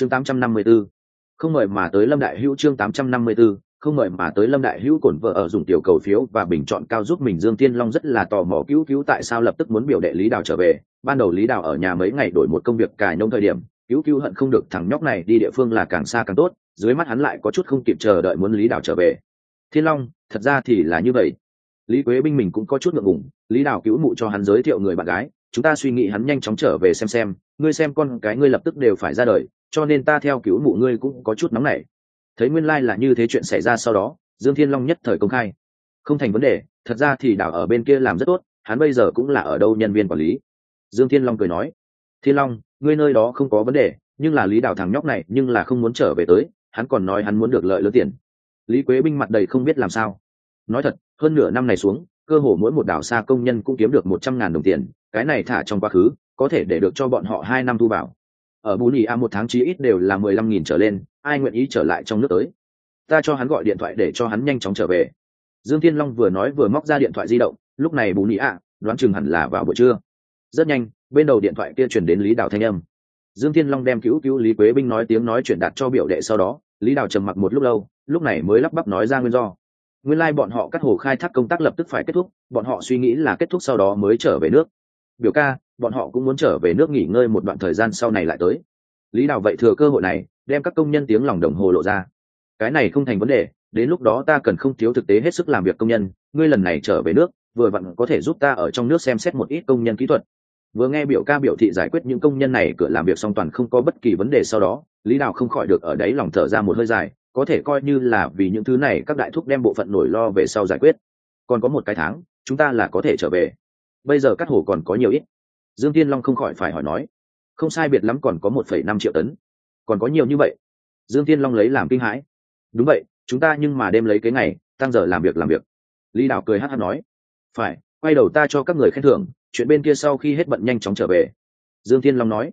chương 854. không mời mà tới lâm đại hữu chương 854, không mời mà tới lâm đại hữu cổn vợ ở dùng tiểu cầu phiếu và bình chọn cao giúp mình dương tiên long rất là tò mò cứu cứu tại sao lập tức muốn biểu đệ lý đào trở về. Ban đầu lý đào ở nhà mấy ngày đổi một công việc cài nông thời điểm cứu cứu hận không được thằng nhóc này đi địa phương là càng xa càng tốt dưới mắt hắn lại có chút không kịp chờ đợi muốn lý đào trở về. Thiên long thật ra thì là như vậy. Lý quế binh mình cũng có chút ngượng ngùng lý đào cứu mụ cho hắn giới thiệu người bạn gái chúng ta suy nghĩ hắn nhanh chóng trở về xem xem ngươi xem con cái ngươi lập tức đều phải ra đời, cho nên ta theo cứu mụ ngươi cũng có chút nóng nảy. Thấy nguyên lai、like、là như thế chuyện xảy ra sau đó, dương thiên long nhất thời công khai. Không thành vấn đề, thật ra thì đảo ở bên kia làm rất tốt, hắn bây giờ cũng là ở đâu nhân viên quản lý. Dương thiên long cười nói, thiên long, ngươi nơi đó không có vấn đề, nhưng là lý đảo thằng nhóc này nhưng là không muốn trở về tới, hắn còn nói hắn muốn được lợi lớn tiền. Lý quế binh mặt đầy không biết làm sao. Nói thật, hơn nửa năm này xuống, cơ hồ mỗi một đảo xa công nhân cũng kiếm được một trăm ngàn đồng tiền, cái này thả trong quá khứ có thể để được cho bọn họ hai năm thu bảo ở bù nhì a một tháng chí ít đều là mười lăm nghìn trở lên, ai nguyện ý trở lại trong nước tới? Ta cho hắn gọi điện thoại để cho hắn nhanh chóng trở về. Dương thiên long vừa nói vừa móc ra điện thoại di động, lúc này bù nhì a đoán chừng hẳn là vào buổi trưa. Rất nhanh, bên đầu điện thoại kia chuyển đến lý đào thanh âm. Dương thiên long đem cứu cứu lý quế binh nói tiếng nói chuyển đạt cho biểu đệ sau đó, lý đào trầm mặc một lúc lâu, lúc này mới lắp bắp nói ra nguyên do. Nguyên lai、like、bọn họ cắt hồ khai thác công tác lập tức phải kết thúc, bọn họ suy nghĩ là kết thúc sau đó mới trở về nước. Biểu ca bọn họ cũng muốn trở về nước nghỉ ngơi một đoạn thời gian sau này lại tới. Lý đào vậy thừa cơ hội này, đem các công nhân tiếng lòng đồng hồ lộ ra. Cái này không thành vấn đề, đến lúc đó ta cần không thiếu thực tế hết sức làm việc công nhân, ngươi lần này trở về nước, vừa vặn có thể giúp ta ở trong nước xem xét một ít công nhân kỹ thuật. Vừa nghe biểu ca biểu thị giải quyết những công nhân này cửa làm việc song toàn không có bất kỳ vấn đề sau đó, lý đào không khỏi được ở đấy lòng thở ra một hơi dài, có thể coi như là vì những thứ này các đại thúc đem bộ phận nổi lo về sau giải quyết. Còn có một cái tháng, chúng ta là có thể trở về. Bây giờ cắt hồ còn có nhiều ít dương tiên long không khỏi phải hỏi nói, không sai biệt lắm còn có một phẩy năm triệu tấn. Còn có nhiều như vậy? Dương tiên long lấy làm kinh hãi. Đúng vậy, chúng ta nhưng mà đem lấy cái ngày, tăng giờ làm việc làm việc. Lý đào cười hát hát nói, phải, quay đầu ta cho các người khen thưởng, chuyện bên kia sau khi hết bận nhanh chóng trở về. Dương thiên long nói,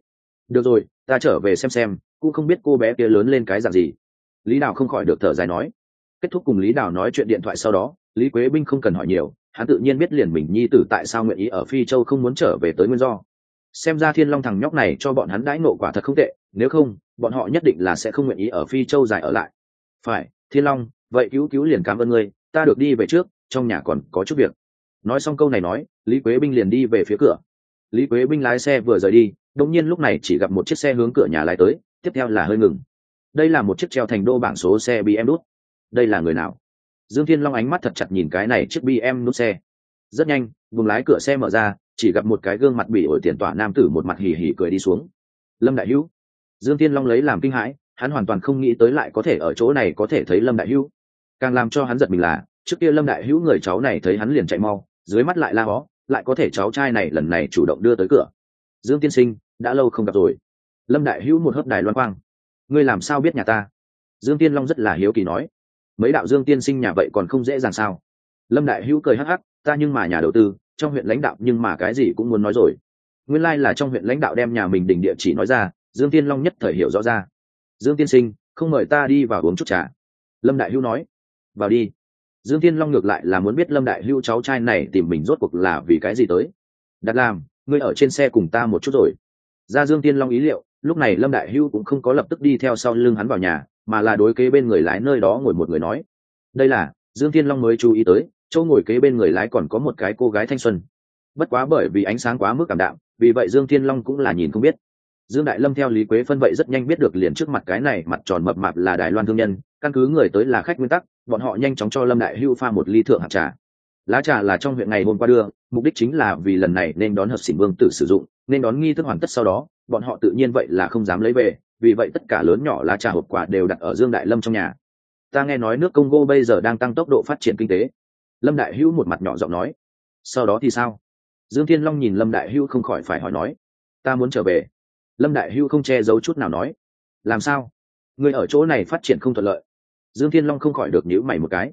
được rồi, ta trở về xem xem, cũng không biết cô bé kia lớn lên cái dạng gì. Lý đào không khỏi được thở dài nói. Kết thúc cùng lý đào nói chuyện điện thoại sau đó, lý quế binh không cần hỏi nhiều hắn tự nhiên biết liền mình nhi tử tại sao nguyện ý ở phi châu không muốn trở về tới nguyên do. Xem ra thiên long thằng nhóc này cho bọn hắn đãi nộ quả thật không tệ, nếu không, bọn họ nhất định là sẽ không nguyện ý ở phi châu dài ở lại. Phải, thiên long, vậy cứu cứu liền cảm ơn ngươi, ta được đi về trước, trong nhà còn có chút việc. Nói xong câu này nói, lý quế binh liền đi về phía cửa. Lý quế binh lái xe vừa rời đi đông nhiên lúc này chỉ gặp một chiếc xe hướng cửa nhà lái tới, tiếp theo là hơi ngừng. Đây là một chiếc treo thành đô bảng số xe bị em đút. Đây là người nào? Dương thiên long ánh mắt thật chặt nhìn cái này chiếc bm nút xe. Rất nhanh vùng lái cửa xe mở ra, chỉ gặp một cái gương mặt bị ổi tiền tỏa nam tử một mặt hỉ hỉ cười đi xuống. Lâm đại hữu. Dương thiên long lấy làm kinh hãi, hắn hoàn toàn không nghĩ tới lại có thể ở chỗ này có thể thấy lâm đại hữu. Càng làm cho hắn giật mình là, trước kia lâm đại hữu người cháu này thấy hắn liền chạy mau, dưới mắt lại la hó, lại có thể cháu trai này lần này chủ động đưa tới cửa. Dương tiên sinh, đã lâu không gặp rồi. Lâm đại hữu một hớp đài loan quang. Ngươi làm sao biết nhà ta? Dương tiên long rất là hiếu kỳ nói mấy đạo dương tiên sinh nhà vậy còn không dễ dàng sao? Lâm đại hữu cười hắc hắc, ta nhưng mà nhà đầu tư, trong huyện lãnh đạo nhưng mà cái gì cũng muốn nói rồi. Nguyên lai、like、là trong huyện lãnh đạo đem nhà mình đỉnh địa chỉ nói ra, dương tiên long nhất thời hiểu rõ ra. Dương tiên sinh, không mời ta đi vào uống chút trà. Lâm đại hữu nói. Vào đi. Dương tiên long ngược lại là muốn biết lâm đại hữu cháu trai này tìm mình rốt cuộc là vì cái gì tới. Đặt làm, ngươi ở trên xe cùng ta một chút rồi. Ra dương tiên long ý liệu, lúc này lâm đại hữu cũng không có lập tức đi theo sau lưng hắn vào nhà mà là đối kế bên người lái nơi đó ngồi một người nói. Đây là, dương Thiên long mới chú ý tới, chỗ ngồi kế bên người lái còn có một cái cô gái thanh xuân. Bất quá bởi vì ánh sáng quá mức cảm đạm, vì vậy dương thiên long cũng là nhìn không biết. Dương đại lâm theo lý quế phân vậy rất nhanh biết được liền trước mặt cái này mặt tròn mập mạp là đài loan thương nhân, căn cứ người tới là khách nguyên tắc, bọn họ nhanh chóng cho lâm đại hưu pha một ly thượng hạt trà. Lá trà là trong huyện ngày hôm qua đưa, mục đích chính là vì lần này nên đón hợp xỉn vương tử sử dụng, nên đón nghi thức hoàn tất sau đó, bọn họ tự nhiên vậy là không dám lấy về vì vậy tất cả lớn nhỏ lá trà hộp quả đều đặt ở dương đại lâm trong nhà. Ta nghe nói nước congo bây giờ đang tăng tốc độ phát triển kinh tế. Lâm đại hữu một mặt nhỏ giọng nói. Sau đó thì sao? Dương thiên long nhìn lâm đại hữu không khỏi phải hỏi nói. Ta muốn trở về. Lâm đại hữu không che giấu chút nào nói. Làm sao? Người ở chỗ này phát triển không thuận lợi. Dương thiên long không khỏi được nhữ mày một cái.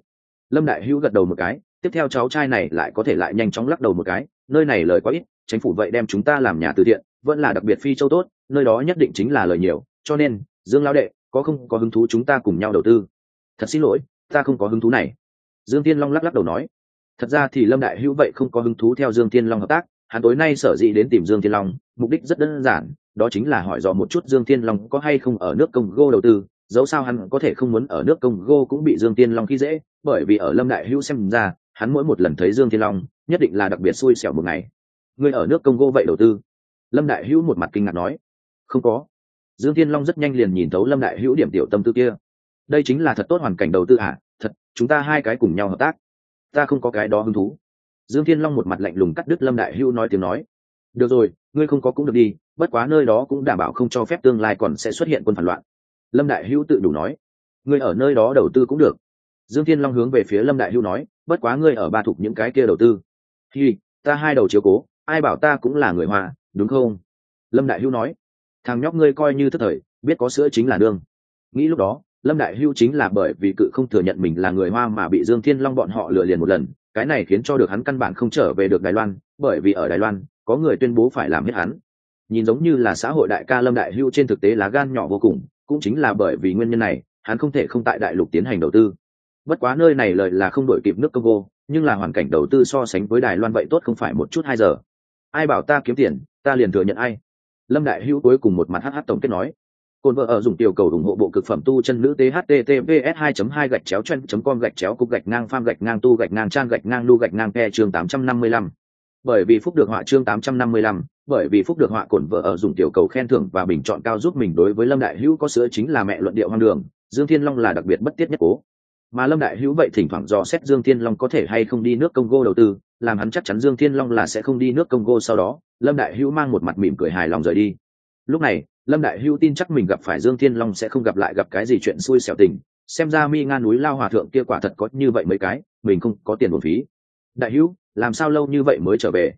Lâm đại hữu gật đầu một cái. Tiếp theo cháu trai này lại có thể lại nhanh chóng lắc đầu một cái. Nơi này lời quá ít. Chính phủ vậy đem chúng ta làm nhà từ thiện. Vẫn là đặc biệt phi châu tốt. Nơi đó nhất định chính là lời nhiều cho nên, dương Lão đệ, có không có hứng thú chúng ta cùng nhau đầu tư? Thật xin lỗi, ta không có hứng thú này. Dương tiên long lắc lắc đầu nói. Thật ra thì lâm đại hữu vậy không có hứng thú theo dương tiên long hợp tác. Hắn tối nay sở dĩ đến tìm dương thiên long, mục đích rất đơn giản, đó chính là hỏi dò một chút dương thiên long có hay không ở nước công gô đầu tư. Dẫu sao hắn có thể không muốn ở nước công gô cũng bị dương thiên long khi dễ, bởi vì ở lâm đại hữu xem ra, hắn mỗi một lần thấy dương thiên long, nhất định là đặc biệt xui xẻo một ngày. Người ở nước công gô vậy đầu tư? Lâm đại hữu một mặt kinh ngạc nói. Không có dương thiên long rất nhanh liền nhìn thấu lâm đại hữu điểm tiểu tâm tư kia. Đây chính là thật tốt hoàn cảnh đầu tư à thật, chúng ta hai cái cùng nhau hợp tác. Ta không có cái đó hứng thú. Dương thiên long một mặt lạnh lùng cắt đứt lâm đại hữu nói tiếng nói. Được rồi, ngươi không có cũng được đi, bất quá nơi đó cũng đảm bảo không cho phép tương lai còn sẽ xuất hiện quân phản loạn. Lâm đại hữu tự đủ nói. Ngươi ở nơi đó đầu tư cũng được. Dương thiên long hướng về phía lâm đại hữu nói, bất quá ngươi ở ba thục những cái kia đầu tư. Thì ta hai đầu chiếu cố, ai bảo ta cũng là người hoa, đúng không? Lâm đại hữu nói thằng nhóc ngươi coi như thất thời, biết có sữa chính là đương nghĩ lúc đó, lâm đại Hưu chính là bởi vì cự không thừa nhận mình là người hoa mà bị dương thiên long bọn họ lừa liền một lần, cái này khiến cho được hắn căn bản không trở về được đài loan, bởi vì ở đài loan, có người tuyên bố phải làm hết hắn. Nhìn giống như là xã hội đại ca lâm đại Hưu trên thực tế lá gan nhỏ vô cùng, cũng chính là bởi vì nguyên nhân này, hắn không thể không tại đại lục tiến hành đầu tư. Bất quá nơi này lời là không đổi kịp nước congo, nhưng là hoàn cảnh đầu tư so sánh với đài loan vậy tốt không phải một chút hai giờ. Ai bảo ta kiếm tiền, ta liền thừa nhận ai lâm đại hữu cuối cùng một mặt hh tổng kết nói cồn vợ ở dùng tiểu cầu ủng hộ bộ cực phẩm tu chân nữ thttvs 2 2 gạch chéo chen com gạch chéo cục gạch ngang pham gạch ngang tu gạch ngang trang gạch ngang nu gạch ngang pe chương 855. bởi vì phúc được họa chương 855, bởi vì phúc được họa cồn vợ ở dùng tiểu cầu khen thưởng và bình chọn cao giúp mình đối với lâm đại hữu có sữa chính là mẹ luận điệu hoang đường dương thiên long là đặc biệt bất tiết nhất cố mà lâm đại hữu vậy thỉnh thoảng dò xét dương thiên long có thể hay không đi nước congo đầu tư làm hắn chắc chắn dương thiên long là sẽ không đi nước congo sau đó lâm đại hữu mang một mặt mỉm cười hài lòng rời đi. Lúc này, lâm đại hữu tin chắc mình gặp phải dương thiên long sẽ không gặp lại gặp cái gì chuyện xui xẻo tình. Xem ra mi nga núi lao hòa thượng kia quả thật có như vậy mấy cái, mình không có tiền một phí. Đại hữu, làm sao lâu như vậy mới trở về?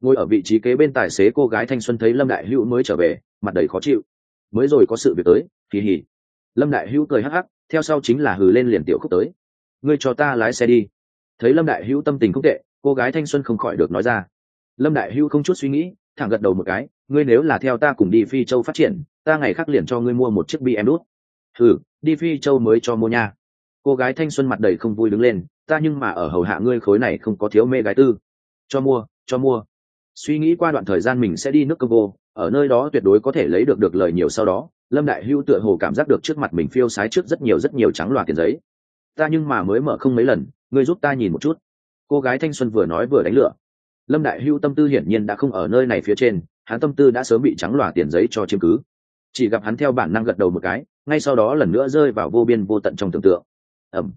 Ngồi ở vị trí kế bên tài xế cô gái thanh xuân thấy lâm đại hữu mới trở về, mặt đầy khó chịu. Mới rồi có sự việc tới kỳ hỉ lâm đại hữu cười hắc hắc, theo sau chính là hừ lên liền tiểu khúc tới. Ngươi cho ta lái xe đi. Thấy lâm đại hữu tâm tình không tệ, cô gái thanh xuân không khỏi được nói ra lâm đại hưu không chút suy nghĩ, thẳng gật đầu một cái, ngươi nếu là theo ta cùng đi phi châu phát triển, ta ngày khác liền cho ngươi mua một chiếc bi em đút thử đi phi châu mới cho mua nha. Cô gái thanh xuân mặt đầy không vui đứng lên, ta nhưng mà ở hầu hạ ngươi khối này không có thiếu mê gái tư. Cho mua cho mua. Suy nghĩ qua đoạn thời gian mình sẽ đi nước cơ vô ở nơi đó tuyệt đối có thể lấy được được lời nhiều sau đó, lâm đại hưu tựa hồ cảm giác được trước mặt mình phiêu sái trước rất nhiều rất nhiều trắng loạt tiền giấy. Ta nhưng mà mới mở không mấy lần, ngươi giúp ta nhìn một chút. Cô gái thanh xuân vừa nói vừa đánh lửa lâm đại hưu tâm tư hiển nhiên đã không ở nơi này phía trên, hắn tâm tư đã sớm bị trắng lòa tiền giấy cho chiếm cứ. Chỉ gặp hắn theo bản năng gật đầu một cái, ngay sau đó lần nữa rơi vào vô biên vô tận trong tưởng tượng. Ẩm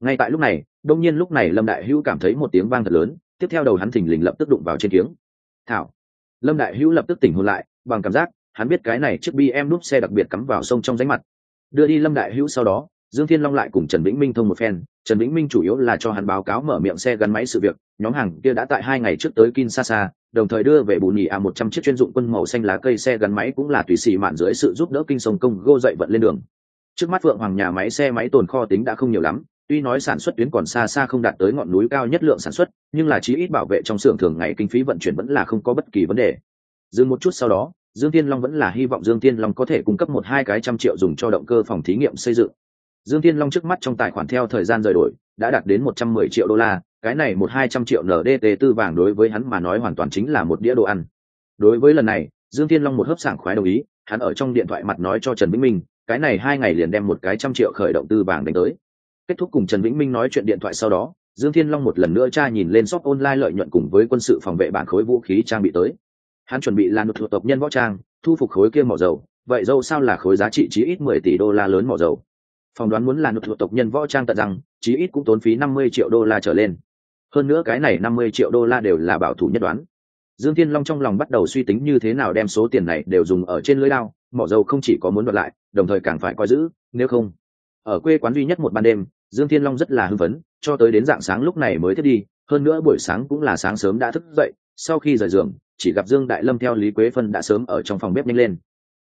ngay tại lúc này đông nhiên lúc này lâm đại hữu cảm thấy một tiếng vang thật lớn, tiếp theo đầu hắn thình lình lập tức đụng vào trên kiếng. Thảo. Lâm đại hữu lập tức tỉnh hôn lại, bằng cảm giác, hắn biết cái này chiếc bi em núp xe đặc biệt cắm vào sông trong ránh mặt. Đưa đi lâm đại hữu sau đó dương thiên long lại cùng trần vĩnh minh thông một phen, trần vĩnh minh chủ yếu là cho hắn báo cáo mở miệng xe gắn máy sự việc, nhóm hàng kia đã tại hai ngày trước tới kinshasa, đồng thời đưa về bù nhì a một trăm chiếc chuyên dụng quân màu xanh lá cây xe gắn máy cũng là tùy xì mạn dưới sự giúp đỡ kinh sông công gô dậy vận lên đường. Trước mắt phượng hoàng nhà máy xe máy tồn kho tính đã không nhiều lắm, tuy nói sản xuất tuyến còn xa xa không đạt tới ngọn núi cao nhất lượng sản xuất, nhưng là chí ít bảo vệ trong xưởng thường ngày kinh phí vận chuyển vẫn là không có bất kỳ vấn đề. Dừng một chút sau đó, dương thiên long vẫn là hy vọng dương thiên long có thể cung cấp một hai cái trăm triệu dùng cho động cơ phòng thí nghiệm xây dựng dương thiên long trước mắt trong tài khoản theo thời gian rời đổi, đã đạt đến một trăm mười triệu đô la, cái này một hai trăm triệu ndt tư vàng đối với hắn mà nói hoàn toàn chính là một đĩa đồ ăn. Đối với lần này, dương thiên long một hớp sảng khoái đồng ý, hắn ở trong điện thoại mặt nói cho trần vĩnh minh, cái này hai ngày liền đem một cái trăm triệu khởi động tư vàng đánh tới. Kết thúc cùng trần vĩnh minh nói chuyện điện thoại sau đó, dương thiên long một lần nữa tra nhìn lên shop online lợi nhuận cùng với quân sự phòng vệ bản khối vũ khí trang bị tới. Hắn chuẩn bị làm nộp tộc nhân võ trang, thu phục khối kia mỏ dầu, vậy dâu sao là khối giá trị chí ít mười tỷ đô la lớn mỏ dầu phỏng đoán muốn là nộp thuộc tộc nhân võ trang tận rằng, chí ít cũng tốn phí năm mươi triệu đô la trở lên. Hơn nữa cái này năm mươi triệu đô la đều là bảo thủ nhất đoán. Dương thiên long trong lòng bắt đầu suy tính như thế nào đem số tiền này đều dùng ở trên lưới lao, mỏ dầu không chỉ có muốn đoạt lại, đồng thời càng phải coi giữ, nếu không. Ở quê quán duy nhất một ban đêm, dương thiên long rất là hưng phấn, cho tới đến dạng sáng lúc này mới thiết đi, hơn nữa buổi sáng cũng là sáng sớm đã thức dậy, sau khi rời giường, chỉ gặp dương đại lâm theo lý quế phân đã sớm ở trong phòng bếp nhanh lên.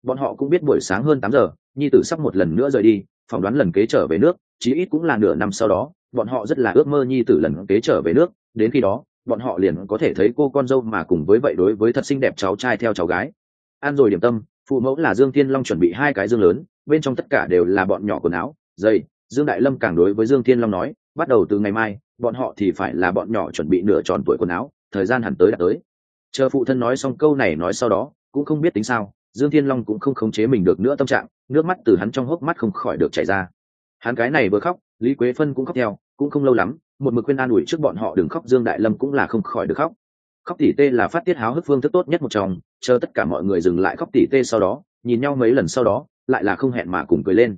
Bọn họ cũng biết buổi sáng hơn tám giờ, nhi tử sắp một lần nữa rời đi phỏng đoán lần kế trở về nước, chí ít cũng là nửa năm sau đó, bọn họ rất là ước mơ nhi tử lần kế trở về nước. Đến khi đó, bọn họ liền có thể thấy cô con dâu mà cùng với vậy đối với thật xinh đẹp cháu trai theo cháu gái. Ăn rồi điểm tâm, phụ mẫu là dương thiên long chuẩn bị hai cái dương lớn, bên trong tất cả đều là bọn nhỏ quần áo dây dương đại lâm càng đối với dương thiên long nói, bắt đầu từ ngày mai, bọn họ thì phải là bọn nhỏ chuẩn bị nửa tròn tuổi quần áo, thời gian hẳn tới đã tới. Chờ phụ thân nói xong câu này nói sau đó, cũng không biết tính sao dương thiên long cũng không khống chế mình được nữa tâm trạng, nước mắt từ hắn trong hốc mắt không khỏi được chảy ra. Hắn cái này vừa khóc, lý quế phân cũng khóc theo, cũng không lâu lắm, một mực khuyên an ủi trước bọn họ đừng khóc, dương đại lâm cũng là không khỏi được khóc. Khóc tỉ tê là phát tiết háo hức phương thức tốt nhất một trong, chờ tất cả mọi người dừng lại khóc tỉ tê sau đó, nhìn nhau mấy lần sau đó, lại là không hẹn mà cùng cười lên.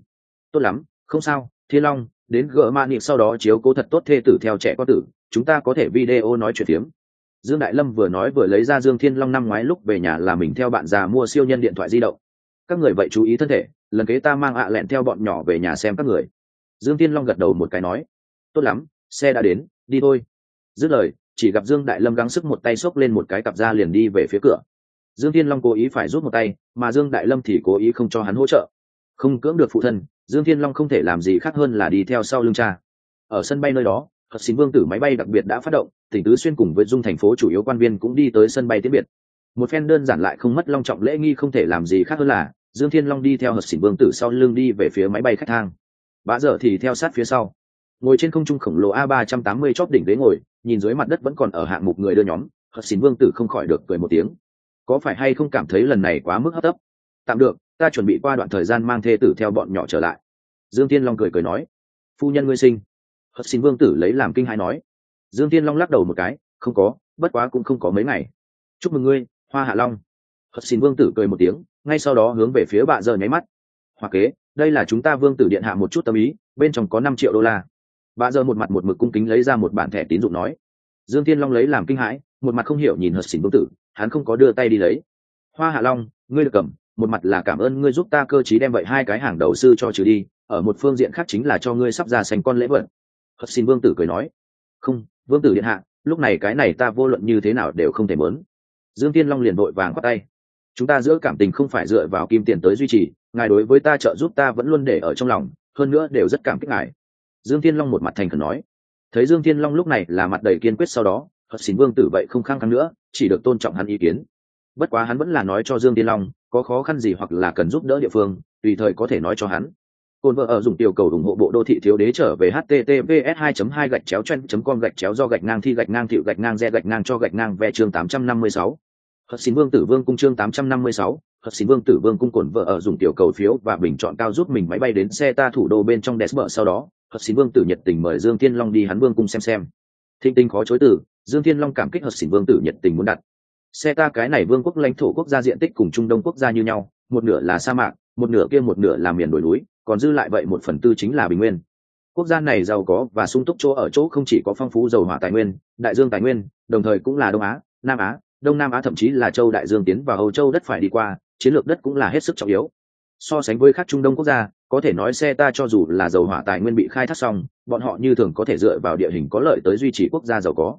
Tốt lắm, không sao, thiên long, đến gỡ ma niệm sau đó chiếu cố thật tốt thê tử theo trẻ có tử, chúng ta có thể video nói chuyện tiếng dương đại lâm vừa nói vừa lấy ra dương thiên long năm ngoái lúc về nhà là mình theo bạn già mua siêu nhân điện thoại di động. Các người vậy chú ý thân thể, lần kế ta mang ạ lẹn theo bọn nhỏ về nhà xem các người. Dương thiên long gật đầu một cái nói, tốt lắm, xe đã đến, đi thôi. Dứt lời, chỉ gặp dương đại lâm gắng sức một tay xốc lên một cái cặp ra liền đi về phía cửa. Dương thiên long cố ý phải rút một tay, mà dương đại lâm thì cố ý không cho hắn hỗ trợ. Không cưỡng được phụ thân, dương thiên long không thể làm gì khác hơn là đi theo sau lưng cha. Ở sân bay nơi đó hật xin vương tử máy bay đặc biệt đã phát động, tỉnh tứ xuyên cùng với dung thành phố chủ yếu quan viên cũng đi tới sân bay tiễn biệt. Một phen đơn giản lại không mất long trọng lễ nghi không thể làm gì khác hơn là, dương thiên long đi theo hật xỉn vương tử sau lưng đi về phía máy bay khách thang. Bã dở thì theo sát phía sau. Ngồi trên không trung khổng lồ a ba trăm tám mươi chóp đỉnh ghế ngồi, nhìn dưới mặt đất vẫn còn ở hạng mục người đưa nhóm hật xỉn vương tử không khỏi được cười một tiếng. Có phải hay không cảm thấy lần này quá mức hấp tấp? Tạm được, ta chuẩn bị qua đoạn thời gian mang thê tử theo bọn nhỏ trở lại. Dương tiên long cười cười nói. Phu nhân ngươi sinh hất xin vương tử lấy làm kinh hãi nói. Dương tiên long lắc đầu một cái, không có, bất quá cũng không có mấy ngày. Chúc mừng ngươi, hoa hạ long. Hất xin vương tử cười một tiếng, ngay sau đó hướng về phía bạ giờ nháy mắt. Hoặc kế, đây là chúng ta vương tử điện hạ một chút tâm ý, bên trong có năm triệu đô la. Bạ giờ một mặt một mực cung kính lấy ra một bản thẻ tín dụng nói. Dương tiên long lấy làm kinh hãi, một mặt không hiểu nhìn hất xin vương tử, hắn không có đưa tay đi lấy. Hoa hạ long, ngươi được cầm, một mặt là cảm ơn ngươi giúp ta cơ chí đem vậy hai cái hàng đầu sư cho trừ đi, ở một phương diện khác chính là cho ngươi sắp ra sành con lễ vật hất xin vương tử cười nói. Không, vương tử điện hạ, lúc này cái này ta vô luận như thế nào đều không thể mớn. Dương tiên long liền vội vàng khoác tay. Chúng ta giữa cảm tình không phải dựa vào kim tiền tới duy trì, ngài đối với ta trợ giúp ta vẫn luôn để ở trong lòng, hơn nữa đều rất cảm kích ngài. Dương tiên long một mặt thành khẩn nói. Thấy dương tiên long lúc này là mặt đầy kiên quyết sau đó hất xin vương tử vậy không khăng khăng nữa, chỉ được tôn trọng hắn ý kiến. Bất quá hắn vẫn là nói cho dương tiên long, có khó khăn gì hoặc là cần giúp đỡ địa phương, tùy thời có thể nói cho hắn. Côn vợ ở dùng tiểu cầu ủng hộ bộ đô thị thiếu đế trở về https 2 2 gạch chéo chen com gạch chéo do gạch ngang thi gạch ngang thiệu gạch ngang re gạch ngang cho gạch ngang ve chương 856. Hợp xin vương tử vương cung chương 856, Hợp xin vương tử vương cung cồn vợ ở dùng tiểu cầu phiếu và bình chọn cao giúp mình máy bay đến xe ta thủ đô bên trong Desbert sau đó, Hợp xin vương tử nhiệt tình mời Dương Thiên Long đi hắn vương cung xem xem. Thinh tinh khó chối từ, Dương Thiên Long cảm kích hợp xin vương tử nhiệt tình muốn đặt. Xe ta cái này vương quốc lãnh thổ quốc gia diện tích cùng Trung Đông quốc gia như nhau, một nửa là sa mạc, một nửa kia một nửa là miền đồi núi, còn dư lại vậy một phần tư chính là bình nguyên. Quốc gia này giàu có và sung túc chỗ ở chỗ không chỉ có phong phú dầu hỏa tài nguyên, đại dương tài nguyên, đồng thời cũng là đông á, nam á, đông nam á thậm chí là châu đại dương tiến và âu châu đất phải đi qua, chiến lược đất cũng là hết sức trọng yếu. So sánh với các trung đông quốc gia, có thể nói xe ta cho dù là dầu hỏa tài nguyên bị khai thác xong, bọn họ như thường có thể dựa vào địa hình có lợi tới duy trì quốc gia giàu có.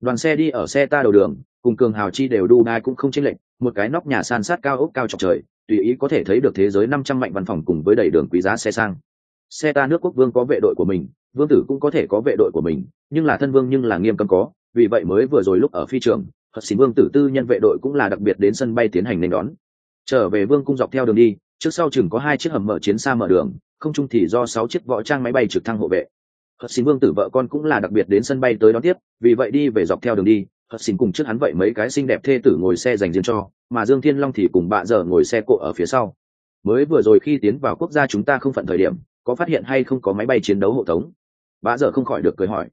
Đoàn xe đi ở xe ta đầu đường, cùng cường hào chi đều đu đai cũng không chênh lệch, một cái nóc nhà san sát cao ốc cao chọc trời tùy ý có thể thấy được thế giới năm trăm mạnh văn phòng cùng với đầy đường quý giá xe sang. Xe ta nước quốc vương có vệ đội của mình, vương tử cũng có thể có vệ đội của mình, nhưng là thân vương nhưng là nghiêm cấm có, vì vậy mới vừa rồi lúc ở phi trường hật xin vương tử tư nhân vệ đội cũng là đặc biệt đến sân bay tiến hành nên đón. Trở về vương cung dọc theo đường đi, trước sau chừng có hai chiếc hầm mở chiến xa mở đường, không trung thì do sáu chiếc võ trang máy bay trực thăng hộ vệ. Hật xin vương tử vợ con cũng là đặc biệt đến sân bay tới đón tiếp, vì vậy đi về dọc theo đường đi hất xin cùng trước hắn vậy mấy cái xinh đẹp thê tử ngồi xe dành riêng cho, mà dương thiên long thì cùng bạ dở ngồi xe cộ ở phía sau. Mới vừa rồi khi tiến vào quốc gia chúng ta không phận thời điểm, có phát hiện hay không có máy bay chiến đấu hộ tống? Bạ dở không khỏi được cười hỏi.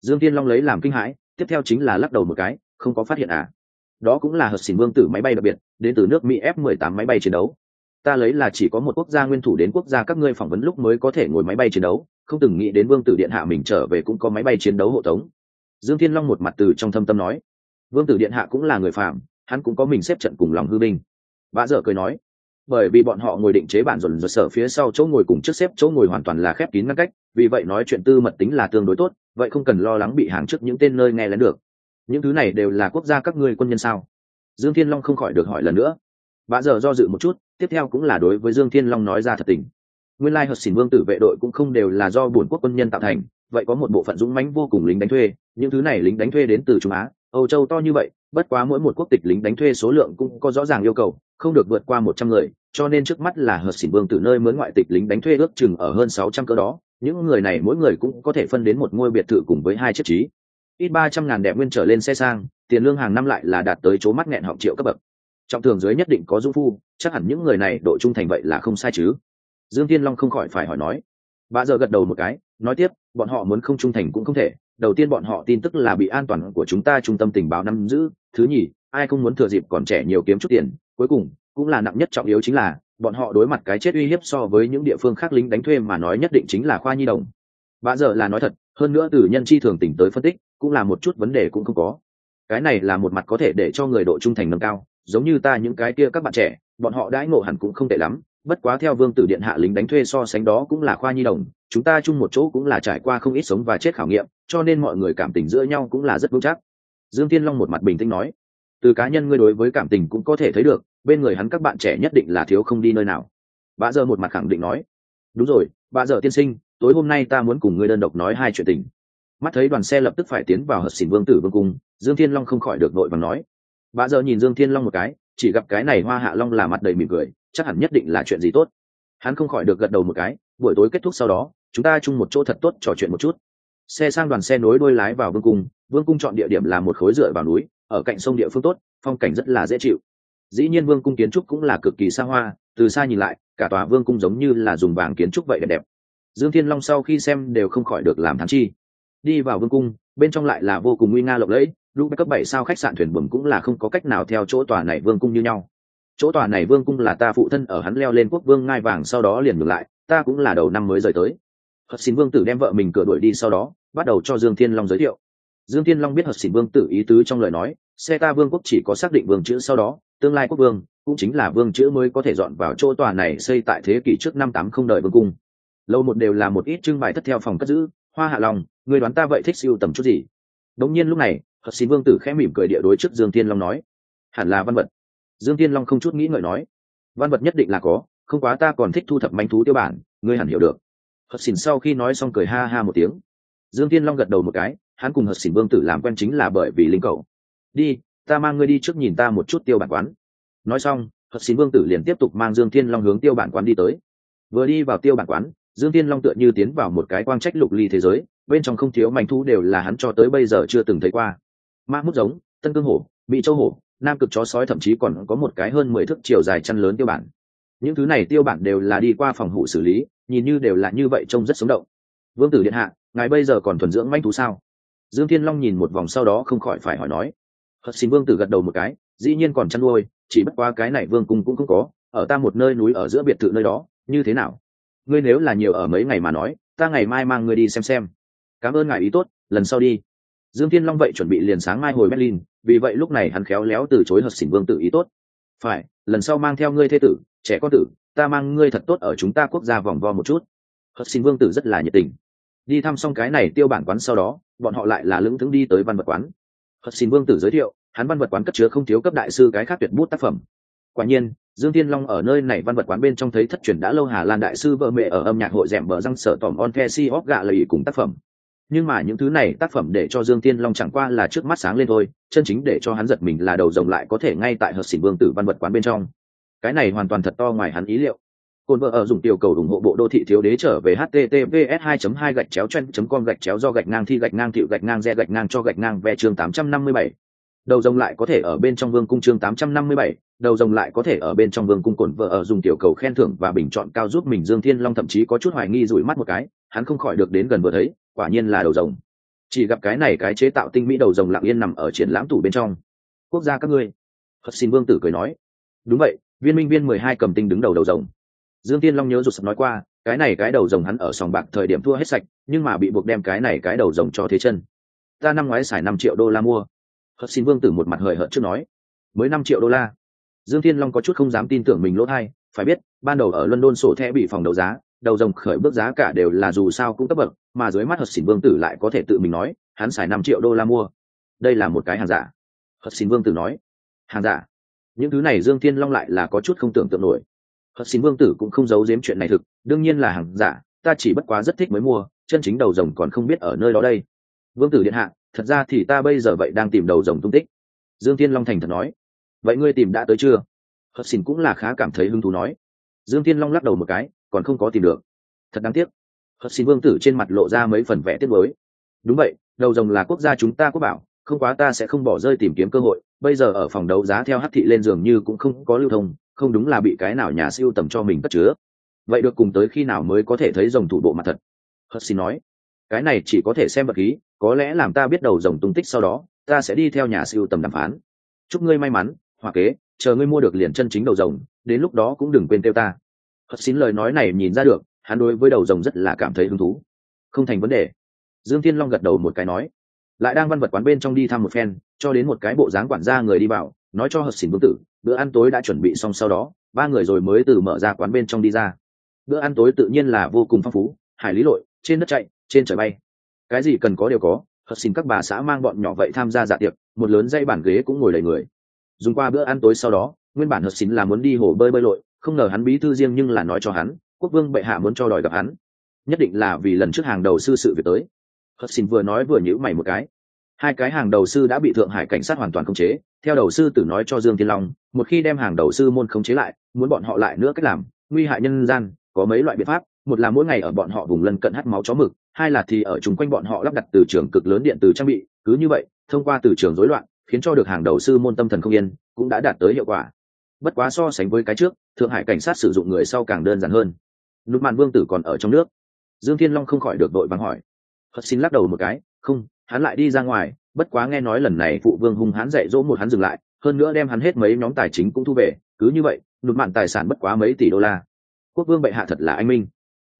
Dương thiên long lấy làm kinh hãi, tiếp theo chính là lắc đầu một cái, không có phát hiện à? Đó cũng là hợp xỉn vương tử máy bay đặc biệt, đến từ nước mỹ f 18 máy bay chiến đấu. Ta lấy là chỉ có một quốc gia nguyên thủ đến quốc gia các ngươi phỏng vấn lúc mới có thể ngồi máy bay chiến đấu, không từng nghĩ đến vương tử điện hạ mình trở về cũng có máy bay chiến đấu hộ tống dương thiên long một mặt từ trong thâm tâm nói, vương tử điện hạ cũng là người phạm hắn cũng có mình xếp trận cùng lòng hư binh. Vã dở cười nói, bởi vì bọn họ ngồi định chế bản dồn dồn sở phía sau chỗ ngồi cùng trước xếp chỗ ngồi hoàn toàn là khép kín ngăn cách, vì vậy nói chuyện tư mật tính là tương đối tốt, vậy không cần lo lắng bị hàng trước những tên nơi nghe lén được. Những thứ này đều là quốc gia các ngươi quân nhân sao? Dương thiên long không khỏi được hỏi lần nữa. Vã dở do dự một chút, tiếp theo cũng là đối với dương thiên long nói ra thật tình. Nguyên lai hợp xỉn vương tử vệ đội cũng không đều là do bổn quốc quân nhân tạo thành vậy có một bộ phận dũng mãnh vô cùng lính đánh thuê, những thứ này lính đánh thuê đến từ trung á, âu châu to như vậy, bất quá mỗi một quốc tịch lính đánh thuê số lượng cũng có rõ ràng yêu cầu, không được vượt qua một trăm người, cho nên trước mắt là hợp xỉn vương từ nơi mướn ngoại tịch lính đánh thuê ước chừng ở hơn sáu trăm cỡ đó, những người này mỗi người cũng có thể phân đến một ngôi biệt thự cùng với hai chiếc trí. Ít ba trăm ngàn đẹp nguyên trở lên xe sang, tiền lương hàng năm lại là đạt tới chỗ mắt nghẹn họng triệu cấp bậc. Trọng thường dưới nhất định có dũng phu, chắc hẳn những người này độ trung thành vậy là không sai chứ. Dương thiên long không khỏi phải hỏi nói bà giờ gật đầu một cái, nói tiếp, bọn họ muốn không trung thành cũng không thể, đầu tiên bọn họ tin tức là bị an toàn của chúng ta trung tâm tình báo nắm giữ, thứ nhì, ai không muốn thừa dịp còn trẻ nhiều kiếm chút tiền, cuối cùng, cũng là nặng nhất trọng yếu chính là, bọn họ đối mặt cái chết uy hiếp so với những địa phương khác lính đánh thuê mà nói nhất định chính là khoa nhi đồng. Bà giờ là nói thật, hơn nữa từ nhân chi thường tỉnh tới phân tích, cũng là một chút vấn đề cũng không có. Cái này là một mặt có thể để cho người độ trung thành nâng cao, giống như ta những cái kia các bạn trẻ, bọn họ đãi ngộ hẳn cũng không tệ lắm bất quá theo vương tử điện hạ lính đánh thuê so sánh đó cũng là khoa nhi đồng, chúng ta chung một chỗ cũng là trải qua không ít sống và chết khảo nghiệm, cho nên mọi người cảm tình giữa nhau cũng là rất vững chắc. Dương tiên long một mặt bình tĩnh nói, từ cá nhân ngươi đối với cảm tình cũng có thể thấy được, bên người hắn các bạn trẻ nhất định là thiếu không đi nơi nào. Bà giờ một mặt khẳng định nói, đúng rồi bà giờ tiên sinh, tối hôm nay ta muốn cùng ngươi đơn độc nói hai chuyện tình. Mắt thấy đoàn xe lập tức phải tiến vào hợp xỉn vương tử vương cung, dương thiên long không khỏi được nội và nói. Bà giờ nhìn dương thiên long một cái, chỉ gặp cái này hoa hạ long là mặt đầy mỉm cười chắc hẳn nhất định là chuyện gì tốt. Hắn không khỏi được gật đầu một cái, buổi tối kết thúc sau đó, chúng ta chung một chỗ thật tốt trò chuyện một chút. Xe sang đoàn xe nối đuôi lái vào vương cung vương cung chọn địa điểm là một khối dựa vào núi, ở cạnh sông địa phương tốt, phong cảnh rất là dễ chịu. Dĩ nhiên vương cung kiến trúc cũng là cực kỳ xa hoa, từ xa nhìn lại, cả tòa vương cung giống như là dùng vàng kiến trúc vậy đẹp đẹp. Dương thiên long sau khi xem đều không khỏi được làm thắng chi. Đi vào vương cung, bên trong lại là vô cùng nguy nga lộng lẫy lúc cấp bảy sao khách sạn thuyền buồm cũng là không có cách nào theo chỗ tòa này vương cung như nhau chỗ tòa này vương cung là ta phụ thân ở hắn leo lên quốc vương ngai vàng sau đó liền ngược lại, ta cũng là đầu năm mới rời tới. Hật xin vương tử đem vợ mình cửa đuổi đi sau đó, bắt đầu cho dương thiên long giới thiệu. Dương thiên long biết hật xin vương tử ý tứ trong lời nói, xe ta vương quốc chỉ có xác định vương chữ sau đó, tương lai quốc vương cũng chính là vương chữ mới có thể dọn vào chỗ tòa này xây tại thế kỷ trước năm tám không đợi vương cung. Lâu một đều là một ít trưng bày thất theo phòng cất giữ, hoa hạ lòng, người đoán ta vậy thích siêu tầm chút gì? Đống nhiên lúc này hật xin vương tử khẽ mỉm cười địa đối trước dương thiên long nói, hẳn là văn vật dương thiên long không chút nghĩ ngợi nói, văn vật nhất định là có, không quá ta còn thích thu thập manh thú tiêu bản, ngươi hẳn hiểu được. Hật xỉn sau khi nói xong cười ha ha một tiếng. Dương thiên long gật đầu một cái, hắn cùng hật xỉn vương tử làm quen chính là bởi vì linh cầu. Đi, ta mang ngươi đi trước nhìn ta một chút tiêu bản quán. Nói xong, hật xỉn vương tử liền tiếp tục mang dương thiên long hướng tiêu bản quán đi tới. Vừa đi vào tiêu bản quán, dương thiên long tựa như tiến vào một cái quang trách lục ly thế giới, bên trong không thiếu manh thú đều là hắn cho tới bây giờ chưa từng thấy qua. Ma mút giống, tân cương hổ, bị châu hổ nam cực chó sói thậm chí còn có một cái hơn mười thước chiều dài chăn lớn tiêu bản. Những thứ này tiêu bản đều là đi qua phòng hụ xử lý, nhìn như đều là như vậy trông rất sống động. Vương tử điện hạ, ngài bây giờ còn thuần dưỡng manh thú sao? Dương thiên long nhìn một vòng sau đó không khỏi phải hỏi nói. Hất xin vương tử gật đầu một cái, dĩ nhiên còn chăn nuôi, chỉ bất qua cái này vương cung cũng không có, ở ta một nơi núi ở giữa biệt thự nơi đó, như thế nào? Ngươi nếu là nhiều ở mấy ngày mà nói, ta ngày mai mang ngươi đi xem xem. Cảm ơn ngài ý tốt, lần sau đi dương thiên long vậy chuẩn bị liền sáng mai hồi berlin, vì vậy lúc này hắn khéo léo từ chối hợp xỉn vương tự ý tốt. Phải, lần sau mang theo ngươi thế tử, trẻ con tử, ta mang ngươi thật tốt ở chúng ta quốc gia vòng vo một chút. Hợp xỉn vương tử rất là nhiệt tình. Đi thăm xong cái này tiêu bản quán sau đó, bọn họ lại là lững thững đi tới văn vật quán. Hợp xỉn vương tử giới thiệu, hắn văn vật quán cất chứa không thiếu cấp đại sư cái khác tuyệt bút tác phẩm. Quả nhiên, dương thiên long ở nơi này văn vật quán bên trong thấy thất truyền đã lâu hà lan đại sư vợ mẹ ở âm nhạc hội rèm bờ răng sở tỏm on the si hóc gạ lời cùng tác phẩm nhưng mà những thứ này tác phẩm để cho dương tiên long chẳng qua là trước mắt sáng lên thôi chân chính để cho hắn giật mình là đầu rồng lại có thể ngay tại hợp xỉn vương tử văn vật quán bên trong. Cái này hoàn toàn thật to ngoài hắn ý liệu. Cồn vợ ở dùng tiểu cầu ủng hộ bộ đô thị thiếu đế trở về https 2 2 gạch chéo chen com gạch chéo do gạch ngang thi gạch ngang thiệu gạch ngang re gạch ngang cho gạch ngang ve chương 857. đầu rồng lại có thể ở bên trong vương cung chương 857, đầu rồng lại có thể ở bên trong vương cung cồn vợ ở dùng tiểu cầu khen thưởng và bình chọn cao giúp mình dương thiên long thậm chí có chút hoài nghi rủi mắt một cái hắn không khỏi được đến gần vừa thấy quả nhiên là đầu rồng. Chỉ gặp cái này cái chế tạo tinh mỹ đầu rồng lặng yên nằm ở triển lãm tủ bên trong. Quốc gia các ngươi. Hất xin vương tử cười nói. Đúng vậy, viên minh viên mười hai cầm tinh đứng đầu đầu rồng. Dương tiên long nhớ rụt sập nói qua, cái này cái đầu rồng hắn ở sòng bạc thời điểm thua hết sạch, nhưng mà bị buộc đem cái này cái đầu rồng cho thế chân. Ta năm ngoái xài năm triệu đô la mua. Hất xin vương tử một mặt hời hợt trước nói. Mới năm triệu đô la. Dương thiên long có chút không dám tin tưởng mình lỗ thai, phải biết, ban đầu ở london sổ thẻ bị phòng đấu giá đầu rồng khởi bước giá cả đều là dù sao cũng cấp bậc, mà dưới mắt hật xỉn vương tử lại có thể tự mình nói, hắn xài năm triệu đô la mua. Đây là một cái hàng giả. Hật xỉn vương tử nói. Hàng giả. Những thứ này dương thiên long lại là có chút không tưởng tượng nổi. Hật xỉn vương tử cũng không giấu giếm chuyện này thực, đương nhiên là hàng giả, ta chỉ bất quá rất thích mới mua, chân chính đầu rồng còn không biết ở nơi đó đây. Vương tử điện hạ, thật ra thì ta bây giờ vậy đang tìm đầu rồng tung tích. Dương thiên long thành thật nói. Vậy ngươi tìm đã tới chưa? Hật xỉn cũng là khá cảm thấy hứng thú nói. Dương thiên long lắc đầu một cái còn không có tìm được. Thật đáng tiếc. Hất xin vương tử trên mặt lộ ra mấy phần vẽ tiết mới đúng vậy, đầu rồng là quốc gia chúng ta quốc bảo, không quá ta sẽ không bỏ rơi tìm kiếm cơ hội. Bây giờ ở phòng đấu giá theo hát thị lên giường như cũng không có lưu thông, không đúng là bị cái nào nhà siêu tầm cho mình cất chứa. Vậy được cùng tới khi nào mới có thể thấy rồng thủ bộ mặt thật? Hất xin nói. Cái này chỉ có thể xem vật khí, có lẽ làm ta biết đầu rồng tung tích sau đó, ta sẽ đi theo nhà siêu tầm đàm phán. Chúc ngươi may mắn hoặc kế, chờ ngươi mua được liền chân chính đầu rồng, đến lúc đó cũng đừng quên tiêu ta hất xin lời nói này nhìn ra được, hắn đối với đầu rồng rất là cảm thấy hứng thú. Không thành vấn đề. Dương thiên long gật đầu một cái nói. Lại đang văn vật quán bên trong đi thăm một phen, cho đến một cái bộ dáng quản gia người đi vào, nói cho hật xỉn vương tử, bữa ăn tối đã chuẩn bị xong sau đó, ba người rồi mới từ mở ra quán bên trong đi ra. Bữa ăn tối tự nhiên là vô cùng phong phú, hải lý lội, trên đất chạy, trên trời bay. Cái gì cần có đều có hật xỉn các bà xã mang bọn nhỏ vậy tham gia dạ tiệc, một lớn dây bàn ghế cũng ngồi đầy người. Dùng qua bữa ăn tối sau đó, nguyên bản hật xỉn là muốn đi hồ bơi bơi lội không ngờ hắn bí thư riêng nhưng là nói cho hắn, quốc vương bệ hạ muốn cho đòi gặp hắn. Nhất định là vì lần trước hàng đầu sư sự việc tới. Hất xin vừa nói vừa nhữ mày một cái. Hai cái hàng đầu sư đã bị thượng hải cảnh sát hoàn toàn khống chế, theo đầu sư tử nói cho dương thiên long, một khi đem hàng đầu sư môn khống chế lại, muốn bọn họ lại nữa cách làm, nguy hại nhân gian, có mấy loại biện pháp, một là mỗi ngày ở bọn họ vùng lân cận hắt máu chó mực, hai là thì ở chung quanh bọn họ lắp đặt từ trường cực lớn điện từ trang bị, cứ như vậy, thông qua từ trường rối loạn, khiến cho được hàng đầu sư môn tâm thần không yên, cũng đã đạt tới hiệu quả. Bất quá so sánh với cái trước thượng hải cảnh sát sử dụng người sau càng đơn giản hơn. Nút mạn vương tử còn ở trong nước. Dương thiên long không khỏi được đội vắng hỏi. Hất xin lắc đầu một cái, không, hắn lại đi ra ngoài, bất quá nghe nói lần này phụ vương hung hắn dạy dỗ một hắn dừng lại, hơn nữa đem hắn hết mấy nhóm tài chính cũng thu về, cứ như vậy nụt mạn tài sản bất quá mấy tỷ đô la. Quốc vương bệ hạ thật là anh minh.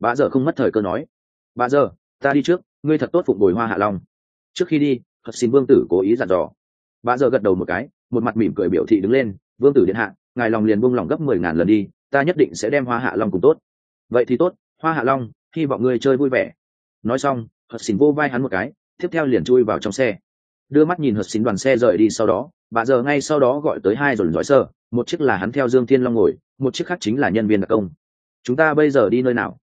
Bà giờ không mất thời cơ nói bà giờ, ta đi trước, ngươi thật tốt phụng bồi hoa hạ long. Trước khi đi, hất xin vương tử cố ý dặn dò. Bà giờ gật đầu một cái, một mặt mỉm cười biểu thị đứng lên, vương tử điện hạ ngài lòng liền buông lòng gấp mười ngàn lần đi, ta nhất định sẽ đem hoa hạ long cùng tốt. Vậy thì tốt, hoa hạ long, hy vọng ngươi chơi vui vẻ. Nói xong, hật xỉn vô vai hắn một cái, tiếp theo liền chui vào trong xe. Đưa mắt nhìn hật xỉn đoàn xe rời đi sau đó, bà giờ ngay sau đó gọi tới hai dồn dõi sơ, một chiếc là hắn theo dương thiên long ngồi, một chiếc khác chính là nhân viên đặc công. Chúng ta bây giờ đi nơi nào?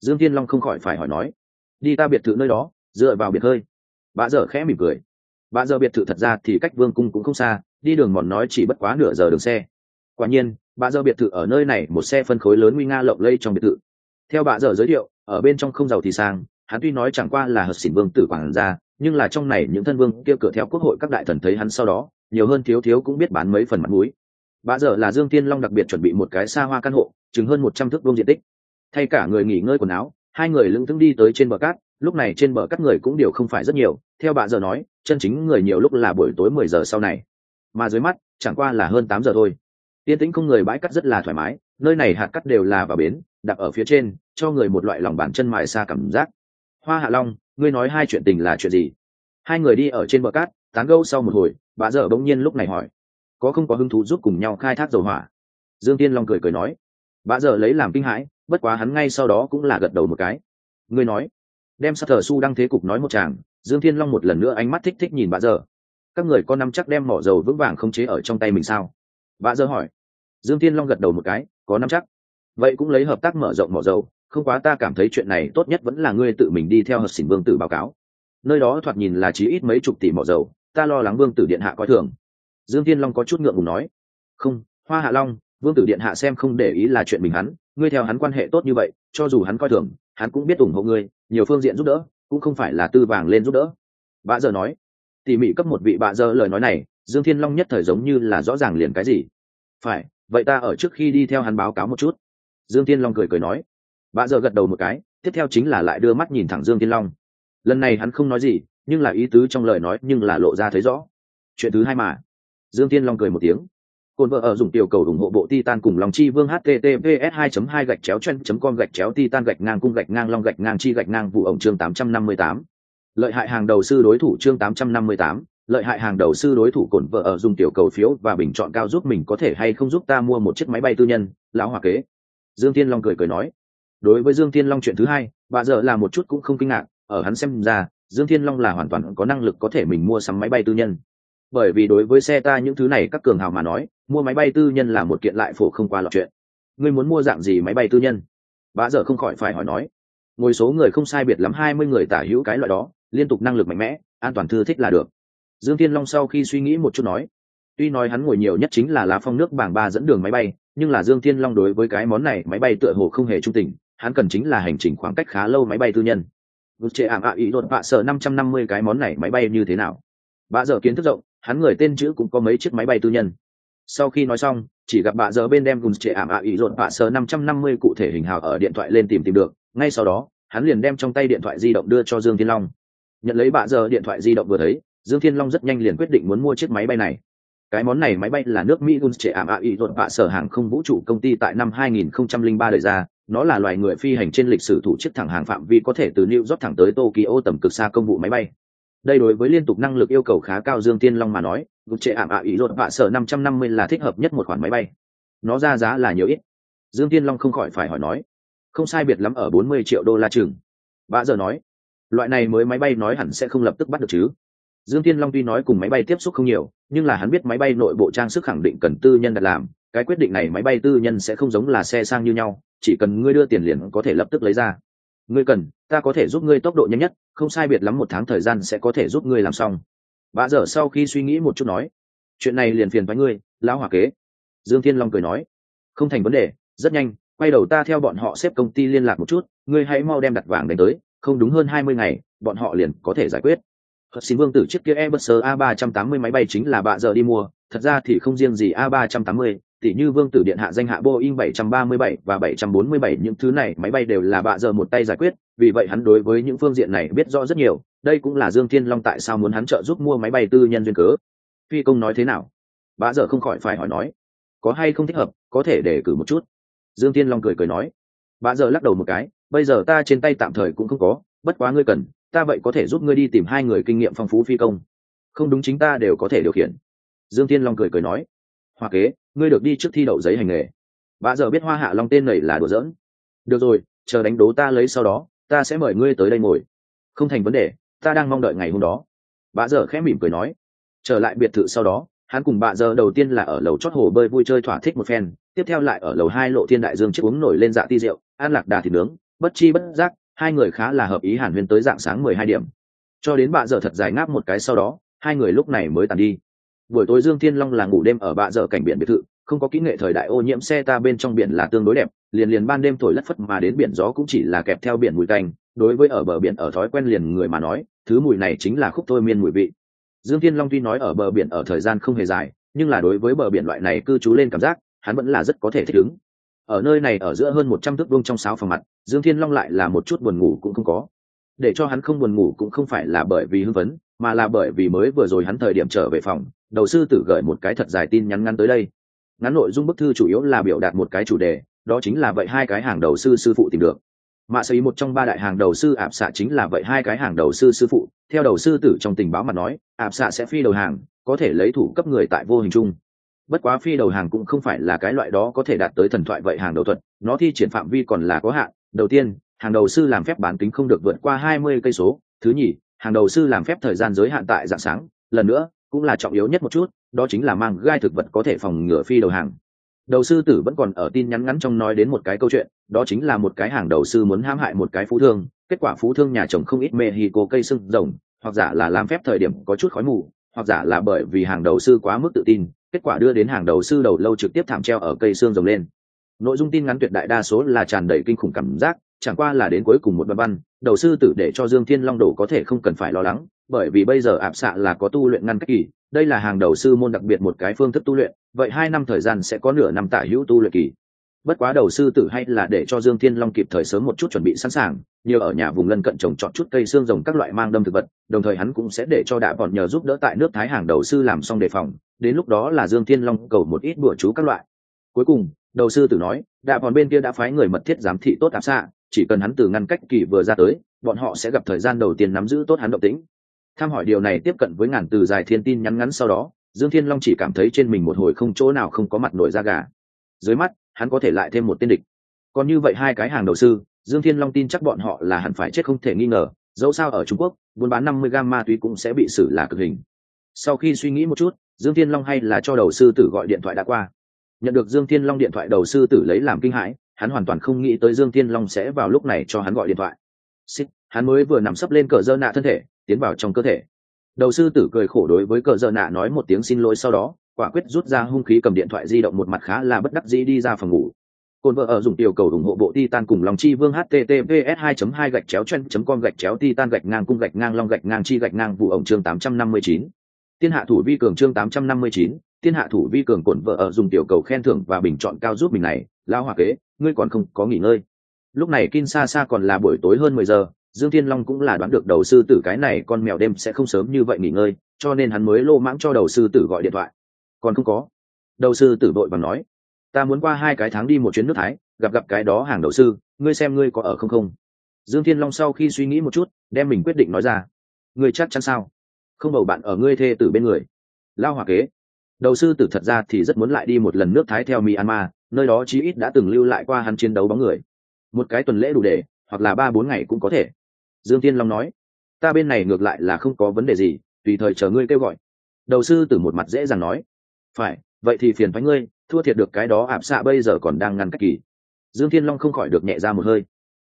Dương thiên long không khỏi phải hỏi nói. Đi ta biệt thự nơi đó, dựa vào biệt hơi. Bà giờ khẽ mỉm cười. Bà giờ biệt thự thật ra thì cách vương cung cũng không xa, đi đường mòn nói chỉ bất quá nửa giờ đường xe quả nhiên, bà dơ biệt thự ở nơi này một xe phân khối lớn nguy nga lộng lây trong biệt thự. Theo bà dơ giới thiệu, ở bên trong không giàu thì sang, hắn tuy nói chẳng qua là hợp xỉn vương tử quản gia, nhưng là trong này những thân vương kia cửa theo quốc hội các đại thần thấy hắn sau đó, nhiều hơn thiếu thiếu cũng biết bán mấy phần mặt mũi. Bà dơ là dương tiên long đặc biệt chuẩn bị một cái xa hoa căn hộ chứng hơn một trăm thước vuông diện tích. Thay cả người nghỉ ngơi quần áo, hai người lững thững đi tới trên bờ cát, lúc này trên bờ cát người cũng đều không phải rất nhiều, theo bà giờ nói, chân chính người nhiều lúc là buổi tối mười giờ sau này. Mà dưới mắt, chẳng qua là hơn tám giờ thôi tiên tĩnh không người bãi cát rất là thoải mái, nơi này hạt cát đều là vào bến, đặt ở phía trên, cho người một loại lòng bàn chân mại xa cảm giác. Hoa hạ long, ngươi nói hai chuyện tình là chuyện gì? Hai người đi ở trên bờ cát, tán gâu sau một hồi, bà dở bỗng nhiên lúc này hỏi, có không có hứng thú giúp cùng nhau khai thác dầu hỏa? Dương tiên long cười cười nói, bà dở lấy làm kinh hãi, bất quá hắn ngay sau đó cũng là gật đầu một cái. Ngươi nói. Đem sắc thờ su đăng thế cục nói một chàng dương thiên long một lần nữa ánh mắt thích thích nhìn bà dở. Các người có nắm chắc đem mỏ dầu vững vàng không chế ở trong tay mình sao? Bà dở hỏi dương thiên long gật đầu một cái, có nắm chắc. Vậy cũng lấy hợp tác mở rộng mỏ dầu, không quá ta cảm thấy chuyện này tốt nhất vẫn là ngươi tự mình đi theo hợp xỉn vương tử báo cáo. Nơi đó thoạt nhìn là chí ít mấy chục tỷ mỏ dầu, ta lo lắng vương tử điện hạ coi thường. Dương thiên long có chút ngượng ngùng nói, không, hoa hạ long, vương tử điện hạ xem không để ý là chuyện mình hắn, ngươi theo hắn quan hệ tốt như vậy, cho dù hắn coi thường, hắn cũng biết ủng hộ ngươi, nhiều phương diện giúp đỡ, cũng không phải là tư vàng lên giúp đỡ. Bà giờ nói, tỉ mỉ cấp một vị bà giờ lời nói này, dương thiên long nhất thời giống như là rõ ràng liền cái gì. Phải vậy ta ở trước khi đi theo hắn báo cáo một chút. Dương thiên long cười cười nói. Bà giờ gật đầu một cái tiếp theo chính là lại đưa mắt nhìn thẳng dương thiên long. Lần này hắn không nói gì nhưng là ý tứ trong lời nói nhưng là lộ ra thấy rõ. Chuyện thứ hai mà. Dương thiên long cười một tiếng. Cồn vợ ở dùng tiểu cầu ủng hộ bộ titan cùng lòng chi vương https 2 2 gạch chéo chen com gạch chéo titan gạch ngang cung gạch ngang long gạch ngang chi gạch ngang vụ ổng chương 858. lợi hại hàng đầu sư đối thủ chương 858, lợi hại hàng đầu sư đối thủ cồn vợ ở dùng tiểu cầu phiếu và bình chọn cao giúp mình có thể hay không giúp ta mua một chiếc máy bay tư nhân, lão hòa kế. Dương thiên long cười cười nói. Đối với dương thiên long chuyện thứ hai, bà giờ là một chút cũng không kinh ngạc, ở hắn xem ra, dương thiên long là hoàn toàn có năng lực có thể mình mua sắm máy bay tư nhân. Bởi vì đối với xe ta những thứ này các cường hào mà nói, mua máy bay tư nhân là một kiện lại phổ không qua lọt chuyện. Ngươi muốn mua dạng gì máy bay tư nhân? Bà giờ không khỏi phải hỏi nói. Ngồi số người không sai biệt lắm hai mươi người tả hữu cái loại đó, liên tục năng lực mạnh mẽ, an toàn thư thích là được dương thiên long sau khi suy nghĩ một chút nói, tuy nói hắn ngồi nhiều nhất chính là lá phong nước bảng ba dẫn đường máy bay, nhưng là dương thiên long đối với cái món này máy bay tựa hồ không hề trung tình, hắn cần chính là hành trình khoảng cách khá lâu máy bay tư nhân. Vượt trệ ảm ạ ý đột bạ sợ năm trăm năm mươi cái món này máy bay như thế nào? Bà giờ kiến thức rộng, hắn người tên chữ cũng có mấy chiếc máy bay tư nhân. Sau khi nói xong, chỉ gặp bà giờ bên đem gùn trệ ảm ạ ý rộn bạ sợ năm trăm năm mươi cụ thể hình hào ở điện thoại lên tìm tìm được, ngay sau đó, hắn liền đem trong tay điện thoại di động đưa cho dương thiên long. Nhận lấy bà giờ điện thoại di động vừa thấy dương thiên long rất nhanh liền quyết định muốn mua chiếc máy bay này cái món này máy bay là nước mỹ gùn trệ ảm ạ ý sở hàng không vũ trụ công ty tại năm 2003 đời ra nó là loài người phi hành trên lịch sử thủ chiếc thẳng hàng phạm vi có thể từ New York thẳng tới Tokyo tầm cực xa công vụ máy bay. Đây đối với liên tục năng lực yêu cầu khá cao Dương Tiên Long mà nói, gục trệ ảm ạ ý rột vạ sở 550 là thích hợp nhất một khoản máy bay. Nó ra giá là nhiều ít. Dương Tiên Long không khỏi phải hỏi nói. Không sai biệt lắm ở 40 triệu đô la chừng. Bạ giờ nói, loại này mới máy bay nói hẳn sẽ không lập tức bắt được chứ. Dương Tiên Long tuy nói cùng máy bay tiếp xúc không nhiều, nhưng là hắn biết máy bay nội bộ trang sức khẳng định cần tư nhân đặt làm, cái quyết định này máy bay tư nhân sẽ không giống là xe sang như nhau, chỉ cần ngươi đưa tiền liền có thể lập tức lấy ra. Ngươi cần ta có thể giúp ngươi tốc độ nhanh nhất không sai biệt lắm một tháng thời gian sẽ có thể giúp ngươi làm xong. Bà dở sau khi suy nghĩ một chút nói chuyện này liền phiền với ngươi lão hòa kế. Dương thiên long cười nói không thành vấn đề rất nhanh quay đầu ta theo bọn họ xếp công ty liên lạc một chút ngươi hãy mau đem đặt vàng đánh tới không đúng hơn hai mươi ngày bọn họ liền có thể giải quyết. Hợp xin vương tử chiếc kia Airbus A380 máy bay chính là bà giờ đi mua, thật ra thì không riêng gì A380, tỉ như vương tử điện hạ danh hạ Boeing 737 và 747 những thứ này máy bay đều là bạ giờ một tay giải quyết, vì vậy hắn đối với những phương diện này biết rõ rất nhiều, đây cũng là Dương Thiên Long tại sao muốn hắn trợ giúp mua máy bay tư nhân duyên cớ. Phi công nói thế nào? Bạ giờ không khỏi phải hỏi nói, có hay không thích hợp, có thể để cử một chút. Dương Thiên Long cười cười nói, bạ giờ lắc đầu một cái, bây giờ ta trên tay tạm thời cũng không có, bất quá ngươi cần, ta vậy có thể giúp ngươi đi tìm hai người kinh nghiệm phong phú phi công. Không đúng chính ta đều có thể điều khiển. Dương Thiên Long cười cười nói, hoa kế ngươi được đi trước thi đậu giấy hành nghề. Bà giờ biết hoa hạ long tên này là đùa giỡn. Được rồi chờ đánh đố ta lấy sau đó ta sẽ mời ngươi tới đây ngồi. Không thành vấn đề ta đang mong đợi ngày hôm đó. Bà giờ khẽ mỉm cười nói. Trở lại biệt thự sau đó hắn cùng bà giờ đầu tiên là ở lầu chót hồ bơi vui chơi thỏa thích một phen tiếp theo lại ở lầu hai lộ thiên đại dương chiếc uống nổi lên dạ ti rượu an lạc đà thịt nướng bất chi bất giác hai người khá là hợp ý hàn huyên tới dạng sáng mười hai điểm. Cho đến bạ giờ thật dài ngáp một cái sau đó, hai người lúc này mới tàn đi. Buổi tối dương thiên long là ngủ đêm ở bạ dở cảnh biển biệt thự, không có kỹ nghệ thời đại ô nhiễm xe ta bên trong biển là tương đối đẹp, liền liền ban đêm thổi lất phất mà đến biển gió cũng chỉ là kẹp theo biển mùi canh, đối với ở bờ biển ở thói quen liền người mà nói, thứ mùi này chính là khúc thôi miên mùi vị. Dương thiên long tuy nói ở bờ biển ở thời gian không hề dài, nhưng là đối với bờ biển loại này cư trú lên cảm giác, hắn vẫn là rất có thể thích ứng ở nơi này ở giữa hơn một trăm thước vuông trong sáu phòng mặt, dương thiên long lại là một chút buồn ngủ cũng không có. Để cho hắn không buồn ngủ cũng không phải là bởi vì hưng phấn, mà là bởi vì mới vừa rồi hắn thời điểm trở về phòng, đầu sư tử gửi một cái thật dài tin nhắn ngắn tới đây. Ngắn nội dung bức thư chủ yếu là biểu đạt một cái chủ đề, đó chính là vậy hai cái hàng đầu sư sư phụ tìm được. Mạ sấy một trong ba đại hàng đầu sư ạp xạ chính là vậy hai cái hàng đầu sư sư phụ, theo đầu sư tử trong tình báo mà nói, ạp xạ sẽ phi đầu hàng, có thể lấy thủ cấp người tại vô hình chung bất quá phi đầu hàng cũng không phải là cái loại đó có thể đạt tới thần thoại vậy hàng đầu thuật, nó thi triển phạm vi còn là có hạn. Đầu tiên, hàng đầu sư làm phép bán kính không được vượt qua hai mươi cây số. Thứ nhì, hàng đầu sư làm phép thời gian giới hạn tại dạng sáng. Lần nữa, cũng là trọng yếu nhất một chút, đó chính là mang gai thực vật có thể phòng ngừa phi đầu hàng. Đầu sư tử vẫn còn ở tin nhắn ngắn trong nói đến một cái câu chuyện, đó chính là một cái hàng đầu sư muốn hãm hại một cái phú thương. Kết quả phú thương nhà chồng không ít mê hi cô cây sưng rồng, hoặc giả là làm phép thời điểm có chút khói mù, hoặc giả là bởi vì hàng đầu sư quá mức tự tin kết quả đưa đến hàng đầu sư đầu lâu trực tiếp thảm treo ở cây xương rồng lên. Nội dung tin ngắn tuyệt đại đa số là tràn đầy kinh khủng cảm giác, chẳng qua là đến cuối cùng một đoạn văn, đầu sư tử để cho dương thiên long đổ có thể không cần phải lo lắng, bởi vì bây giờ ạp xạ là có tu luyện ngăn cách kỳ, đây là hàng đầu sư môn đặc biệt một cái phương thức tu luyện, vậy hai năm thời gian sẽ có nửa năm tả hữu tu luyện kỳ. Bất quá đầu sư tử hay là để cho dương thiên long kịp thời sớm một chút chuẩn bị sẵn sàng như ở nhà vùng lân cận trồng trọt chút cây xương rồng các loại mang đâm thực vật, đồng thời hắn cũng sẽ để cho đạ bọn nhờ giúp đỡ tại nước thái hàng đầu sư làm xong đề phòng đến lúc đó là dương thiên long cầu một ít bữa chú các loại. Cuối cùng, đầu sư tử nói, đạ bọn bên kia đã phái người mật thiết giám thị tốt tạp xạ, chỉ cần hắn từ ngăn cách kỳ vừa ra tới, bọn họ sẽ gặp thời gian đầu tiên nắm giữ tốt hắn động tĩnh. Tham hỏi điều này tiếp cận với ngàn từ dài thiên tin nhắn ngắn sau đó, dương thiên long chỉ cảm thấy trên mình một hồi không chỗ nào không có mặt nổi da gà. Dưới mắt, hắn có thể lại thêm một tên địch. Còn như vậy hai cái hàng đầu sư, dương thiên long tin chắc bọn họ là hẳn phải chết không thể nghi ngờ, dẫu sao ở trung quốc, buôn bán năm mươi gam ma túy cũng sẽ bị xử là cực hình sau khi suy nghĩ một chút, dương thiên long hay là cho đầu sư tử gọi điện thoại đã qua. Nhận được dương thiên long điện thoại đầu sư tử lấy làm kinh hãi, hắn hoàn toàn không nghĩ tới dương thiên long sẽ vào lúc này cho hắn gọi điện thoại. Xích, hắn mới vừa nằm sấp lên cờ dơ nạ thân thể, tiến vào trong cơ thể. Đầu sư tử cười khổ đối với cờ dơ nạ nói một tiếng xin lỗi sau đó, quả quyết rút ra hung khí cầm điện thoại di động một mặt khá là bất đắc dĩ đi ra phòng ngủ. Cồn vợ ở dùng tiểu cầu ủng hộ bộ titan cùng lòng chi vương https 2 2 gạch chéo chen com gạch chéo titan gạch ngang cung gạch ngang long gạch ngang chi gạch ngang vụ ổng chương 859. Tiên hạ thủ vi cường chương 859, tiên hạ thủ vi cường cuộn vợ ở dùng tiểu cầu khen thưởng và bình chọn cao giúp mình này, lao hòa kế, ngươi còn không có nghỉ ngơi. Lúc này Kinshasa còn là buổi tối hơn mười giờ, Dương Thiên Long cũng là đoán được đầu sư tử cái này con mèo đêm sẽ không sớm như vậy nghỉ ngơi, cho nên hắn mới lô mãng cho đầu sư tử gọi điện thoại. Còn không có. Đầu sư tử vội vàng nói, ta muốn qua hai cái tháng đi một chuyến nước Thái, gặp gặp cái đó hàng đầu sư, ngươi xem ngươi có ở không không. Dương Thiên Long sau khi suy nghĩ một chút, đem mình quyết định nói ra. Ngươi chắc chắn sao? Không bầu bạn ở ngươi thê tử bên người. Lao hòa kế. Đầu sư tử thật ra thì rất muốn lại đi một lần nước Thái theo Myanmar, nơi đó chí ít đã từng lưu lại qua hắn chiến đấu bóng người. Một cái tuần lễ đủ để, hoặc là ba bốn ngày cũng có thể. Dương tiên long nói. Ta bên này ngược lại là không có vấn đề gì tùy thời chờ ngươi kêu gọi. Đầu sư tử một mặt dễ dàng nói. Phải vậy thì phiền phái ngươi thua thiệt được cái đó ạp xạ bây giờ còn đang ngăn cách kỳ. Dương thiên long không khỏi được nhẹ ra một hơi.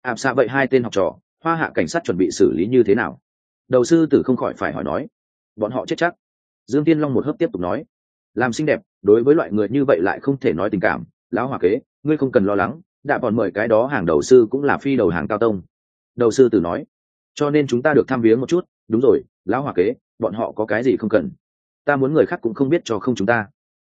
Ạp xạ vậy hai tên học trò hoa hạ cảnh sát chuẩn bị xử lý như thế nào? Đầu sư tử không khỏi phải hỏi nói bọn họ chết chắc. Dương tiên long một hớp tiếp tục nói, làm xinh đẹp, đối với loại người như vậy lại không thể nói tình cảm. Lão hòa kế, ngươi không cần lo lắng, đã bọn mời cái đó hàng đầu sư cũng là phi đầu hàng cao tông. Đầu sư tử nói, cho nên chúng ta được tham viếng một chút. Đúng rồi, lão hòa kế, bọn họ có cái gì không cần? Ta muốn người khác cũng không biết cho không chúng ta.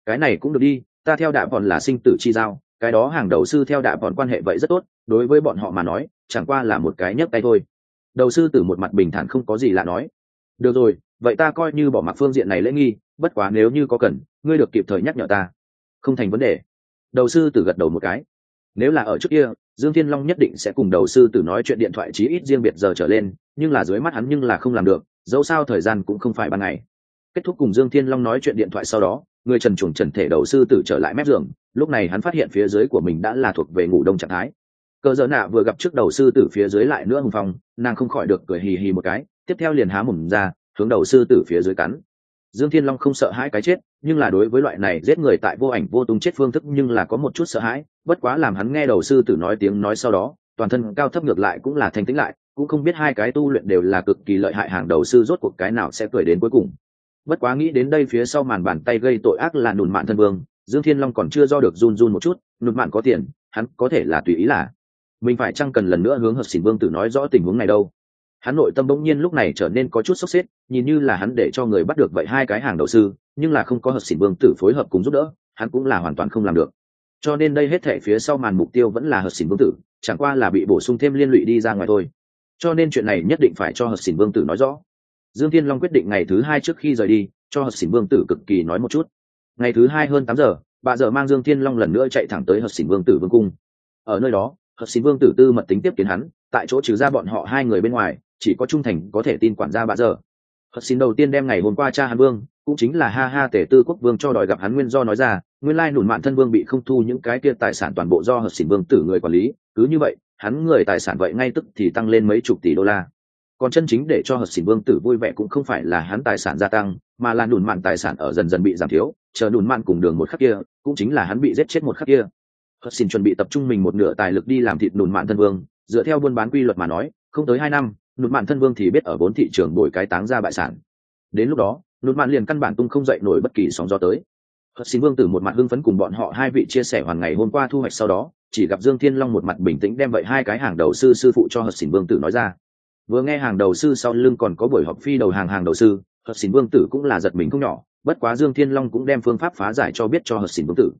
Cái này cũng được đi, ta theo đạ bọn là sinh tử chi giao. Cái đó hàng đầu sư theo đạ bọn quan hệ vậy rất tốt, đối với bọn họ mà nói, chẳng qua là một cái nhấc tay thôi. Đầu sư tử một mặt bình thản không có gì lạ nói, được rồi vậy ta coi như bỏ mặc phương diện này lễ nghi, bất quá nếu như có cần, ngươi được kịp thời nhắc nhở ta. Không thành vấn đề. Đầu sư tử gật đầu một cái. Nếu là ở trước kia, dương thiên long nhất định sẽ cùng đầu sư tử nói chuyện điện thoại chí ít riêng biệt giờ trở lên, nhưng là dưới mắt hắn nhưng là không làm được, dẫu sao thời gian cũng không phải ban ngày. Kết thúc cùng dương thiên long nói chuyện điện thoại sau đó, người trần chuồng trần thể đầu sư tử trở lại mép giường, lúc này hắn phát hiện phía dưới của mình đã là thuộc về ngủ đông trạng thái. Cờ dở nạ vừa gặp trước đầu sư tử phía dưới lại nữa hùng phong, nàng không khỏi được cười hì hì một cái, tiếp theo liền há mồm ra hướng đầu sư tử phía dưới cắn. Dương thiên long không sợ hãi cái chết, nhưng là đối với loại này giết người tại vô ảnh vô tung chết phương thức nhưng là có một chút sợ hãi, bất quá làm hắn nghe đầu sư tử nói tiếng nói sau đó, toàn thân cao thấp ngược lại cũng là thanh tĩnh lại, cũng không biết hai cái tu luyện đều là cực kỳ lợi hại hàng đầu sư rốt cuộc cái nào sẽ cười đến cuối cùng. Bất quá nghĩ đến đây phía sau màn bàn tay gây tội ác là nùn mạn thân vương, dương thiên long còn chưa do được run run một chút, nụn mạn có tiền, hắn có thể là tùy ý là. Mình phải chăng cần lần nữa hướng hợp xỉn vương tử nói rõ tình huống này đâu? Hắn nội tâm bỗng nhiên lúc này trở nên có chút sốc xếp, nhìn như là hắn để cho người bắt được vậy hai cái hàng đầu sư, nhưng là không có hợp xỉn vương tử phối hợp cùng giúp đỡ, hắn cũng là hoàn toàn không làm được. Cho nên đây hết thể phía sau màn mục tiêu vẫn là hợp xỉn vương tử, chẳng qua là bị bổ sung thêm liên lụy đi ra ngoài thôi. Cho nên chuyện này nhất định phải cho hợp xỉn vương tử nói rõ. Dương thiên long quyết định ngày thứ hai trước khi rời đi, cho hợp xỉn vương tử cực kỳ nói một chút. Ngày thứ hai hơn tám giờ, bà giờ mang dương thiên long lần nữa chạy thẳng tới hợp xỉn vương tử vương cung. Ở nơi đó, hợp xỉn vương tử tư mật tính tiếp kiến hắn, tại chỗ trừ ra bọn họ hai người bên ngoài chỉ có trung thành có thể tin quản gia bà giờ Hợp xin đầu tiên đem ngày hôm qua cha hắn vương, cũng chính là ha ha tể tư quốc vương cho đòi gặp hắn nguyên do nói ra, nguyên lai nụn mạn thân vương bị không thu những cái kia tài sản toàn bộ do hợp xin vương tử người quản lý, cứ như vậy, hắn người tài sản vậy ngay tức thì tăng lên mấy chục tỷ đô la. Còn chân chính để cho Hật xin vương tử vui vẻ cũng không phải là hắn tài sản gia tăng, mà là nụn mạn tài sản ở dần dần bị giảm thiếu, chờ nụn mạn cùng đường một khắc kia, cũng chính là hắn bị giết chết một khắc kia. Hật xin chuẩn bị tập trung mình một nửa tài lực đi làm thịt nụn mạn thân vương, dựa theo buôn bán quy luật mà nói, không tới hai năm, nụt mạn thân vương thì biết ở vốn thị trường bồi cái táng ra bại sản. Đến lúc đó, nụt mạn liền căn bản tung không dậy nổi bất kỳ sóng gió tới. Hất xin vương tử một mặt hưng phấn cùng bọn họ hai vị chia sẻ hoàn ngày hôm qua thu hoạch sau đó, chỉ gặp dương thiên long một mặt bình tĩnh đem vậy hai cái hàng đầu sư sư phụ cho hất xin vương tử nói ra. Vừa nghe hàng đầu sư sau lưng còn có buổi họp phi đầu hàng hàng đầu sư hất xin vương tử cũng là giật mình không nhỏ, bất quá dương thiên long cũng đem phương pháp phá giải cho biết cho hất xin vương tử.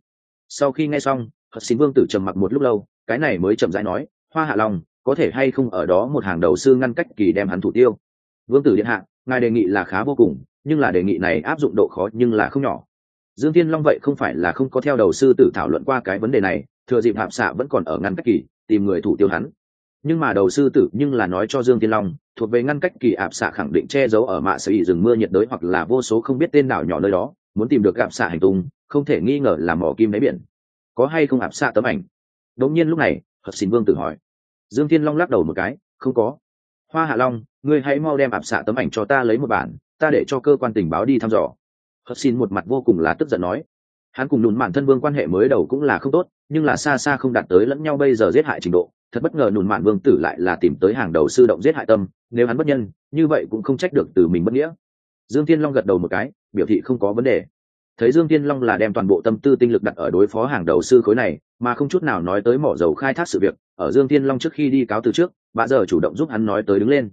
Sau khi nghe xong hất xin vương tử trầm mặc một lúc lâu, cái này mới chậm rãi nói, hoa hạ long có thể hay không ở đó một hàng đầu sư ngăn cách kỳ đem hắn thủ tiêu. Vương tử điện hạ, ngài đề nghị là khá vô cùng, nhưng là đề nghị này áp dụng độ khó nhưng là không nhỏ. Dương thiên long vậy không phải là không có theo đầu sư tử thảo luận qua cái vấn đề này, thừa dịp hạp xạ vẫn còn ở ngăn cách kỳ, tìm người thủ tiêu hắn. Nhưng mà đầu sư tử nhưng là nói cho dương thiên long, thuộc về ngăn cách kỳ ạp xạ khẳng định che giấu ở mạ sở ỉ rừng mưa nhiệt đới hoặc là vô số không biết tên đảo nhỏ nơi đó, muốn tìm được ạp xạ hành tung, không thể nghi ngờ là mỏ kim đáy biển. Có hay không ạp xạ tấm ảnh? Đống nhiên lúc này, hợp xin vương tử hỏi dương thiên long lắc đầu một cái, không có. Hoa hạ long, ngươi hãy mau đem ạp xạ tấm ảnh cho ta lấy một bản, ta để cho cơ quan tình báo đi thăm dò. Hất xin một mặt vô cùng là tức giận nói. Hắn cùng nùn mạn thân vương quan hệ mới đầu cũng là không tốt, nhưng là xa xa không đạt tới lẫn nhau bây giờ giết hại trình độ, thật bất ngờ nùn mạn vương tử lại là tìm tới hàng đầu sư động giết hại tâm, nếu hắn bất nhân, như vậy cũng không trách được từ mình bất nghĩa. Dương thiên long gật đầu một cái, biểu thị không có vấn đề thấy dương thiên long là đem toàn bộ tâm tư tinh lực đặt ở đối phó hàng đầu sư khối này, mà không chút nào nói tới mỏ dầu khai thác sự việc, ở dương thiên long trước khi đi cáo từ trước, bà giờ chủ động giúp hắn nói tới đứng lên.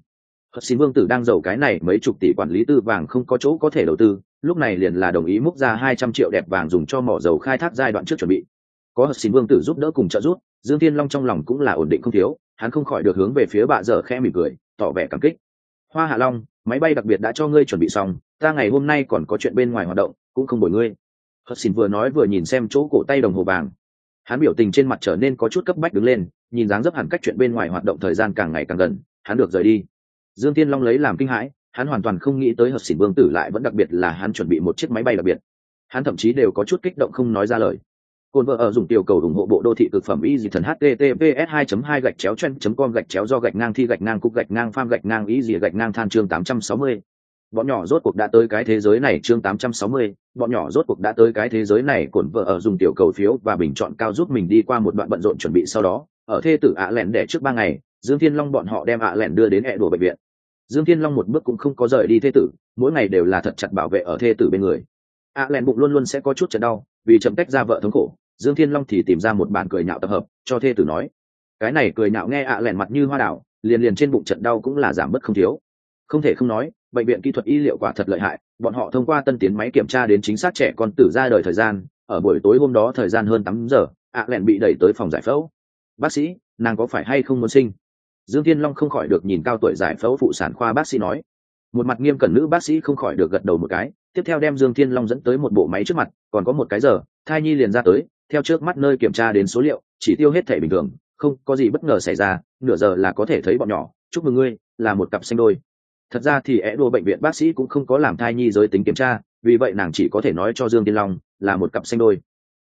Hất xin vương tử đang giàu cái này mấy chục tỷ quản lý tư vàng không có chỗ có thể đầu tư, lúc này liền là đồng ý múc ra hai trăm triệu đẹp vàng dùng cho mỏ dầu khai thác giai đoạn trước chuẩn bị. Có hất xin vương tử giúp đỡ cùng trợ giúp, dương thiên long trong lòng cũng là ổn định không thiếu, hắn không khỏi được hướng về phía bà dở khẽ mỉm cười, tỏ vẻ cảm kích. Hoa hạ long máy bay đặc biệt đã cho ngươi chuẩn bị xong, ta ngày hôm nay còn có chuyện bên ngoài hoạt động, cũng không bồi ngươi. Hất xin vừa nói vừa nhìn xem chỗ cổ tay đồng hồ vàng. Hắn biểu tình trên mặt trở nên có chút cấp bách đứng lên, nhìn dáng dấp hẳn cách chuyện bên ngoài hoạt động thời gian càng ngày càng gần, hắn được rời đi. Dương tiên long lấy làm kinh hãi, hắn hoàn toàn không nghĩ tới hợp xỉn vương tử lại vẫn đặc biệt là hắn chuẩn bị một chiếc máy bay đặc biệt. Hắn thậm chí đều có chút kích động không nói ra lời. Côn vợ ở dùng tiểu cầu ủng hộ bộ đô thị cực phẩm y dị thần https 2 2 gạch chéo chen com gạch chéo do gạch ngang thi gạch ngang cục gạch ngang pham gạch ngang y dị gạch ngang than chương 860. Bọn nhỏ rốt cuộc đã tới cái thế giới này chương 860, bọn nhỏ rốt cuộc đã tới cái thế giới này cổn vợ ở dùng tiểu cầu phiếu và bình chọn cao giúp mình đi qua một đoạn bận rộn chuẩn bị sau đó, ở thê tử ạ lẹn đẻ trước ba ngày, Dương Thiên Long bọn họ đem ạ lẹn đưa đến ẹ đùa bệnh viện. Dương Thiên Long một bước cũng không có rời đi thê tử, mỗi ngày đều là thật chặt bảo vệ ở thê tử bên người ạ lẹn bụng luôn luôn sẽ có chút trận đau, vì chậm tách ra vợ thống khổ, Dương Thiên Long thì tìm ra một bản cười nhạo tập hợp, cho thê tử nói. Cái này cười nhạo nghe ạ lẹn mặt như hoa đảo, liền liền trên bụng trận đau cũng là giảm bớt không thiếu. Không thể không nói, bệnh viện kỹ thuật y liệu quả thật lợi hại bọn họ thông qua tân tiến máy kiểm tra đến chính xác trẻ con tử ra đời thời gian ở buổi tối hôm đó thời gian hơn tám giờ ạ lẹn bị đẩy tới phòng giải phẫu bác sĩ nàng có phải hay không muốn sinh dương thiên long không khỏi được nhìn cao tuổi giải phẫu phụ sản khoa bác sĩ nói một mặt nghiêm cẩn nữ bác sĩ không khỏi được gật đầu một cái tiếp theo đem dương thiên long dẫn tới một bộ máy trước mặt, còn có một cái giờ, thai nhi liền ra tới, theo trước mắt nơi kiểm tra đến số liệu, chỉ tiêu hết thể bình thường, không có gì bất ngờ xảy ra, nửa giờ là có thể thấy bọn nhỏ, chúc mừng ngươi, là một cặp sinh đôi. Thật ra thì é đua bệnh viện bác sĩ cũng không có làm thai nhi giới tính kiểm tra, vì vậy nàng chỉ có thể nói cho dương tiên long, là một cặp xanh đôi.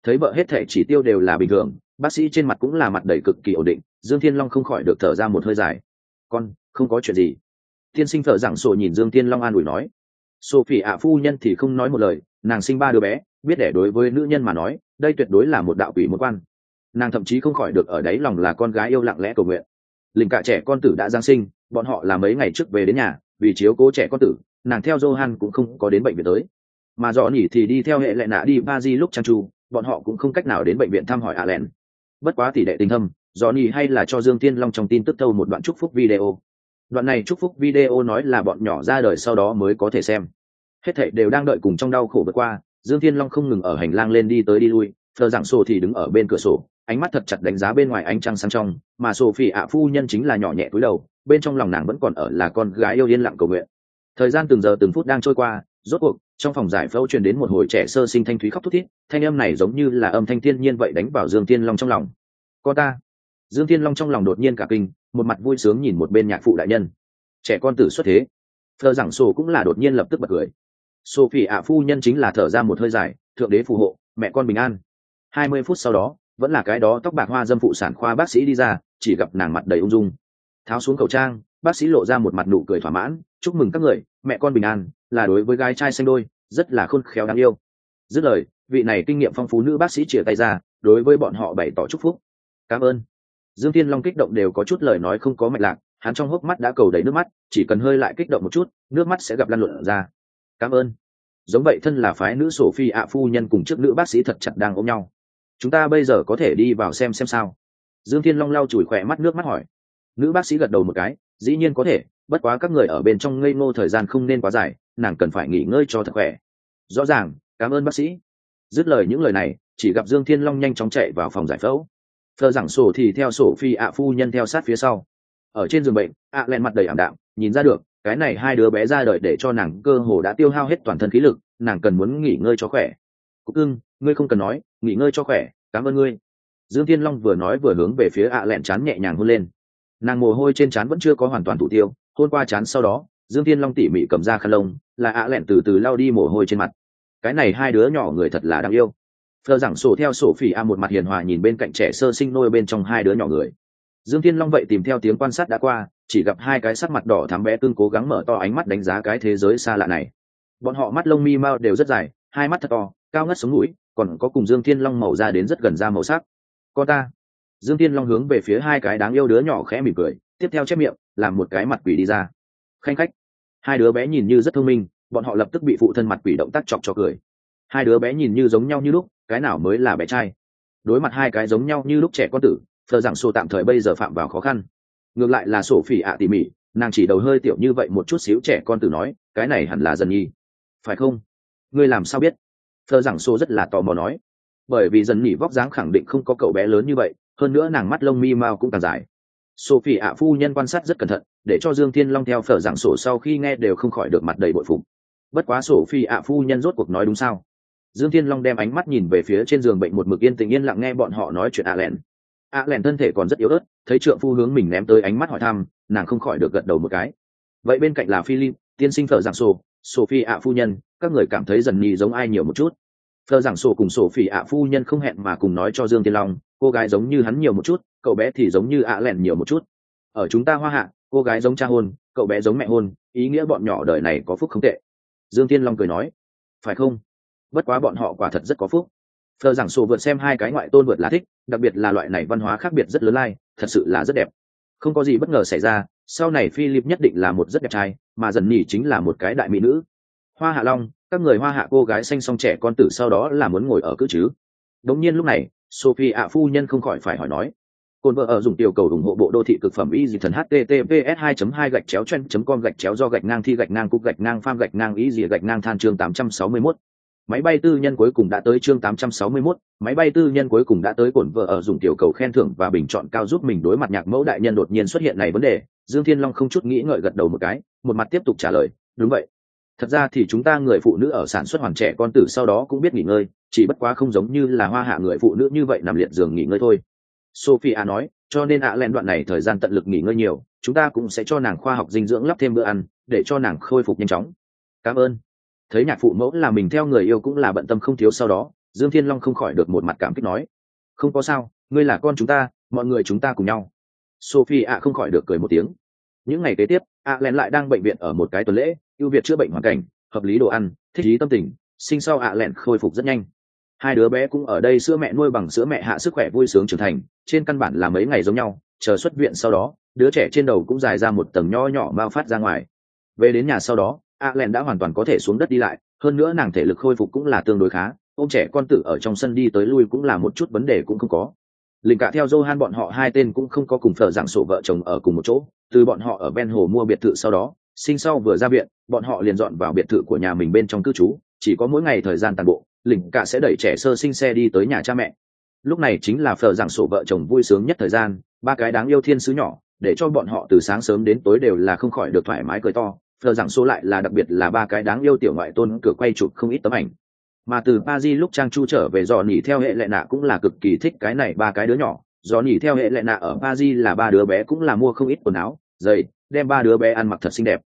Thấy vợ hết thể chỉ tiêu đều là bình thường, bác sĩ trên mặt cũng là mặt đầy cực kỳ ổn định, dương thiên long không khỏi được thở ra một hơi dài. Con, không có chuyện gì. Tiên sinh thở giảng sổ nhìn dương tiên long an ủi nói sophie ạ phu nhân thì không nói một lời, nàng sinh ba đứa bé, biết để đối với nữ nhân mà nói, đây tuyệt đối là một đạo quỷ môn quan. Nàng thậm chí không khỏi được ở đấy lòng là con gái yêu lặng lẽ cầu nguyện. Linh cả trẻ con tử đã giáng sinh, bọn họ là mấy ngày trước về đến nhà, vì chiếu cố trẻ con tử, nàng theo johan cũng không có đến bệnh viện tới. Mà rõ nhỉ thì đi theo hệ lệ nạ đi ba di lúc trang chu bọn họ cũng không cách nào đến bệnh viện thăm hỏi ạ lẹn. Bất quá tỷ đệ tình thâm Johnny nhỉ hay là cho dương tiên long trong tin tức thâu một đoạn chúc phúc video đoạn này chúc phúc video nói là bọn nhỏ ra đời sau đó mới có thể xem. Hết thảy đều đang đợi cùng trong đau khổ vượt qua, dương thiên long không ngừng ở hành lang lên đi tới đi lui, thờ giảng sổ thì đứng ở bên cửa sổ, ánh mắt thật chặt đánh giá bên ngoài ánh trăng sáng trong, mà sổ phỉ ạ phu nhân chính là nhỏ nhẹ cúi đầu, bên trong lòng nàng vẫn còn ở là con gái yêu yên lặng cầu nguyện. Thời gian từng giờ từng phút đang trôi qua, rốt cuộc, trong phòng giải phẫu truyền đến một hồi trẻ sơ sinh thanh thúy khóc thút thít, thanh âm này giống như là âm thanh thiên nhiên vậy đánh vào dương thiên long trong lòng. Con ta dương thiên long trong lòng đột nhiên cả kinh, một mặt vui sướng nhìn một bên nhạc phụ đại nhân. Trẻ con tử xuất thế. Thờ giảng sổ cũng là đột nhiên lập tức bật cười. Sophie ạ phu nhân chính là thở ra một hơi dài, thượng đế phù hộ, mẹ con bình an. Hai mươi phút sau đó, vẫn là cái đó tóc bạc hoa dâm phụ sản khoa bác sĩ đi ra, chỉ gặp nàng mặt đầy ung dung. Tháo xuống khẩu trang, bác sĩ lộ ra một mặt nụ cười thỏa mãn, chúc mừng các người, mẹ con bình an, là đối với gái trai xanh đôi, rất là khôn khéo đáng yêu. Dứt lời, vị này kinh nghiệm phong phú nữ bác sĩ chìa tay ra, đối với bọn họ bày tỏ chúc phúc. Cảm ơn dương tiên long kích động đều có chút lời nói không có mạch lạc, hắn trong hốc mắt đã cầu đầy nước mắt, chỉ cần hơi lại kích động một chút, nước mắt sẽ gặp lan luận ra. Cảm ơn. Giống vậy thân là phái nữ sổ phi ạ phu nhân cùng trước nữ bác sĩ thật chặt đang ôm nhau. Chúng ta bây giờ có thể đi vào xem xem sao. Dương thiên long lau chùi khỏe mắt nước mắt hỏi. Nữ bác sĩ gật đầu một cái, dĩ nhiên có thể, bất quá các người ở bên trong ngây ngô thời gian không nên quá dài, nàng cần phải nghỉ ngơi cho thật khỏe. Rõ ràng, cảm ơn bác sĩ. Dứt lời những lời này, chỉ gặp dương thiên long nhanh chóng chạy vào phòng giải phẫu thờ giảng sổ thì theo sổ phi ạ phu nhân theo sát phía sau. Ở trên giường bệnh, ạ à len mặt đầy ảm đạm, nhìn ra được, cái này hai đứa bé ra đời để cho nàng cơ hồ đã tiêu hao hết toàn thân khí lực, nàng cần muốn nghỉ ngơi cho khỏe. Cúc ưng ngươi không cần nói, nghỉ ngơi cho khỏe, cảm ơn ngươi. Dương thiên long vừa nói vừa hướng về phía ạ lẹn chán nhẹ nhàng hôn lên. Nàng mồ hôi trên chán vẫn chưa có hoàn toàn thủ tiêu, hôn qua chán sau đó, dương thiên long tỉ mỉ cầm ra khăn lông, là ạ lẹn từ từ lao đi mồ hôi trên mặt. Cái này hai đứa nhỏ người thật là đáng yêu phờ giảng sổ theo sổ phỉ a một mặt hiền hòa nhìn bên cạnh trẻ sơ sinh nôi bên trong hai đứa nhỏ người. Dương thiên long vậy tìm theo tiếng quan sát đã qua, chỉ gặp hai cái sắc mặt đỏ thắm bé tương cố gắng mở to ánh mắt đánh giá cái thế giới xa lạ này. Bọn họ mắt lông mi mao đều rất dài, hai mắt thật to, cao ngất sống mũi, còn có cùng dương thiên long màu da đến rất gần da màu sắc. Con ta. Dương thiên long hướng về phía hai cái đáng yêu đứa nhỏ khẽ mỉm cười, tiếp theo chép miệng, làm một cái mặt quỷ đi ra. Khanh khách. Hai đứa bé nhìn như rất thông minh, bọn họ lập tức bị phụ thân mặt quỷ động tác chọc cho cười hai đứa bé nhìn như giống nhau như lúc, cái nào mới là bé trai? Đối mặt hai cái giống nhau như lúc trẻ con tử, thờ rằng sổ tạm thời bây giờ phạm vào khó khăn. Ngược lại là sổ phỉ ạ tỉ mỉ, nàng chỉ đầu hơi tiểu như vậy một chút xíu trẻ con tử nói, cái này hẳn là dần nhi. Phải không? Ngươi làm sao biết? Thơ giảng sổ rất là tò mò nói. Bởi vì dần nhỉ vóc dáng khẳng định không có cậu bé lớn như vậy, hơn nữa nàng mắt lông mi mao cũng càng dài. Sophie ạ phu nhân quan sát rất cẩn thận, để cho dương thiên long theo phở giảng sổ sau khi nghe đều không khỏi được mặt đầy bội phục. Bất quá sophie ạ phu nhân rốt cuộc nói đúng sao? Dương thiên long đem ánh mắt nhìn về phía trên giường bệnh một mực yên tình yên lặng nghe bọn họ nói chuyện ạ lẹn. Ạ lẹn thân thể còn rất yếu ớt, thấy trượng phu hướng mình ném tới ánh mắt hỏi thăm, nàng không khỏi được gật đầu một cái. Vậy bên cạnh là philip, tiên sinh phở giảng sổ, sophie ạ phu nhân, các người cảm thấy dần nhì giống ai nhiều một chút. Phở giảng sổ cùng sophie ạ phu nhân không hẹn mà cùng nói cho dương thiên long, cô gái giống như hắn nhiều một chút, cậu bé thì giống như ạ lẹn nhiều một chút. Ở chúng ta hoa hạ, cô gái giống cha hôn, cậu bé giống mẹ hôn, ý nghĩa bọn nhỏ đời này có phúc không tệ. Dương thiên long cười nói, phải không? Bất quá bọn họ quả thật rất có phúc. Thờ giảng sổ vượt xem hai cái ngoại tôn vượt là thích, đặc biệt là loại này văn hóa khác biệt rất lớn lai, thật sự là rất đẹp. Không có gì bất ngờ xảy ra, sau này philip nhất định là một rất đẹp trai, mà dần nhỉ chính là một cái đại mỹ nữ. Hoa hạ long, các người hoa hạ cô gái xanh song trẻ con tử sau đó là muốn ngồi ở cứ chứ. Đống nhiên lúc này sophie ạ phu nhân không khỏi phải hỏi nói. Cồn vợ ở dùng tiểu cầu ủng hộ bộ đô thị cực phẩm y dị thần https 2 2 gạch chéo chen com gạch chéo do gạch ngang thi gạch ngang cúc gạch ngang pham gạch ngang y dị gạch ngang than chương 861 máy bay tư nhân cuối cùng đã tới chương 861, máy bay tư nhân cuối cùng đã tới cổn vợ ở dùng tiểu cầu khen thưởng và bình chọn cao giúp mình đối mặt nhạc mẫu đại nhân đột nhiên xuất hiện này vấn đề, Dương Thiên Long không chút nghĩ ngợi gật đầu một cái, một mặt tiếp tục trả lời, đúng vậy. Thật ra thì chúng ta người phụ nữ ở sản xuất hoàn trẻ con tử sau đó cũng biết nghỉ ngơi, chỉ bất quá không giống như là hoa hạ người phụ nữ như vậy nằm liệt giường nghỉ ngơi thôi. Sophia nói, cho nên ạ à lẹn đoạn này thời gian tận lực nghỉ ngơi nhiều, chúng ta cũng sẽ cho nàng khoa học dinh dưỡng lắp thêm bữa ăn, để cho nàng khôi phục nhanh chóng. Cảm ơn thấy nhạc phụ mẫu là mình theo người yêu cũng là bận tâm không thiếu sau đó, dương thiên long không khỏi được một mặt cảm kích nói, không có sao, ngươi là con chúng ta, mọi người chúng ta cùng nhau. Sophie ạ không khỏi được cười một tiếng. Những ngày kế tiếp, ạ len lại đang bệnh viện ở một cái tuần lễ, ưu việt chữa bệnh hoàn cảnh, hợp lý đồ ăn, thích lý tâm tình, sinh sau ạ len khôi phục rất nhanh. Hai đứa bé cũng ở đây sữa mẹ nuôi bằng sữa mẹ hạ sức khỏe vui sướng trưởng thành, trên căn bản là mấy ngày giống nhau, chờ xuất viện sau đó, đứa trẻ trên đầu cũng dài ra một tầng nho nhỏ bao phát ra ngoài. Về đến nhà sau đó a len đã hoàn toàn có thể xuống đất đi lại, hơn nữa nàng thể lực khôi phục cũng là tương đối khá Ông trẻ con tử ở trong sân đi tới lui cũng là một chút vấn đề cũng không có. Linh cả theo johan bọn họ hai tên cũng không có cùng thờ dạng sổ vợ chồng ở cùng một chỗ, từ bọn họ ở ven hồ mua biệt thự sau đó, sinh sau vừa ra viện, bọn họ liền dọn vào biệt thự của nhà mình bên trong cư trú, chỉ có mỗi ngày thời gian tàn bộ lình cả sẽ đẩy trẻ sơ sinh xe đi tới nhà cha mẹ. Lúc này chính là phở dạng sổ vợ chồng vui sướng nhất thời gian, ba cái đáng yêu thiên sứ nhỏ, để cho bọn họ từ sáng sớm đến tối đều là không khỏi được thoải mái cười to phờ rằng số lại là đặc biệt là ba cái đáng yêu tiểu ngoại tôn cửa quay chụp không ít tấm ảnh. Mà từ ba di lúc trang chu trở về dò nỉ theo hệ lệ nạ cũng là cực kỳ thích cái này ba cái đứa nhỏ. Dò nỉ theo hệ lệ nạ ở ba di là ba đứa bé cũng là mua không ít quần áo, giày, đem ba đứa bé ăn mặc thật xinh đẹp.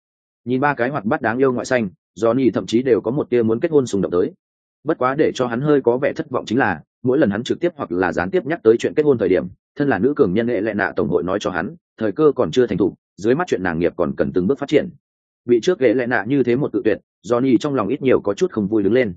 Nhìn ba cái hoạt bát đáng yêu ngoại xanh dò nỉ thậm chí đều có một tia muốn kết hôn sùng động tới. Bất quá để cho hắn hơi có vẻ thất vọng chính là, mỗi lần hắn trực tiếp hoặc là gián tiếp nhắc tới chuyện kết hôn thời điểm, thân là nữ cường nhân hệ lệ nạ tổng hội nói cho hắn, thời cơ còn chưa thành thục dưới mắt chuyện nàng nghiệp còn cần từng bước phát triển bị trước ghế lệ nạ như thế một tự tuyệt, johnny trong lòng ít nhiều có chút không vui đứng lên.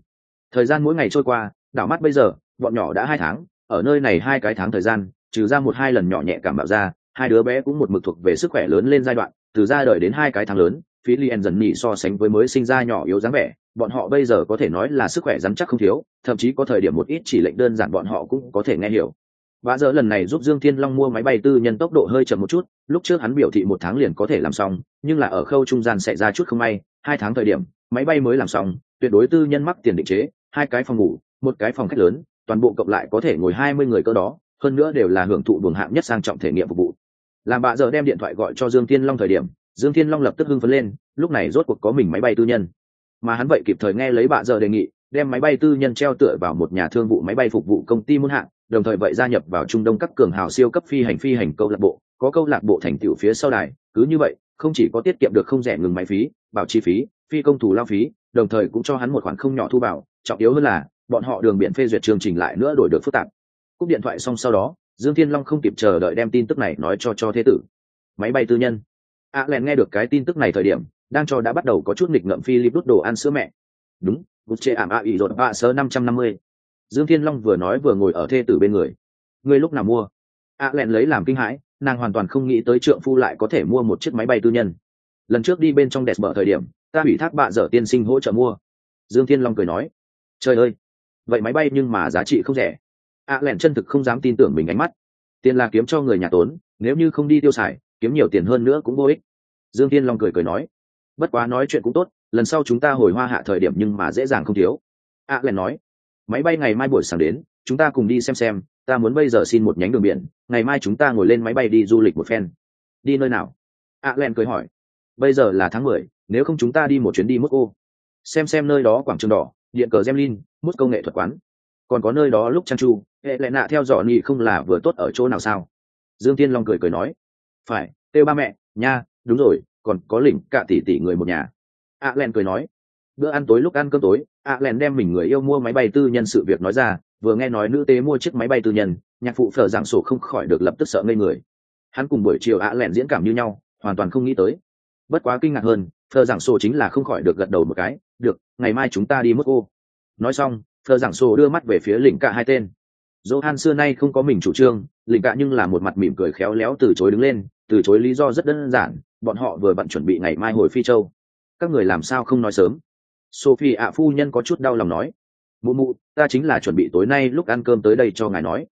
Thời gian mỗi ngày trôi qua, đảo mắt bây giờ, bọn nhỏ đã hai tháng, ở nơi này hai cái tháng thời gian, trừ ra một hai lần nhỏ nhẹ cảm bạo ra, hai đứa bé cũng một mực thuộc về sức khỏe lớn lên giai đoạn, từ ra đời đến hai cái tháng lớn phí lien dần nhị so sánh với mới sinh ra nhỏ yếu dáng vẻ, bọn họ bây giờ có thể nói là sức khỏe dám chắc không thiếu, thậm chí có thời điểm một ít chỉ lệnh đơn giản bọn họ cũng có thể nghe hiểu. Vã giờ lần này giúp Dương Thiên Long mua máy bay tư nhân tốc độ hơi chậm một chút, lúc trước hắn biểu thị một tháng liền có thể làm xong, nhưng là ở khâu trung gian xảy ra chút không may, hai tháng thời điểm, máy bay mới làm xong, tuyệt đối tư nhân mắc tiền định chế, hai cái phòng ngủ, một cái phòng khách lớn, toàn bộ cộng lại có thể ngồi hai mươi người cơ đó, hơn nữa đều là hưởng thụ buồng hạng nhất sang trọng thể nghiệm phục vụ. Làm bà giờ đem điện thoại gọi cho Dương Thiên Long thời điểm, Dương Thiên Long lập tức hưng phấn lên, lúc này rốt cuộc có mình máy bay tư nhân. Mà hắn vậy kịp thời nghe lấy bà giờ đề nghị, đem máy bay tư nhân treo tựa vào một nhà thương vụ máy bay phục vụ công ty muôn hạng, đồng thời vậy gia nhập vào trung đông các cường hào siêu cấp phi hành phi hành câu lạc bộ, có câu lạc bộ thành tựu phía sau đài, cứ như vậy, không chỉ có tiết kiệm được không rẻ ngừng máy phí, bảo chi phí, phi công thủ lao phí, đồng thời cũng cho hắn một khoản không nhỏ thu bảo, trọng yếu hơn là, bọn họ đường biện phê duyệt chương trình lại nữa đổi được phức tạp. Cúp điện thoại xong sau đó, dương thiên long không kịp chờ đợi đem tin tức này nói cho cho thế tử. Máy bay tư nhân. A à len nghe được cái tin tức này thời điểm, đang cho đã bắt đầu có chút nghịch ngợm philip đút đồ ăn sữa mẹ. Đúng bút chê ảm a ỉ rột ba sơ năm trăm năm mươi dương thiên long vừa nói vừa ngồi ở thê tử bên người. Ngươi lúc nào mua? A à lẹn lấy làm kinh hãi nàng hoàn toàn không nghĩ tới trượng phu lại có thể mua một chiếc máy bay tư nhân. Lần trước đi bên trong đẹp bờ thời điểm ta ủy thác bạ dở tiên sinh hỗ trợ mua. Dương thiên long cười nói trời ơi vậy máy bay nhưng mà giá trị không rẻ. A à lẹn chân thực không dám tin tưởng mình ánh mắt. Tiền là kiếm cho người nhà tốn nếu như không đi tiêu xài kiếm nhiều tiền hơn nữa cũng vô ích. Dương Thiên long cười cười nói bất quá nói chuyện cũng tốt lần sau chúng ta hồi hoa hạ thời điểm nhưng mà dễ dàng không thiếu. A à, len nói máy bay ngày mai buổi sáng đến chúng ta cùng đi xem xem ta muốn bây giờ xin một nhánh đường biển ngày mai chúng ta ngồi lên máy bay đi du lịch một phen. Đi nơi nào? A à, len cười hỏi. Bây giờ là tháng mười nếu không chúng ta đi một chuyến đi moscow. Xem xem nơi đó quảng trường đỏ điện cờ gemlin mút công nghệ thuật quán. Còn có nơi đó lúc trang chu hệ lệ nạ theo dõi nhị không là vừa tốt ở chỗ nào sao? Dương tiên long cười cười nói. Phải kêu ba mẹ nha đúng rồi còn có lỉnh cả tỷ tỷ người một nhà. A len cười nói. Bữa ăn tối lúc ăn cơm tối a len đem mình người yêu mua máy bay tư nhân sự việc nói ra vừa nghe nói nữ tế mua chiếc máy bay tư nhân nhạc phụ phở giảng sổ không khỏi được lập tức sợ ngây người hắn cùng buổi chiều a len diễn cảm như nhau hoàn toàn không nghĩ tới bất quá kinh ngạc hơn phở giảng sổ chính là không khỏi được gật đầu một cái được ngày mai chúng ta đi mất cô nói xong phở giảng sổ đưa mắt về phía lỉnh cả hai tên Johan xưa nay không có mình chủ trương, lĩnh cả nhưng là một mặt mỉm cười khéo léo từ chối đứng lên, từ chối lý do rất đơn giản, bọn họ vừa bận chuẩn bị ngày mai hồi Phi Châu. Các người làm sao không nói sớm? Sophie ạ phu nhân có chút đau lòng nói. Mụ mụ, ta chính là chuẩn bị tối nay lúc ăn cơm tới đây cho ngài nói.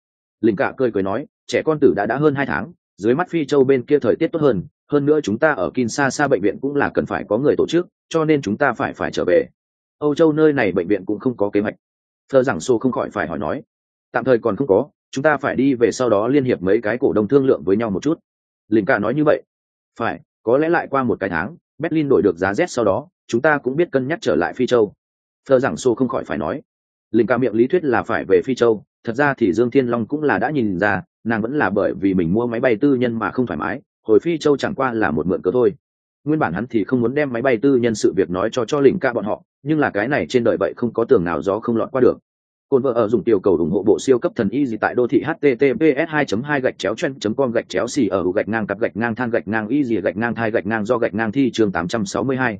Linh cả cười cười nói, trẻ con tử đã đã hơn hai tháng, dưới mắt Phi Châu bên kia thời tiết tốt hơn, hơn nữa chúng ta ở Kinshasa bệnh viện cũng là cần phải có người tổ chức, cho nên chúng ta phải phải trở về. Âu Châu nơi này bệnh viện cũng không có kế hoạch. Thơ giảng xô không khỏi phải hỏi nói, tạm thời còn không có chúng ta phải đi về sau đó liên hiệp mấy cái cổ đông thương lượng với nhau một chút Linh cả nói như vậy phải có lẽ lại qua một cái tháng berlin đổi được giá z sau đó chúng ta cũng biết cân nhắc trở lại phi châu. Thơ giảng xô không khỏi phải nói. Linh ca miệng lý thuyết là phải về phi châu, thật ra thì dương thiên long cũng là đã nhìn ra, nàng vẫn là bởi vì mình mua máy bay tư nhân mà không thoải mái, hồi phi châu chẳng qua là một mượn cớ thôi. Nguyên bản hắn thì không muốn đem máy bay tư nhân sự việc nói cho cho linh ca bọn họ, nhưng là cái này trên đời vậy không có tường nào gió không lọt qua được. Côn vợ ở dùng tiểu cầu ủng hộ bộ siêu cấp thần y gì tại đô thị https 2 2 gạch chéo chen com gạch chéo xì ở gạch ngang cặp gạch ngang than gạch ngang y gì gạch ngang thai gạch ngang do gạch ngang thi chương 862.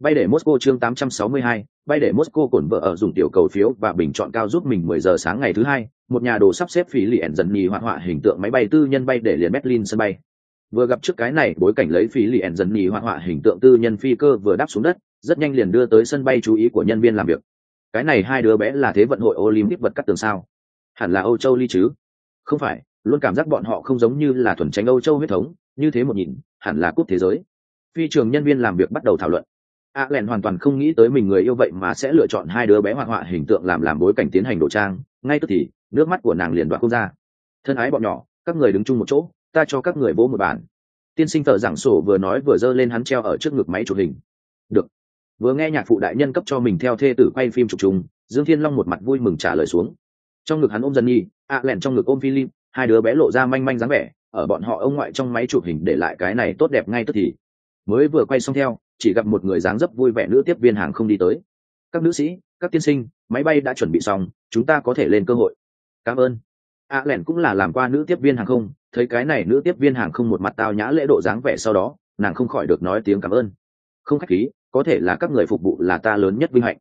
Bay để Moscow chương 862, bay để Moscow cổn vợ ở dùng tiểu cầu phiếu và bình chọn cao giúp mình 10 giờ sáng ngày thứ hai, một nhà đồ sắp xếp phí lì dần nhì họa họa hình tượng máy bay tư nhân bay để liền Berlin sân bay. Vừa gặp trước cái này bối cảnh lấy phí lì dần nhì họa họa hình tượng tư nhân phi cơ vừa đáp xuống đất, rất nhanh liền đưa tới sân bay chú ý của nhân viên làm việc. Cái này hai đứa bé là thế vận hội olympic vật cắt tường sao? Hẳn là âu châu ly chứ? Không phải luôn cảm giác bọn họ không giống như là thuần tránh âu châu huyết thống như thế một nhìn hẳn là cúp thế giới. Phi trường nhân viên làm việc bắt đầu thảo luận a len hoàn toàn không nghĩ tới mình người yêu vậy mà sẽ lựa chọn hai đứa bé hoạt họa hình tượng làm làm bối cảnh tiến hành đồ trang. Ngay tức thì, nước mắt của nàng liền đoạn không ra. Thân ái bọn nhỏ, các người đứng chung một chỗ, ta cho các người vỗ một bản tiên sinh thợ giảng sổ vừa nói vừa giơ lên hắn treo ở trước ngực máy chụp hình. Được. Vừa nghe nhạc phụ đại nhân cấp cho mình theo thê tử quay phim chụp chung, dương thiên long một mặt vui mừng trả lời xuống. Trong ngực hắn ôm dân nhi ạ lẹn trong ngực ôm philip, hai đứa bé lộ ra manh manh dáng vẻ, ở bọn họ ông ngoại trong máy chụp hình để lại cái này tốt đẹp ngay tức thì mới vừa quay xong theo, chỉ gặp một người dáng dấp vui vẻ nữ tiếp viên hàng không đi tới. Các nữ sĩ, các tiên sinh, máy bay đã chuẩn bị xong, chúng ta có thể lên cơ hội. Cảm ơn. A lẻn cũng là làm qua nữ tiếp viên hàng không, thấy cái này nữ tiếp viên hàng không một mặt tao nhã lễ độ dáng vẻ sau đó, nàng không khỏi được nói tiếng cảm ơn. Không khách khí, có thể là các người phục vụ là ta lớn nhất vinh hạnh.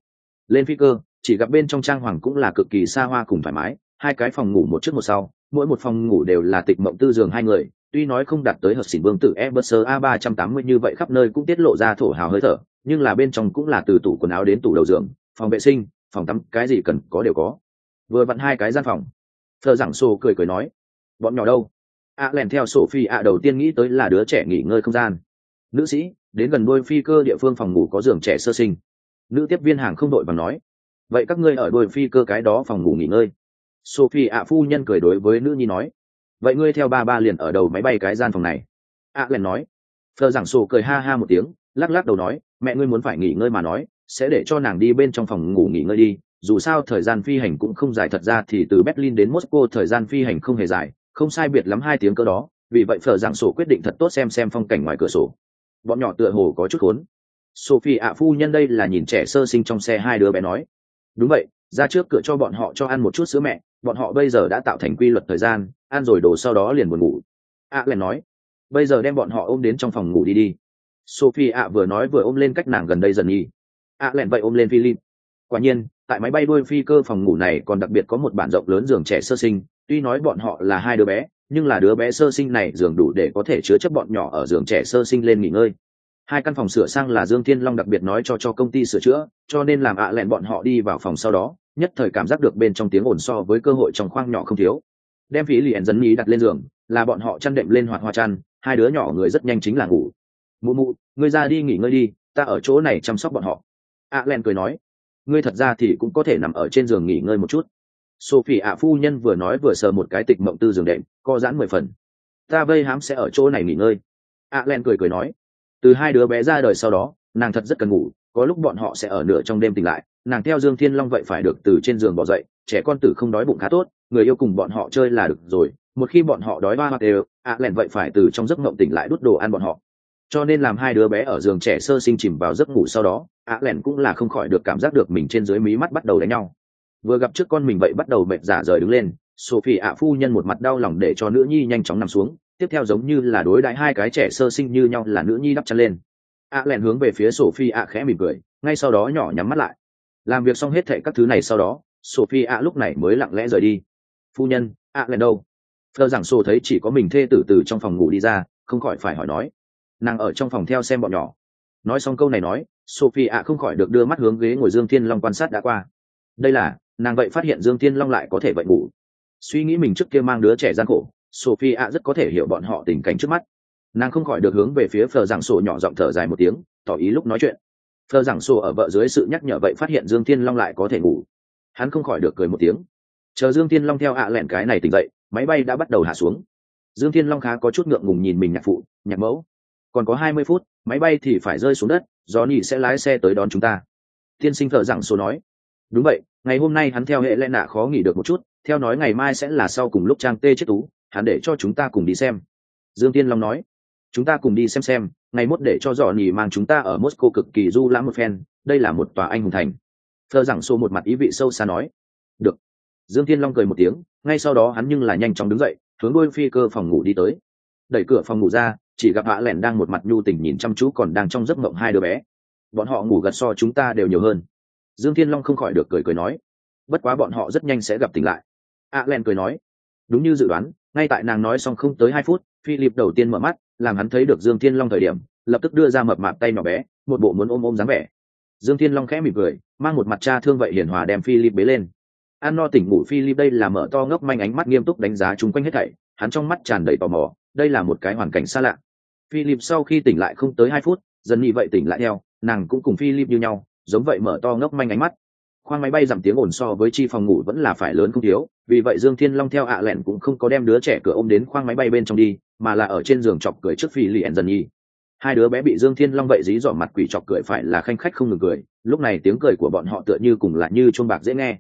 Lên phi cơ, chỉ gặp bên trong trang hoàng cũng là cực kỳ xa hoa cùng thoải mái, hai cái phòng ngủ một trước một sau, mỗi một phòng ngủ đều là tịch mộng tư giường hai người tuy nói không đạt tới hợp xỉn vương tử Eberser A ba trăm tám mươi như vậy khắp nơi cũng tiết lộ ra thổ hào hơi thở, nhưng là bên trong cũng là từ tủ quần áo đến tủ đầu giường, phòng vệ sinh, phòng tắm, cái gì cần có đều có. Vừa vặn hai cái gian phòng. Thơ giảng sổ cười cười nói, bọn nhỏ đâu? A à, lèn theo Sophie ạ đầu tiên nghĩ tới là đứa trẻ nghỉ ngơi không gian. Nữ sĩ, đến gần đôi phi cơ địa phương phòng ngủ có giường trẻ sơ sinh nữ tiếp viên hàng không đội bằng nói vậy các ngươi ở đôi phi cơ cái đó phòng ngủ nghỉ ngơi sophie ạ phu nhân cười đối với nữ nhi nói vậy ngươi theo ba ba liền ở đầu máy bay cái gian phòng này ạ à nói thờ giảng sổ cười ha ha một tiếng lắc lắc đầu nói mẹ ngươi muốn phải nghỉ ngơi mà nói sẽ để cho nàng đi bên trong phòng ngủ nghỉ ngơi đi dù sao thời gian phi hành cũng không dài thật ra thì từ berlin đến moscow thời gian phi hành không hề dài, không sai biệt lắm hai tiếng cơ đó, vì vậy phở giảng sổ quyết định thật tốt xem xem phong cảnh ngoài cửa sổ. Bọn nhỏ tựa hồ có chút khốn sophie ạ, phu nhân đây là nhìn trẻ sơ sinh trong xe hai đứa bé nói. Đúng vậy, ra trước cửa cho bọn họ cho ăn một chút sữa mẹ bọn họ bây giờ đã tạo thành quy luật thời gian, ăn rồi đồ sau đó liền buồn ngủ. Ạ à nói, bây giờ đem bọn họ ôm đến trong phòng ngủ đi đi. Sophie ạ vừa nói vừa ôm lên cách nàng gần đây dần nhi ạ à vậy ôm lên philip. Quả nhiên, tại máy bay đuôi phi cơ phòng ngủ này còn đặc biệt có một bản rộng lớn giường trẻ sơ sinh. Tuy nói bọn họ là hai đứa bé, nhưng là đứa bé sơ sinh này giường đủ để có thể chứa chấp bọn nhỏ ở giường trẻ sơ sinh lên nghỉ ngơi. Hai căn phòng sửa sang là dương thiên long đặc biệt nói cho cho công ty sửa chữa, cho nên làm ạ lẹn bọn họ đi vào phòng sau đó nhất thời cảm giác được bên trong tiếng ồn so với cơ hội trong khoang nhỏ không thiếu. Đem phí liền dẫn ý đặt lên giường, là bọn họ chăn đệm lên hoạt hoa chăn, hai đứa nhỏ người rất nhanh chính là ngủ. Mụ mụ, ngươi ra đi nghỉ ngơi đi, ta ở chỗ này chăm sóc bọn họ. A len cười nói. Ngươi thật ra thì cũng có thể nằm ở trên giường nghỉ ngơi một chút. Sophie ạ phu nhân vừa nói vừa sờ một cái tịch mộng tư giường đệm, co giãn mười phần. Ta vây hám sẽ ở chỗ này nghỉ ngơi. A len cười cười nói. Từ hai đứa bé ra đời sau đó, nàng thật rất cần ngủ, có lúc bọn họ sẽ ở nửa trong đêm tỉnh lại nàng theo dương thiên long vậy phải được từ trên giường bỏ dậy, trẻ con tử không đói bụng khá tốt, người yêu cùng bọn họ chơi là được rồi, một khi bọn họ đói ba hoặc đều, ạ à, lẹn vậy phải từ trong giấc mộng tỉnh lại đút đồ ăn bọn họ. Cho nên làm hai đứa bé ở giường trẻ sơ sinh chìm vào giấc ngủ sau đó, ạ lẹn cũng là không khỏi được cảm giác được mình trên dưới mí mắt bắt đầu đánh nhau. Vừa gặp trước con mình vậy bắt đầu mệt giả rời đứng lên, sophie ạ phu nhân một mặt đau lòng để cho nữ nhi nhanh chóng nằm xuống, tiếp theo giống như là đối đãi hai cái trẻ sơ sinh như nhau là nữ nhi đắp chăn lên. ạ lẹn hướng về phía sophie ạ khẽ mỉm cười, ngay sau đó nhỏ nhắm mắt lại làm việc xong hết thệ các thứ này sau đó, sophie ạ lúc này mới lặng lẽ rời đi. Phu nhân ạ lẹn đâu? Phờ giảng sổ thấy chỉ có mình thê tử từ trong phòng ngủ đi ra, không khỏi phải hỏi nói. Nàng ở trong phòng theo xem bọn nhỏ. Nói xong câu này nói, sophie ạ không khỏi được đưa mắt hướng ghế ngồi dương thiên long quan sát đã qua. Đây là, nàng vậy phát hiện dương thiên long lại có thể vậy ngủ. Suy nghĩ mình trước kia mang đứa trẻ gian khổ, sophie ạ rất có thể hiểu bọn họ tình cảnh trước mắt. Nàng không khỏi được hướng về phía phờ giảng sổ nhỏ giọng thở dài một tiếng, tỏ ý lúc nói chuyện phờ giảng sổ ở vợ dưới sự nhắc nhở vậy phát hiện dương thiên long lại có thể ngủ. Hắn không khỏi được cười một tiếng. Chờ dương thiên long theo ạ lẹn cái này tỉnh dậy, máy bay đã bắt đầu hạ xuống. Dương thiên long khá có chút ngượng ngùng nhìn mình nhạc phụ, nhạc mẫu, còn có hai mươi phút, máy bay thì phải rơi xuống đất do nhị sẽ lái xe tới đón chúng ta. Tiên sinh thợ rằng số nói. Đúng vậy, ngày hôm nay hắn theo hệ lẽ nạ khó nghỉ được một chút, theo nói ngày mai sẽ là sau cùng lúc trang tê chết tú, hắn để cho chúng ta cùng đi xem. Dương tiên long nói. Chúng ta cùng đi xem xem ngày mốt để cho dò nhì mang chúng ta ở moscow cực kỳ du lãm một phen, đây là một tòa anh hùng thành. Thơ giảng xô một mặt ý vị sâu xa nói. Được. Dương Thiên long cười một tiếng, ngay sau đó hắn nhưng là nhanh chóng đứng dậy, hướng đôi phi cơ phòng ngủ đi tới. Đẩy cửa phòng ngủ ra, chỉ gặp hạ lẻn đang một mặt nhu tình nhìn chăm chú còn đang trong giấc mộng hai đứa bé. Bọn họ ngủ gật so chúng ta đều nhiều hơn. Dương thiên long không khỏi được cười cười nói. Bất quá bọn họ rất nhanh sẽ gặp tỉnh lại. Hạ len cười nói. Đúng như dự đoán, ngay tại nàng nói xong không tới hai phút, philip đầu tiên mở mắt làm hắn thấy được dương thiên long thời điểm, lập tức đưa ra mập mạp tay nhỏ bé, một bộ muốn ôm ôm dáng vẻ. Dương thiên long khẽ mỉm cười, mang một mặt cha thương vậy hiền hòa đem philip bế lên. An no tỉnh ngủ, philip đây là mở to ngốc manh ánh mắt nghiêm túc đánh giá chung quanh hết thảy, hắn trong mắt tràn đầy tò mò, đây là một cái hoàn cảnh xa lạ. Philip sau khi tỉnh lại không tới hai phút, dần nhị vậy tỉnh lại theo, nàng cũng cùng philip như nhau, giống vậy mở to ngốc manh ánh mắt khoang máy bay giảm tiếng ồn so với chi phòng ngủ vẫn là phải lớn không thiếu, vì vậy dương thiên long theo ạ lẹn cũng không có đem đứa trẻ cửa ôm đến khoang máy bay bên trong đi, mà là ở trên giường chọc cười trước phi liền dần nhi hai đứa bé bị dương thiên long vậy dí dỏ mặt quỷ chọc cười phải là khanh khách không ngừng cười, lúc này tiếng cười của bọn họ tựa như cùng lại như chuông bạc dễ nghe.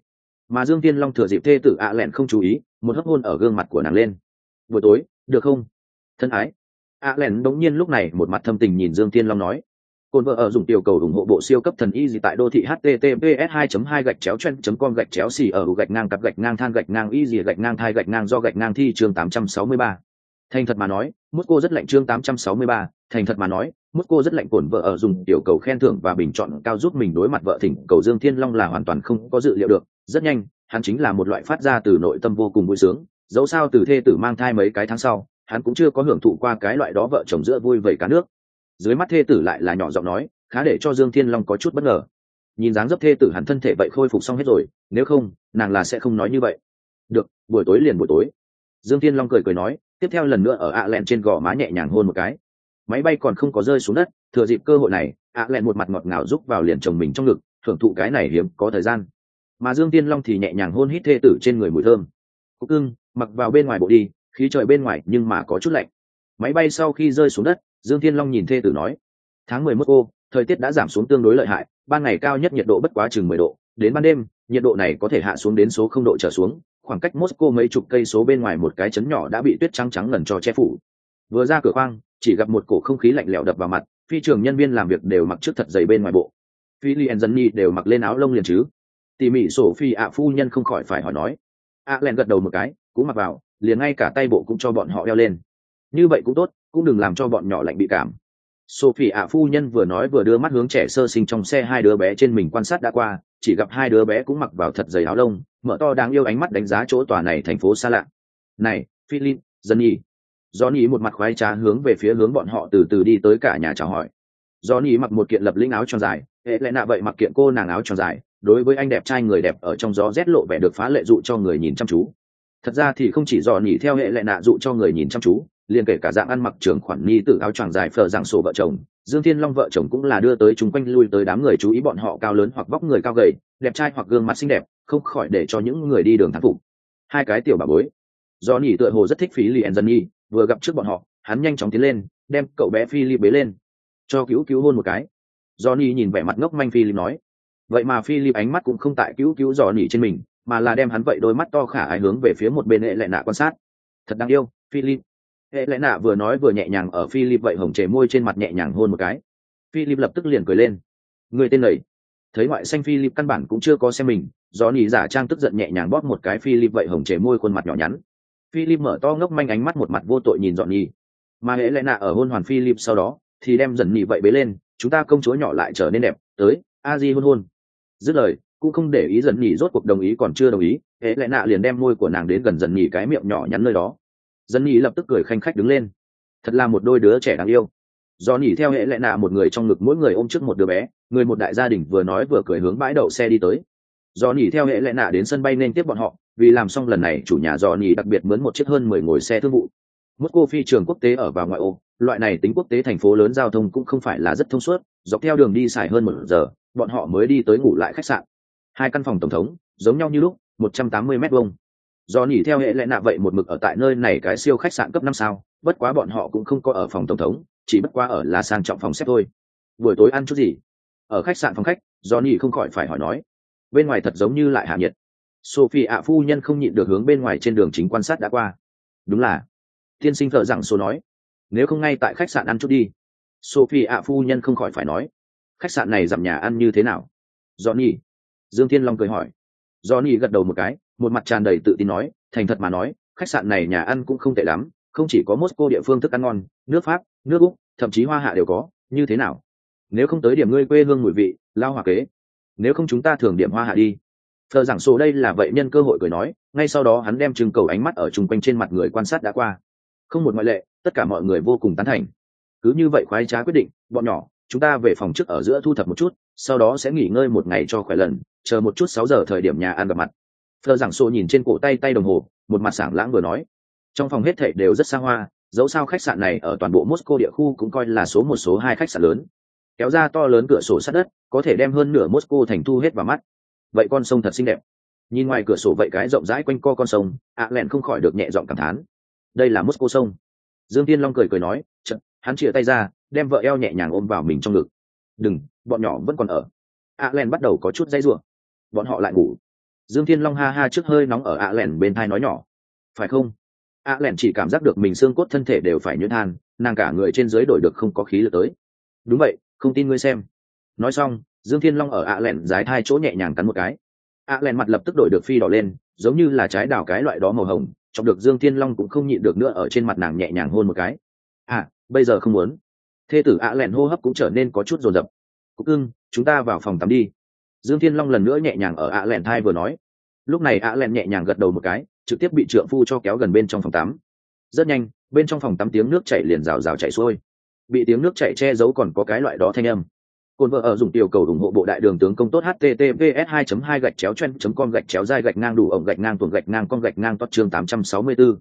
Mà dương thiên long thừa dịp thê tử ạ lẹn không chú ý, một hấp hôn ở gương mặt của nàng lên. Buổi tối, được không? Thân ái. ạ lẹn đống nhiên lúc này một mặt thâm tình nhìn dương thiên long nói. Côn vợ ở dùng tiểu cầu ủng hộ bộ siêu cấp thần y gì tại đô thị https 2 2 gạch chéo chen com gạch chéo xì ở gạch ngang cặp gạch ngang than gạch ngang y gì gạch ngang thai gạch ngang do gạch ngang thi chương 863. Thành thật mà nói, mút cô rất lạnh chương 863, thành thật mà nói, mút cô rất lạnh cồn vợ ở dùng tiểu cầu khen thưởng và bình chọn cao giúp mình đối mặt vợ thỉnh. Cầu Dương Thiên Long là hoàn toàn không có dự liệu được, rất nhanh, hắn chính là một loại phát ra từ nội tâm vô cùng vui sướng, dẫu sao từ thê tử mang thai mấy cái tháng sau, hắn cũng chưa có hưởng thụ qua cái loại đó vợ chồng giữa vui vầy cả nước, dưới mắt thê tử lại là nhỏ giọng nói, khá để cho dương thiên long có chút bất ngờ. Nhìn dáng dấp thê tử hắn thân thể vậy khôi phục xong hết rồi, nếu không, nàng là sẽ không nói như vậy. Được, buổi tối liền buổi tối. Dương thiên long cười cười nói, tiếp theo lần nữa ở ạ lẹn trên gò má nhẹ nhàng hôn một cái. Máy bay còn không có rơi xuống đất, thừa dịp cơ hội này, ạ lẹn một mặt ngọt ngào rúc vào liền chồng mình trong ngực, thưởng thụ cái này hiếm có thời gian. Mà dương tiên long thì nhẹ nhàng hôn hít thê tử trên người mùi thơm. Cúc cưng, mặc vào bên ngoài bộ đi, khí trời bên ngoài nhưng mà có chút lạnh. Máy bay sau khi rơi xuống đất dương thiên long nhìn thê tử nói, tháng mười mốt ô thời tiết đã giảm xuống tương đối lợi hại, ban ngày cao nhất nhiệt độ bất quá chừng mười độ, đến ban đêm, nhiệt độ này có thể hạ xuống đến số không độ trở xuống, khoảng cách mosco mấy chục cây số bên ngoài một cái chấn nhỏ đã bị tuyết trắng trắng lần cho che phủ. Vừa ra cửa khoang, chỉ gặp một cổ không khí lạnh lẽo đập vào mặt, phi trường nhân viên làm việc đều mặc trước thật dày bên ngoài bộ. Phi li dân nhi đều mặc lên áo lông liền chứ. Tỉ mỉ sổ phi ạ phu nhân không khỏi phải hỏi nói. Ạ len gật đầu một cái, cũng mặc vào, liền ngay cả tay bộ cũng cho bọn họ đeo lên. Như vậy cũng tốt cũng đừng làm cho bọn nhỏ lạnh bị cảm. Sophie ạ phu nhân vừa nói vừa đưa mắt hướng trẻ sơ sinh trong xe hai đứa bé trên mình quan sát đã qua, chỉ gặp hai đứa bé cũng mặc vào thật dày áo lông, mở to đáng yêu ánh mắt đánh giá chỗ tòa này thành phố xa lạ. Này, philip dân nhi do nhi một mặt khoái trá hướng về phía hướng bọn họ từ từ đi tới cả nhà chào hỏi. Do nhi mặc một kiện lập lĩnh áo tròn dài, hệ lẽ nạ vậy mặc kiện cô nàng áo tròn dài, đối với anh đẹp trai người đẹp ở trong gió rét lộ vẻ được phá lệ dụ cho người nhìn chăm chú thật ra thì không chỉ dò nhỉ theo hệ lệ nạ dụ cho người nhìn chăm chú, liền kể cả dạng ăn mặc trường khoản nhi tự áo choàng dài phờ dạng sổ vợ chồng, dương thiên long vợ chồng cũng là đưa tới chúng quanh lui tới đám người chú ý bọn họ cao lớn hoặc vóc người cao gầy, đẹp trai hoặc gương mặt xinh đẹp, không khỏi để cho những người đi đường thán phục. Hai cái tiểu bà bối. Do nhỉ tựa hồ rất thích phí liền dân nhi, vừa gặp trước bọn họ, hắn nhanh chóng tiến lên, đem cậu bé philip bế lên. Cho cứu cứu hôn một cái. Do nhỉ nhìn vẻ mặt ngốc manh philip nói. Vậy mà philip ánh mắt cũng không tại cứu cứu dò nhỉ trên mình mà là đem hắn vậy đôi mắt to khả ái hướng về phía một bên hệ lệ nạ quan sát. Thật đáng yêu, philip. Hệ lệ nạ vừa nói vừa nhẹ nhàng ở philip vậy hồng chề môi trên mặt nhẹ nhàng hôn một cái. Philip lập tức liền cười lên. Người tên lầy thấy ngoại xanh philip căn bản cũng chưa có xem mình, do nỉ giả trang tức giận nhẹ nhàng bóp một cái philip vậy hồng chề môi khuôn mặt nhỏ nhắn. Philip mở to ngốc manh ánh mắt một mặt vô tội nhìn dọn nhi mà hệ lệ nạ ở hôn hoàn philip sau đó, thì đem dần nỉ vậy bế lên. Chúng ta công chúa nhỏ lại trở nên đẹp, tới, a di hôn hôn. Dứt lời cũng không để ý dần nhỉ rốt cuộc đồng ý còn chưa đồng ý hệ lẽ nạ liền đem môi của nàng đến gần dần nhỉ cái miệng nhỏ nhắn nơi đó. Dần nhỉ lập tức cười khanh khách đứng lên. Thật là một đôi đứa trẻ đáng yêu. Do nhỉ theo hệ lẽ nạ một người trong ngực mỗi người ôm trước một đứa bé người một đại gia đình vừa nói vừa cười hướng bãi đậu xe đi tới. Do nhỉ theo hệ lẽ nạ đến sân bay nên tiếp bọn họ vì làm xong lần này chủ nhà do nhỉ đặc biệt mướn một chiếc hơn mười ngồi xe thương vụ. Moscow phi trường quốc tế ở vào ngoại ô, loại này tính quốc tế thành phố lớn giao thông cũng không phải là rất thông suốt, dọc theo đường đi xài hơn một giờ, bọn họ mới đi tới ngủ lại khách sạn hai căn phòng tổng thống, giống nhau như lúc, một trăm tám mươi mét vuông. Do nhỉ theo hệ lệ nạ vậy một mực ở tại nơi này cái siêu khách sạn cấp năm sao, bất quá bọn họ cũng không có ở phòng tổng thống, chỉ bất quá ở là sang trọng phòng xếp thôi. Buổi tối ăn chút gì? Ở khách sạn phòng khách, do nhỉ không khỏi phải hỏi nói. Bên ngoài thật giống như lại hạ nhiệt. Sophie ạ phu nhân không nhịn được hướng bên ngoài trên đường chính quan sát đã qua. Đúng là. Tiên sinh thợ rằng số nói. Nếu không ngay tại khách sạn ăn chút đi. Sophie ạ phu nhân không khỏi phải nói. Khách sạn này giảm nhà ăn như thế nào? Do nhỉ dương thiên long cười hỏi. Do gật đầu một cái, một mặt tràn đầy tự tin nói, thành thật mà nói, khách sạn này nhà ăn cũng không tệ lắm, không chỉ có moscow địa phương thức ăn ngon, nước pháp, nước úc, thậm chí hoa hạ đều có, như thế nào? Nếu không tới điểm ngươi quê hương mùi vị, lao hòa kế. Nếu không chúng ta thường điểm hoa hạ đi. Thờ giảng sổ đây là vậy nhân cơ hội cười nói, ngay sau đó hắn đem trưng cầu ánh mắt ở chung quanh trên mặt người quan sát đã qua. Không một ngoại lệ, tất cả mọi người vô cùng tán thành. Cứ như vậy khoái trá quyết định, bọn nhỏ, chúng ta về phòng trước ở giữa thu thập một chút, sau đó sẽ nghỉ ngơi một ngày cho khỏe lần chờ một chút sáu giờ thời điểm nhà ăn gặp mặt. Thờ giảng sô nhìn trên cổ tay tay đồng hồ, một mặt sảng lãng vừa nói. Trong phòng hết thảy đều rất xa hoa, dẫu sao khách sạn này ở toàn bộ moscow địa khu cũng coi là số một số hai khách sạn lớn. Kéo ra to lớn cửa sổ sát đất, có thể đem hơn nửa moscow thành thu hết vào mắt. Vậy con sông thật xinh đẹp. Nhìn ngoài cửa sổ vậy cái rộng rãi quanh co con sông, ạ lẹn không khỏi được nhẹ giọng cảm thán. Đây là moscow sông. Dương tiên long cười cười nói chật hắn chia tay ra, đem vợ eo nhẹ nhàng ôm vào mình trong ngực. Đừng, bọn nhỏ vẫn còn ở. ạ lẹn bắt đầu có chút dây ruộng bọn họ lại ngủ. Dương thiên long ha ha trước hơi nóng ở ạ lẻn bên thai nói nhỏ. Phải không? Ạ lẻn chỉ cảm giác được mình xương cốt thân thể đều phải nhuyễn than, nàng cả người trên dưới đổi được không có khí lực tới. Đúng vậy, không tin ngươi xem. Nói xong, dương thiên long ở ạ lẻn dái thai chỗ nhẹ nhàng cắn một cái. Ạ lẻn mặt lập tức đổi được phi đỏ lên, giống như là trái đào cái loại đó màu hồng, chọc được dương thiên long cũng không nhịn được nữa ở trên mặt nàng nhẹ nhàng hôn một cái. À bây giờ không muốn. Thê tử ạ lẻn hô hấp cũng trở nên có chút rồn rập cúc ưng chúng ta vào phòng tắm đi dương thiên long lần nữa nhẹ nhàng ở ạ lẹn thai vừa nói. Lúc này ạ lẹn nhẹ nhàng gật đầu một cái trực tiếp bị trượng phu cho kéo gần bên trong phòng tắm. Rất nhanh bên trong phòng tắm tiếng nước chảy liền rào rào chảy xuôi. Bị tiếng nước chảy che giấu còn có cái loại đó thanh âm. Cồn vợ ở dùng tiểu cầu ủng hộ bộ đại đường tướng công tốt https 2 2 gạch chéo chen com gạch chéo dai gạch ngang đủ ổng gạch ngang tuồng gạch ngang con gạch ngang tốt chương 864.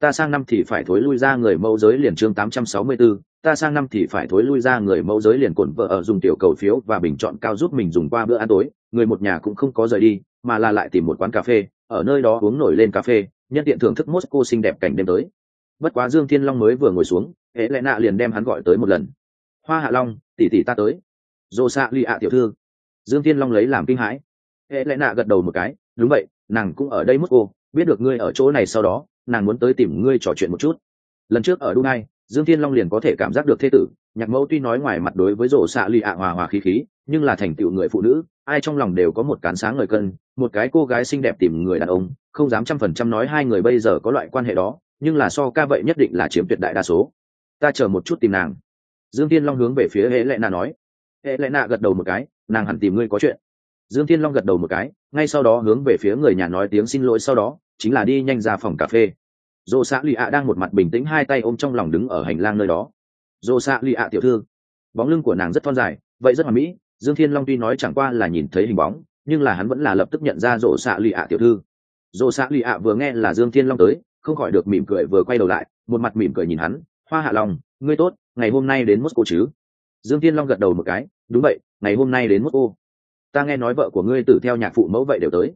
ta sang năm thì phải thối lui ra người mẫu giới liền chương 864, ta sang năm thì phải thối lui ra người mẫu giới liền cổn vợ ở dùng tiểu cầu phiếu và bình chọn cao giúp mình dùng qua bữa ăn tối. Người một nhà cũng không có rời đi mà là lại tìm một quán cà phê ở nơi đó uống nổi lên cà phê nhân tiện thưởng thức mosco xinh đẹp cảnh đêm tới. Bất quá dương thiên long mới vừa ngồi xuống hệ lẽ nạ liền đem hắn gọi tới một lần. Hoa hạ long tỷ tỷ ta tới. Dô xạ lì ạ tiểu thư. Dương thiên long lấy làm kinh hãi. Hệ lẽ nạ gật đầu một cái đúng vậy nàng cũng ở đây mosco biết được ngươi ở chỗ này sau đó nàng muốn tới tìm ngươi trò chuyện một chút. Lần trước ở Dubai, dương thiên long liền có thể cảm giác được thế tử, nhạc mẫu tuy nói ngoài mặt đối với rổ xạ lì ạ hòa hòa khí khí, nhưng là thành tựu người phụ nữ, ai trong lòng đều có một cán sáng người cân, một cái cô gái xinh đẹp tìm người đàn ông, không dám trăm phần trăm nói hai người bây giờ có loại quan hệ đó, nhưng là so ca vậy nhất định là chiếm tuyệt đại đa số. Ta chờ một chút tìm nàng. Dương thiên long hướng về phía hệ lệ nạ nói. Hệ lệ nạ gật đầu một cái, nàng hẳn tìm ngươi có chuyện. Dương thiên long gật đầu một cái, ngay sau đó hướng về phía người nhà nói tiếng xin lỗi sau đó, chính là đi nhanh ra phòng cà phê dồ xạ lì ạ đang một mặt bình tĩnh hai tay ôm trong lòng đứng ở hành lang nơi đó. Dồ xạ lì ạ tiểu thư, bóng lưng của nàng rất thon dài, vậy rất hoàn mỹ, dương thiên long tuy nói chẳng qua là nhìn thấy hình bóng, nhưng là hắn vẫn là lập tức nhận ra dồ xạ lì ạ tiểu thư. Dồ xạ lì ạ vừa nghe là dương thiên long tới, không khỏi được mỉm cười vừa quay đầu lại, một mặt mỉm cười nhìn hắn, hoa hạ long, ngươi tốt, ngày hôm nay đến mosco chứ? Dương thiên long gật đầu một cái, đúng vậy, ngày hôm nay đến mosco ta nghe nói vợ của ngươi tử theo nhạc phụ mẫu vậy đều tới.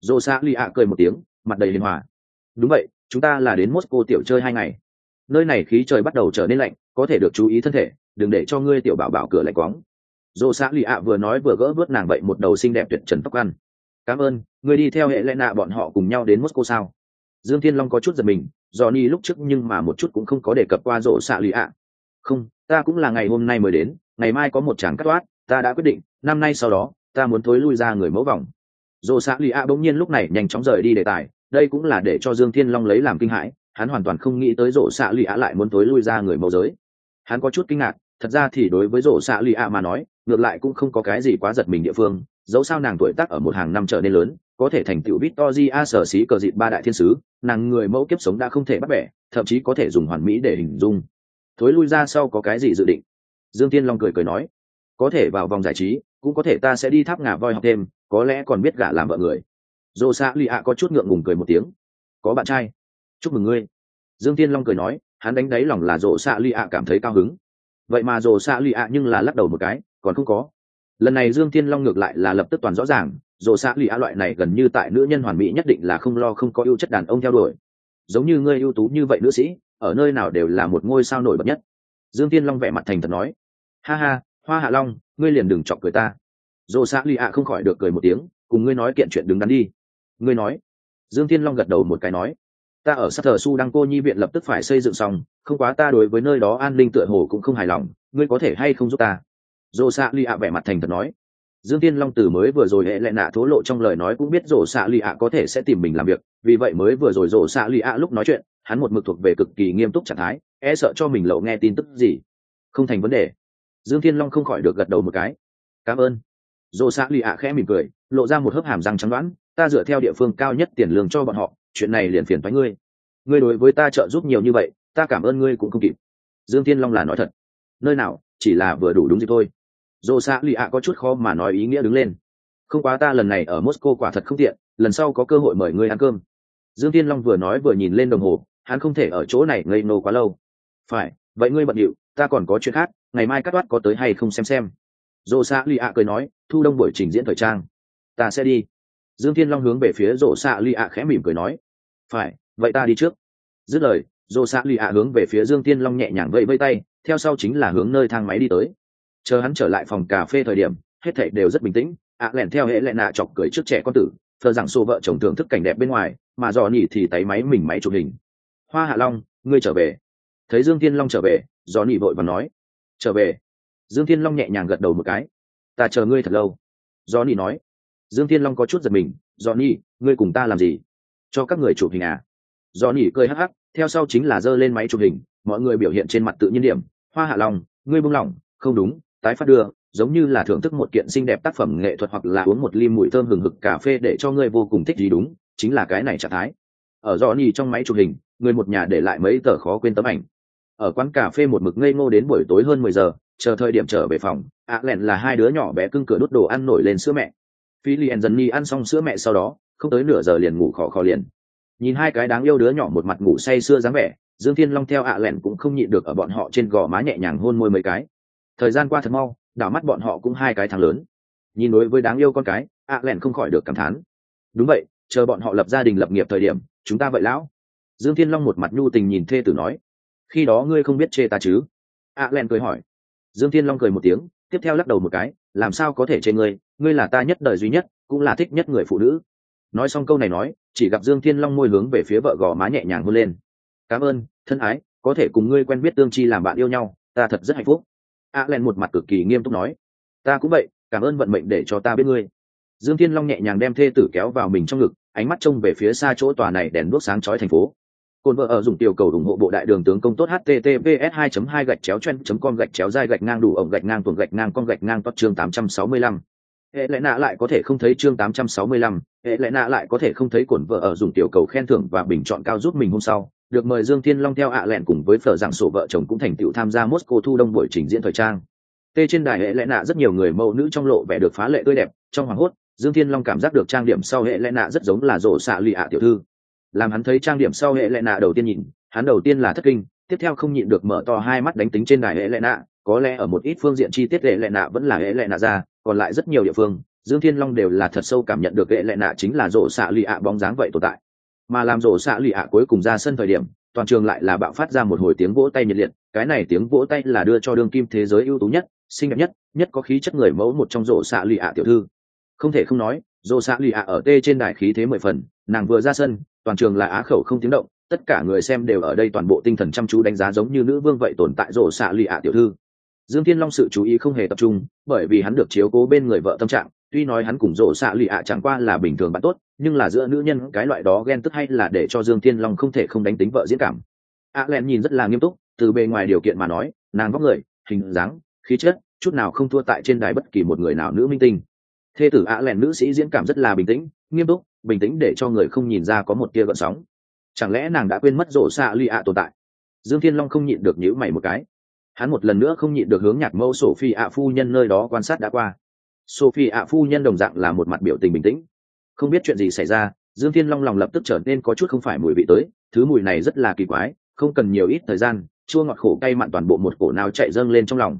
Dô xạ lì ạ cười một tiếng, mặt đầy liên hòa. Đúng vậy chúng ta là đến mosco tiểu chơi hai ngày. Nơi này khí trời bắt đầu trở nên lạnh, có thể được chú ý thân thể, đừng để cho ngươi tiểu bảo bảo cửa lạnh quóng dô xã lì ạ vừa nói vừa gỡ vớt nàng vậy một đầu xinh đẹp tuyệt trần tóc ăn. Cảm ơn, ngươi đi theo hệ lẽ nạ bọn họ cùng nhau đến moscow sao? Dương thiên long có chút giật mình do ni lúc trước nhưng mà một chút cũng không có đề cập qua rộ xã lì ạ không, ta cũng là ngày hôm nay mới đến, ngày mai có một tràng cắt toát, ta đã quyết định, năm nay sau đó, ta muốn thối lui ra người mẫu vòng. Rộ xã lì ạ bỗng nhiên lúc này nhanh chóng rời đi đề tài đây cũng là để cho dương thiên long lấy làm kinh hãi hắn hoàn toàn không nghĩ tới rổ xạ lụy ạ lại muốn tối lui ra người mẫu giới hắn có chút kinh ngạc thật ra thì đối với rổ xạ lụy ạ mà nói ngược lại cũng không có cái gì quá giật mình địa phương dẫu sao nàng tuổi tác ở một hàng năm trở nên lớn có thể thành tựu a sở xí cờ dịp ba đại thiên sứ, nàng người mẫu kiếp sống đã không thể bắt bẻ, thậm chí có thể dùng hoàn mỹ để hình dung. Thối lui ra sau có cái gì dự định? Dương Tiên Long cười cười nói, có thể vào vòng giải trí, cũng có thể ta sẽ đi tháp ngà voi học thêm, có lẽ còn biết gả làm vợ người. Dô Sa Lì ạ có chút ngượng ngùng cười một tiếng. Có bạn trai. Chúc mừng ngươi. Dương Tiên Long cười nói, hắn đánh đáy lòng là Dô Sa Lì ạ cảm thấy cao hứng. Vậy mà Dô Sa Lì ạ nhưng là lắc đầu một cái, còn không có. Lần này Dương Tiên Long ngược lại là lập tức toàn rõ ràng, dồ xạ lì ạ loại này gần như tại nữ nhân hoàn mỹ nhất định là không lo không có ưu chất đàn ông theo đuổi giống như ngươi ưu tú như vậy nữ sĩ ở nơi nào đều là một ngôi sao nổi bật nhất dương tiên long vẻ mặt thành thật nói ha ha hoa hạ long ngươi liền đừng chọc cười ta dồ xạ lì ạ không khỏi được cười một tiếng cùng ngươi nói kiện chuyện đứng đắn đi ngươi nói. Dương thiên long gật đầu một cái nói, ta ở sát thờ su đăng cô nhi viện lập tức phải xây dựng xong, không quá ta đối với nơi đó an ninh tựa hồ cũng không hài lòng, ngươi có thể hay không giúp ta? Dồ xạ lì ạ vẻ mặt thành thật nói. Dương tiên long từ mới vừa rồi hệ lại nạ thố lộ trong lời nói cũng biết rổ xạ lì ạ có thể sẽ tìm mình làm việc, vì vậy mới vừa rồi rổ xạ lì ạ lúc nói chuyện, hắn một mực thuộc về cực kỳ nghiêm túc trạng thái e sợ cho mình lậu nghe tin tức gì. Không thành vấn đề. Dương thiên long không khỏi được gật đầu một cái. Cảm ơn. Rổ xạ lì ạ khẽ mỉm cười, lộ ra một hớp hàm răng trắng đoán ta dựa theo địa phương cao nhất tiền lương cho bọn họ, chuyện này liền phiền với ngươi. Ngươi đối với ta trợ giúp nhiều như vậy, ta cảm ơn ngươi cũng không kịp. Dương thiên long là nói thật. Nơi nào, chỉ là vừa đủ đúng gì thôi. Dồ xạ lì ạ có chút khó mà nói ý nghĩa đứng lên. Không quá ta lần này ở moscow quả thật không tiện, lần sau có cơ hội mời ngươi ăn cơm. Dương tiên long vừa nói vừa nhìn lên đồng hồ, hắn không thể ở chỗ này ngây nô quá lâu. Phải, vậy ngươi bận điệu, ta còn có chuyện khác, ngày mai cắt đoát có tới hay không xem xem. Dồ xạ lì ạ cười nói, thu đông buổi trình diễn thời trang. Ta sẽ đi dương Thiên long hướng về phía rổ xạ lì ạ khẽ mỉm cười nói, phải, vậy ta đi trước. Dứt lời rổ xạ lì ạ hướng về phía dương Thiên long nhẹ nhàng vẫy vây tay, theo sau chính là hướng nơi thang máy đi tới. Chờ hắn trở lại phòng cà phê thời điểm, hết thảy đều rất bình tĩnh ạ à lẻn theo hệ lẹ nạ chọc cười trước trẻ con tử, thờ rằng xô vợ chồng thưởng thức cảnh đẹp bên ngoài, mà dò nỉ thì tay máy mình máy chụp hình. Hoa hạ long, ngươi trở về. Thấy dương thiên long trở về, dò nỉ vội và nói, trở về. Dương thiên long nhẹ nhàng gật đầu một cái, ta chờ ngươi thật lâu. Dò nỉ nói dương thiên long có chút giật mình, johnny, ngươi cùng ta làm gì? Cho các người chụp hình à? Johnny cười hắc hắc, theo sau chính là giơ lên máy chụp hình, mọi người biểu hiện trên mặt tự nhiên điểm. Hoa hạ long, ngươi buông lỏng, không đúng, tái phát đưa, giống như là thưởng thức một kiện xinh đẹp tác phẩm nghệ thuật hoặc là uống một ly mùi thơm hừng hực cà phê để cho ngươi vô cùng thích gì đúng, chính là cái này trạng thái. Ở johnny trong máy chụp hình, người một nhà để lại mấy tờ khó quên tấm ảnh. Ở quán cà phê một mực ngây ngô đến buổi tối hơn mười giờ, chờ thời điểm trở về phòng, ạ à lẹn là hai đứa nhỏ bé cưng cửa đốt đồ ăn nổi lên sữa mẹ phi liền dần nhi ăn xong sữa mẹ sau đó, không tới nửa giờ liền ngủ khò khò liền. Nhìn hai cái đáng yêu đứa nhỏ một mặt ngủ say sưa dáng vẻ, dương thiên long theo ạ à lẹn cũng không nhịn được ở bọn họ trên gò má nhẹ nhàng hôn môi mấy cái. Thời gian qua thật mau, đảo mắt bọn họ cũng hai cái thằng lớn. Nhìn đối với đáng yêu con cái, ạ à lẹn không khỏi được cảm thán. Đúng vậy, chờ bọn họ lập gia đình lập nghiệp thời điểm, chúng ta vậy lão. Dương thiên long một mặt nhu tình nhìn thê tử nói. Khi đó ngươi không biết chê ta chứ? ạ à lẹn cười hỏi. Dương thiên long cười một tiếng, tiếp theo lắc đầu một cái, làm sao có thể chê ngươi? Ngươi là ta nhất đời duy nhất, cũng là thích nhất người phụ nữ. Nói xong câu này nói, chỉ gặp dương thiên long môi hướng về phía vợ gò má nhẹ nhàng hôn lên. Cảm ơn, thân ái, có thể cùng ngươi quen biết tương chi làm bạn yêu nhau, ta thật rất hạnh phúc. A len một mặt cực kỳ nghiêm túc nói. Ta cũng vậy, cảm ơn vận mệnh để cho ta biết ngươi. Dương thiên long nhẹ nhàng đem thê tử kéo vào mình trong ngực, ánh mắt trông về phía xa chỗ tòa này đèn đuốc sáng chói thành phố. Cồn vợ ở dùng tiểu cầu ủng hộ bộ đại đường tướng công tốt https 2 2 gạch chéo chen com gạch chéo dai gạch ngang đủ ổng gạch ngang tuồng gạch ngang con gạch ngang tốt chương 865 hệ lệ nạ lại có thể không thấy chương 865, hệ lệ nạ lại có thể không thấy cuộn vợ ở dùng tiểu cầu khen thưởng và bình chọn cao giúp mình hôm sau được mời Dương Thiên Long theo ạ lẹn cùng với phở dạng sổ vợ chồng cũng thành tựu tham gia Moscow thu đông buổi trình diễn thời trang. Tê trên đài hệ lệ nạ rất nhiều người mẫu nữ trong lộ vẻ được phá lệ tươi đẹp, trong hoàng hốt, Dương Thiên Long cảm giác được trang điểm sau hệ lệ nạ rất giống là rổ xạ lì ạ tiểu thư. Làm hắn thấy trang điểm sau hệ lệ nạ đầu tiên nhìn, hắn đầu tiên là thất kinh, tiếp theo không nhịn được mở to hai mắt đánh tính trên đài hệ lệ nạ, có lẽ ở một ít phương diện chi tiết hệ lệ nạ vẫn là hệ lệ nạ ra còn lại rất nhiều địa phương, dương thiên long đều là thật sâu cảm nhận được hệ lệ nạ chính là rổ xạ lì ạ bóng dáng vậy tồn tại. Mà làm rổ xạ lì ạ cuối cùng ra sân thời điểm, toàn trường lại là bạo phát ra một hồi tiếng vỗ tay nhiệt liệt, cái này tiếng vỗ tay là đưa cho đương kim thế giới ưu tú nhất, xinh đẹp nhất nhất có khí chất người mẫu một trong rổ xạ lì ạ tiểu thư. Không thể không nói, rổ xạ lì ạ ở tê trên đài khí thế mười phần, nàng vừa ra sân, toàn trường là á khẩu không tiếng động, tất cả người xem đều ở đây toàn bộ tinh thần chăm chú đánh giá giống như nữ vương vậy tồn tại rổ xạ lì ạ tiểu thư dương thiên long sự chú ý không hề tập trung, bởi vì hắn được chiếu cố bên người vợ tâm trạng, tuy nói hắn cùng dỗ xạ lì ạ chẳng qua là bình thường bạn tốt, nhưng là giữa nữ nhân, cái loại đó ghen tức hay là để cho dương thiên long không thể không đánh tính vợ diễn cảm. A len nhìn rất là nghiêm túc, từ bề ngoài điều kiện mà nói, nàng vóc người, hình dáng, khí chất, chút nào không thua tại trên đài bất kỳ một người nào nữ minh tinh. Thê tử a len nữ sĩ diễn cảm rất là bình tĩnh, nghiêm túc, bình tĩnh để cho người không nhìn ra có một tia gợn sóng. Chẳng lẽ nàng đã quên mất dỗ xạ lì ạ tồn tại? Dương thiên long không nhịn được nhữ mày một cái hắn một lần nữa không nhịn được hướng nhạc mẫu sophie ạ phu nhân nơi đó quan sát đã qua. Sophie ạ phu nhân đồng dạng là một mặt biểu tình bình tĩnh. Không biết chuyện gì xảy ra, dương thiên long lòng lập tức trở nên có chút không phải mùi vị tới. Thứ mùi này rất là kỳ quái, không cần nhiều ít thời gian, chua ngọt khổ cay mặn toàn bộ một cổ nào chạy dâng lên trong lòng.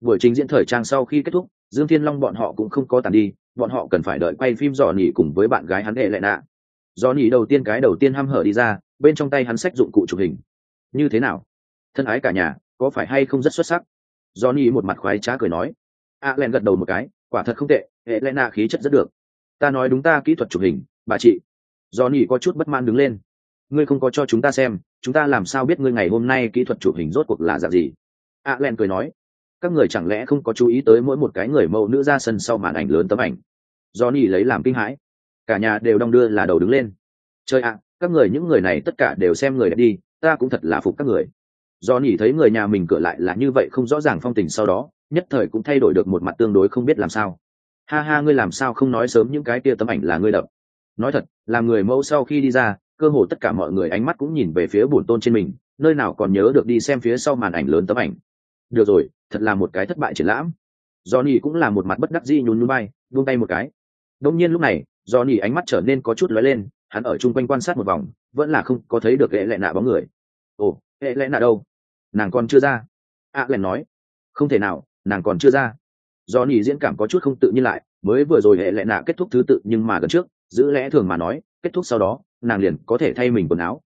Buổi trình diễn thời trang sau khi kết thúc, dương thiên long bọn họ cũng không có tàn đi, bọn họ cần phải đợi quay phim dò nỉ cùng với bạn gái hắn hệ lại nạ. Dò nỉ đầu tiên cái đầu tiên h hở đi ra, bên trong tay hắn xách dụng cụ chụp hình. Như thế nào? Thân ái cả nhà có phải hay không rất xuất sắc? Do một mặt khoái trá cười nói. A len gật đầu một cái, quả thật không tệ, hệ lẽ nạ khí chất rất được. Ta nói đúng ta kỹ thuật chụp hình, bà chị. Do có chút bất mãn đứng lên. Ngươi không có cho chúng ta xem, chúng ta làm sao biết ngươi ngày hôm nay kỹ thuật chụp hình rốt cuộc là dạng gì? A len cười nói. Các người chẳng lẽ không có chú ý tới mỗi một cái người mẫu nữ ra sân sau màn ảnh lớn tấm ảnh? Do lấy làm kinh hãi. Cả nhà đều đong đưa là đầu đứng lên. Chơi ạ, các người, những người này tất cả đều xem người đẹp đi, ta cũng thật là phục các người do nhỉ thấy người nhà mình cửa lại là như vậy không rõ ràng phong tình sau đó, nhất thời cũng thay đổi được một mặt tương đối không biết làm sao. Ha ha, ngươi làm sao không nói sớm những cái kia tấm ảnh là ngươi đập. Nói thật, làm người mẫu sau khi đi ra, cơ hồ tất cả mọi người ánh mắt cũng nhìn về phía bổn tôn trên mình, nơi nào còn nhớ được đi xem phía sau màn ảnh lớn tấm ảnh. Được rồi, thật là một cái thất bại triển lãm. Johnny cũng là một mặt bất đắc dĩ nhún nhún bay buông tay một cái. Đông nhiên lúc này johnny ánh mắt trở nên có chút lóe lên, hắn ở chung quanh quan sát một vòng, vẫn là không có thấy được lệ lệ nạ bóng người. Ồ hệ lẽ nào đâu? Nàng còn chưa ra. A à, len nói. Không thể nào nàng còn chưa ra. Do nhì diễn cảm có chút không tự nhiên lại mới vừa rồi hệ lẽ nạ kết thúc thứ tự nhưng mà gần trước giữ lẽ thường mà nói kết thúc sau đó nàng liền có thể thay mình quần áo.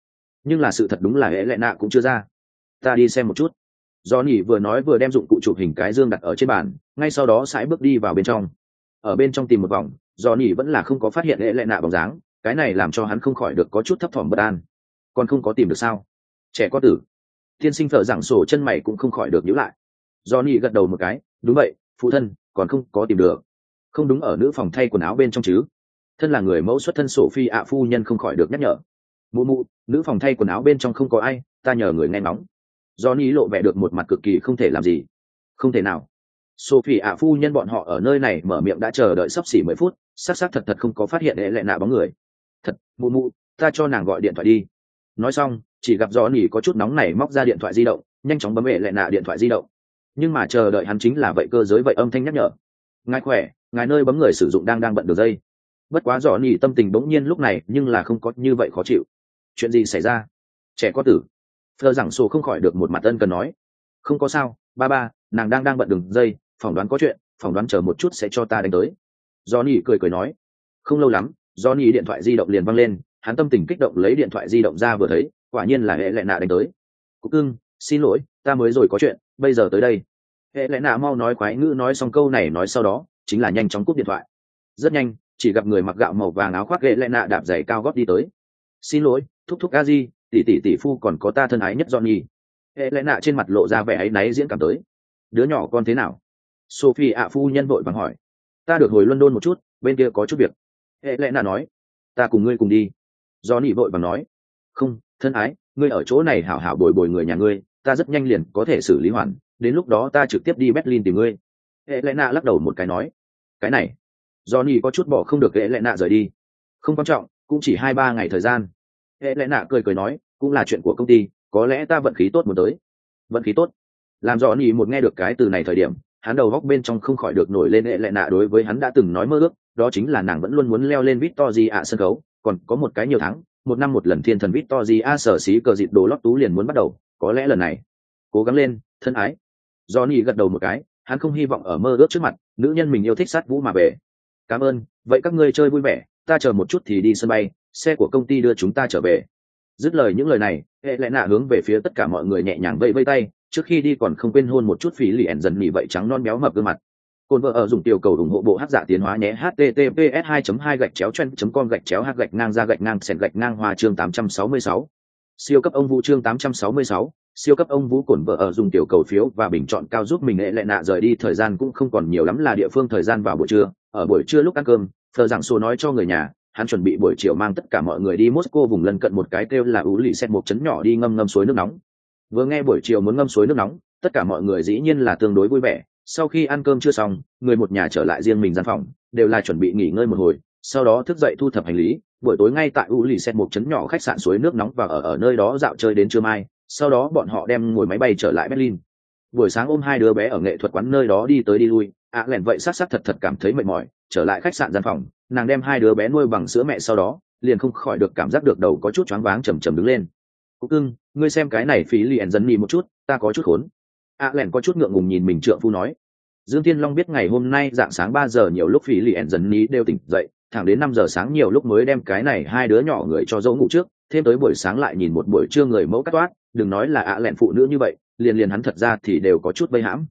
Nhưng là sự thật đúng là hệ lẽ nạ cũng chưa ra. Ta đi xem một chút. Do nhì vừa nói vừa đem dụng cụ chụp hình cái dương đặt ở trên bàn ngay sau đó sải bước đi vào bên trong. Ở bên trong tìm một vòng do nhì vẫn là không có phát hiện hệ lẽ nạ bóng dáng cái này làm cho hắn không khỏi được có chút thấp thỏm bất an. Còn không có tìm được sao? Trẻ có tử. Tiên sinh thợ giảng sổ chân mày cũng không khỏi được nhữ lại. Johnny gật đầu một cái, đúng vậy, phụ thân, còn không có tìm được. Không đúng ở nữ phòng thay quần áo bên trong chứ. Thân là người mẫu xuất thân sổ phi ạ phu nhân không khỏi được nhắc nhở. Mụ mụ, nữ phòng thay quần áo bên trong không có ai, ta nhờ người nghe ngóng. Johnny lộ vẻ được một mặt cực kỳ không thể làm gì. Không thể nào. Sophie ạ phu nhân bọn họ ở nơi này mở miệng đã chờ đợi sắp xỉ mười phút s á thật thật không có phát hiện hệ lệ nạ bóng người. Thật, mụ mụ, ta cho nàng gọi điện thoại đi. Nói xong chỉ gặp do nỉ có chút nóng này móc ra điện thoại di động, nhanh chóng bấm hệ lại nạ điện thoại di động. Nhưng mà chờ đợi hắn chính là vậy cơ giới vậy âm thanh nhắc nhở. Ngài khỏe, ngài nơi bấm người sử dụng đang đang bận đường dây. Bất quá giỏ nỉ tâm tình bỗng nhiên lúc này nhưng là không có như vậy khó chịu. Chuyện gì xảy ra? Trẻ có tử. Thơ giảng sổ không khỏi được một mặt ân cần nói. Không có sao, ba ba, nàng đang đang bận đường dây, phỏng đoán có chuyện, phỏng đoán chờ một chút sẽ cho ta đánh tới. Do nỉ cười cười nói. Không lâu lắm do nỉ điện thoại di động liền văng lên hắn tâm tình kích động lấy điện thoại di động ra vừa thấy, quả nhiên là hệ lệ nạ đánh tới. Cúc cưng, xin lỗi, ta mới rồi có chuyện, bây giờ tới đây. Hệ lệ nạ mau nói khoái ngữ nói xong câu này nói sau đó, chính là nhanh chóng cúp điện thoại. Rất nhanh, chỉ gặp người mặc gạo màu vàng áo khoác hệ lệ nạ đạp giày cao gót đi tới. Xin lỗi, thúc thúc a di, tỷ tỷ tỷ phu còn có ta thân ái nhất johnny. Hệ lệ nạ trên mặt lộ ra vẻ áy náy diễn cảm tới. Đứa nhỏ con thế nào? Sophie ạ phu nhân vội vàng hỏi. Ta được hồi london một chút, bên kia có chút việc. Hệ lệ nạ nói. Ta cùng ngươi cùng đi johnny vội vàng nói, không, thân ái, ngươi ở chỗ này hảo hảo bồi bồi người nhà ngươi, ta rất nhanh liền có thể xử lý hoàn, đến lúc đó ta trực tiếp đi berlin tìm ngươi. Hệ lẽ nạ lắc đầu một cái nói, cái này johnny có chút bỏ không được hệ lẽ nạ rời đi. Không quan trọng, cũng chỉ hai ba ngày thời gian. Hệ lẽ nạ cười cười nói, cũng là chuyện của công ty, có lẽ ta vận khí tốt muốn tới. Vận khí tốt? Làm rõ nhì một nghe được cái từ này thời điểm, hắn đầu góc bên trong không khỏi được nổi lên hệ lệ nạ đối với hắn đã từng nói mơ ước, đó chính là nàng vẫn luôn muốn leo lên vít to gì ạ sân khấu còn có một cái nhiều tháng một năm một lần thiên thần biết to gì A sở xí cờ dịt đồ lót tú liền muốn bắt đầu, có lẽ lần này. Cố gắng lên, thân ái. johnny gật đầu một cái hắn không hy vọng ở mơ ước trước mặt nữ nhân mình yêu thích sát vũ mà về cảm ơn vậy các ngươi chơi vui vẻ ta chờ một chút thì đi sân bay xe của công ty đưa chúng ta trở về dứt lời những lời này hệ lẽ nạ hướng về phía tất cả mọi người nhẹ nhàng vây vây tay trước khi đi còn không quên hôn một chút phí lì ẻn dần nỉ vậy trắng non béo mập gương mặt cồn vợ ở dùng tiểu cầu ủng hộ bộ hát giả tiến hóa nhé. Https 2 2 gạch chéo chen com gạch chéo h gạch ngang ra gạch ngang sẹn gạch ngang hòa chương 866. siêu cấp ông vũ chương 866, siêu cấp ông vũ cổn vợ ở dùng tiểu cầu phiếu và bình chọn cao giúp mình hệ lệ nạ rời đi. Thời gian cũng không còn nhiều lắm là địa phương thời gian vào buổi trưa. Ở buổi trưa lúc ăn cơm thờ giảng số nói cho người nhà hắn chuẩn bị buổi chiều mang tất cả mọi người đi moscow vùng lân cận một cái kêu là ú lì xét một chấn nhỏ đi ngâm ngâm suối nước nóng. Vừa nghe buổi chiều muốn ngâm suối nước nóng tất cả mọi người dĩ nhiên là tương đối vui vẻ sau khi ăn cơm chưa xong người một nhà trở lại riêng mình gian phòng đều là chuẩn bị nghỉ ngơi một hồi sau đó thức dậy thu thập hành lý buổi tối ngay tại u lì xét một chấn nhỏ khách sạn suối nước nóng và ở ở nơi đó dạo chơi đến trưa mai sau đó bọn họ đem ngồi máy bay trở lại berlin. Buổi sáng ôm hai đứa bé ở nghệ thuật quán nơi đó đi tới đi lui ạ à, lẻn vậy s á t s á t thật thật cảm thấy mệt mỏi trở lại khách sạn gian phòng nàng đem hai đứa bé nuôi bằng sữa mẹ sau đó liền không khỏi được cảm giác được đầu có chút choáng váng chầm chầm đứng lên. Cúc cưng ngươi xem cái này phí liền dần nhì một chút ta có chút khốn a à, lẻn có chút ngượng ngùng nhìn mình trượng phu nói. Dương tiên long biết ngày hôm nay dạng sáng ba giờ nhiều lúc phí liền dần ní đều tỉnh dậy thẳng đến năm giờ sáng nhiều lúc mới đem cái này hai đứa nhỏ người cho dỗ ngủ trước thêm tới buổi sáng lại nhìn một buổi trưa người mẫu cắt toát đừng nói là ạ lẹn phụ nữ như vậy liền liền hắn thật ra thì đều có chút vây hãm.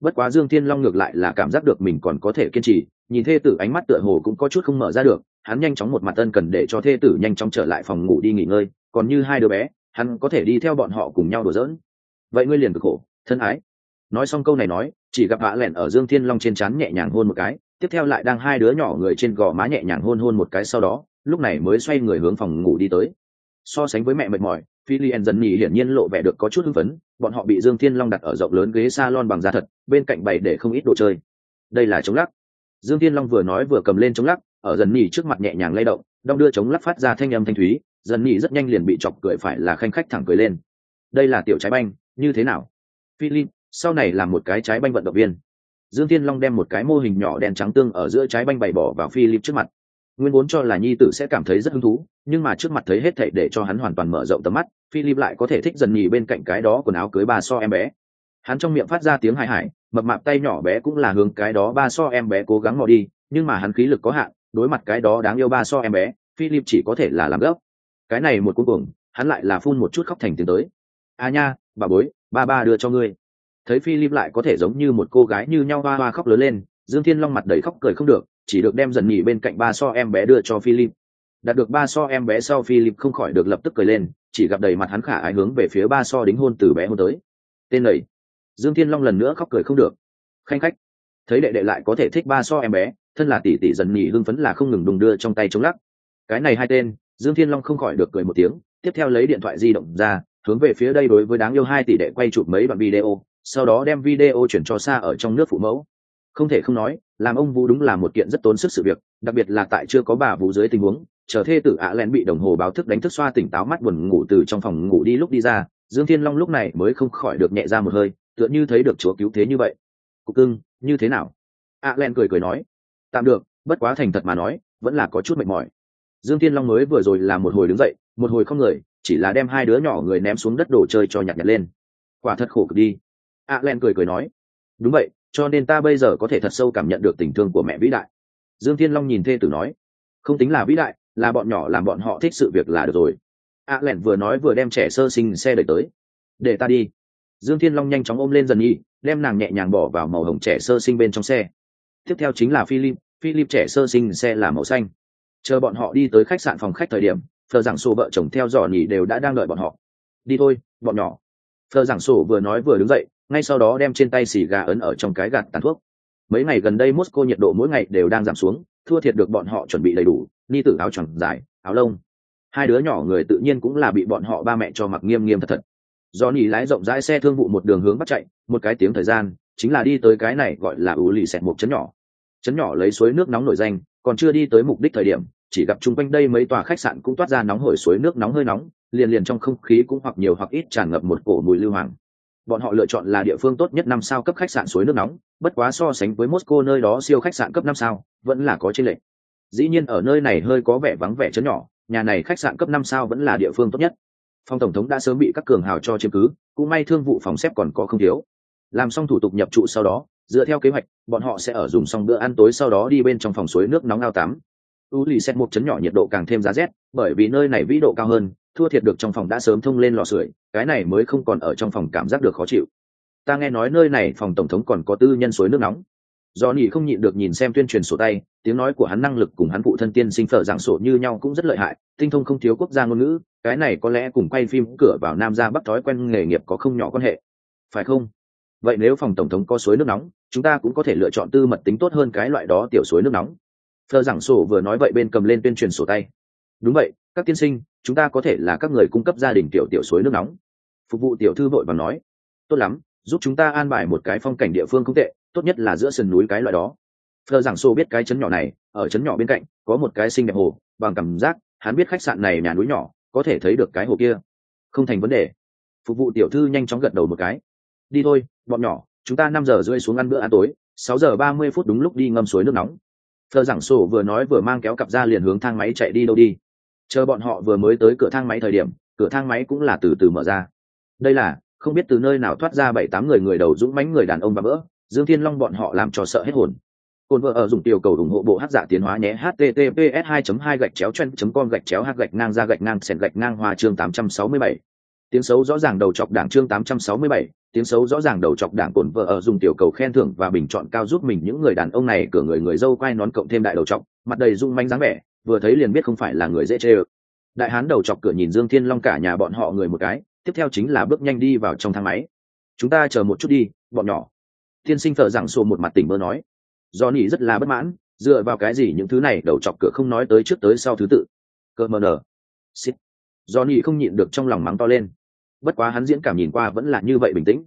Bất quá dương thiên long ngược lại là cảm giác được mình còn có thể kiên trì nhìn thê tử ánh mắt tựa hồ cũng có chút không mở ra được hắn nhanh chóng một mặt ân cần để cho thê tử nhanh chóng trở lại phòng ngủ đi nghỉ ngơi còn như hai đứa bé hắn có thể đi theo bọn họ cùng nhau đùa giỡn. Vậy ngươi liền cực khổ thân ái nói xong câu này nói chỉ gặp vạ lẹn ở dương thiên long trên trán nhẹ nhàng hôn một cái tiếp theo lại đang hai đứa nhỏ người trên gò má nhẹ nhàng hôn hôn một cái sau đó lúc này mới xoay người hướng phòng ngủ đi tới so sánh với mẹ mệt mỏi Philien dần nhì hiển nhiên lộ vẻ được có chút hưng phấn, bọn họ bị Dương Thiên Long đặt ở rộng lớn ghế salon bằng da thật, bên cạnh bày để không ít đồ chơi. Đây là chống lắc. Dương Thiên Long vừa nói vừa cầm lên chống lắc, ở dần nhì trước mặt nhẹ nhàng lay động, đong đưa chống lắc phát ra thanh âm thanh thúy, dần nhì rất nhanh liền bị chọc cười phải là khanh khách thẳng cười lên. Đây là tiểu trái banh, như thế nào? Philip, sau này làm một cái trái banh vận động viên. Dương Thiên Long đem một cái mô hình nhỏ đen trắng tương ở giữa trái banh bày bỏ vào Philip trước mặt. Nguyên vốn cho là nhi tử sẽ cảm thấy rất hứng thú, nhưng mà trước mặt thấy hết thảy để cho hắn hoàn toàn mở rộng tầm mắt, Philip lại có thể thích dần nhì bên cạnh cái đó quần áo cưới ba so em bé. Hắn trong miệng phát ra tiếng hài hải, mập mạp tay nhỏ bé cũng là hướng cái đó ba so em bé cố gắng mò đi, nhưng mà hắn khí lực có hạn, đối mặt cái đó đáng yêu ba so em bé, Philip chỉ có thể là làm gốc Cái này một cuối cùng, hắn lại là phun một chút khóc thành tiếng tới. "A nha, bà bối, ba ba đưa cho ngươi." Thấy Philip lại có thể giống như một cô gái như nhau ba ba khóc lớn lên, Dương Thiên Long mặt đầy khóc cười không được, chỉ được đem dần nhỉ bên cạnh ba so em bé đưa cho Philip. Đạt được ba so em bé sau Philip không khỏi được lập tức cười lên, chỉ gặp đầy mặt hắn khả ái hướng về phía ba so đính hôn từ bé hôn tới. Tên này, Dương Thiên Long lần nữa khóc cười không được. Khanh khách, thấy đệ đệ lại có thể thích ba so em bé, thân là tỷ tỷ dần nhỉ hưng phấn là không ngừng đùng đưa trong tay chống lắc. Cái này hai tên, Dương Thiên Long không khỏi được cười một tiếng, tiếp theo lấy điện thoại di động ra, hướng về phía đây đối với đáng yêu hai tỷ đệ quay chụp mấy đoạn video, sau đó đem video chuyển cho xa ở trong nước phụ mẫu. Không thể không nói làm ông vũ đúng là một kiện rất tốn sức sự việc đặc biệt là tại chưa có bà vũ dưới tình huống chờ thê tử ạ len bị đồng hồ báo thức đánh thức xoa tỉnh táo mắt buồn ngủ từ trong phòng ngủ đi lúc đi ra dương thiên long lúc này mới không khỏi được nhẹ ra một hơi tựa như thấy được chúa cứu thế như vậy. Cục cưng như thế nào? ạ len cười cười nói. Tạm được bất quá thành thật mà nói vẫn là có chút mệt mỏi dương thiên long mới vừa rồi là một hồi đứng dậy, một hồi không người, chỉ là đem hai đứa nhỏ người ném xuống đất đồ chơi cho nhặt nhặt lên. Quả thật khổ cực đi. Ạ len cười cười nói, đúng vậy, cho nên ta bây giờ có thể thật sâu cảm nhận được tình thương của mẹ vĩ đại. Dương thiên long nhìn thê tử nói, không tính là vĩ đại, là bọn nhỏ làm bọn họ thích sự việc là được rồi. A à lẹn vừa nói vừa đem trẻ sơ sinh xe đẩy tới, để ta đi. Dương thiên long nhanh chóng ôm lên dần nhi đem nàng nhẹ nhàng bỏ vào màu hồng trẻ sơ sinh bên trong xe. Tiếp theo chính là philip philip trẻ sơ sinh xe là màu xanh chờ bọn họ đi tới khách sạn phòng khách thời điểm thờ giảng sổ vợ chồng theo dõi nhỉ đều đã đang đợi bọn họ. Đi thôi, bọn nhỏ. Thờ giảng sổ vừa nói vừa đứng dậy, ngay sau đó đem trên tay xì gà ấn ở trong cái gạt tàn thuốc. Mấy ngày gần đây mosco nhiệt độ mỗi ngày đều đang giảm xuống, thua thiệt được bọn họ chuẩn bị đầy đủ ni tử áo choàng dài, áo lông. Hai đứa nhỏ người tự nhiên cũng là bị bọn họ ba mẹ cho mặc nghiêm nghiêm thật thật. Do nỉ lái rộng rãi xe thương vụ một đường hướng bắt chạy, một cái tiếng thời gian, chính là đi tới cái này gọi là ủ lì xẹt một chấn nhỏ. Chấn nhỏ lấy suối nước nóng nổi danh còn chưa đi tới mục đích thời điểm, chỉ gặp chung quanh đây mấy tòa khách sạn cũng toát ra nóng hổi suối nước nóng hơi nóng, liền liền trong không khí cũng hoặc nhiều hoặc ít tràn ngập một cổ mùi lưu hoàng. Bọn họ lựa chọn là địa phương tốt nhất năm sao cấp khách sạn suối nước nóng, bất quá so sánh với mosco nơi đó siêu khách sạn cấp năm sao, vẫn là có trên lệ dĩ nhiên ở nơi này hơi có vẻ vắng vẻ chấn nhỏ, nhà này khách sạn cấp năm sao vẫn là địa phương tốt nhất. Phòng tổng thống đã sớm bị các cường hào cho chiếm cứ, cũng may thương vụ phòng xếp còn có không thiếu. Làm xong thủ tục nhập trụ sau đó dựa theo kế hoạch, bọn họ sẽ ở dùng xong bữa ăn tối sau đó đi bên trong phòng suối nước nóng ao tắm. U lì xét một chấn nhỏ nhiệt độ càng thêm giá rét, bởi vì nơi này vĩ độ cao hơn, thua thiệt được trong phòng đã sớm thông lên lò sưởi, cái này mới không còn ở trong phòng cảm giác được khó chịu. Ta nghe nói nơi này phòng tổng thống còn có tư nhân suối nước nóng. Do nỉ không nhịn được nhìn xem tuyên truyền sổ tay, tiếng nói của hắn năng lực cùng hắn phụ thân tiên sinh phở giảng sổ như nhau cũng rất lợi hại, tinh thông không thiếu quốc gia ngôn ngữ, cái này có lẽ cùng quay phim cửa vào nam ra bắc thói quen nghề nghiệp có không nhỏ quan hệ. Phải không? Vậy nếu phòng tổng thống có suối nước nóng, chúng ta cũng có thể lựa chọn tư mật tính tốt hơn cái loại đó tiểu suối nước nóng. Thờ giảng sổ vừa nói vậy bên cầm lên tuyên truyền sổ tay. Đúng vậy, các tiên sinh, chúng ta có thể là các người cung cấp gia đình tiểu tiểu suối nước nóng. Phục vụ tiểu thư vội và nói. Tốt lắm, giúp chúng ta an bài một cái phong cảnh địa phương không tệ, tốt nhất là giữa sườn núi cái loại đó. Thờ giảng sổ biết cái chấn nhỏ này, ở chấn nhỏ bên cạnh, có một cái xinh đẹp hồ, bằng cảm giác, hắn biết khách sạn này nhà núi nhỏ, có thể thấy được cái hồ kia. Không thành vấn đề. Phục vụ tiểu thư nhanh chóng gật đầu một cái đi thôi bọn nhỏ chúng ta năm giờ rơi xuống ăn bữa ăn tối sáu giờ ba mươi phút đúng lúc đi ngâm suối nước nóng. Thờ giảng sổ vừa nói vừa mang kéo cặp ra liền hướng thang máy chạy đi đâu đi. Chờ bọn họ vừa mới tới cửa thang máy thời điểm cửa thang máy cũng là từ từ mở ra. Đây là không biết từ nơi nào thoát ra bảy tám người người đầu dũng mãnh người đàn ông và bỡ dương thiên long bọn họ làm cho sợ hết hồn. Cồn vợ ở dùng tiểu cầu ủng hộ bộ hát giả tiến hóa nhé https 2 2 gạch chéo chen com gạch chéo hát gạch ngang ra gạch ngang sẹn gạch ngang hoa chương 867. tiếng xấu rõ ràng đầu chọc đảng chương 867, tiếng xấu rõ ràng đầu chọc đảng cồn vợ ở dùng tiểu cầu khen thưởng và bình chọn cao giúp mình những người đàn ông này, cửa người người dâu quay nón cộng thêm đại đầu chọc, mặt đầy rung manh dáng vẻ, vừa thấy liền biết không phải là người dễ chê ơ. Đại hán đầu chọc cửa nhìn dương thiên long cả nhà bọn họ người một cái, tiếp theo chính là bước nhanh đi vào trong thang máy. Chúng ta chờ một chút đi, bọn nhỏ. Tiên sinh thợ giảng sổ một mặt tỉnh mơ nói. Do nỉ rất là bất mãn, dựa vào cái gì những thứ này, đầu chọc cửa không nói tới trước tới sau thứ tự. Cơ mờ nở xít do nỉ không nhịn được trong lòng mắng to lên bất quá hắn diễn cảm nhìn qua vẫn là như vậy bình tĩnh.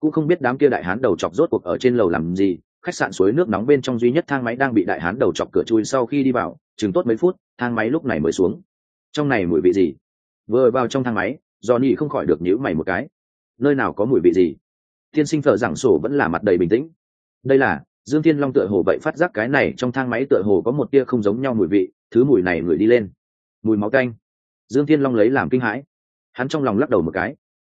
Cũng không biết đám kia đại hán đầu chọc rốt cuộc ở trên lầu làm gì, khách sạn suối nước nóng bên trong duy nhất thang máy đang bị đại hán đầu chọc cửa chui sau khi đi vào, chừng tốt mấy phút, thang máy lúc này mới xuống. Trong này mùi vị gì? Vừa vào trong thang máy do nhị không khỏi được nhíu mày một cái. Nơi nào có mùi vị gì? Tiên sinh thợ giảng sổ vẫn là mặt đầy bình tĩnh. Đây là, dương thiên long tựa hồ vậy phát giác cái này trong thang máy tựa hồ có một tia không giống nhau mùi vị, thứ mùi này ngửi đi lên. Mùi máu canh dương thiên long lấy làm kinh hãi hắn trong lòng lắc đầu một cái.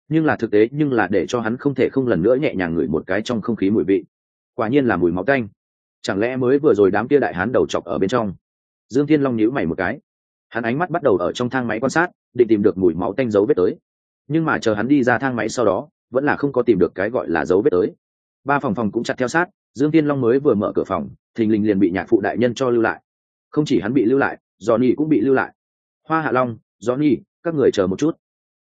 Nhưng là thực tế, nhưng là để cho hắn không thể không lần nữa nhẹ nhàng ngửi một cái trong không khí mùi vị. Quả nhiên là mùi máu canh chẳng lẽ mới vừa rồi đám kia đại hán đầu chọc ở bên trong? Dương thiên long nhíu mày một cái. Hắn ánh mắt bắt đầu ở trong thang máy quan sát, định tìm được mùi máu tanh dấu vết tới. Nhưng mà chờ hắn đi ra thang máy sau đó, vẫn là không có tìm được cái gọi là dấu vết tới. Ba phòng phòng cũng chặt theo sát, dương tiên long mới vừa mở cửa phòng, thình lình liền bị nhạc phụ đại nhân cho lưu lại. Không chỉ hắn bị lưu lại, johnny cũng bị lưu lại. Hoa hạ long, johnny, các người chờ một chút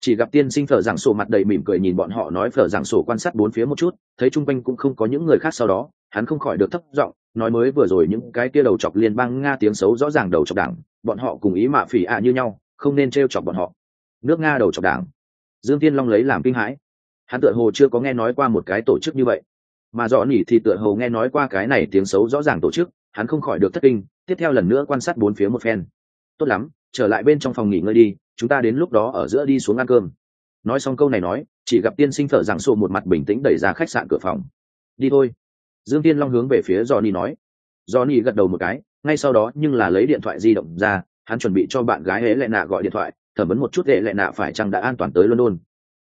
chỉ gặp tiên sinh phở giảng sổ mặt đầy mỉm cười nhìn bọn họ nói phở giảng sổ quan sát bốn phía một chút, thấy chung quanh cũng không có những người khác sau đó, hắn không khỏi được thấp giọng nói mới vừa rồi những cái kia đầu chọc liên bang nga tiếng xấu rõ ràng đầu chọc đảng, bọn họ cùng ý mạ phỉ ạ như nhau, không nên t chọc bọn họ. Nước nga đầu chọc đảng. Dương tiên long lấy làm kinh hãi. Hắn tựa hồ chưa có nghe nói qua một cái tổ chức như vậy. Mà rõ nỉ thì tựa hồ nghe nói qua cái này tiếng xấu rõ ràng tổ chức, hắn không khỏi được thất kinh, tiếp theo lần nữa quan sát bốn phía một phen. Tốt lắm trở lại bên trong phòng nghỉ ngơi đi, chúng ta đến lúc đó ở giữa đi xuống ăn cơm. Nói xong câu này nói, chỉ gặp tiên sinh thở giảng sổ một mặt bình tĩnh đẩy ra khách sạn cửa phòng. Đi thôi. Dương tiên long hướng về phía johnny nói. Johnny gật đầu một cái, ngay sau đó nhưng là lấy điện thoại di động ra, hắn chuẩn bị cho bạn gái hễ lệ nạ gọi điện thoại, thẩm vấn một chút hễ lệ nạ phải chăng đã an toàn tới london.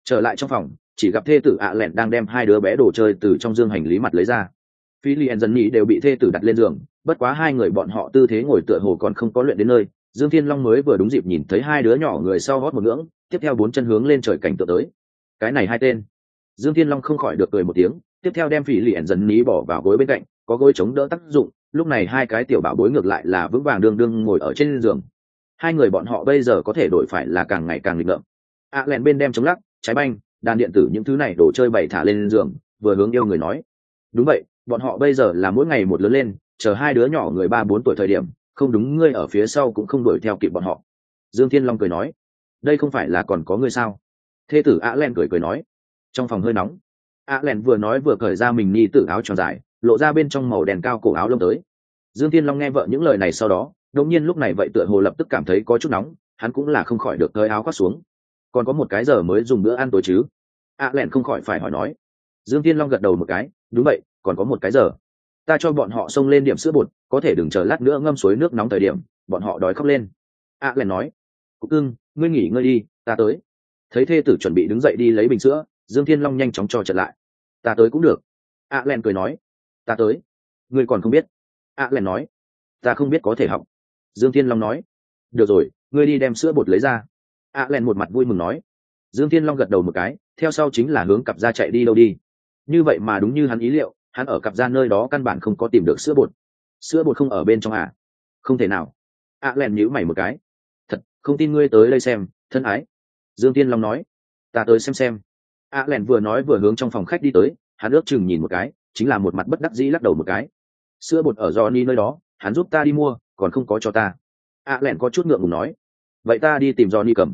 Trở lại trong phòng, chỉ gặp thê tử ạ lẹn đang đem hai đứa bé đồ chơi từ trong dương hành lý mặt lấy ra. Phi liền dần nhị đều bị thê tử đặt lên giường, bất quá hai người bọn họ tư thế ngồi tựa hồ còn không có luyện đến nơi dương thiên long mới vừa đúng dịp nhìn thấy hai đứa nhỏ người sau hót một ngưỡng, tiếp theo bốn chân hướng lên trời cảnh tượng tới. Cái này hai tên. Dương thiên long không khỏi được cười một tiếng, tiếp theo đem phỉ liền dần ní bỏ vào gối bên cạnh, có gối chống đỡ tác dụng, lúc này hai cái tiểu bảo bối ngược lại là vững vàng đương đương ngồi ở trên giường. Hai người bọn họ bây giờ có thể đổi phải là càng ngày càng nghịch ngợm. Ạ à lẹn bên đem chống lắc, trái banh, đàn điện tử những thứ này đồ chơi bày thả lên giường, vừa hướng yêu người nói. Đúng vậy, bọn họ bây giờ là mỗi ngày một lớn lên, chờ hai đứa nhỏ người ba bốn tuổi thời điểm không đúng, ngươi ở phía sau cũng không đuổi theo kịp bọn họ. Dương thiên long cười nói, đây không phải là còn có ngươi sao? Thê tử Á len cười cười nói, trong phòng hơi nóng. Á len vừa nói vừa cởi ra mình ni tử áo tròn dài, lộ ra bên trong màu đèn cao cổ áo lông tới. Dương thiên long nghe vợ những lời này sau đó, đột nhiên lúc này vậy tựa hồ lập tức cảm thấy có chút nóng, hắn cũng là không khỏi được cởi áo khoác xuống. Còn có một cái giờ mới dùng bữa ăn tối chứ? Á lẹn không khỏi phải hỏi nói. Dương thiên long gật đầu một cái, đúng vậy, còn có một cái giờ. Ta cho bọn họ xông lên điểm sữa bột có thể đừng chờ lát nữa ngâm suối nước nóng thời điểm, bọn họ đói khóc lên. A lẹn nói cúc ưng ngươi nghỉ ngơi đi, ta tới. Thấy thê tử chuẩn bị đứng dậy đi lấy bình sữa, dương thiên long nhanh chóng cho trở lại. Ta tới cũng được. A len cười nói, ta tới. Ngươi còn không biết? A len nói, ta không biết có thể học. Dương thiên long nói, được rồi, ngươi đi đem sữa bột lấy ra. A len một mặt vui mừng nói. Dương thiên long gật đầu một cái, theo sau chính là hướng cặp ra chạy đi đâu đi. Như vậy mà đúng như hắn ý liệu, hắn ở cặp ra nơi đó căn bản không có tìm được sữa bột sữa bột không ở bên trong à? Không thể nào. À len nhíu mày một cái. Thật, không tin ngươi tới đây xem, thân ái. Dương tiên long nói. Ta tới xem xem. À len vừa nói vừa hướng trong phòng khách đi tới, hắn ước chừng nhìn một cái, chính là một mặt bất đắc dĩ lắc đầu một cái. Sữa bột ở johnny nơi đó, hắn giúp ta đi mua, còn không có cho ta. À len có chút ngượng ngùng nói. Vậy ta đi tìm johnny cầm.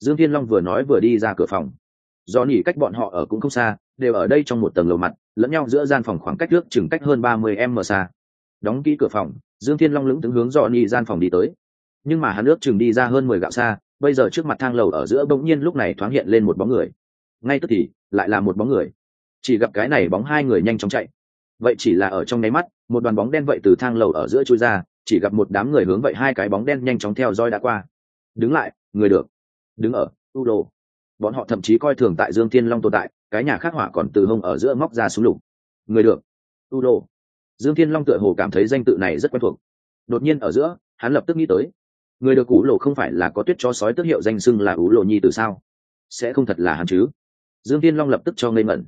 Dương thiên long vừa nói vừa đi ra cửa phòng. Johnny cách bọn họ ở cũng không xa, đều ở đây trong một tầng lầu mặt, lẫn nhau giữa gian phòng khoảng cách trước chừng cách hơn ba mươi m xa đóng kỹ cửa phòng, dương thiên long lững tướng hướng johnny gian phòng đi tới. Nhưng mà hắn ước chừng đi ra hơn mười gạo xa, bây giờ trước mặt thang lầu ở giữa bỗng nhiên lúc này thoáng hiện lên một bóng người. Ngay tức thì, lại là một bóng người. Chỉ gặp cái này bóng hai người nhanh chóng chạy. Vậy chỉ là ở trong nháy mắt, một đoàn bóng đen vậy từ thang lầu ở giữa chui ra, chỉ gặp một đám người hướng vậy hai cái bóng đen nhanh chóng theo dõi đã qua. Đứng lại, người được. Đứng ở u đồ bọn họ thậm chí coi thường tại dương thiên long tồn tại, cái nhà khắc họa còn từ hông ở giữa móc ra súng lục. Người được. U đồ dương thiên long tựa hồ cảm thấy danh tự này rất quen thuộc. Đột nhiên ở giữa, hắn lập tức nghĩ tới, người được ủ lộ không phải là có tuyết cho sói tước hiệu danh xưng là ủ lộ nhi từ sao? Sẽ không thật là hắn chứ? Dương tiên long lập tức cho ngây mẩn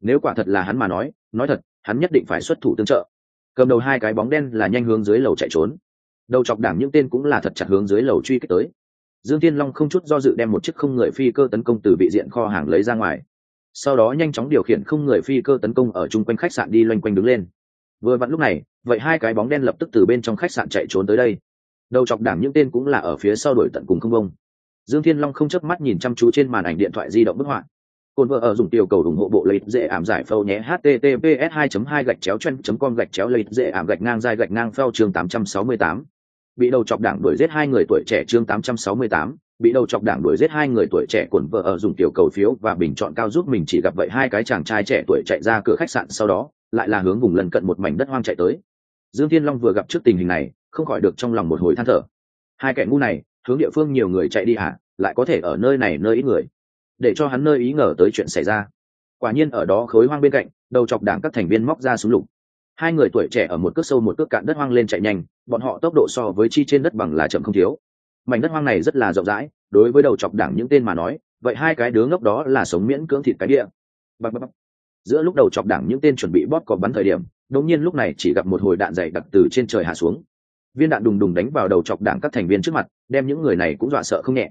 nếu quả thật là hắn mà nói nói thật, hắn nhất định phải xuất thủ tương trợ. Cầm đầu hai cái bóng đen là nhanh hướng dưới lầu chạy trốn. Đầu chọc đảng những tên cũng là thật chặt hướng dưới lầu truy kích tới. Dương tiên long không chút do dự đem một chiếc không người phi cơ tấn công từ vị diện kho hàng lấy ra ngoài. Sau đó nhanh chóng điều khiển không người phi cơ tấn công ở chung quanh khách sạn đi loanh quanh đứng lên vừa vặn lúc này vậy hai cái bóng đen lập tức từ bên trong khách sạn chạy trốn tới đây đầu chọc đảng những tên cũng là ở phía sau đuổi tận cùng không bông. dương thiên long không chớp mắt nhìn chăm chú trên màn ảnh điện thoại di động bức họa cồn vợ ở dùng tiểu cầu ủng hộ bộ lấy dễ ảm giải phâu nhé https 2 2 gạch chéo chen com gạch chéo lấy dễ ảm gạch ngang dài gạch ngang phao chương 868. bị đầu chọc đảng đuổi giết hai người tuổi trẻ chương 868, bị đầu chọc đảng đuổi giết hai người tuổi trẻ cồn vợ ở dùng tiểu cầu phiếu và bình chọn cao giúp mình chỉ gặp vậy hai cái chàng trai trẻ tuổi chạy ra cửa khách sạn sau đó lại là hướng vùng lân cận một mảnh đất hoang chạy tới. Dương thiên long vừa gặp trước tình hình này, không khỏi được trong lòng một hồi than thở. Hai kẻ ngu này, hướng địa phương nhiều người chạy đi hả lại có thể ở nơi này nơi ít người. Để cho hắn nơi ý ngờ tới chuyện xảy ra. Quả nhiên ở đó khối hoang bên cạnh, đầu chọc đảng các thành viên móc ra súng lục. Hai người tuổi trẻ ở một cước sâu một cước cạn đất hoang lên chạy nhanh, bọn họ tốc độ so với chi trên đất bằng là chậm không thiếu. Mảnh đất hoang này rất là rộng rãi, đối với đầu chọc đảng những tên mà nói, vậy hai cái đứa ngốc đó là sống miễn cưỡng thịt cái địa. Bạc bạc bạc giữa lúc đầu chọc đảng những tên chuẩn bị bóp cò bắn thời điểm đống nhiên lúc này chỉ gặp một hồi đạn dày đặc từ trên trời hạ xuống. Viên đạn đùng đùng đánh vào đầu chọc đảng các thành viên trước mặt, đem những người này cũng dọa sợ không nhẹ.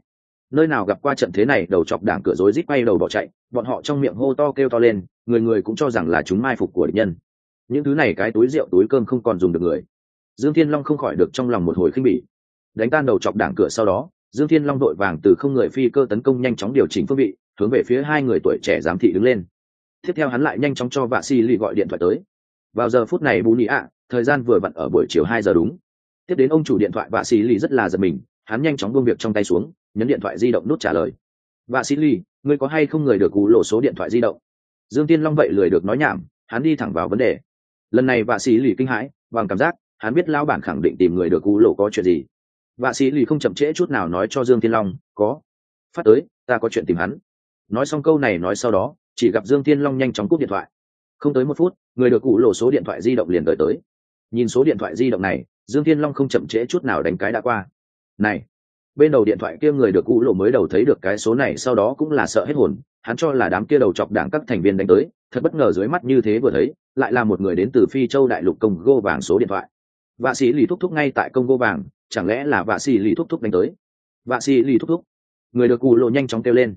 Nơi nào gặp qua trận thế này, đầu chọc đảng cửa rối rít bay đầu bỏ chạy, bọn họ trong miệng hô to kêu to lên, người người cũng cho rằng là chúng mai phục của địch nhân. Những thứ này cái túi rượu, túi cơm không còn dùng được người. Dương thiên long không khỏi được trong lòng một hồi khinh bỉ. Đánh tan đầu chọc đảng cửa sau đó, dương thiên long đội vàng từ không người phi cơ tấn công nhanh chóng điều chỉnh phương vị, hướng về phía hai người tuổi trẻ giám thị đứng lên tiếp theo hắn lại nhanh chóng cho vạ si lì gọi điện thoại tới. Vào giờ phút này, bù nhị ạ, thời gian vừa vặn ở buổi chiều hai giờ đúng. Tiếp đến ông chủ điện thoại vạ xì lì rất là giật mình, hắn nhanh chóng buông việc trong tay xuống, nhấn điện thoại di động nút trả lời. Vạ xì lì, ngươi có hay không người được cú lộ số điện thoại di động? Dương tiên long vậy lười được nói nhảm, hắn đi thẳng vào vấn đề. Lần này vạ xì lì kinh hãi, bằng cảm giác, hắn biết lao bản khẳng định tìm người được cú lộ có chuyện gì. Vạ sĩ lì không chậm trễ chút nào nói cho dương tiên long, có. Phát tới, ta có chuyện tìm hắn. Nói xong câu này nói sau đó chỉ gặp dương Thiên long nhanh chóng cúp điện thoại. Không tới một phút, người được cụ lộ số điện thoại di động liền gửi tới. Nhìn số điện thoại di động này, dương thiên long không chậm trễ chút nào đánh cái đã qua. Này, bên đầu điện thoại kia người được cụ lộ mới đầu thấy được cái số này, sau đó cũng là sợ hết hồn, hắn cho là đám kia đầu chọc đảng các thành viên đánh tới, thật bất ngờ dưới mắt như thế vừa thấy, lại là một người đến từ phi châu đại lục công gô vàng số điện thoại. Vạ sĩ lì thúc thúc ngay tại công gô vàng, chẳng lẽ là vạ sĩ lì thúc thúc đánh tới? Vạ sĩ lì thúc thúc, người được cụ lộ nhanh chóng kêu lên.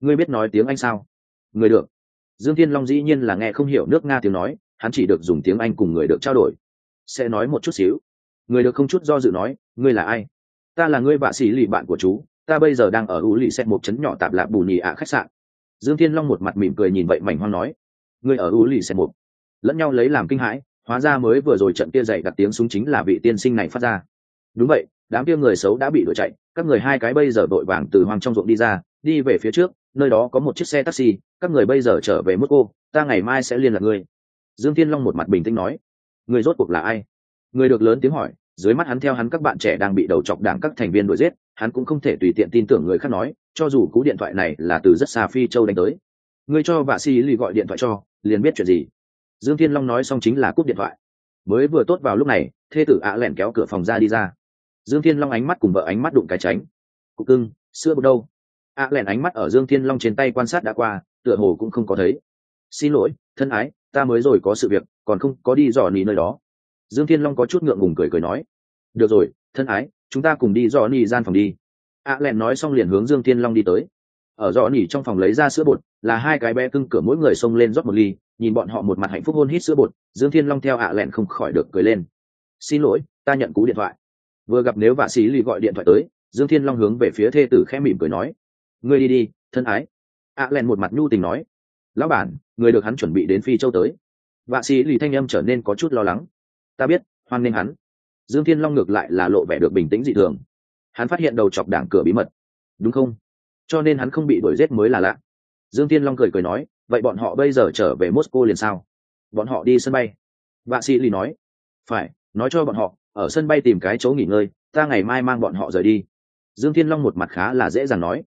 Ngươi biết nói tiếng anh sao? Người được. Dương thiên long dĩ nhiên là nghe không hiểu nước nga tiếng nói, hắn chỉ được dùng tiếng anh cùng người được trao đổi. Sẽ nói một chút xíu. Người được không chút do dự nói, ngươi là ai? Ta là ngươi vạ sĩ lì bạn của chú, ta bây giờ đang ở u lì xét một chấn nhỏ tạp lạp bù nhì ạ khách sạn. Dương thiên long một mặt mỉm cười nhìn vậy mảnh hoang nói, ngươi ở u lì xét một. Lẫn nhau lấy làm kinh hãi, hóa ra mới vừa rồi trận kia dậy đặt tiếng súng chính là vị tiên sinh này phát ra. Đúng vậy, đám kia người xấu đã bị đuổi chạy, các người hai cái bây giờ vội vàng từ hoang trong ruộng đi ra, đi về phía trước, nơi đó có một chiếc xe taxi các người bây giờ trở về mức cô, ta ngày mai sẽ liên lạc ngươi. Dương thiên long một mặt bình tĩnh nói. Người rốt cuộc là ai? Người được lớn tiếng hỏi, dưới mắt hắn theo hắn các bạn trẻ đang bị đầu chọc đảng các thành viên đuổi giết, hắn cũng không thể tùy tiện tin tưởng người khác nói, cho dù cú điện thoại này là từ rất xa phi châu đánh tới. Ngươi cho vạ si lì gọi điện thoại cho, liền biết chuyện gì. Dương thiên long nói xong chính là cúp điện thoại. Mới vừa tốt vào lúc này, thê tử ạ lẹn kéo cửa phòng ra đi ra. Dương thiên long ánh mắt cùng vợ ánh mắt đụng cái tránh. Cục cưng, sữa bột đâu? ạ lẹn ánh mắt ở dương thiên long trên tay quan sát đã qua tựa hồ cũng không có thấy. Xin lỗi, thân ái, ta mới rồi có sự việc, còn không có đi dò nỉ nơi đó. Dương thiên long có chút ngượng ngùng cười cười nói. Được rồi, thân ái, chúng ta cùng đi dò nỉ gian phòng đi. Ạ lẹn nói xong liền hướng dương thiên long đi tới. Ở dò nỉ trong phòng lấy ra sữa bột, là hai cái bé cưng cửa mỗi người xông lên rót một ly, nhìn bọn họ một mặt hạnh phúc hôn hít sữa bột, dương thiên long theo ạ lẹn không khỏi được cười lên. Xin lỗi, ta nhận cú điện thoại. Vừa gặp nếu vạ sĩ lì gọi điện thoại tới, dương thiên long hướng về phía thê tử khẽ mỉm cười nói. Ngươi đi đi, thân ái ạ len một mặt nhu tình nói, lão bản, người được hắn chuẩn bị đến phi châu tới. Vạ sĩ lì thanh âm trở nên có chút lo lắng. Ta biết, hoan nghênh hắn. Dương thiên long ngược lại là lộ vẻ được bình tĩnh dị thường. Hắn phát hiện đầu chọc đảng cửa bí mật. Đúng không? Cho nên hắn không bị đuổi giết mới là lạ. Dương thiên long cười cười nói, vậy bọn họ bây giờ trở về moscow liền sao? Bọn họ đi sân bay. Vạ sĩ lì nói, phải, nói cho bọn họ, ở sân bay tìm cái chỗ nghỉ ngơi, ta ngày mai mang bọn họ rời đi. Dương thiên long một mặt khá là dễ dàng nói,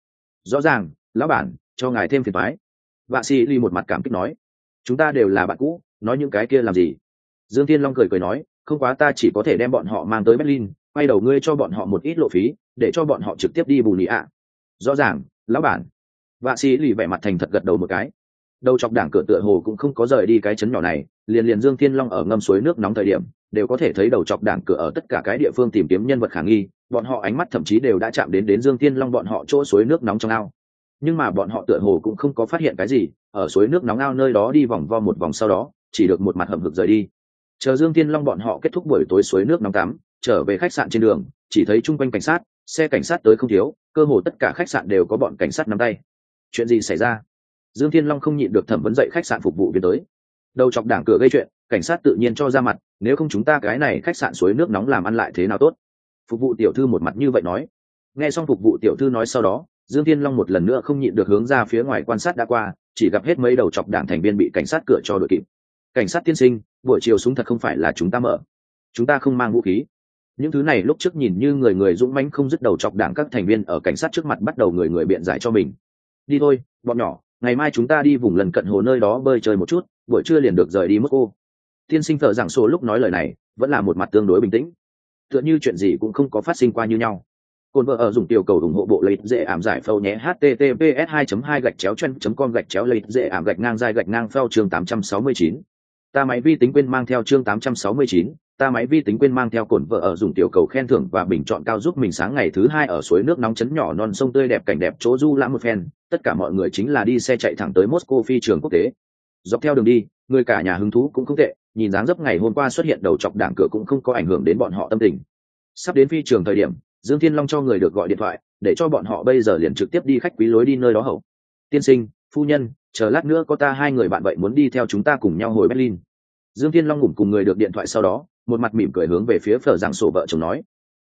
rõ ràng, lão bản cho ngài thêm phiền thoái vạ sĩ lì một mặt cảm kích nói, chúng ta đều là bạn cũ, nói những cái kia làm gì? Dương thiên long cười cười nói, không quá ta chỉ có thể đem bọn họ mang tới berlin, quay đầu ngươi cho bọn họ một ít lộ phí, để cho bọn họ trực tiếp đi bù nị ạ. Rõ ràng, lão bản. Vạ sĩ lì vẻ mặt thành thật gật đầu một cái. Đầu chọc đảng cửa tựa hồ cũng không có rời đi cái chấn nhỏ này, liền liền dương thiên long ở ngâm suối nước nóng thời điểm, đều có thể thấy đầu chọc đảng cửa ở tất cả cái địa phương tìm kiếm nhân vật khả nghi, bọn họ ánh mắt thậm chí đều đã chạm đến đến dương thiên long bọn họ chỗ suối nước nóng trong ao nhưng mà bọn họ tựa hồ cũng không có phát hiện cái gì, ở suối nước nóng ao nơi đó đi vòng vo một vòng sau đó, chỉ được một mặt hầm hực rời đi. Chờ dương thiên long bọn họ kết thúc buổi tối suối nước nóng tắm trở về khách sạn trên đường, chỉ thấy chung quanh cảnh sát, xe cảnh sát tới không thiếu, cơ hồ tất cả khách sạn đều có bọn cảnh sát nắm tay. Chuyện gì xảy ra? Dương thiên long không nhịn được thẩm vấn dậy khách sạn phục vụ viên tới. Đầu chọc đảng cửa gây chuyện, cảnh sát tự nhiên cho ra mặt, nếu không chúng ta cái này khách sạn suối nước nóng làm ăn lại thế nào tốt? Phục vụ tiểu thư một mặt như vậy nói. Nghe xong phục vụ tiểu thư nói sau đó dương thiên long một lần nữa không nhịn được hướng ra phía ngoài quan sát đã qua, chỉ gặp hết mấy đầu chọc đảng thành viên bị cảnh sát cửa cho đội kịp. Cảnh sát tiên sinh, buổi chiều súng thật không phải là chúng ta mở. Chúng ta không mang vũ khí. Những thứ này lúc trước nhìn như người người dũng mãnh không dứt đầu chọc đảng các thành viên ở cảnh sát trước mặt bắt đầu người người biện giải cho mình. Đi thôi, bọn nhỏ, ngày mai chúng ta đi vùng lần cận hồ nơi đó bơi chơi một chút, buổi trưa liền được rời đi mất cô. Tiên sinh thợ giảng số lúc nói lời này, vẫn là một mặt tương đối bình tĩnh. Tựa như chuyện gì cũng không có phát sinh qua như nhau. Côn vợ ở dùng tiểu cầu ủng hộ bộ lấy dễ ảm giải phâu nhé https 2 2 gạch chéo chen com gạch chéo lấy dễ ảm gạch ngang dài gạch ngang phao chương 869. ta máy vi tính quên mang theo chương 869, ta máy vi tính quên mang theo cồn vợ ở dùng tiểu cầu khen thưởng và bình chọn cao giúp mình sáng ngày thứ hai ở suối nước nóng chấn nhỏ non sông tươi đẹp cảnh đẹp chỗ du lãm một phen. Tất cả mọi người chính là đi xe chạy thẳng tới moscow phi trường quốc tế. Dọc theo đường đi người cả nhà hứng thú cũng không tệ nhìn dáng dấp ngày hôm qua xuất hiện đầu chọc đảng cửa cũng không có ảnh hưởng đến bọn họ tâm tình. Sắp đến phi trường thời điểm dương thiên long cho người được gọi điện thoại, để cho bọn họ bây giờ liền trực tiếp đi khách quý lối đi nơi đó hậu. Tiên sinh, phu nhân, chờ lát nữa có ta hai người bạn vậy muốn đi theo chúng ta cùng nhau hồi berlin. Dương thiên long ngủ cùng người được điện thoại sau đó, một mặt mỉm cười hướng về phía phở giảng sổ vợ chồng nói.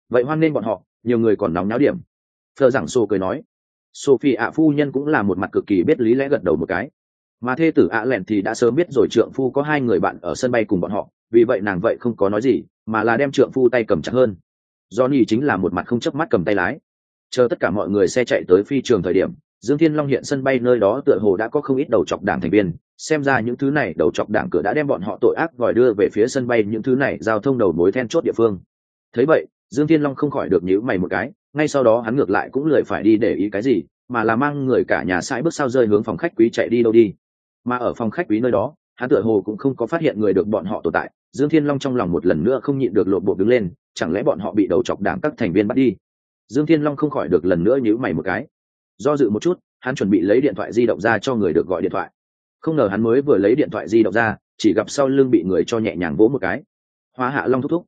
Vậy hoan nên bọn họ, nhiều người còn nóng náo điểm. Phở giảng sổ cười nói. Sophie ạ phu nhân cũng là một mặt cực kỳ biết lý lẽ gật đầu một cái. Mà thê tử ạ lẹn thì đã sớm biết rồi trượng phu có hai người bạn ở sân bay cùng bọn họ, vì vậy nàng vậy không có nói gì, mà là đem trượng phu tay cầm chặt hơn johnny chính là một mặt không chớp mắt cầm tay lái. Chờ tất cả mọi người xe chạy tới phi trường thời điểm, dương thiên long hiện sân bay nơi đó tựa hồ đã có không ít đầu chọc đảng thành viên. Xem ra những thứ này đầu chọc đảng cửa đã đem bọn họ tội ác vòi đưa về phía sân bay những thứ này giao thông đầu mối then chốt địa phương. Thấy vậy, dương thiên long không khỏi được nhíu mày một cái, ngay sau đó hắn ngược lại cũng lười phải đi để ý cái gì, mà là mang người cả nhà sải bước sao rơi hướng phòng khách quý chạy đi đâu đi. Mà ở phòng khách quý nơi đó, hắn tựa hồ cũng không có phát hiện người được bọn họ tồn tại dương thiên long trong lòng một lần nữa không nhịn được lộ bộ đứng lên, chẳng lẽ bọn họ bị đầu chọc đảng các thành viên bắt đi? Dương thiên long không khỏi được lần nữa nhíu mày một cái. Do dự một chút, hắn chuẩn bị lấy điện thoại di động ra cho người được gọi điện thoại. Không ngờ hắn mới vừa lấy điện thoại di động ra, chỉ gặp sau lưng bị người cho nhẹ nhàng vỗ một cái. Hóa hạ long thúc thúc.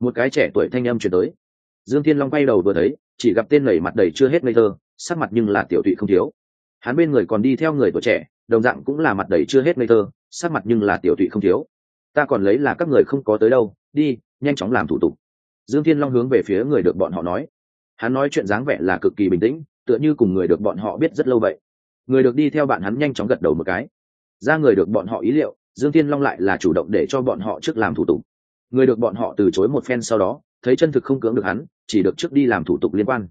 Một cái trẻ tuổi thanh âm chuyển tới. Dương thiên long quay đầu vừa thấy, chỉ gặp tên lầy mặt đầy chưa hết ngây thơ, sắc mặt nhưng là tiểu thụy không thiếu. Hắn bên người còn đi theo người tuổi trẻ, đồng dạng cũng là mặt đầy chưa hết ngây thơ, sắc mặt nhưng là tiểu thụy không thiếu ta còn lấy là các người không có tới đâu, đi, nhanh chóng làm thủ tục. Dương thiên long hướng về phía người được bọn họ nói. Hắn nói chuyện dáng vẻ là cực kỳ bình tĩnh, tựa như cùng người được bọn họ biết rất lâu vậy. Người được đi theo bạn hắn nhanh chóng gật đầu một cái. Ra người được bọn họ ý liệu, dương thiên long lại là chủ động để cho bọn họ trước làm thủ tục. Người được bọn họ từ chối một phen sau đó, thấy chân thực không cưỡng được hắn, chỉ được trước đi làm thủ tục liên quan.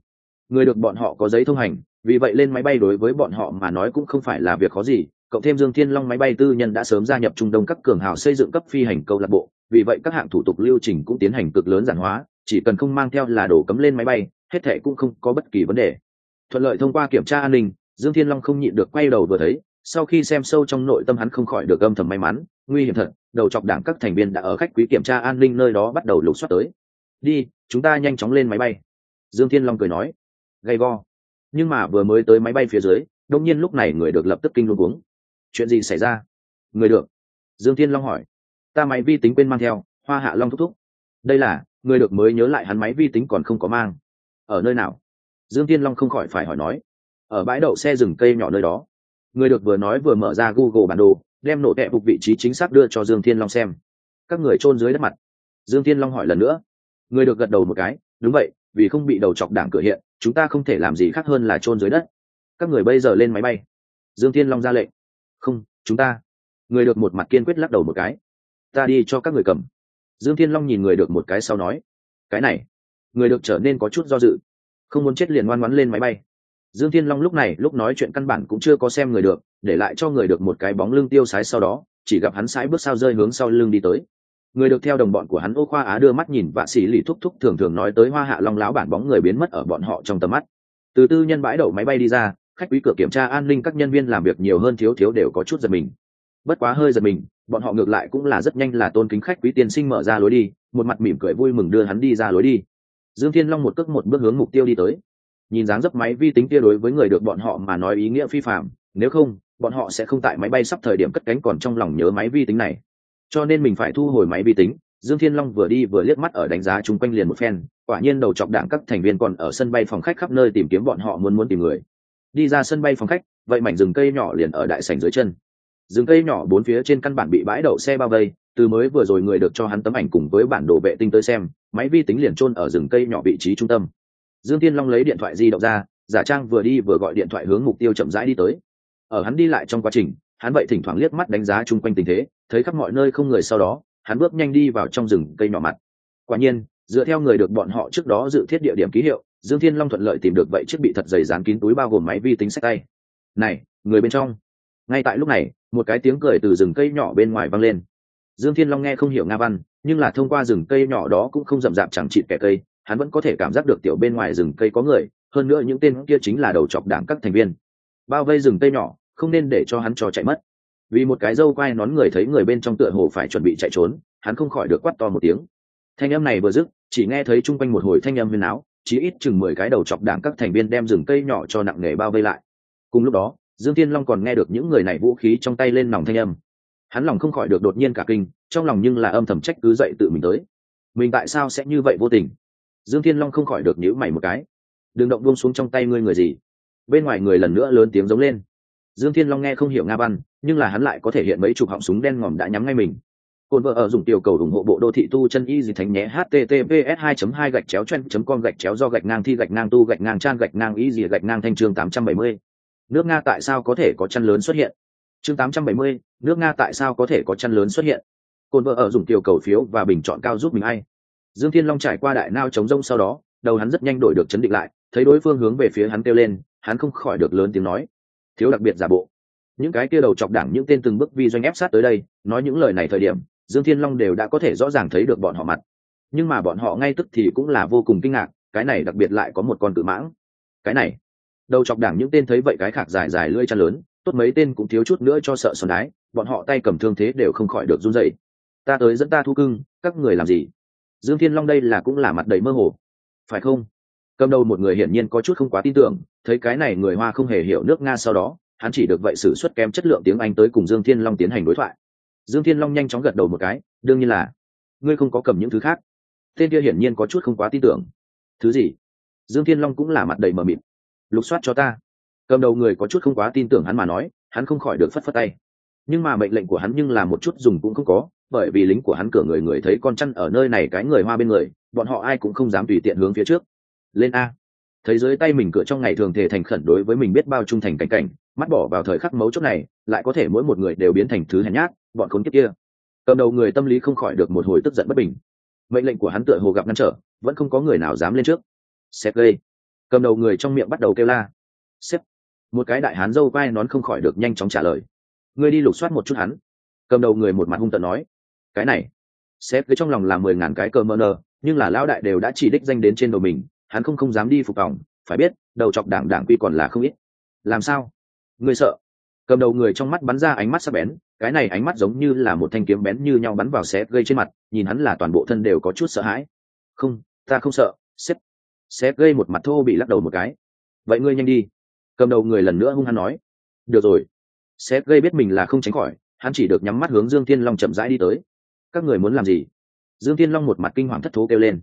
Người được bọn họ có giấy thông hành, vì vậy lên máy bay đối với bọn họ mà nói cũng không phải là việc khó gì cộng thêm dương thiên long máy bay tư nhân đã sớm gia nhập trung đông các cường hào xây dựng cấp phi hành câu lạc bộ, vì vậy các hạng thủ tục lưu trình cũng tiến hành cực lớn giản hóa, chỉ cần không mang theo là đổ cấm lên máy bay, hết thệ cũng không có bất kỳ vấn đề. Thuận lợi thông qua kiểm tra an ninh, dương thiên long không nhịn được quay đầu vừa thấy, sau khi xem sâu trong nội tâm hắn không khỏi được âm thầm may mắn, nguy hiểm thật, đầu chọc đảng các thành viên đã ở khách quý kiểm tra an ninh nơi đó bắt đầu lục soát tới. Đi, chúng ta nhanh chóng lên máy bay. Dương thiên long cười nói. Gay go. Nhưng mà vừa mới tới máy bay phía dưới đông nhiên lúc này người được lập tức kinh luôn uống chuyện gì xảy ra? Người được. Dương thiên long hỏi. Ta máy vi tính quên mang theo, hoa hạ long thúc thúc. Đây là, người được mới nhớ lại hắn máy vi tính còn không có mang. Ở nơi nào? Dương thiên long không khỏi phải hỏi nói. Ở bãi đậu xe rừng cây nhỏ nơi đó. Người được vừa nói vừa mở ra google bản đồ, đem nổ tệ phục vị trí chính xác đưa cho dương thiên long xem. Các người chôn dưới đất mặt. Dương thiên long hỏi lần nữa. Người được gật đầu một cái. Đúng vậy, vì không bị đầu chọc đảng cửa hiện, chúng ta không thể làm gì khác hơn là chôn dưới đất. Các người bây giờ lên máy bay. Dương thiên long ra lệnh không, chúng ta. Người được một mặt kiên quyết lắc đầu một cái. Ta đi cho các người cầm. Dương thiên long nhìn người được một cái sau nói. Cái này, người được trở nên có chút do dự. Không muốn chết liền ngoan ngoãn lên máy bay. Dương thiên long lúc này, lúc nói chuyện căn bản cũng chưa có xem người được, để lại cho người được một cái bóng lưng tiêu sái sau đó, chỉ gặp hắn sái bước sao rơi hướng sau lưng đi tới. Người được theo đồng bọn của hắn ô khoa á đưa mắt nhìn vạ sĩ lì thúc thúc thường thường nói tới hoa hạ long láo bản bóng người biến mất ở bọn họ trong tầm mắt. Từ tư nhân bãi đậu máy bay đi ra khách quý cửa kiểm tra an ninh các nhân viên làm việc nhiều hơn thiếu thiếu đều có chút giật mình. Bất quá hơi giật mình, bọn họ ngược lại cũng là rất nhanh là tôn kính khách quý tiên sinh mở ra lối đi, một mặt mỉm cười vui mừng đưa hắn đi ra lối đi. Dương thiên long một cước một bước hướng mục tiêu đi tới. Nhìn dáng dấp máy vi tính kia đối với người được bọn họ mà nói ý nghĩa phi phạm nếu không, bọn họ sẽ không tại máy bay sắp thời điểm cất cánh còn trong lòng nhớ máy vi tính này. Cho nên mình phải thu hồi máy vi tính, dương thiên long vừa đi vừa liếc mắt ở đánh giá chung quanh liền một phen, quả nhiên đầu chọc đảng các thành viên còn ở sân bay phòng khách khắp nơi tìm kiếm bọn họ muốn muốn tìm người đi ra sân bay phòng khách, vậy mảnh rừng cây nhỏ liền ở đại sảnh dưới chân. Rừng cây nhỏ bốn phía trên căn bản bị bãi đậu xe bao vây, từ mới vừa rồi người được cho hắn tấm ảnh cùng với bản đồ vệ tinh tới xem, máy vi tính liền trôn ở rừng cây nhỏ vị trí trung tâm. Dương tiên long lấy điện thoại di động ra, giả trang vừa đi vừa gọi điện thoại hướng mục tiêu chậm rãi đi tới. Ở hắn đi lại trong quá trình, hắn vậy thỉnh thoảng liếc mắt đánh giá chung quanh tình thế, thấy khắp mọi nơi không người sau đó, hắn bước nhanh đi vào trong rừng cây nhỏ mặt. Quả nhiên, dựa theo người được bọn họ trước đó dự thiết địa điểm ký hiệu dương thiên long thuận lợi tìm được vậy chiếc bị thật dày dán kín túi bao gồm máy vi tính sách tay. Này, người bên trong. Ngay tại lúc này, một cái tiếng cười từ rừng cây nhỏ bên ngoài vang lên. Dương thiên long nghe không hiểu nga văn, nhưng là thông qua rừng cây nhỏ đó cũng không rậm rạp chẳng chịt kẻ cây, hắn vẫn có thể cảm giác được tiểu bên ngoài rừng cây có người, hơn nữa những tên kia chính là đầu chọc đảng các thành viên. Bao vây rừng cây nhỏ, không nên để cho hắn cho chạy mất. Vì một cái dâu quai nón người thấy người bên trong tựa hồ phải chuẩn bị chạy trốn, hắn không khỏi được quắt to một tiếng. Thanh âm này vừa dứt, chỉ nghe thấy chung quanh một hồi thanh âm huyền áo chỉ ít chừng mười cái đầu chọc đảng các thành viên đem rừng cây nhỏ cho nặng nghề bao vây lại. Cùng lúc đó, dương thiên long còn nghe được những người này vũ khí trong tay lên nòng thanh âm. Hắn lòng không khỏi được đột nhiên cả kinh, trong lòng nhưng là âm thầm trách cứ dậy tự mình tới. Mình tại sao sẽ như vậy vô tình? Dương thiên long không khỏi được nhíu mày một cái. Đừng động buông xuống trong tay ngươi người gì. Bên ngoài người lần nữa lớn tiếng giống lên. Dương thiên long nghe không hiểu nga văn, nhưng là hắn lại có thể hiện mấy chục họng súng đen ngòm đã nhắm ngay mình. Côn vợ ở dùng tiểu cầu ủng hộ bộ đô thị tu chân y gì thánh nhé https 2 2 gạch chéo chen com gạch chéo do gạch ngang thi gạch ngang tu gạch ngang trang gạch ngang y gì gạch ngang thanh chương 870. nước nga tại sao có thể có chăn lớn xuất hiện? Chương 870, nước nga tại sao có thể có chăn lớn xuất hiện? Côn vợ ở dùng tiểu cầu phiếu và bình chọn cao giúp mình ai? Dương thiên long trải qua đại nao chống rông sau đó đầu hắn rất nhanh đổi được chấn định lại thấy đối phương hướng về phía hắn kêu lên hắn không khỏi được lớn tiếng nói. Thiếu đặc biệt giả bộ. Những cái kia đầu chọc đảng những tên từng bước vi doanh ép sát tới đây nói những lời này thời điểm dương thiên long đều đã có thể rõ ràng thấy được bọn họ mặt. Nhưng mà bọn họ ngay tức thì cũng là vô cùng kinh ngạc, cái này đặc biệt lại có một con cự mãng. Cái này, đầu chọc đảng những tên thấy vậy cái khạc dài dài lưỡi chăn lớn, tốt mấy tên cũng thiếu chút nữa cho sợ sòn đái, bọn họ tay cầm thương thế đều không khỏi được run dậy ta tới dẫn ta thu cưng, các người làm gì? Dương thiên long đây là cũng là mặt đầy mơ hồ. Phải không? Cầm đầu một người hiển nhiên có chút không quá tin tưởng, thấy cái này người hoa không hề hiểu nước nga sau đó, hắn chỉ được vậy xử suất kém chất lượng tiếng anh tới cùng dương thiên long tiến hành đối thoại dương thiên long nhanh chóng gật đầu một cái, đương nhiên là, ngươi không có cầm những thứ khác. Tên kia hiển nhiên có chút không quá tin tưởng. Thứ gì? Dương thiên long cũng là mặt đầy mờ mịt. Lục soát cho ta. Cầm đầu người có chút không quá tin tưởng hắn mà nói, hắn không khỏi được phất phất tay. Nhưng mà mệnh lệnh của hắn nhưng là một chút dùng cũng không có, bởi vì lính của hắn cửa người người thấy con chăn ở nơi này cái người hoa bên người, bọn họ ai cũng không dám tùy tiện hướng phía trước. Lên a thấy dưới tay mình cửa trong ngày thường thể thành khẩn đối với mình biết bao trung thành cảnh cảnh, mắt bỏ vào thời khắc mấu chốt này, lại có thể mỗi một người đều biến thành thứ hèn nhát, bọn khốn kiếp kia. Cầm đầu người tâm lý không khỏi được một hồi tức giận bất bình. Mệnh lệnh của hắn tựa hồ gặp ngăn trở, vẫn không có người nào dám lên trước. Xếp gây cầm đầu người trong miệng bắt đầu kêu la. Xếp một cái đại hán dâu vai nón không khỏi được nhanh chóng trả lời. Ngươi đi lục soát một chút hắn. Cầm đầu người một mặt hung tợn nói. Cái này. Xếp cứ trong lòng là mười ngàn cái cờ mơ nơ nhưng là lão đại đều đã chỉ đích danh đến trên đầu mình hắn không không dám đi phục vòng, phải biết, đầu chọc đảng đảng quy còn là không ít. Làm sao? Người sợ? Cầm đầu người trong mắt bắn ra ánh mắt sắc bén, cái này ánh mắt giống như là một thanh kiếm bén như nhau bắn vào sếp gây trên mặt, nhìn hắn là toàn bộ thân đều có chút sợ hãi. Không, ta không sợ sếp sếp gây một mặt thô bị lắc đầu một cái. Vậy ngươi nhanh đi. Cầm đầu người lần nữa hung hắn nói. Được rồi. Sếp gây biết mình là không tránh khỏi, hắn chỉ được nhắm mắt hướng dương thiên long chậm rãi đi tới. Các người muốn làm gì? Dương thiên long một mặt kinh hoàng thất thố kêu lên.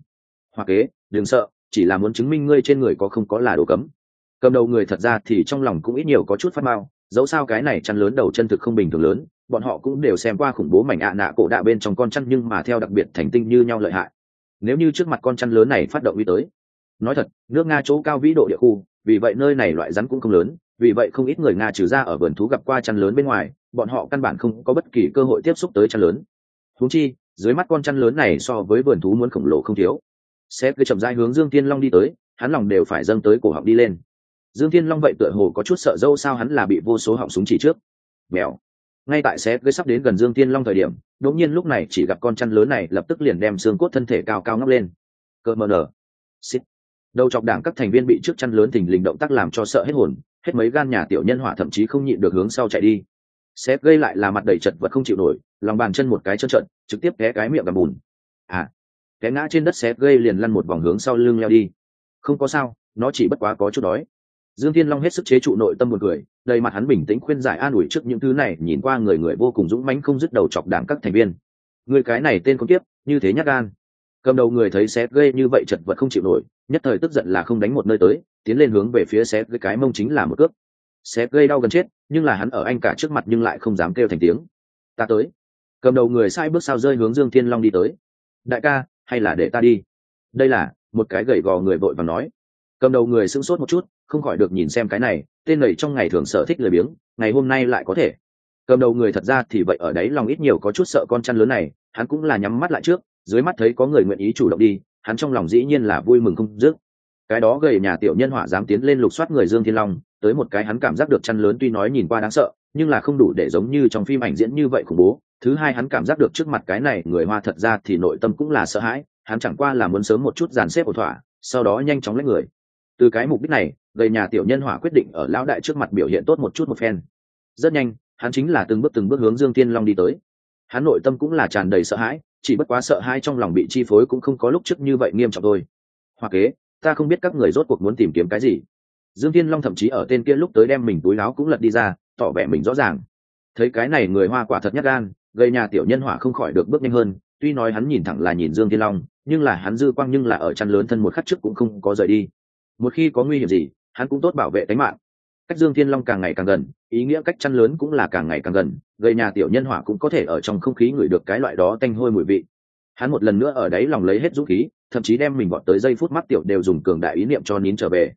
Hoa kế, đừng sợ chỉ là muốn chứng minh ngươi trên người có không có là đồ cấm. Cầm đầu người thật ra thì trong lòng cũng ít nhiều có chút phát mao dẫu sao cái này chăn lớn đầu chân thực không bình thường lớn, bọn họ cũng đều xem qua khủng bố mảnh ạ nạ cổ đạ bên trong con chăn nhưng mà theo đặc biệt thành tinh như nhau lợi hại. Nếu như trước mặt con chăn lớn này phát động uy tới, nói thật, nước nga chỗ cao vĩ độ địa khu, vì vậy nơi này loại rắn cũng không lớn, vì vậy không ít người nga trừ ra ở vườn thú gặp qua chăn lớn bên ngoài, bọn họ căn bản không có bất kỳ cơ hội tiếp xúc tới chăn lớn. Húng chi, dưới mắt con chăn lớn này so với vườn thú muốn khổng lồ không thiếu sếp cứ chậm rãi hướng dương Thiên long đi tới, hắn lòng đều phải dâng tới cổ họng đi lên. Dương Thiên long vậy tựa hồ có chút sợ dâu sao hắn là bị vô số họng súng chỉ trước. Mèo. Ngay tại sếp cứ sắp đến gần dương Thiên long thời điểm, đột nhiên lúc này chỉ gặp con chăn lớn này lập tức liền đem xương cốt thân thể cao cao ngóc lên. Cơ mờ nở. Xít. Đầu chọc đảng các thành viên bị trước chăn lớn thình lình động tác làm cho sợ hết hồn, hết mấy gan nhà tiểu nhân hỏa thậm chí không nhịn được hướng sau chạy đi. Sếp gây lại là mặt đầy chật vật không chịu nổi, lòng bàn chân một cái chân trận trực tiếp ghé cái miệng gặp bùn. À té ngã trên đất sếp gây liền lăn một vòng hướng sau lưng leo đi. Không có sao, nó chỉ bất quá có chút đói. Dương thiên long hết sức chế trụ nội tâm một người đầy mặt hắn bình tĩnh khuyên giải an ủi trước những thứ này, nhìn qua người người vô cùng dũng mãnh không dứt đầu chọc đảng các thành viên. Người cái này tên con tiếp như thế nhát gan. Cầm đầu người thấy sét gây như vậy chật vật không chịu nổi, nhất thời tức giận là không đánh một nơi tới, tiến lên hướng về phía sét với cái mông chính là một cước. Sét gây đau gần chết, nhưng là hắn ở anh cả trước mặt nhưng lại không dám kêu thành tiếng. Ta tới. Cầm đầu người sai bước sao rơi hướng dương thiên long đi tới. Đại ca hay là để ta đi? Đây là, một cái gầy gò người vội và nói. Cầm đầu người sững sốt một chút, không khỏi được nhìn xem cái này, tên lầy trong ngày thường sở thích lười biếng, ngày hôm nay lại có thể. Cầm đầu người thật ra thì vậy ở đấy lòng ít nhiều có chút sợ con chăn lớn này, hắn cũng là nhắm mắt lại trước, dưới mắt thấy có người nguyện ý chủ động đi, hắn trong lòng dĩ nhiên là vui mừng không dứt. Cái đó gầy nhà tiểu nhân họa dám tiến lên lục soát người dương thiên long, tới một cái hắn cảm giác được chăn lớn tuy nói nhìn qua đáng sợ nhưng là không đủ để giống như trong phim ảnh diễn như vậy khủng bố. Thứ hai hắn cảm giác được trước mặt cái này người hoa thật ra thì nội tâm cũng là sợ hãi, hắn chẳng qua là muốn sớm một chút dàn xếp ổn thỏa, sau đó nhanh chóng lấy người. Từ cái mục đích này gầy nhà tiểu nhân hỏa quyết định ở lão đại trước mặt biểu hiện tốt một chút một phen. Rất nhanh, hắn chính là từng bước từng bước hướng dương tiên long đi tới. Hắn nội tâm cũng là tràn đầy sợ hãi, chỉ bất quá sợ hãi trong lòng bị chi phối cũng không có lúc trước như vậy nghiêm trọng thôi. Hoặc kế, ta không biết các người rốt cuộc muốn tìm kiếm cái gì. Dương tiên long thậm chí ở tên kia lúc tới đem mình túi láo cũng lật đi ra tỏ vẻ mình rõ ràng. Thấy cái này người hoa quả thật nhát gan, gây nhà tiểu nhân hỏa không khỏi được bước nhanh hơn, tuy nói hắn nhìn thẳng là nhìn dương thiên long, nhưng là hắn dư quang nhưng là ở chăn lớn thân một khắc trước cũng không có rời đi. Một khi có nguy hiểm gì, hắn cũng tốt bảo vệ tính mạng. Cách dương thiên long càng ngày càng gần, ý nghĩa cách chăn lớn cũng là càng ngày càng gần, gây nhà tiểu nhân hỏa cũng có thể ở trong không khí ngửi được cái loại đó tanh hôi mùi vị. Hắn một lần nữa ở đấy lòng lấy hết dũng khí, thậm chí đem mình gọn tới giây phút mắt tiểu đều dùng cường đại ý niệm cho nín trở về.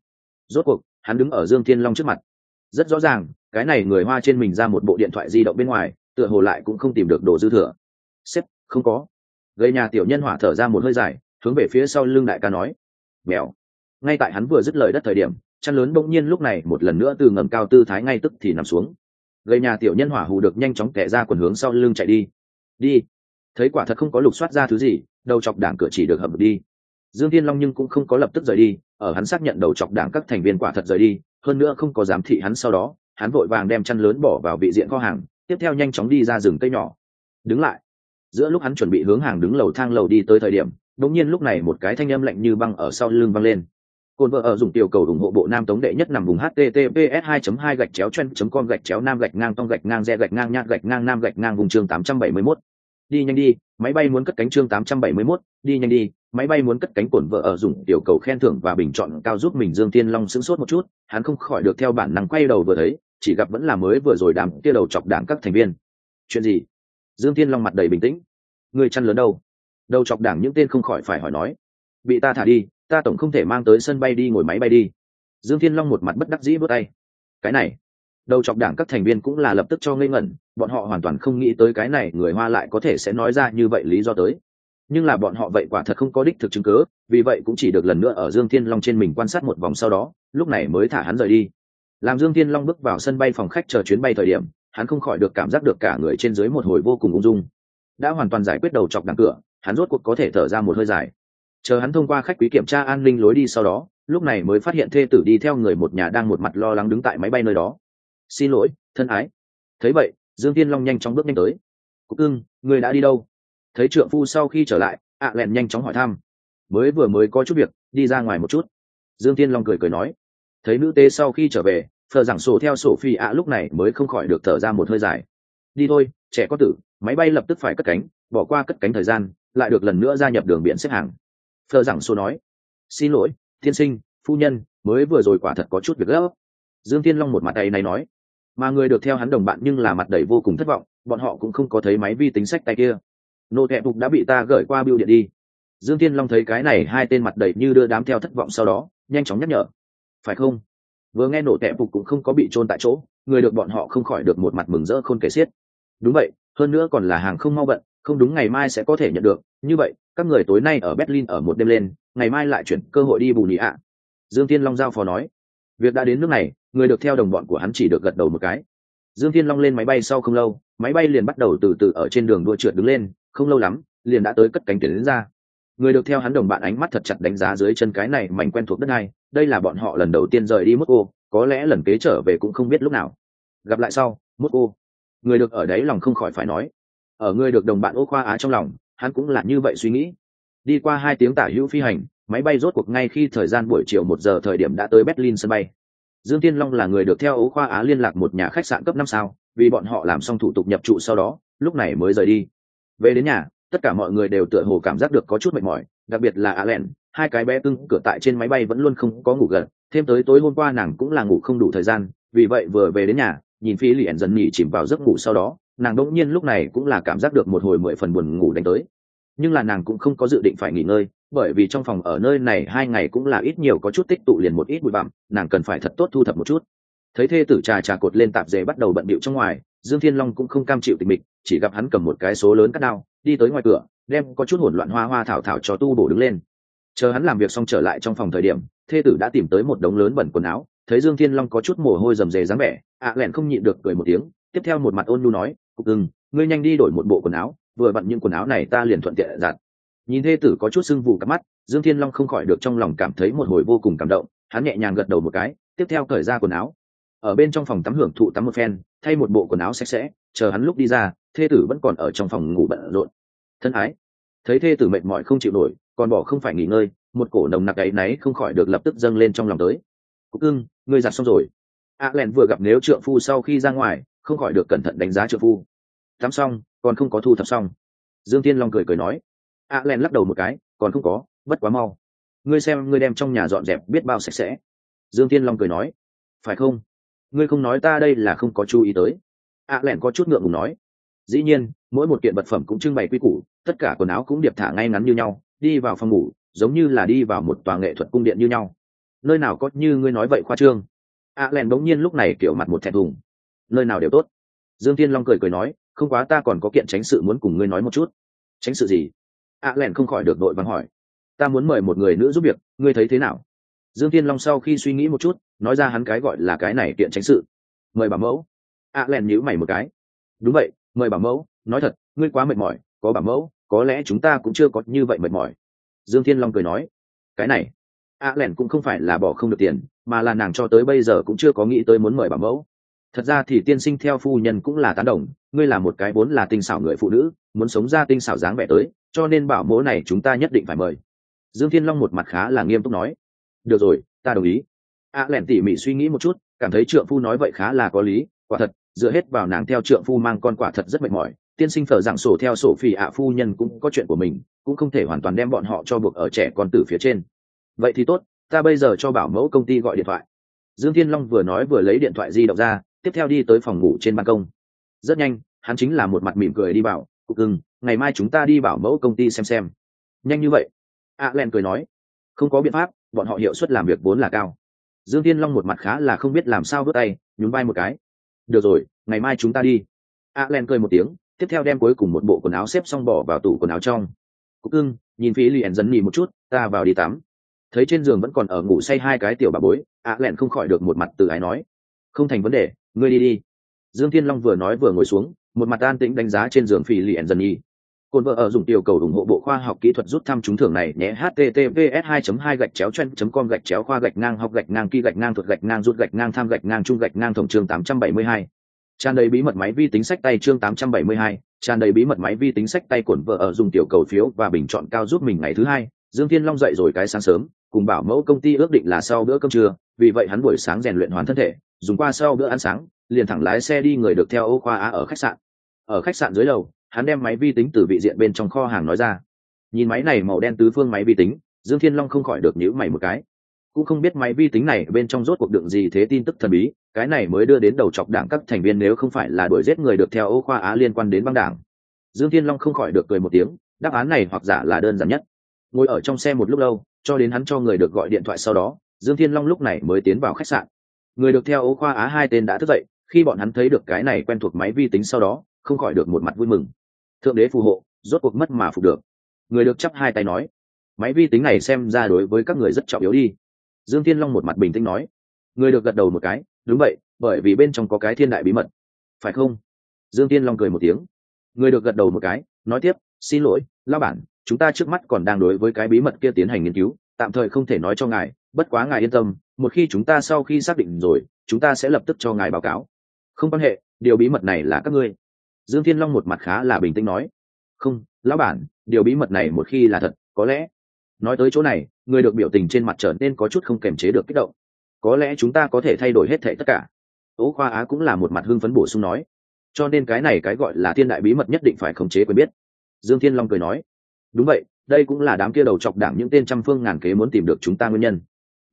Rốt cuộc, hắn đứng ở dương thiên long trước mặt. Rất rõ ràng cái này người hoa trên mình ra một bộ điện thoại di động bên ngoài, tựa hồ lại cũng không tìm được đồ dư thừa. Sếp, không có. Gây nhà tiểu nhân hỏa thở ra một hơi dài, hướng về phía sau lưng đại ca nói. Mèo. Ngay tại hắn vừa dứt lời đất thời điểm, chăn lớn bỗng nhiên lúc này một lần nữa từ ngầm cao tư thái ngay tức thì nằm xuống. Gây nhà tiểu nhân hỏa hù được nhanh chóng kẻ ra quần hướng sau lưng chạy đi. Đi. Thấy quả thật không có lục soát ra thứ gì, đầu chọc đảng cửa chỉ được hầm đi. Dương thiên long nhưng cũng không có lập tức rời đi, ở hắn xác nhận đầu chọc đảng các thành viên quả thật rời đi, hơn nữa không có giám thị hắn sau đó hắn vội vàng đem chăn lớn bỏ vào vị diện kho hàng tiếp theo nhanh chóng đi ra rừng cây nhỏ. Đứng lại. Giữa lúc hắn chuẩn bị hướng hàng đứng lầu thang lầu đi tới thời điểm đột nhiên lúc này một cái thanh âm lạnh như băng ở sau lưng văng lên. Cồn vợ ở dùng tiểu cầu ủng hộ bộ nam tống đệ nhất nằm vùng https 2 2 gạch chéo chen com gạch chéo nam gạch ngang tông gạch ngang re gạch ngang nhạt gạch ngang nam gạch ngang vùng chương 871. Đi nhanh đi, máy bay muốn cất cánh chương 871, đi nhanh đi, máy bay muốn cất cánh cổn vợ ở dùng tiểu cầu khen thưởng và bình chọn cao giúp mình Dương Tiên Long sững sốt một chút, hắn không khỏi được theo bản năng quay đầu vừa thấy, chỉ gặp vẫn là mới vừa rồi đám kia đầu chọc đảng các thành viên. Chuyện gì? Dương thiên Long mặt đầy bình tĩnh. Người chăn lớn đâu? Đầu chọc đảng những tên không khỏi phải hỏi nói. Bị ta thả đi, ta tổng không thể mang tới sân bay đi ngồi máy bay đi dương thiên long một mặt bất đắc dĩ bước tay cái này đầu chọc đảng các thành viên cũng là lập tức cho ngây ngẩn bọn họ hoàn toàn không nghĩ tới cái này người hoa lại có thể sẽ nói ra như vậy lý do tới nhưng là bọn họ vậy quả thật không có đích thực chứng cớ vì vậy cũng chỉ được lần nữa ở dương thiên long trên mình quan sát một vòng sau đó lúc này mới thả hắn rời đi làm dương thiên long bước vào sân bay phòng khách chờ chuyến bay thời điểm, hắn không khỏi được cảm giác được cả người trên dưới một hồi vô cùng ung dung. Đã hoàn toàn giải quyết đầu chọc đằng cửa, hắn rốt cuộc có thể thở ra một hơi dài. Chờ hắn thông qua khách quý kiểm tra an ninh lối đi sau đó, lúc này mới phát hiện thê tử đi theo người một nhà đang một mặt lo lắng đứng tại máy bay nơi đó. Xin lỗi, thân ái. Thấy vậy, dương tiên long nhanh chóng bước nhanh tới. Cúc ưng người đã đi đâu? Thấy trượng phu sau khi trở lại, ạ à lẹn nhanh chóng hỏi thăm. Mới vừa mới có chút việc, đi ra ngoài một chút. Dương tiên long cười cười nói thấy nữ tế sau khi trở về phờ giảng sổ theo sổ phi ạ lúc này mới không khỏi được thở ra một hơi dài. Đi thôi, trẻ có tử, máy bay lập tức phải cất cánh, bỏ qua cất cánh thời gian, lại được lần nữa gia nhập đường biển xếp hàng. Phờ giảng sổ nói, xin lỗi, tiên sinh, phu nhân, mới vừa rồi quả thật có chút việc gấp. Dương tiên long một mặt tay này nói, mà người được theo hắn đồng bạn nhưng là mặt đầy vô cùng thất vọng, bọn họ cũng không có thấy máy vi tính sách tay kia. Nô thẹp phục đã bị ta gửi qua biêu điện đi. Dương tiên long thấy cái này hai tên mặt đầy như đưa đám theo thất vọng sau đó, nhanh chóng nhắc nhở phải không? Vừa nghe nổ tẹp phục cũng không có bị trôn tại chỗ, người được bọn họ không khỏi được một mặt mừng rỡ khôn kể xiết. Đúng vậy, hơn nữa còn là hàng không mau bận không đúng ngày mai sẽ có thể nhận được. Như vậy, các người tối nay ở berlin ở một đêm lên, ngày mai lại chuyển cơ hội đi bù nhị ạ. Dương tiên long giao phó nói. Việc đã đến nước này, người được theo đồng bọn của hắn chỉ được gật đầu một cái. Dương tiên long lên máy bay sau không lâu, máy bay liền bắt đầu từ từ ở trên đường đua trượt đứng lên, không lâu lắm, liền đã tới cất cánh tiến đến ra người được theo hắn đồng bạn ánh mắt thật chặt đánh giá dưới chân cái này mảnh quen thuộc đất này, đây là bọn họ lần đầu tiên rời đi mosco có lẽ lần kế trở về cũng không biết lúc nào. Gặp lại sau mosco người được ở đấy lòng không khỏi phải nói. Ở người được đồng bạn ô khoa á trong lòng, hắn cũng là như vậy suy nghĩ. Đi qua hai tiếng tả hữu phi hành, máy bay rốt cuộc ngay khi thời gian buổi chiều một giờ thời điểm đã tới berlin sân bay. Dương tiên long là người được theo ấu khoa á liên lạc một nhà khách sạn cấp năm sao, vì bọn họ làm xong thủ tục nhập trụ sau đó, lúc này mới rời đi. Về đến nhà tất cả mọi người đều tựa hồ cảm giác được có chút mệt mỏi, đặc biệt là a len hai cái bé cưng cửa tại trên máy bay vẫn luôn không có ngủ gần, thêm tới tối hôm qua nàng cũng là ngủ không đủ thời gian, vì vậy vừa về đến nhà, nhìn phi liền dần nhỉ chìm vào giấc ngủ sau đó, nàng đỗng nhiên lúc này cũng là cảm giác được một hồi mười phần buồn ngủ đánh tới. Nhưng là nàng cũng không có dự định phải nghỉ ngơi, bởi vì trong phòng ở nơi này hai ngày cũng là ít nhiều có chút tích tụ liền một ít bụi bặm, nàng cần phải thật tốt thu thập một chút thấy thê tử trà trà cột lên tạp dề bắt đầu bận bịu trong ngoài, dương thiên long cũng không cam chịu tình mịch, chỉ gặp hắn cầm một cái số lớn cắt đao, đi tới ngoài cửa, đem có chút hỗn loạn hoa hoa thảo thảo cho tu bổ đứng lên. Chờ hắn làm việc xong trở lại trong phòng thời điểm, thê tử đã tìm tới một đống lớn bẩn quần áo, thấy dương thiên long có chút mồ hôi rầm rề dáng vẻ, ạ lẹn không nhịn được cười một tiếng, tiếp theo một mặt ôn nhu nói, cục ưng ngươi nhanh đi đổi một bộ quần áo, vừa vặn những quần áo này ta liền thuận tiện giặt. Nhìn thê tử có chút sưng vù cắp mắt, dương thiên long không khỏi được trong lòng cảm thấy một hồi vô cùng cảm động, hắn nhẹ nhàng gật đầu một cái, tiếp theo cởi ra quần áo ở bên trong phòng tắm hưởng thụ tắm một phen, thay một bộ quần áo sạch sẽ, chờ hắn lúc đi ra, thê tử vẫn còn ở trong phòng ngủ bận rộn. Thân ái, thấy thê tử mệt mỏi không chịu nổi, còn bỏ không phải nghỉ ngơi, một cổ nồng nặc ấy náy không khỏi được lập tức dâng lên trong lòng tới. Cúc ưng ngươi giặt xong rồi. A à len vừa gặp nếu trượng phu sau khi ra ngoài, không khỏi được cẩn thận đánh giá trượng phu. Tắm xong, còn không có thu thập xong. Dương tiên long cười cười nói. A à len lắc đầu một cái, còn không có, bất quá mau. Ngươi xem, ngươi đem trong nhà dọn dẹp biết bao sạch sẽ. Dương tiên long cười nói. Phải không? Ngươi không nói ta đây là không có chú ý tới. Ạ à có chút ngượng ngùng nói. Dĩ nhiên, mỗi một kiện vật phẩm cũng trưng bày quy củ, tất cả quần áo cũng điệp thả ngay ngắn như nhau, đi vào phòng ngủ, giống như là đi vào một tòa nghệ thuật cung điện như nhau. Nơi nào có như ngươi nói vậy khoa trương? A à len bỗng nhiên lúc này kiểu mặt một thẹn thùng. Nơi nào đều tốt. Dương tiên long cười cười nói, không quá ta còn có kiện tránh sự muốn cùng ngươi nói một chút. Tránh sự gì? Ạ à không khỏi được đội vắng hỏi. Ta muốn mời một người nữ giúp việc, ngươi thấy thế nào? Dương tiên long sau khi suy nghĩ một chút nói ra hắn cái gọi là cái này kiện tránh sự. Mời bà mẫu. A à len nhíu mày một cái. Đúng vậy, mời bà mẫu. Nói thật, ngươi quá mệt mỏi, có bà mẫu, có lẽ chúng ta cũng chưa có như vậy mệt mỏi. Dương thiên long cười nói. Cái này, a lẻn cũng không phải là bỏ không được tiền, mà là nàng cho tới bây giờ cũng chưa có nghĩ tới muốn mời bà mẫu. Thật ra thì tiên sinh theo phu nhân cũng là tán đồng, ngươi là một cái vốn là tinh xảo người phụ nữ, muốn sống ra tinh xảo dáng vẻ tới, cho nên bảo mẫu này chúng ta nhất định phải mời. Dương thiên long một mặt khá là nghiêm túc nói. Được rồi, ta đồng ý a lẻn tỉ mỉ suy nghĩ một chút, cảm thấy trượng phu nói vậy khá là có lý, quả thật, dựa hết vào nàng theo trượng phu mang con quả thật rất mệt mỏi. Tiên sinh phở rằng sổ theo sổ phỉ ạ phu nhân cũng có chuyện của mình, cũng không thể hoàn toàn đem bọn họ cho buộc ở trẻ con tử phía trên. Vậy thì tốt, ta bây giờ cho bảo mẫu công ty gọi điện thoại. Dương thiên long vừa nói vừa lấy điện thoại di động ra, tiếp theo đi tới phòng ngủ trên ban công. Rất nhanh, hắn chính là một mặt mỉm cười đi bảo, cục ưng ngày mai chúng ta đi bảo mẫu công ty xem xem. Nhanh như vậy, a len cười nói, không có biện pháp, bọn họ hiệu suất làm việc vốn là cao dương thiên long một mặt khá là không biết làm sao vớt tay, nhún vai một cái. Được rồi, ngày mai chúng ta đi. A len cười một tiếng, tiếp theo đem cuối cùng một bộ quần áo xếp xong bỏ vào tủ quần áo trong. Cúc ưng nhìn phí liền dần nhì một chút, ta vào đi tắm. Thấy trên giường vẫn còn ở ngủ say hai cái tiểu bà bối, a lẹn không khỏi được một mặt từ ái nói. Không thành vấn đề, ngươi đi đi. Dương thiên long vừa nói vừa ngồi xuống, một mặt an tĩnh đánh giá trên giường phì liền ẩn dần nhi Côn vợ ở dùng tiểu cầu ủng hộ bộ khoa học kỹ thuật rút thăm trúng thưởng này, nhé https 2 2 gạch chéo chen com gạch chéo khoa gạch ngang, học gạch ngang kỳ gạch ngang, thuật gạch ngang, rút gạch ngang, tham gạch ngang trung gạch ngang tổng chương 872 tràn đầy bí mật máy vi tính sách tay chương 872 tràn đầy bí mật máy vi tính sách tay cồn vợ ở dùng tiểu cầu phiếu và bình chọn cao giúp mình ngày thứ hai. Dương thiên long dậy rồi cái sáng sớm, cùng bảo mẫu công ty ước định là sau bữa cơm trưa, vì vậy hắn buổi sáng rèn luyện hoàn thân thể, dùng qua sau bữa ăn sáng, liền thẳng lái xe đi người được theo ô khoa á ở khách sạn. Ở khách sạn dưới lầu hắn đem máy vi tính từ vị diện bên trong kho hàng nói ra. Nhìn máy này màu đen tứ phương máy vi tính, dương thiên long không khỏi được nhữ mày một cái. Cũng không biết máy vi tính này bên trong rốt cuộc đựng gì thế tin tức thần bí, cái này mới đưa đến đầu chọc đảng các thành viên nếu không phải là đuổi giết người được theo ô khoa á liên quan đến băng đảng. Dương thiên long không khỏi được cười một tiếng, đáp án này hoặc giả là đơn giản nhất. Ngồi ở trong xe một lúc lâu, cho đến hắn cho người được gọi điện thoại sau đó, dương thiên long lúc này mới tiến vào khách sạn. Người được theo ô khoa á hai tên đã thức dậy, khi bọn hắn thấy được cái này quen thuộc máy vi tính sau đó, không khỏi được một mặt vui mừng thượng đế phù hộ, rốt cuộc mất mà phục được. Người được chắp hai tay nói, máy vi tính này xem ra đối với các người rất trọng yếu đi. Dương thiên long một mặt bình tĩnh nói, người được gật đầu một cái, đúng vậy, bởi vì bên trong có cái thiên đại bí mật. Phải không? Dương thiên long cười một tiếng, người được gật đầu một cái, nói tiếp, xin lỗi lao bản, chúng ta trước mắt còn đang đối với cái bí mật kia tiến hành nghiên cứu, tạm thời không thể nói cho ngài, bất quá ngài yên tâm, một khi chúng ta sau khi xác định rồi, chúng ta sẽ lập tức cho ngài báo cáo. Không quan hệ, điều bí mật này là các ngươi dương thiên long một mặt khá là bình tĩnh nói, không, lão bản, điều bí mật này một khi là thật, có lẽ nói tới chỗ này, người được biểu tình trên mặt trở nên có chút không kềm chế được kích động. Có lẽ chúng ta có thể thay đổi hết thệ tất cả. Ố khoa á cũng là một mặt hưng phấn bổ sung nói, cho nên cái này cái gọi là thiên đại bí mật nhất định phải khống chế quen biết. Dương thiên long cười nói, đúng vậy, đây cũng là đám kia đầu chọc đảng những tên trăm phương ngàn kế muốn tìm được chúng ta nguyên nhân.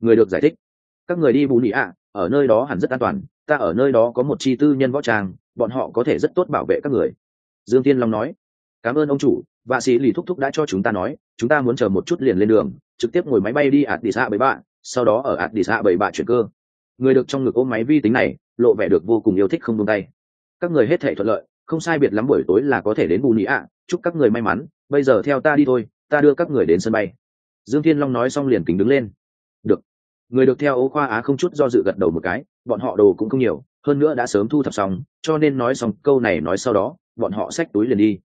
Người được giải thích, các người đi bù nị ạ, ở nơi đó hẳn rất an toàn, ta ở nơi đó có một chi tư nhân võ trang bọn họ có thể rất tốt bảo vệ các người. Dương tiên long nói, cảm ơn ông chủ, vạ sĩ lì thúc thúc đã cho chúng ta nói, chúng ta muốn chờ một chút liền lên đường, trực tiếp ngồi máy bay đi ạt đi xa bảy bạ sau đó ở ạt đi xa bảy bạ chuyển cơ. Người được trong ngực ôm máy vi tính này, lộ vẻ được vô cùng yêu thích không buông tay. Các người hết thể thuận lợi, không sai biệt lắm buổi tối là có thể đến bù nị ạ, chúc các người may mắn, bây giờ theo ta đi thôi, ta đưa các người đến sân bay. Dương thiên long nói xong liền kính đứng lên. Được. Người được theo ô khoa á không chút do dự gật đầu một cái, bọn họ đồ cũng không nhiều hơn nữa đã sớm thu thập xong cho nên nói xong câu này nói sau đó bọn họ xách túi liền đi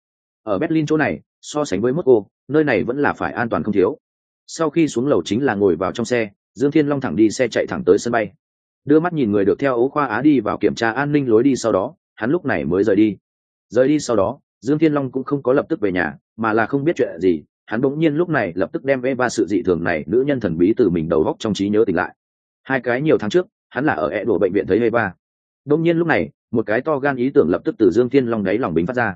ở berlin chỗ này so sánh với moscow nơi này vẫn là phải an toàn không thiếu sau khi xuống lầu chính là ngồi vào trong xe dương thiên long thẳng đi xe chạy thẳng tới sân bay đưa mắt nhìn người được theo ấu khoa á đi vào kiểm tra an ninh lối đi sau đó hắn lúc này mới rời đi rời đi sau đó dương thiên long cũng không có lập tức về nhà mà là không biết chuyện gì hắn bỗng nhiên lúc này lập tức đem Eva sự dị thường này nữ nhân thần bí từ mình đầu góc trong trí nhớ tỉnh lại. Hai cái nhiều tháng trước, hắn là ở e đổ bệnh viện thấy Eva đông nhiên lúc này, một cái to gan ý tưởng lập tức từ Dương Thiên Long đáy lòng bính phát ra.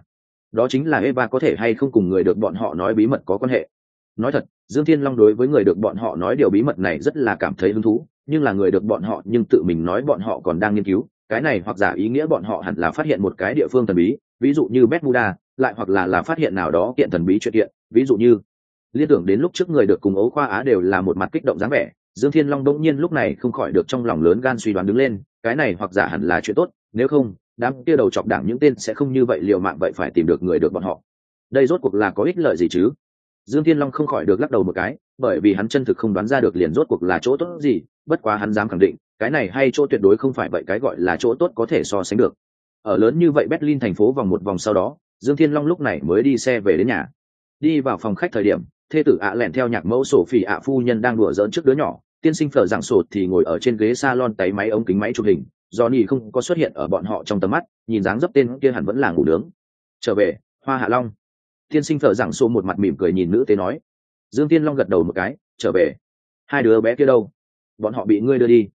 Đó chính là Eva có thể hay không cùng người được bọn họ nói bí mật có quan hệ. Nói thật, Dương Thiên Long đối với người được bọn họ nói điều bí mật này rất là cảm thấy hứng thú, nhưng là người được bọn họ nhưng tự mình nói bọn họ còn đang nghiên cứu, cái này hoặc giả ý nghĩa bọn họ hẳn là phát hiện một cái địa phương thần bí, ví dụ như Bermuda, lại hoặc là là phát hiện nào đó kiện thần bí chuyện kiện, ví dụ như liên tưởng đến lúc trước người được cùng ấu khoa á đều là một mặt kích động dáng vẻ dương thiên long đông nhiên lúc này không khỏi được trong lòng lớn gan suy đoán đứng lên cái này hoặc giả hẳn là chuyện tốt, nếu không, đám kia đầu chọc đảng những tên sẽ không như vậy liều mạng vậy phải tìm được người được bọn họ. Đây rốt cuộc là có ích lợi gì chứ? Dương thiên long không khỏi được lắc đầu một cái, bởi vì hắn chân thực không đoán ra được liền rốt cuộc là chỗ tốt gì, bất quá hắn dám khẳng định, cái này hay chỗ tuyệt đối không phải vậy, cái gọi là chỗ tốt có thể so sánh được. Ở lớn như vậy berlin thành phố vòng một vòng sau đó, dương thiên long lúc này mới đi xe về đến nhà. Đi vào phòng khách thời điểm, thê tử ạ lẹn theo nhạc mẫu sổ phỉ ạ phu nhân đang đùa dỡn trước đứa nhỏ tiên sinh phở dạng sột thì ngồi ở trên ghế salon tay máy ống kính máy chụp hình do nỉ không có xuất hiện ở bọn họ trong tầm mắt, nhìn dáng dấp tên kia hẳn vẫn là ngủ nướng. Trở về, hoa hạ long. Tiên sinh phở dạng sô một mặt mỉm cười nhìn nữ tế nói. Dương tiên long gật đầu một cái, trở về. Hai đứa bé kia đâu? Bọn họ bị ngươi đưa đi.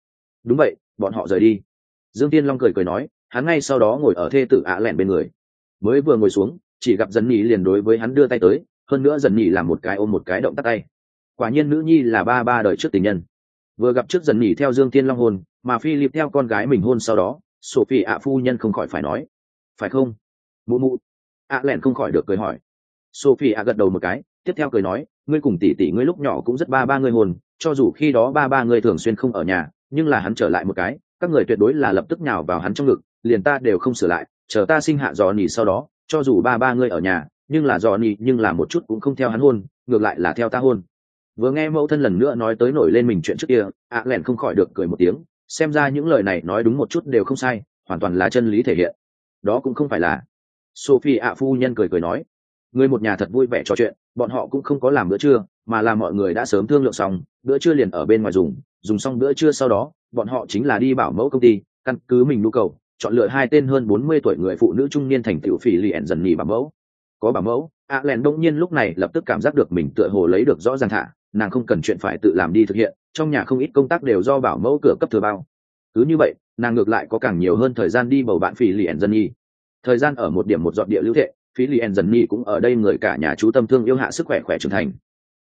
Đúng vậy, bọn họ rời đi. Dương tiên long cười cười nói, hắn ngay sau đó ngồi ở thê tử ạ lẹn bên người. Mới vừa ngồi xuống, chỉ gặp dần nhì liền đối với hắn đưa tay tới, hơn nữa dần nhì làm một cái ôm một cái động tắt tay. Quả nhiên nữ nhi là ba ba đời trước tình nhân vừa gặp trước dần nhỉ theo dương tiên long hôn, mà philip theo con gái mình hôn sau đó, sophie ạ phu nhân không khỏi phải nói, phải không? Mụ mụ. Ạ lẹn không khỏi được cười hỏi. Sophie ạ gật đầu một cái, tiếp theo cười nói, ngươi cùng tỷ tỷ ngươi lúc nhỏ cũng rất ba ba ngươi hôn cho dù khi đó ba ba ngươi thường xuyên không ở nhà, nhưng là hắn trở lại một cái, các người tuyệt đối là lập tức nhào vào hắn trong ngực, liền ta đều không sửa lại, chờ ta sinh hạ dò nỉ sau đó, cho dù ba ba ngươi ở nhà, nhưng là dò nỉ nhưng là một chút cũng không theo hắn hôn, ngược lại là theo ta hôn vừa nghe mẫu thân lần nữa nói tới nổi lên mình chuyện trước kia, ạ lẻn không khỏi được cười một tiếng, xem ra những lời này nói đúng một chút đều không sai, hoàn toàn là chân lý thể hiện. Đó cũng không phải là. Sophie ạ phu nhân cười cười nói, người một nhà thật vui vẻ trò chuyện, bọn họ cũng không có làm bữa trưa, mà là mọi người đã sớm thương lượng xong, bữa trưa liền ở bên ngoài dùng dùng xong bữa trưa sau đó, bọn họ chính là đi bảo mẫu công ty, căn cứ mình nhu cầu, chọn lựa hai tên hơn bốn mươi tuổi người phụ nữ trung niên thành tựu phỉ lì dần nhì bảo mẫu. Có bảo mẫu, ạ len đông nhiên lúc này lập tức cảm giác được mình tựa hồ lấy được rõ ràng thả nàng không cần chuyện phải tự làm đi thực hiện, trong nhà không ít công tác đều do bảo mẫu cửa cấp thừa bao. Cứ như vậy, nàng ngược lại có càng nhiều hơn thời gian đi bầu bạn phi liền dân nhi. Thời gian ở một điểm một dọn địa lưu thệ phi liền dân nhi cũng ở đây người cả nhà chú tâm thương yêu hạ sức khỏe khỏe trưởng thành.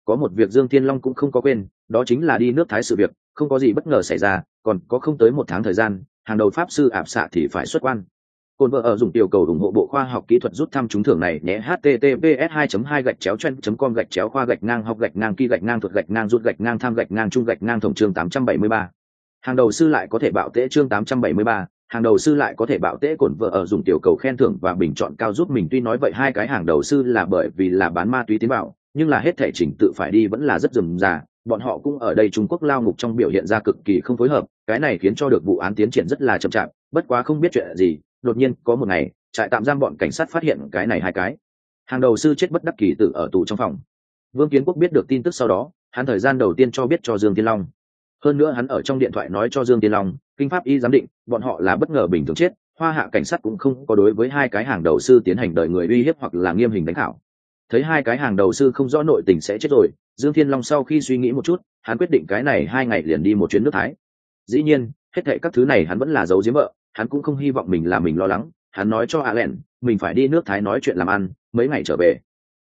Có một việc dương thiên long cũng không có quên, đó chính là đi nước thái sự việc, không có gì bất ngờ xảy ra, còn có không tới một tháng thời gian, hàng đầu pháp sư ạp xạ thì phải xuất quan. Côn vợ ở dùng tiểu cầu ủng hộ bộ khoa học kỹ thuật rút thăm trúng thưởng này nhé https 2 2 gạch chéo chen com gạch chéo khoa gạch ngang học gạch ngang kỳ gạch ngang thuật gạch ngang rút gạch ngang tham gạch ngang trung gạch ngang tổng chương 873. hàng đầu sư lại có thể bạo tễ chương 873, hàng đầu sư lại có thể bạo tễ cồn vợ ở dùng tiểu cầu khen thưởng và bình chọn cao giúp mình. Tuy nói vậy hai cái hàng đầu sư là bởi vì là bán ma túy tiến bảo nhưng là hết thể chỉnh tự phải đi vẫn là rất rườm rà bọn họ cũng ở đây trung quốc lao ngục trong biểu hiện ra cực kỳ không phối hợp. Cái này khiến cho được vụ án tiến triển rất là chậm chạp. Bất quá không biết chuyện gì đột nhiên có một ngày, trại tạm giam bọn cảnh sát phát hiện cái này hai cái. Hàng đầu sư chết bất đắc kỳ tử ở tù trong phòng. Vương kiến quốc biết được tin tức sau đó, hắn thời gian đầu tiên cho biết cho dương tiên long. Hơn nữa hắn ở trong điện thoại nói cho dương tiên long, kinh pháp y giám định, bọn họ là bất ngờ bình thường chết, hoa hạ cảnh sát cũng không có đối với hai cái hàng đầu sư tiến hành đợi người uy hiếp hoặc là nghiêm hình đánh thảo. Thấy hai cái hàng đầu sư không rõ nội tình sẽ chết rồi, dương thiên long sau khi suy nghĩ một chút, hắn quyết định cái này hai ngày liền đi một chuyến nước thái. Dĩ nhiên, hết thệ các thứ này hắn vẫn là giấu giếm vợ hắn cũng không hy vọng mình là mình lo lắng, hắn nói cho a len mình phải đi nước thái nói chuyện làm ăn, mấy ngày trở về.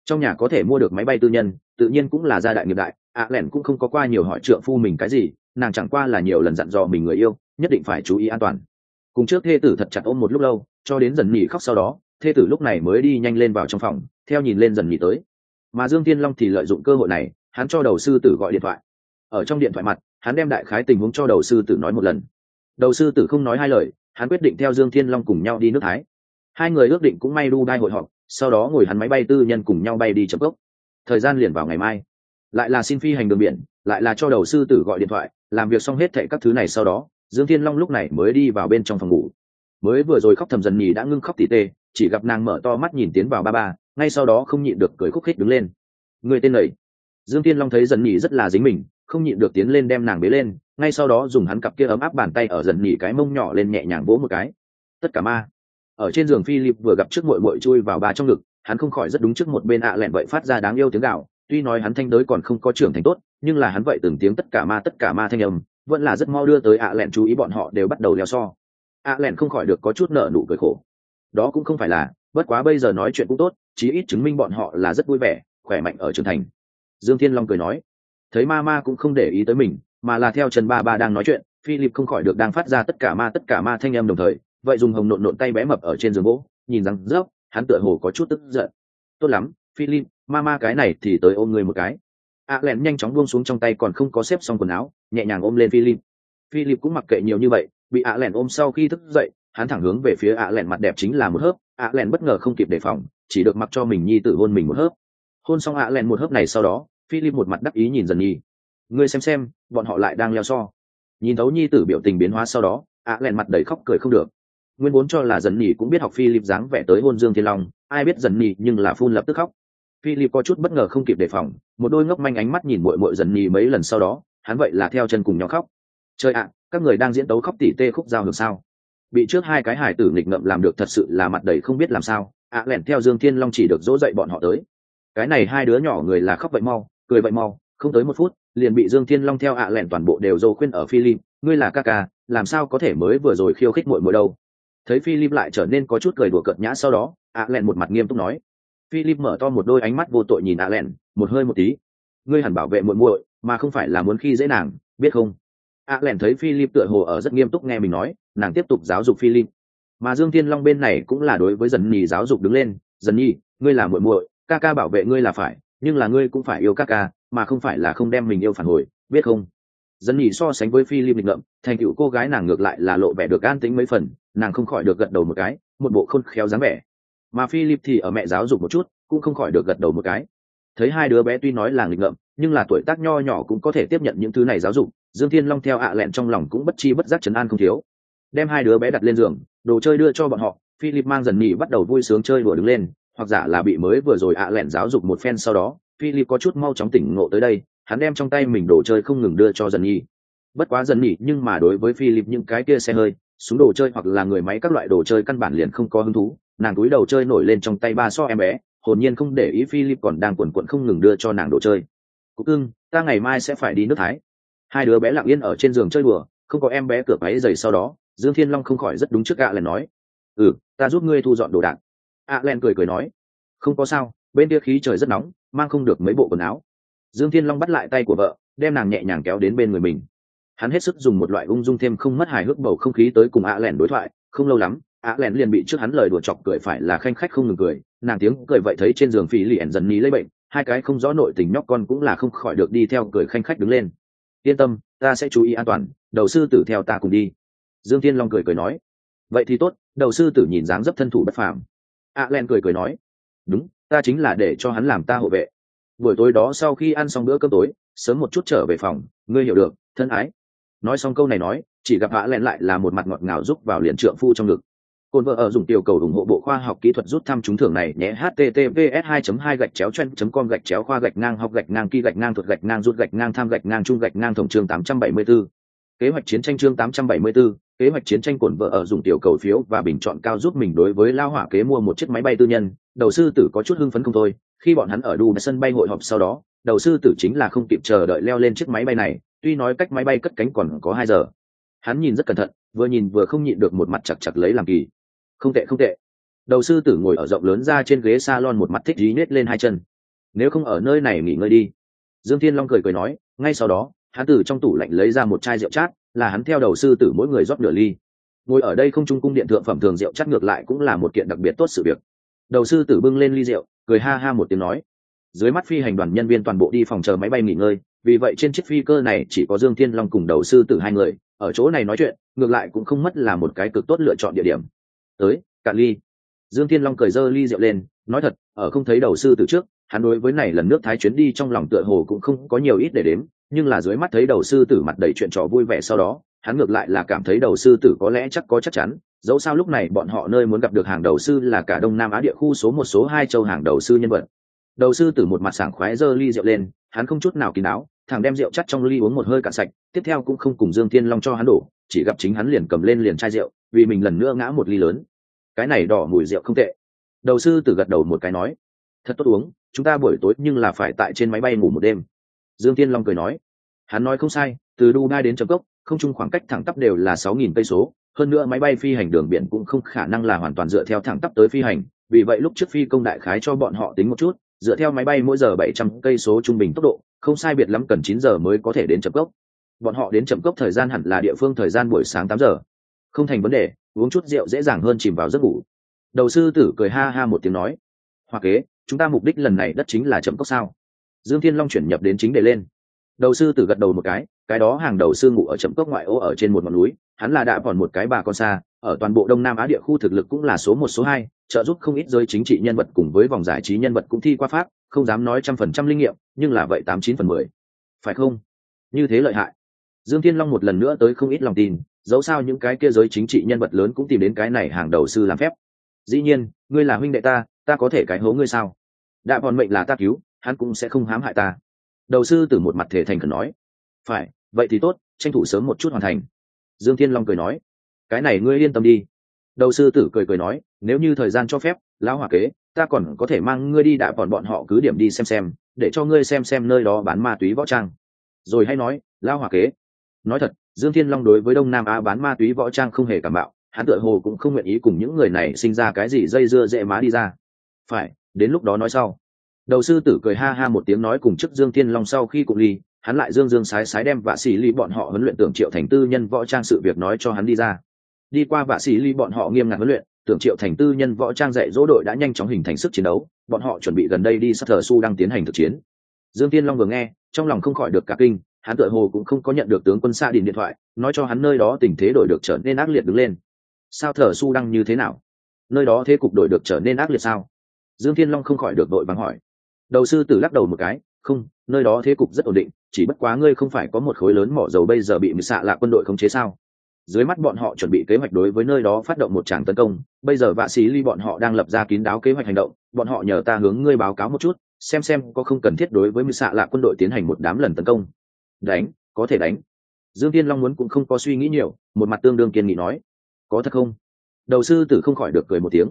Trong nhà có thể mua được máy bay tư nhân, tự nhiên cũng là gia đại nghiệp đại a len cũng không có qua nhiều hỏi trượng phu mình cái gì, nàng chẳng qua là nhiều lần dặn dò mình người yêu, nhất định phải chú ý an toàn. Cùng trước thê tử thật chặt ôm một lúc lâu, cho đến dần nhỉ khóc sau đó, thê tử lúc này mới đi nhanh lên vào trong phòng, theo nhìn lên dần nhỉ tới. Mà dương tiên long thì lợi dụng cơ hội này, hắn cho đầu sư tử gọi điện thoại. Ở trong điện thoại mặt, hắn đem đại khái tình huống cho đầu sư tử nói một lần. Đầu sư tử không nói hai lời hắn quyết định theo dương thiên long cùng nhau đi nước thái. Hai người ước định cũng may đu đai hội họp, sau đó ngồi hắn máy bay tư nhân cùng nhau bay đi chấm gốc thời gian liền vào ngày mai. Lại là xin phi hành đường biển, lại là cho đầu sư tử gọi điện thoại, làm việc xong hết thệ các thứ này sau đó, dương thiên long lúc này mới đi vào bên trong phòng ngủ. Mới vừa rồi khóc thầm dần nhì đã ngưng khóc tỉ tê, chỉ gặp nàng mở to mắt nhìn tiến vào ba ba, ngay sau đó không nhịn được cười khúc khích đứng lên. Người tên lầy dương thiên long thấy dần nhì rất là dính mình, không nhịn được tiến lên đem nàng bế lên ngay sau đó dùng hắn cặp kia ấm áp bàn tay ở dần nỉ cái mông nhỏ lên nhẹ nhàng vỗ một cái. Tất cả ma. Ở trên giường philip vừa gặp trước mội mội chui vào ba trong ngực, hắn không khỏi rất đúng trước một bên ạ lẹn vậy phát ra đáng yêu tiếng gạo tuy nói hắn thanh đới còn không có trưởng thành tốt, nhưng là hắn vậy từng tiếng tất cả ma, tất cả ma thanh âm, vẫn là rất mau đưa tới ạ lẹn chú ý bọn họ đều bắt đầu leo so. Ạ lẹn không khỏi được có chút nợ nụ cười khổ. Đó cũng không phải là, bất quá bây giờ nói chuyện cũng tốt, chí ít chứng minh bọn họ là rất vui vẻ, khỏe mạnh ở trưởng thành. Dương thiên long cười nói, thấy ma ma cũng không để ý tới mình mà là theo trần ba ba đang nói chuyện, philip không khỏi được đang phát ra tất cả ma tất cả ma thanh em đồng thời, vậy dùng hồng nộn nộn tay bé mập ở trên giường gỗ, nhìn rằng rớp hắn tựa hồ có chút tức giận. Tốt lắm, philip, ma ma cái này thì tới ôm người một cái. A à len nhanh chóng buông xuống trong tay còn không có xếp xong quần áo, nhẹ nhàng ôm lên philip. Philip cũng mặc kệ nhiều như vậy, bị a à len ôm sau khi thức dậy, hắn thẳng hướng về phía a à len mặt đẹp chính là một hớp, a len bất ngờ không kịp đề phòng, chỉ được mặc cho mình nhi tự hôn mình một hớp. Hôn xong a len một hớp này sau đó, philip một mặt đắc ý nhìn dần nhi ngươi xem xem, bọn họ lại đang leo so. Nhìn thấu nhi tử biểu tình biến hóa sau đó a len mặt đầy khóc cười không được. Nguyên vốn cho là dần nhì cũng biết học philip dáng vẻ tới hôn dương thiên long, ai biết dần nhì nhưng là phun lập tức khóc. Philip có chút bất ngờ không kịp đề phòng, một đôi ngốc manh ánh mắt nhìn mội mội dần nhì mấy lần sau đó, hắn vậy là theo chân cùng nhau khóc. Chơi ạ, các người đang diễn tấu khóc tỉ tê khúc giao hưởng sao? Bị trước hai cái hải tử nghịch ngợm làm được thật sự là mặt đầy không biết làm sao, ạ lẹn theo dương thiên long chỉ được dỗ dậy bọn họ tới. Cái này hai đứa nhỏ người là khóc vậy mau, cười vậy mau không tới một phút liền bị dương thiên long theo ạ lẹn toàn bộ đều dâu khuyên ở philip ngươi là ca ca làm sao có thể mới vừa rồi khiêu khích muội muội đâu? Thấy philip lại trở nên có chút cười đùa cợt nhã sau đó ạ lẹn một mặt nghiêm túc nói. Philip mở to một đôi ánh mắt vô tội nhìn ạ lẹn, một hơi một tí. Ngươi hẳn bảo vệ muội muội mà không phải là muốn khi dễ nàng biết không? ạ lẹn thấy philip tựa hồ ở rất nghiêm túc nghe mình nói nàng tiếp tục giáo dục philip. Mà dương thiên long bên này cũng là đối với dần nhì giáo dục đứng lên dần nhi ngươi là muội muội ca ca bảo vệ ngươi là phải nhưng là ngươi cũng phải yêu các ca, mà không phải là không đem mình yêu phản hồi, biết không? Dân nhì so sánh với philip lịch ngậm thành cựu cô gái nàng ngược lại là lộ vẻ được an tính mấy phần, nàng không khỏi được gật đầu một cái, một bộ khôn khéo dáng vẻ. Mà philip thì ở mẹ giáo dục một chút, cũng không khỏi được gật đầu một cái. Thấy hai đứa bé tuy nói là nghịch ngợm, nhưng là tuổi tác nho nhỏ cũng có thể tiếp nhận những thứ này giáo dục, dương thiên long theo ạ lẹn trong lòng cũng bất chi bất giác chấn an không thiếu. Đem hai đứa bé đặt lên giường, đồ chơi đưa cho bọn họ, philip mang dần nhì bắt đầu vui sướng chơi đùa đứng lên hoặc giả là bị mới vừa rồi ạ à lẹn giáo dục một phen sau đó, philip có chút mau chóng tỉnh ngộ tới đây, hắn đem trong tay mình đồ chơi không ngừng đưa cho dần nhi. Bất quá dần Nhi, nhưng mà đối với philip những cái kia xe hơi, súng đồ chơi hoặc là người máy các loại đồ chơi căn bản liền không có hứng thú. Nàng túi đầu chơi nổi lên trong tay ba so em bé, hồn nhiên không để ý philip còn đang quần quận không ngừng đưa cho nàng đồ chơi. Cúc ưng ta ngày mai sẽ phải đi nước thái. Hai đứa bé lặng yên ở trên giường chơi đùa, không có em bé cửa máy giày sau đó, dương thiên long không khỏi rất đúng trước gạ lần nói. Ừ ta giúp ngươi thu dọn đồ đạc a len cười cười nói, không có sao, bên kia khí trời rất nóng, mang không được mấy bộ quần áo. Dương thiên long bắt lại tay của vợ, đem nàng nhẹ nhàng kéo đến bên người mình. Hắn hết sức dùng một loại ung dung thêm không mất hài hước bầu không khí tới cùng ạ lẻn đối thoại, không lâu lắm ạ lẻn liền bị trước hắn lời đùa chọc cười phải là khanh khách không ngừng cười, nàng tiếng cười vậy thấy trên giường phì liền dần ní lấy bệnh, hai cái không rõ nội tình nhóc con cũng là không khỏi được đi theo cười khanh khách đứng lên. Yên tâm, ta sẽ chú ý an toàn, đầu sư tử theo ta cùng đi. Dương Thiên long cười cười nói, vậy thì tốt, đầu sư tử nhìn dáng dấp thân thủ bất phàm ạ len cười cười nói đúng ta chính là để cho hắn làm ta hộ vệ. Buổi tối đó sau khi ăn xong bữa cơm tối sớm một chút trở về phòng ngươi hiểu được thân ái. Nói xong câu này nói chỉ gặp ạ len lại là một mặt ngọt ngào giúp vào liền trượng phu trong ngực. Cồn vợ ở dùng tiểu cầu ủng hộ bộ khoa học kỹ thuật rút thăm trúng thưởng này nhé https 2 2 gạch chéo chen com gạch chéo khoa gạch ngang học gạch ngang kỳ gạch ngang thuật gạch ngang rút gạch ngang tham gạch ngang trung gạch ngang tổng chương 874. kế hoạch chiến tranh chương 874, kế hoạch chiến tranh cồn vợ ở dùng tiểu cầu phiếu và bình chọn cao giúp mình đối với lao hỏa kế mua một chiếc máy bay tư nhân. Đầu sư tử có chút hưng phấn không thôi. Khi bọn hắn ở đu sân bay hội họp sau đó, đầu sư tử chính là không kịp chờ đợi leo lên chiếc máy bay này, tuy nói cách máy bay cất cánh còn có hai giờ. Hắn nhìn rất cẩn thận, vừa nhìn vừa không nhịn được một mặt chặt chặt lấy làm kỳ. Không tệ không tệ. Đầu sư tử ngồi ở rộng lớn ra trên ghế salon một mặt thích dí nết lên hai chân. Nếu không ở nơi này nghỉ ngơi đi. Dương thiên long cười cười nói, ngay sau đó, hắn từ trong tủ lạnh lấy ra một chai rượu chát là hắn theo đầu sư tử mỗi người rót nửa ly. Ngồi ở đây không trung cung điện thượng phẩm thường rượu chắc ngược lại cũng là một kiện đặc biệt tốt sự việc. Đầu sư tử bưng lên ly rượu, cười ha ha một tiếng nói, dưới mắt phi hành đoàn nhân viên toàn bộ đi phòng chờ máy bay nghỉ ngơi, vì vậy trên chiếc phi cơ này chỉ có dương thiên long cùng đầu sư tử hai người, ở chỗ này nói chuyện, ngược lại cũng không mất là một cái cực tốt lựa chọn địa điểm. Tới, cạn ly. Dương thiên long cười dơ ly rượu lên, nói thật, ở không thấy đầu sư tử trước, hắn đối với này lần nước thái chuyến đi trong lòng tựa hồ cũng không có nhiều ít để đếm nhưng là dưới mắt thấy đầu sư tử mặt đầy chuyện trò vui vẻ sau đó, hắn ngược lại là cảm thấy đầu sư tử có lẽ chắc có chắc chắn, dẫu sao lúc này bọn họ nơi muốn gặp được hàng đầu sư là cả đông nam á địa khu số một số hai châu hàng đầu sư nhân vật. Đầu sư tử một mặt sảng khoái giơ ly rượu lên, hắn không chút nào kín đáo, thằng đem rượu chắt trong ly uống một hơi cạn sạch, tiếp theo cũng không cùng dương thiên long cho hắn đổ, chỉ gặp chính hắn liền cầm lên liền chai rượu, vì mình lần nữa ngã một ly lớn. Cái này đỏ mùi rượu không tệ. Đầu sư tử gật đầu một cái nói, thật tốt uống, chúng ta buổi tối nhưng là phải tại trên máy bay ngủ một đêm dương thiên long cười nói, hắn nói không sai, từ dubai đến trầm cốc, không chung khoảng cách thẳng tắp đều là sáu nghìn cây số, hơn nữa máy bay phi hành đường biển cũng không khả năng là hoàn toàn dựa theo thẳng tắp tới phi hành, vì vậy lúc trước phi công đại khái cho bọn họ tính một chút, dựa theo máy bay mỗi giờ bảy trăm cây số trung bình tốc độ, không sai biệt lắm cần chín giờ mới có thể đến trầm cốc. Bọn họ đến trầm cốc thời gian hẳn là địa phương thời gian buổi sáng tám giờ. Không thành vấn đề, uống chút rượu dễ dàng hơn chìm vào giấc ngủ. Đầu sư tử cười ha ha một tiếng nói, hoa kế, chúng ta mục đích lần này đất chính là trầm cốc sao? Dương thiên long chuyển nhập đến chính đề lên. Đầu sư tử gật đầu một cái cái đó hàng đầu sư ngủ ở chậm cốc ngoại ô ở trên một ngọn núi, hắn là đã còn một cái bà con xa, ở toàn bộ đông nam á địa khu thực lực cũng là số một, số hai, trợ giúp không ít giới chính trị nhân vật cùng với vòng giải trí nhân vật cũng thi qua pháp, không dám nói trăm phần trăm linh nghiệm, nhưng là vậy tám chín phần mười. Phải không? Như thế lợi hại. Dương thiên long một lần nữa tới không ít lòng tin, dẫu sao những cái kia giới chính trị nhân vật lớn cũng tìm đến cái này hàng đầu sư làm phép. Dĩ nhiên, ngươi là huynh đệ ta ta có thể cái hố ngươi sao? Đại còn mệnh là ta cứu hắn cũng sẽ không hãm hại ta. Đầu sư từ một mặt thể thành khẩn nói, phải, vậy thì tốt, tranh thủ sớm một chút hoàn thành. Dương thiên long cười nói, cái này ngươi yên tâm đi. Đầu sư tử cười cười nói, nếu như thời gian cho phép, lão hỏa kế, ta còn có thể mang ngươi đi đạ bọn bọn họ cứ điểm đi xem xem, để cho ngươi xem xem nơi đó bán ma túy võ trang. Rồi hay nói, lão hỏa kế. Nói thật, dương thiên long đối với đông nam á bán ma túy võ trang không hề cảm bạo, hắn tựa hồ cũng không nguyện ý cùng những người này sinh ra cái gì dây dưa dễ má đi ra. Phải, đến lúc đó nói sau đầu sư tử cười ha ha một tiếng nói cùng chức dương thiên long sau khi cụ ly, hắn lại dương dương sái sái đem vạ sĩ ly bọn họ huấn luyện tưởng triệu thành tư nhân võ trang sự việc nói cho hắn đi ra. Đi qua vạ sĩ ly bọn họ nghiêm ngặt huấn luyện, tưởng triệu thành tư nhân võ trang dạy dỗ đội đã nhanh chóng hình thành sức chiến đấu, bọn họ chuẩn bị gần đây đi sát thờ su đang tiến hành thực chiến. Dương tiên long vừa nghe, trong lòng không khỏi được cả kinh, hắn tự hồ cũng không có nhận được tướng quân xa đình điện thoại, nói cho hắn nơi đó tình thế đổi được trở nên ác liệt đứng lên. Sao thờ su đang như thế nào? Nơi đó thế cục đổi được trở nên ác liệt sao? Dương thiên long không khỏi được đội vắng hỏi đầu sư tử lắc đầu một cái, không, nơi đó thế cục rất ổn định, chỉ bất quá ngươi không phải có một khối lớn mỏ dầu bây giờ bị mười xạ lạ quân đội khống chế sao? Dưới mắt bọn họ chuẩn bị kế hoạch đối với nơi đó phát động một tràng tấn công, bây giờ vạ sĩ ly bọn họ đang lập ra kín đáo kế hoạch hành động, bọn họ nhờ ta hướng ngươi báo cáo một chút, xem xem có không cần thiết đối với mưu xạ lạ quân đội tiến hành một đám lần tấn công. Đánh, có thể đánh. Dương tiên long muốn cũng không có suy nghĩ nhiều, một mặt tương đương kiên nghị nói, có thật không? Đầu sư tử không khỏi được cười một tiếng.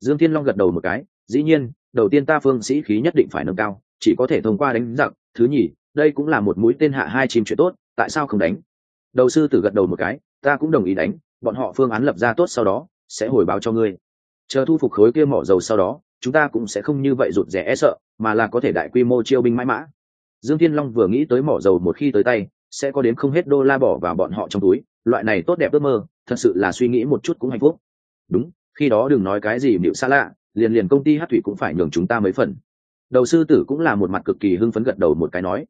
Dương tiên long gật đầu một cái, dĩ nhiên đầu tiên ta phương sĩ khí nhất định phải nâng cao, chỉ có thể thông qua đánh giặc, thứ nhì, đây cũng là một mũi tên hạ hai chim chuyện tốt, tại sao không đánh? Đầu sư tử gật đầu một cái, ta cũng đồng ý đánh, bọn họ phương án lập ra tốt sau đó, sẽ hồi báo cho ngươi. Chờ thu phục khối kia mỏ dầu sau đó, chúng ta cũng sẽ không như vậy rụt rè e sợ, mà là có thể đại quy mô chiêu binh mãi mã. Dương thiên long vừa nghĩ tới mỏ dầu một khi tới tay, sẽ có đến không hết đô la bỏ vào bọn họ trong túi, loại này tốt đẹp ước mơ, thật sự là suy nghĩ một chút cũng hạnh phúc. Đúng, khi đó đừng nói cái gì mịu xa lạ liền liền công ty hát thủy cũng phải nhường chúng ta mấy phần. Đầu sư tử cũng là một mặt cực kỳ hưng phấn gật đầu một cái nói,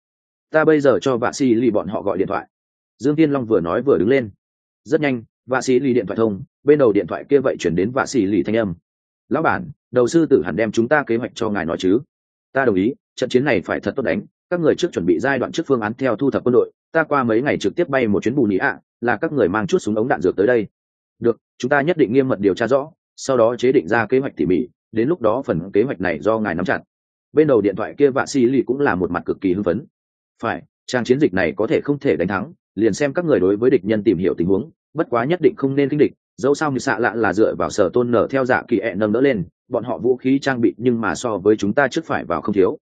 ta bây giờ cho vạ sĩ lì bọn họ gọi điện thoại. Dương tiên long vừa nói vừa đứng lên. Rất nhanh, vạ sĩ lì điện thoại thông, bên đầu điện thoại kia vậy chuyển đến vạ sĩ lì thanh âm. Lão bản, đầu sư tử hẳn đem chúng ta kế hoạch cho ngài nói chứ. Ta đồng ý, trận chiến này phải thật tốt đánh, các người trước chuẩn bị giai đoạn trước phương án theo thu thập quân đội, ta qua mấy ngày trực tiếp bay một chuyến bù nhĩ ạ, là các người mang chút súng ống đạn dược tới đây. Được, chúng ta nhất định nghiêm mật điều tra rõ sau đó chế định ra kế hoạch tỉ mỉ, đến lúc đó phần kế hoạch này do ngài nắm chặt. Bên đầu điện thoại kia vạ xì lì cũng là một mặt cực kỳ hưng phấn. Phải, trang chiến dịch này có thể không thể đánh thắng, liền xem các người đối với địch nhân tìm hiểu tình huống, bất quá nhất định không nên kinh địch, dẫu sao như xạ lạ là dựa vào sở tôn nở theo dạ kỳ ẹ nâng đỡ lên, bọn họ vũ khí trang bị nhưng mà so với chúng ta trước phải vào không thiếu.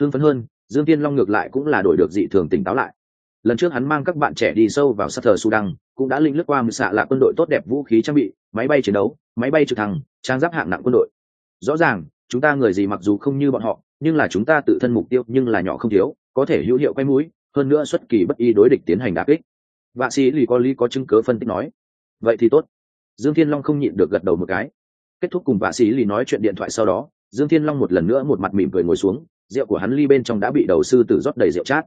Hưng phấn hơn, dương tiên long ngược lại cũng là đổi được dị thường tỉnh táo lại lần trước hắn mang các bạn trẻ đi sâu vào sát thờ sudan, cũng đã linh lướt qua mười xạ là quân đội tốt đẹp vũ khí trang bị, máy bay chiến đấu, máy bay trực thăng, trang giáp hạng nặng quân đội. Rõ ràng, chúng ta người gì mặc dù không như bọn họ, nhưng là chúng ta tự thân mục tiêu nhưng là nhỏ không thiếu, có thể hữu hiệu quay mũi, hơn nữa xuất kỳ bất y đối địch tiến hành đà kích. Vạ sĩ lì có lý có chứng cớ phân tích nói, vậy thì tốt. Dương thiên long không nhịn được gật đầu một cái. Kết thúc cùng vạ sĩ lì nói chuyện điện thoại sau đó, dương thiên long một lần nữa một mặt mỉm cười ngồi xuống, rượu của hắn ly bên trong đã bị đầu sư tử rót đầy rượu chát.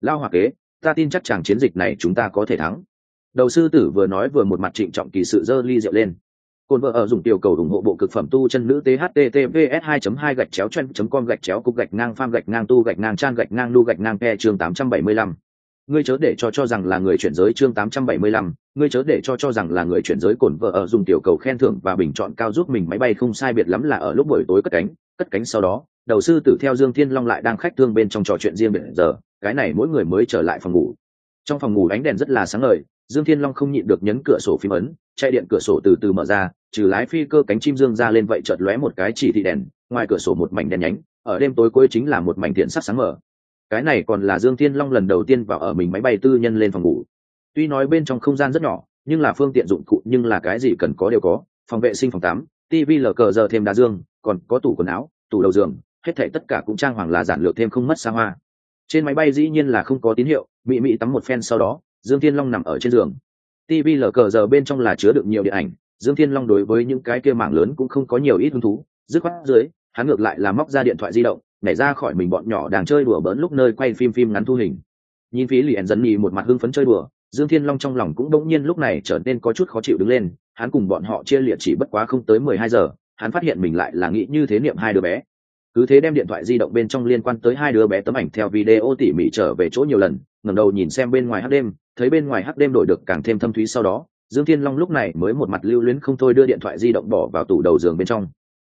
Lao hòa kế ta tin chắc chàng chiến dịch này chúng ta có thể thắng. Đầu sư tử vừa nói vừa một mặt trịnh trọng kỳ sự dơ ly rượu lên. Cồn vợ ở dùng tiểu cầu ủng hộ bộ cực phẩm tu chân nữ thttps 2 2 gạch chéo chen com gạch chéo cục gạch ngang pham gạch ngang tu gạch ngang chan gạch ngang nu gạch ngang pe chương 875. ngươi chớ để cho cho rằng là người chuyển giới chương 875, ngươi chớ để cho cho rằng là người chuyển giới cồn vợ ở dùng tiểu cầu khen thưởng và bình chọn cao giúp mình máy bay không sai biệt lắm là ở lúc buổi tối cất cánh cất cánh sau đó đầu sư tử theo dương thiên long lại đang khách thương bên trong trò chuyện riêng biệt giờ cái này mỗi người mới trở lại phòng ngủ. Trong phòng ngủ ánh đèn rất là sáng ngời, dương thiên long không nhịn được nhấn cửa sổ phím ấn chạy điện cửa sổ từ từ mở ra, trừ lái phi cơ cánh chim dương ra lên vậy chợt lóe một cái chỉ thị đèn, ngoài cửa sổ một mảnh đèn nhánh, ở đêm tối cuối chính là một mảnh thiện sắc sáng mở cái này còn là dương thiên long lần đầu tiên vào ở mình máy bay tư nhân lên phòng ngủ. Tuy nói bên trong không gian rất nhỏ, nhưng là phương tiện dụng cụ nhưng là cái gì cần có đều có, phòng vệ sinh phòng tắm tv lờ cờ giờ thêm đá dương, còn có tủ quần áo, tủ đầu giường, hết thảy tất cả cũng trang hoàng là giản lược thêm không mất xa hoa trên máy bay dĩ nhiên là không có tín hiệu, mị mị tắm một phen sau đó, dương thiên long nằm ở trên giường. Tv lờ cờ giờ bên trong là chứa được nhiều điện ảnh, dương thiên long đối với những cái kia mảng lớn cũng không có nhiều ít hứng thú. Dứt khoát dưới, hắn ngược lại là móc ra điện thoại di động, nhảy ra khỏi mình bọn nhỏ đang chơi đùa bỡn lúc nơi quay phim phim ngắn thu hình. Nhìn phí liền dần nhì một mặt hưng phấn chơi đùa, dương thiên long trong lòng cũng đ nhiên lúc này trở nên có chút khó chịu đứng lên, hắn cùng bọn họ chia liệt chỉ bất quá không tới mười hai giờ, hắn phát hiện mình lại là nghĩ như thế niệm hai đứa bé cứ thế đem điện thoại di động bên trong liên quan tới hai đứa bé tấm ảnh theo video tỉ mỉ trở về chỗ nhiều lần, ngẩng đầu nhìn xem bên ngoài hắc đêm, thấy bên ngoài hắc đêm đổi được càng thêm thâm thúy sau đó, dương thiên long lúc này mới một mặt lưu luyến không thôi đưa điện thoại di động bỏ vào tủ đầu giường bên trong.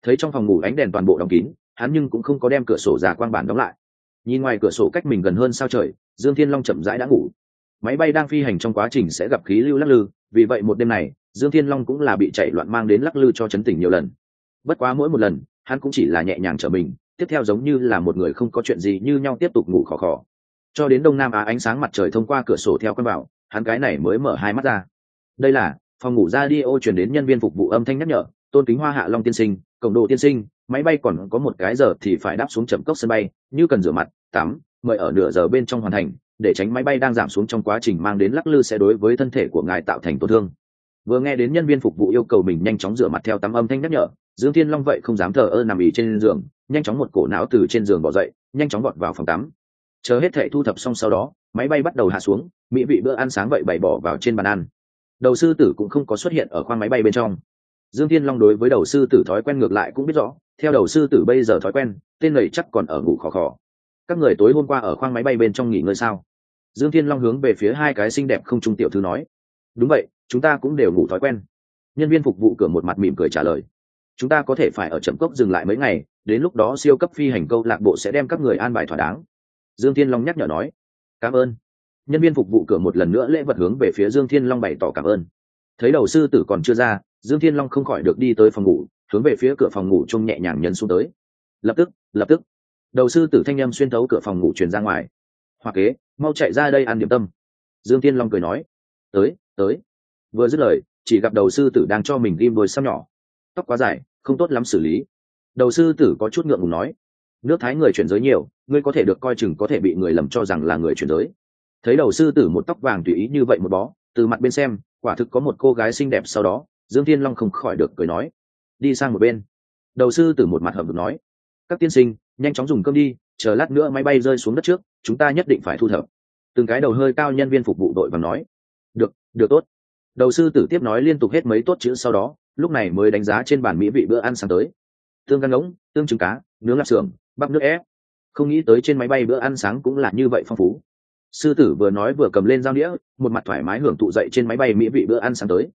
Thấy trong phòng ngủ ánh đèn toàn bộ đóng kín, hắn nhưng cũng không có đem cửa sổ già quang bản đóng lại. Nhìn ngoài cửa sổ cách mình gần hơn sao trời, dương thiên long chậm rãi đã ngủ. Máy bay đang phi hành trong quá trình sẽ gặp khí lưu lắc lư, vì vậy một đêm này, dương thiên long cũng là bị chạy loạn mang đến lắc lư cho chấn tỉnh nhiều lần. Bất quá mỗi một lần hắn cũng chỉ là nhẹ nhàng trở mình, tiếp theo giống như là một người không có chuyện gì như nhau tiếp tục ngủ khò khò. Cho đến đông nam á ánh sáng mặt trời thông qua cửa sổ theo quen bảo, hắn cái này mới mở hai mắt ra. Đây là, phòng ngủ ra đi ô chuyển đến nhân viên phục vụ âm thanh nhắc nhở, tôn kính hoa hạ long tiên sinh cổng đồ tiên sinh, máy bay còn có một cái giờ thì phải đáp xuống chậm cốc sân bay, như cần rửa mặt, tắm, mời ở nửa giờ bên trong hoàn thành, để tránh máy bay đang giảm xuống trong quá trình mang đến lắc lư sẽ đối với thân thể của ngài tạo thành tổn thương. Vừa nghe đến nhân viên phục vụ yêu cầu mình nhanh chóng rửa mặt theo tắm âm thanh nhắc nhở dương thiên long vậy không dám thờ ơ nằm ỉ trên giường, nhanh chóng một cổ não từ trên giường bỏ dậy, nhanh chóng gọt vào phòng tắm. Chờ hết thệ thu thập xong sau đó, máy bay bắt đầu hạ xuống, mỹ vị bữa ăn sáng vậy bày bỏ vào trên bàn ăn. Đầu sư tử cũng không có xuất hiện ở khoang máy bay bên trong. Dương thiên long đối với đầu sư tử thói quen ngược lại cũng biết rõ, theo đầu sư tử bây giờ thói quen, tên này chắc còn ở ngủ khò khò. Các người tối hôm qua ở khoang máy bay bên trong nghỉ ngơi sao? Dương thiên long hướng về phía hai cái xinh đẹp không trung tiểu thư nói. Đúng vậy, chúng ta cũng đều ngủ thói quen. Nhân viên phục vụ cửa một mặt mỉm cười trả lời chúng ta có thể phải ở chậm cốc dừng lại mấy ngày, đến lúc đó siêu cấp phi hành câu lạc bộ sẽ đem các người an bài thỏa đáng. Dương thiên long nhắc nhở nói. Cảm ơn. Nhân viên phục vụ cửa một lần nữa lễ vật hướng về phía dương thiên long bày tỏ cảm ơn. Thấy đầu sư tử còn chưa ra, dương thiên long không khỏi được đi tới phòng ngủ, hướng về phía cửa phòng ngủ trông nhẹ nhàng nhân xuống tới. Lập tức lập tức. Đầu sư tử thanh â m xuyên thấu cửa phòng ngủ truyền ra ngoài. Hoa kế, mau chạy ra đây ăn điểm tâm. Dương thiên long cười nói. Tới tới. Vừa dứt lời, chỉ gặp đầu sư tử đang cho mình ghim đôi xăm nhỏ tóc quá dài, không tốt lắm xử lý. Đầu sư tử có chút ngượng ngùng nói, nước thái người chuyển giới nhiều, ngươi có thể được coi chừng có thể bị người lầm cho rằng là người chuyển giới. Thấy đầu sư tử một tóc vàng tùy ý như vậy một bó, từ mặt bên xem, quả thực có một cô gái xinh đẹp sau đó, dương thiên long không khỏi được cười nói, đi sang một bên. Đầu sư tử một mặt hầm được nói, các tiên sinh, nhanh chóng dùng cơm đi, chờ lát nữa máy bay rơi xuống đất trước, chúng ta nhất định phải thu thập. Từng cái đầu hơi cao nhân viên phục vụ đội và nói, được được tốt. Đầu sư tử tiếp nói liên tục hết mấy tốt chữ sau đó lúc này mới đánh giá trên bàn mỹ vị bữa ăn sáng tới. Tương gan ngỗng, tương trứng cá, nướng lạp xưởng, bắp nước ép không nghĩ tới trên máy bay bữa ăn sáng cũng là như vậy phong phú. Sư tử vừa nói vừa cầm lên dao đĩa, một mặt thoải mái hưởng thụ dậy trên máy bay mỹ vị bữa ăn sáng tới.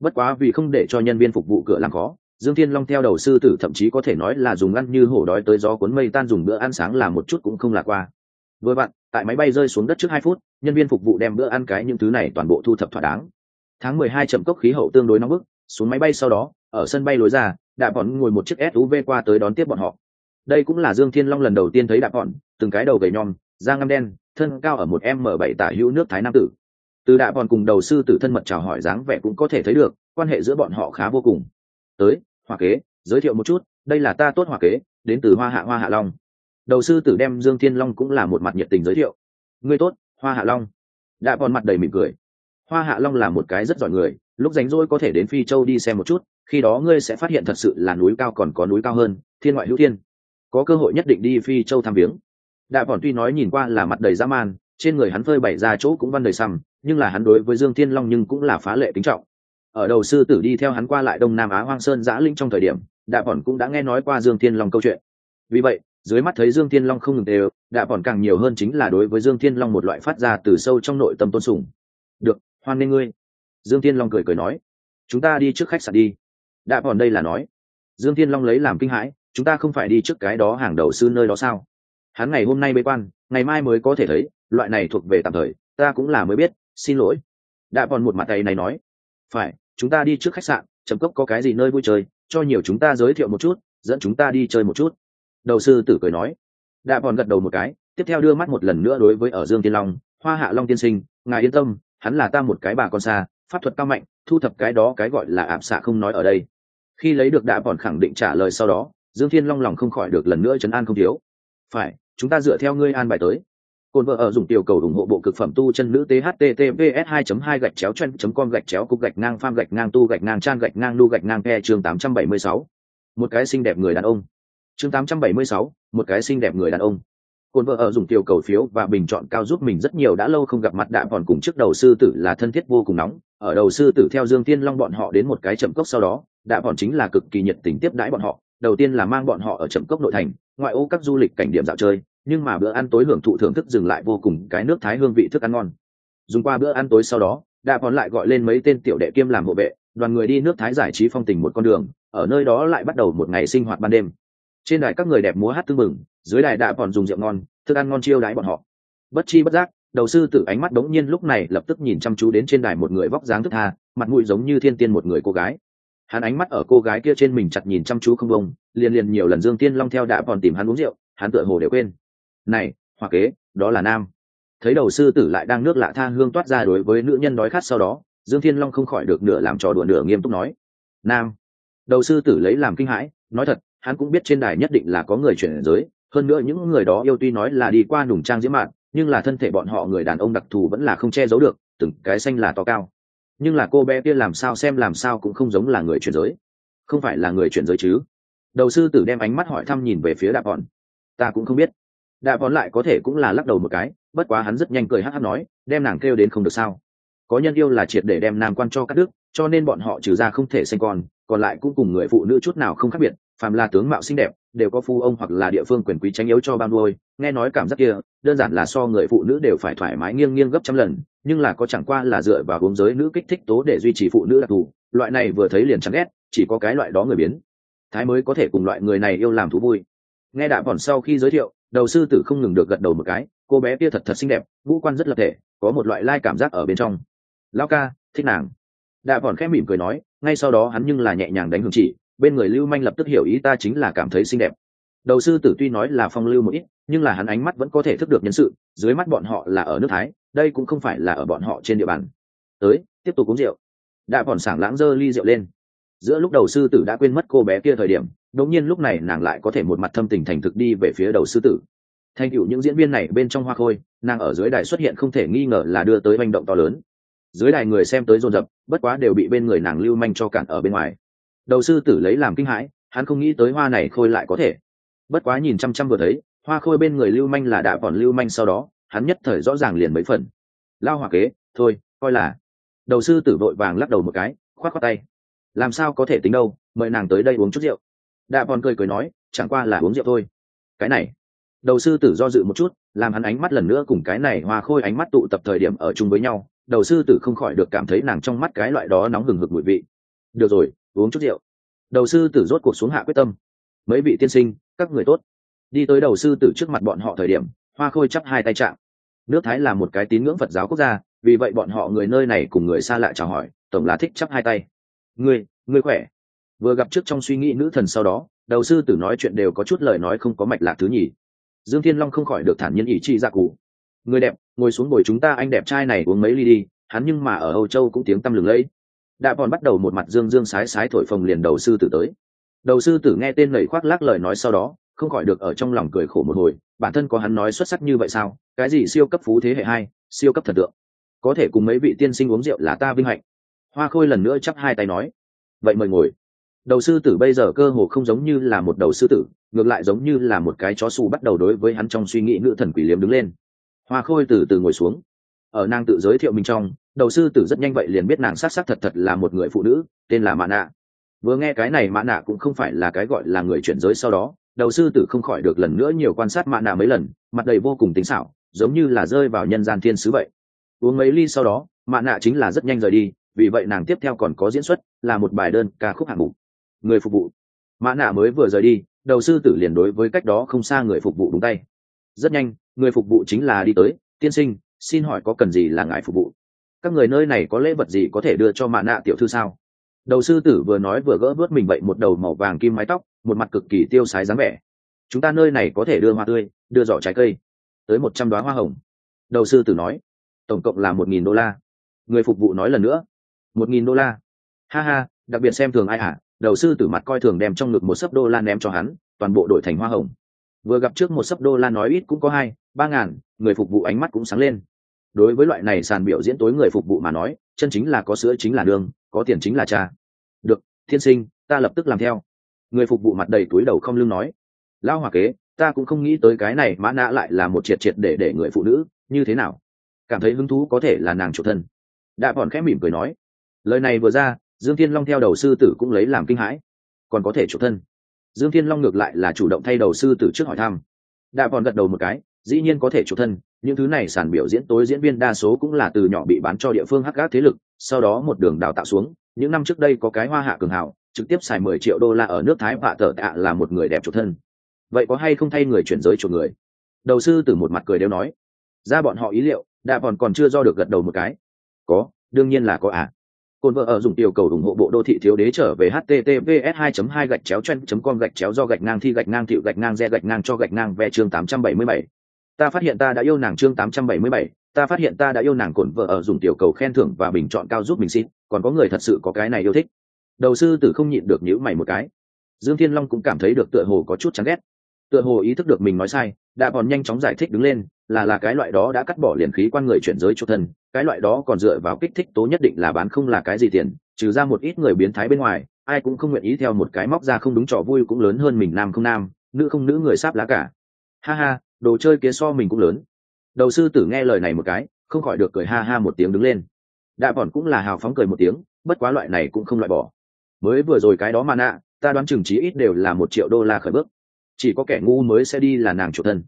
Bất quá vì không để cho nhân viên phục vụ cửa làm khó, dương thiên long theo đầu sư tử thậm chí có thể nói là dùng ăn như hổ đói tới gió cuốn mây tan dùng bữa ăn sáng là một chút cũng không lạc qua. Vừa vặn, tại máy bay rơi xuống đất trước hai phút, nhân viên phục vụ đem bữa ăn cái những thứ này toàn bộ thu thập thỏa đáng. Tháng mười hai chậm cốc khí hậu tương đối nóng bức xuống máy bay sau đó, ở sân bay lối ra đạp bọn ngồi một chiếc suv qua tới đón tiếp bọn họ. Đây cũng là dương thiên long lần đầu tiên thấy đạp bọn, từng cái đầu gầy nhom, da ngăm đen, thân cao ở một m bảy tả hữu nước thái nam tử. Từ đạp bọn cùng đầu sư tử thân mật chào hỏi dáng vẻ cũng có thể thấy được, quan hệ giữa bọn họ khá vô cùng. Tới, hoa kế, giới thiệu một chút, đây là ta tốt hoa kế, đến từ hoa hạ hoa hạ long. Đầu sư tử đem dương thiên long cũng là một mặt nhiệt tình giới thiệu. Ngươi tốt, hoa hạ long. Đạ bọn mặt đầy mỉm cười. Hoa hạ long là một cái rất giỏi người lúc rảnh rỗi có thể đến phi châu đi xem một chút, khi đó ngươi sẽ phát hiện thật sự là núi cao còn có núi cao hơn, thiên ngoại hữu thiên. Có cơ hội nhất định đi phi châu thăm viếng. Đạ bọn tuy nói nhìn qua là mặt đầy dã man, trên người hắn phơi bày ra chỗ cũng văn đầy xăm nhưng là hắn đối với dương thiên long nhưng cũng là phá lệ tính trọng. Ở đầu sư tử đi theo hắn qua lại đông nam á hoang sơn giã linh trong thời điểm, đạ bọn cũng đã nghe nói qua dương thiên long câu chuyện. Vì vậy, dưới mắt thấy dương thiên long không ngừng đều, đạ bọn càng nhiều hơn chính là đối với dương thiên long một loại phát ra từ sâu trong nội tâm tôn sùng. Được, hoan nghê ngươi dương thiên long cười cười nói, chúng ta đi trước khách sạn đi. Đã còn đây là nói, dương thiên long lấy làm kinh hãi, chúng ta không phải đi trước cái đó hàng đầu sư nơi đó sao? Hắn ngày hôm nay bế quan, ngày mai mới có thể thấy, loại này thuộc về tạm thời, ta cũng là mới biết, xin lỗi. Đã còn một mặt tay này nói, phải, chúng ta đi trước khách sạn chấm cốc có cái gì nơi vui chơi, cho nhiều chúng ta giới thiệu một chút, dẫn chúng ta đi chơi một chút. Đầu sư tử cười nói. Đã còn gật đầu một cái, tiếp theo đưa mắt một lần nữa đối với ở dương tiên long, hoa hạ long tiên sinh, ngài yên tâm, hắn là ta một cái bà con xa pháp thuật cao mạnh thu thập cái đó cái gọi là ảm xạ không nói ở đây. Khi lấy được đã bọn khẳng định trả lời sau đó dương thiên long lòng không khỏi được lần nữa chấn an không thiếu. Phải chúng ta dựa theo ngươi an bài tới. Cồn vợ ở dùng tiểu cầu ủng hộ bộ cực phẩm tu chân nữ thttps 2 2 gạch chéo chân com gạch chéo cục gạch ngang pham gạch ngang tu gạch ngang trang gạch ngang nu gạch ngang e chương 876. một cái xinh đẹp người đàn ông. Chương 876, một cái xinh đẹp người đàn ông. Côn vợ ở dùng tiểu cầu phiếu và bình chọn cao giúp mình rất nhiều đã lâu không gặp mặt đạm còn cùng trước đầu sư tử là thân thiết vô cùng nóng. Ở đầu sư tử theo Dương Tiên Long bọn họ đến một cái chậm cốc sau đó, đạm còn chính là cực kỳ nhiệt tình tiếp đãi bọn họ. Đầu tiên là mang bọn họ ở chậm cốc nội thành, ngoại ô các du lịch cảnh điểm dạo chơi, nhưng mà bữa ăn tối hưởng thụ thưởng thức dừng lại vô cùng cái nước thái hương vị thức ăn ngon. Dùng qua bữa ăn tối sau đó, đạm còn lại gọi lên mấy tên tiểu đệ kiêm làm hộ vệ, đoàn người đi nước thái giải trí phong tình một con đường, ở nơi đó lại bắt đầu một ngày sinh hoạt ban đêm. Trên đài các người đẹp múa hát tương mừng, dưới đài đã còn dùng rượu ngon, thức ăn ngon chiêu đãi bọn họ. Bất chi bất giác, đầu sư tử ánh mắt đống nhiên lúc này lập tức nhìn chăm chú đến trên đài một người vóc dáng thức tha, mặt mũi giống như thiên tiên một người cô gái. Hắn ánh mắt ở cô gái kia trên mình chặt nhìn chăm chú không bông, liền liền nhiều lần dương tiên long theo đã còn tìm hắn uống rượu, hắn tựa hồ đều quên. Này, hoa kế, đó là nam. Thấy đầu sư tử lại đang nước lạ tha hương toát ra đối với nữ nhân đói khát sau đó, dương thiên long không khỏi được nửa làm trò đùa nửa nghiêm túc nói. Nam. Đầu sư tử lấy làm kinh hãi, nói thật, hắn cũng biết trên đài nhất định là có người chuyển giới hơn nữa những người đó yêu tuy nói là đi qua nùng trang diễm mạn, nhưng là thân thể bọn họ người đàn ông đặc thù vẫn là không che giấu được, từng cái xanh là to cao. Nhưng là cô bé kia làm sao xem làm sao cũng không giống là người chuyển giới. Không phải là người chuyển giới chứ. Đầu sư tử đem ánh mắt hỏi thăm nhìn về phía đạp bọn ta cũng không biết. Đạp bọn lại có thể cũng là lắc đầu một cái, bất quá hắn rất nhanh cười hát hát nói, đem nàng kêu đến không được sao. Có nhân yêu là triệt để đem nam quan cho các đức cho nên bọn họ trừ ra không thể sinh con, còn lại cũng cùng người phụ nữ chút nào không khác biệt phàm là tướng mạo xinh đẹp, đều có phu ông hoặc là địa phương quyền quý tranh yếu cho ban nuôi. Nghe nói cảm giác kia, đơn giản là so người phụ nữ đều phải thoải mái nghiêng nghiêng gấp trăm lần, nhưng là có chẳng qua là dựa vào hướng giới nữ kích thích tố để duy trì phụ nữ đặc thù. Loại này vừa thấy liền chẳng ghét, chỉ có cái loại đó người biến. Thái mới có thể cùng loại người này yêu làm thú vui. Nghe đạ bọn sau khi giới thiệu, đầu sư tử không ngừng được gật đầu một cái, cô bé kia thật thật xinh đẹp, ngũ quan rất lập thể, có một loại lai cảm giác ở bên trong. Lao ca, thích nàng. Đạ bọn khẽ mỉm cười nói, ngay sau đó hắn nhưng là nhẹ nhàng đánh hưởng chỉ bên người lưu manh lập tức hiểu ý ta chính là cảm thấy xinh đẹp. Đầu sư tử tuy nói là phong lưu một ít, nhưng là hắn ánh mắt vẫn có thể thức được nhân sự, dưới mắt bọn họ là ở nước thái, đây cũng không phải là ở bọn họ trên địa bàn. Tới, tiếp tục uống rượu. Đã còn sảng lãng dơ ly rượu lên. Giữa lúc đầu sư tử đã quên mất cô bé kia thời điểm, đột nhiên lúc này nàng lại có thể một mặt thâm tình thành thực đi về phía đầu sư tử. Thành cựu những diễn viên này bên trong hoa khôi, nàng ở dưới đài xuất hiện không thể nghi ngờ là đưa tới manh động to lớn. Dưới đài người xem tới dồn dập, bất quá đều bị bên người nàng lưu manh cho cản ở bên ngoài đầu sư tử lấy làm kinh hãi, hắn không nghĩ tới hoa này khôi lại có thể. Bất quá nhìn chăm chăm vừa thấy, hoa khôi bên người lưu manh là đạ bọn lưu manh sau đó, hắn nhất thời rõ ràng liền mấy phần. Lao hoa kế, thôi, coi là. Đầu sư tử vội vàng lắc đầu một cái, khoát khoát tay. Làm sao có thể tính đâu, mời nàng tới đây uống chút rượu. Đạ bọn cười cười nói, chẳng qua là uống rượu thôi. Cái này. Đầu sư tử do dự một chút, làm hắn ánh mắt lần nữa cùng cái này hoa khôi ánh mắt tụ tập thời điểm ở chung với nhau. Đầu sư tử không khỏi được cảm thấy nàng trong mắt cái loại đó nóng hừng hực mùi vị. Được rồi uống chút rượu. Đầu sư tử rốt cuộc xuống hạ quyết tâm. Mấy vị tiên sinh, các người tốt. Đi tới đầu sư tử trước mặt bọn họ thời điểm, hoa khôi chắp hai tay chạm. Nước thái là một cái tín ngưỡng phật giáo quốc gia, vì vậy bọn họ người nơi này cùng người xa lạ chào hỏi, tổng là thích chắp hai tay. Ngươi ngươi khỏe? Vừa gặp trước trong suy nghĩ nữ thần sau đó, đầu sư tử nói chuyện đều có chút lời nói không có mạch lạc thứ nhì. Dương thiên long không khỏi được thản nhiên ý chi ra cụ. Người đẹp, ngồi xuống ngồi chúng ta, anh đẹp trai này uống mấy ly đi, hắn nhưng mà ở âu châu cũng tiếng tăm lừng lẫy đã còn bắt đầu một mặt dương dương sái sái thổi phồng liền đầu sư tử tới. Đầu sư tử nghe tên lầy khoác lác lời nói sau đó, không khỏi được ở trong lòng cười khổ một hồi. Bản thân có hắn nói xuất sắc như vậy sao? Cái gì siêu cấp phú thế hệ hai, siêu cấp thần tượng? Có thể cùng mấy vị tiên sinh uống rượu là ta vinh hạnh. Hoa khôi lần nữa chắp hai tay nói. Vậy mời ngồi. Đầu sư tử bây giờ cơ hồ không giống như là một đầu sư tử, ngược lại giống như là một cái chó xù bắt đầu đối với hắn trong suy nghĩ nữ thần quỷ liếm đứng lên. Hoa khôi từ từ ngồi xuống. Ở nàng tự giới thiệu mình trong đầu sư tử rất nhanh vậy liền biết nàng s á c s á c thật thật là một người phụ nữ, tên là mã nạ. Vừa nghe cái này mã nạ cũng không phải là cái gọi là người chuyển giới sau đó, đầu sư tử không khỏi được lần nữa nhiều quan sát mã nạ mấy lần, mặt đầy vô cùng tính xảo, giống như là rơi vào nhân gian thiên sứ vậy. Uống mấy ly sau đó, mã nạ chính là rất nhanh rời đi, vì vậy nàng tiếp theo còn có diễn xuất, là một bài đơn ca khúc hạng mục. Người phục vụ. Mã nạ mới vừa rời đi, đầu sư tử liền đối với cách đó không xa người phục vụ đúng tay. Rất nhanh, người phục vụ chính là đi tới, tiên sinh, xin hỏi có cần gì là ngài phục vụ? Các người nơi này có lễ vật gì có thể đưa cho mạ nạ tiểu thư sao? Đầu sư tử vừa nói vừa gỡ vớt mình vậy một đầu màu vàng kim mái tóc, một mặt cực kỳ tiêu sái dáng vẻ. Chúng ta nơi này có thể đưa hoa tươi, đưa giỏ trái cây. Tới một trăm đoá hoa hồng. Đầu sư tử nói. Tổng cộng là một nghìn đô la. Người phục vụ nói lần nữa. Một nghìn đô la. Ha ha, đặc biệt xem thường ai hả? Đầu sư tử mặt coi thường đem trong ngực một sấp đô la ném cho hắn, toàn bộ đổi thành hoa hồng. Vừa gặp trước một sấp đô la nói ít cũng có hai, ba ngàn, người phục vụ ánh mắt cũng sáng lên đối với loại này sàn biểu diễn tối người phục vụ mà nói, chân chính là có sữa chính là đường có tiền chính là cha. Được, thiên sinh, ta lập tức làm theo. Người phục vụ mặt đầy túi đầu không lưng nói. Lao hòa kế, ta cũng không nghĩ tới cái này mã nã lại là một triệt triệt để để người phụ nữ, như thế nào? Cảm thấy hứng thú có thể là nàng chủ thân. Đã còn khẽ mỉm cười nói. Lời này vừa ra, dương thiên long theo đầu sư tử cũng lấy làm kinh hãi. Còn có thể chủ thân. Dương thiên long ngược lại là chủ động thay đầu sư tử trước hỏi thăm. Đã còn gật đầu một cái dĩ nhiên có thể chủ thân, những thứ này sàn biểu diễn tối diễn viên đa số cũng là từ nhỏ bị bán cho địa phương hắc gác thế lực, sau đó một đường đào tạo xuống. Những năm trước đây có cái hoa hạ cường hảo trực tiếp xài mười triệu đô la ở nước thái vạ tờ tạ là một người đẹp chủ thân. Vậy có hay không thay người chuyển giới chủ người? Đầu sư từ một mặt cười đều nói. Ra bọn họ ý liệu, đã còn còn chưa do được gật đầu một cái. Có, đương nhiên là có ạ à. cồn vợ ở dùng tiểu cầu ủng hộ bộ đô thị thiếu đế trở về https 2 2 gạch chéo chen com gạch chéo do gạch ngang thi gạch ngang thiệu gạch ngang re gạch ngang cho gạch ngang ve chương 877 ta phát hiện ta đã yêu nàng chương 877, ta phát hiện ta đã yêu nàng cổn vợ ở dùng tiểu cầu khen thưởng và bình chọn cao giúp mình xin còn có người thật sự có cái này yêu thích. Đầu sư tử không nhịn được nhíu mày một cái. Dương thiên long cũng cảm thấy được tựa hồ có chút chán ghét. Tựa hồ ý thức được mình nói sai đã còn nhanh chóng giải thích đứng lên là là cái loại đó đã cắt bỏ liền khí quan người chuyển giới cho thân cái loại đó còn dựa vào kích thích tố nhất định là bán không là cái gì tiền trừ ra một ít người biến thái bên ngoài ai cũng không nguyện ý theo một cái móc ra không đúng trò vui cũng lớn hơn mình nam không nam nữ không nữ người sáp lá cả. Ha ha đồ chơi kia so mình cũng lớn. Đầu sư tử nghe lời này một cái, không khỏi được cười ha ha một tiếng đứng lên. Đạ bọn cũng là hào phóng cười một tiếng, bất quá loại này cũng không loại bỏ. Mới vừa rồi cái đó mà nạ, ta đoán chừng chí ít đều là một triệu đô la khởi bước. Chỉ có kẻ ngu mới sẽ đi là nàng chủ thân.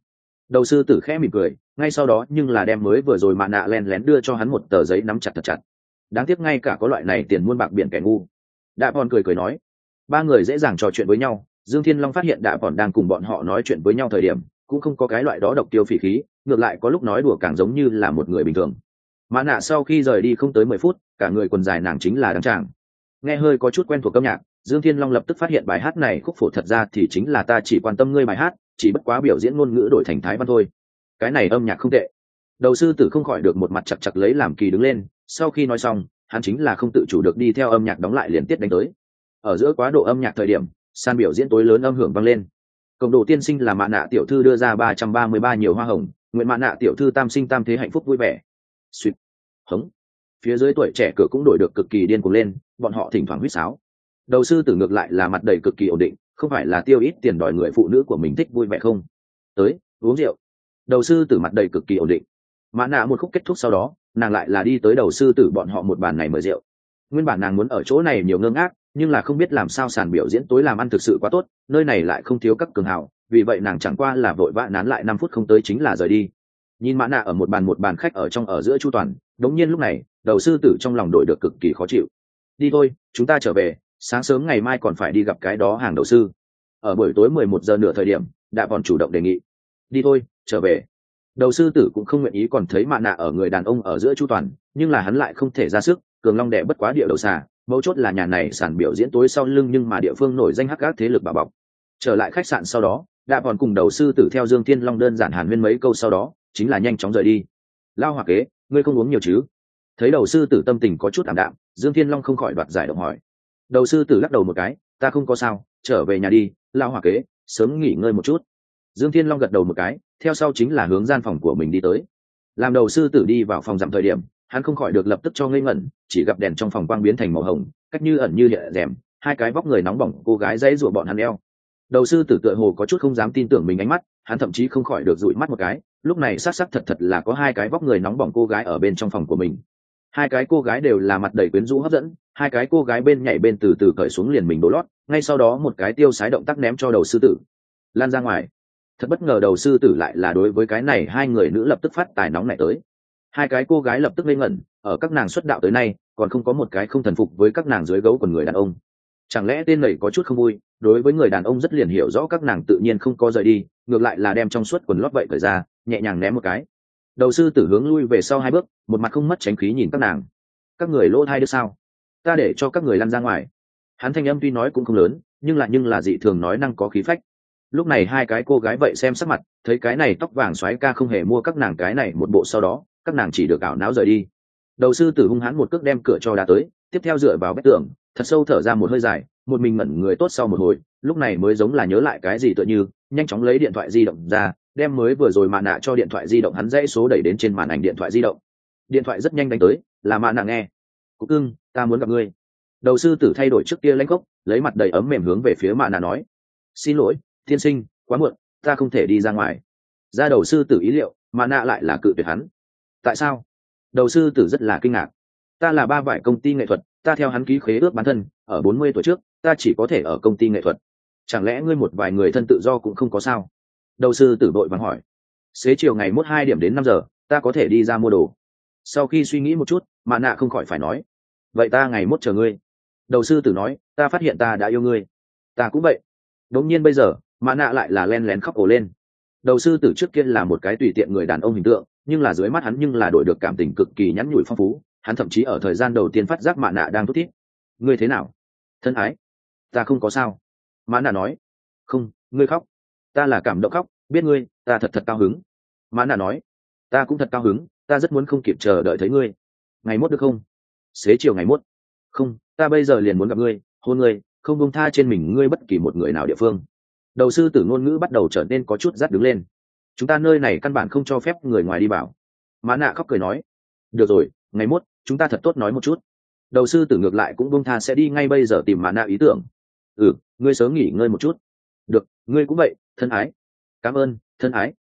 Đầu sư tử khẽ mỉm cười, ngay sau đó nhưng là đem mới vừa rồi mạ nạ len lén đưa cho hắn một tờ giấy nắm chặt thật chặt. Đáng tiếc ngay cả có loại này tiền muôn bạc biển kẻ ngu. Đạ bọn cười cười nói, ba người dễ dàng trò chuyện với nhau, dương thiên long phát hiện đạ bọn đang cùng bọn họ nói chuyện với nhau thời điểm cũng không có cái loại đó độc tiêu phỉ khí, ngược lại có lúc nói đùa càng giống như là một người bình thường. Mã nạ sau khi rời đi không tới mười phút, cả người quần dài nàng chính là đăng tràng nghe hơi có chút quen thuộc âm nhạc, dương thiên long lập tức phát hiện bài hát này khúc phổ thật ra thì chính là ta chỉ quan tâm ngươi bài hát, chỉ bất quá biểu diễn ngôn ngữ đổi thành thái văn thôi. Cái này âm nhạc không tệ. Đầu sư tử không khỏi được một mặt chặt chặt lấy làm kỳ đứng lên, sau khi nói xong, hắn chính là không tự chủ được đi theo âm nhạc đóng lại liền tiết đánh tới. Ở giữa quá độ âm nhạc thời điểm san biểu diễn tối lớn âm hưởng vang lên cộng đồ tiên sinh là mạ nạ tiểu thư đưa ra ba trăm ba mươi ba nhiều hoa hồng, nguyện mạ nạ tiểu thư tam sinh tam thế hạnh phúc vui vẻ. Suýt. Hống. Phía dưới tuổi trẻ cửa cũng đổi được cực kỳ điên cuồng lên, bọn họ thỉnh thoảng huýt sáo. Đầu sư tử ngược lại là mặt đầy cực kỳ ổn định, không phải là tiêu ít tiền đòi người phụ nữ của mình thích vui vẻ không? Tới, uống rượu. Đầu sư tử mặt đầy cực kỳ ổn định. Mã nạ một khúc kết thúc sau đó, nàng lại là đi tới đầu sư tử bọn họ một bàn này mời rượu. Nguyên bản nàng muốn ở chỗ này nhiều ngơ ngác nhưng là không biết làm sao sàn biểu diễn tối làm ăn thực sự quá tốt, nơi này lại không thiếu các cường hào, vì vậy nàng chẳng qua là vội vã nán lại năm phút không tới chính là rời đi. Nhìn mã nạ ở một bàn một bàn khách ở trong ở giữa chu toàn, đống nhiên lúc này, đầu sư tử trong lòng đổi được cực kỳ khó chịu. Đi thôi, chúng ta trở về, sáng sớm ngày mai còn phải đi gặp cái đó hàng đầu sư. Ở buổi tối mười một giờ nửa thời điểm đã còn chủ động đề nghị. Đi thôi, trở về. Đầu sư tử cũng không nguyện ý còn thấy mạ nạ ở người đàn ông ở giữa chu toàn, nhưng là hắn lại không thể ra sức, cường long đẻ bất quá địa đầu xà mấu chốt là nhà này sản biểu diễn tối sau lưng nhưng mà địa phương nổi danh hắc các thế lực bà bọc. Trở lại khách sạn sau đó, đã còn cùng đầu sư tử theo dương thiên long đơn giản hàn huyên mấy câu sau đó, chính là nhanh chóng rời đi. Lao hoặc kế, ngươi không uống nhiều chứ? Thấy đầu sư tử tâm tình có chút ảm đạm, dương thiên long không khỏi đoạt giải động hỏi. Đầu sư tử lắc đầu một cái, ta không có sao, trở về nhà đi, lao hoặc kế, sớm nghỉ ngơi một chút. Dương thiên long gật đầu một cái, theo sau chính là hướng gian phòng của mình đi tới. Làm đầu sư tử đi vào phòng giảm thời điểm hắn không khỏi được lập tức cho ngây ngẩn, chỉ gặp đèn trong phòng quang biến thành màu hồng, cách như ẩn như hiện rèm, hai cái vóc người nóng bỏng, cô gái dãy rụa bọn hắn eo. Đầu sư tử tựa hồ có chút không dám tin tưởng mình ánh mắt, hắn thậm chí không khỏi được dụi mắt một cái, lúc này s á c s á c thật thật là có hai cái vóc người nóng bỏng cô gái ở bên trong phòng của mình. Hai cái cô gái đều là mặt đầy quyến rũ hấp dẫn, hai cái cô gái bên nhảy bên từ từ cởi xuống liền mình đổ lót, ngay sau đó một cái tiêu sái động tác ném cho đầu sư tử. Lan ra ngoài. Thật bất ngờ đầu sư tử lại là đối với cái này, hai người nữ lập tức phát tài nóng này tới hai cái cô gái lập tức lên ngẩn, ở các nàng xuất đạo tới nay, còn không có một cái không thần phục với các nàng dưới gấu của người đàn ông. Chẳng lẽ tên này có chút không vui, đối với người đàn ông rất liền hiểu rõ các nàng tự nhiên không có rời đi, ngược lại là đem trong suốt quần lót vậy thời ra, nhẹ nhàng ném một cái. Đầu sư tử hướng lui về sau hai bước, một mặt không mất tránh khí nhìn các nàng. Các người lỗ thai đứa sao? Ta để cho các người lăn ra ngoài. Hắn thanh âm tuy nói cũng không lớn, nhưng lại nhưng là dị thường nói năng có khí phách. Lúc này hai cái cô gái vậy xem sắc mặt, thấy cái này tóc vàng xoáy ca không hề mua các nàng cái này một bộ sau đó các nàng chỉ được ảo não rời đi. Đầu sư tử hung hãn một cước đem cửa cho đá tới, tiếp theo dựa vào vách tường, thật sâu thở ra một hơi dài, một mình ngẩn người tốt sau một hồi, lúc này mới giống là nhớ lại cái gì tựa như, nhanh chóng lấy điện thoại di động ra, đem mới vừa rồi mạ nạ cho điện thoại di động hắn dãy số đẩy đến trên màn ảnh điện thoại di động. Điện thoại rất nhanh đánh tới, là mạ nạ nghe. Cúc cưng, ta muốn gặp ngươi. Đầu sư tử thay đổi trước kia lãnh cốc lấy mặt đầy ấm mềm hướng về phía mạ nạ nói, xin lỗi thiên sinh, quá muộn, ta không thể đi ra ngoài. Ra đầu sư tử ý liệu mà nạ lại là cự tuyệt hắn tại sao? Đầu sư tử rất là kinh ngạc. Ta là ba vải công ty nghệ thuật, ta theo hắn ký khế ước bản thân, ở bốn mươi tuổi trước, ta chỉ có thể ở công ty nghệ thuật. Chẳng lẽ ngươi một vài người thân tự do cũng không có sao? Đầu sư tử đội vắng hỏi. Xế chiều ngày mốt hai điểm đến năm giờ, ta có thể đi ra mua đồ. Sau khi suy nghĩ một chút mạ nạ không khỏi phải nói. Vậy ta ngày mốt chờ ngươi. Đầu sư tử nói, ta phát hiện ta đã yêu ngươi. Ta cũng vậy. Đống nhiên bây giờ mạ nạ lại là len lén khóc ổ lên. Đầu sư tử trước kia là một cái tùy tiện người đàn ông hình tượng nhưng là dưới mắt hắn nhưng là đổi được cảm tình cực kỳ nhắn nhủi phong phú, hắn thậm chí ở thời gian đầu tiên phát giác mạ nạ đang thút thít. Ngươi thế nào? Thân ái? Ta không có sao. Mã nạ nói. Không, ngươi khóc. Ta là cảm động khóc, biết ngươi, ta thật thật cao hứng. Mã nạ nói. Ta cũng thật cao hứng, ta rất muốn không kịp chờ đợi thấy ngươi. Ngày mốt được không? Xế chiều ngày mốt. Không, ta bây giờ liền muốn gặp ngươi, hôn ngươi, không bông tha trên mình ngươi bất kỳ một người nào địa phương. Đầu sư tử ngôn ngữ bắt đầu trở nên có chút rắt đứng lên chúng ta nơi này căn bản không cho phép người ngoài đi bảo mã nạ khóc cười nói, được rồi, ngày mốt, chúng ta thật tốt nói một chút. Đầu sư tử ngược lại cũng bông tha sẽ đi ngay bây giờ tìm mã nạ ý tưởng. Ừ ngươi sớm nghỉ ngơi một chút. Được, ngươi cũng vậy, thân ái. Cảm ơn, thân ái.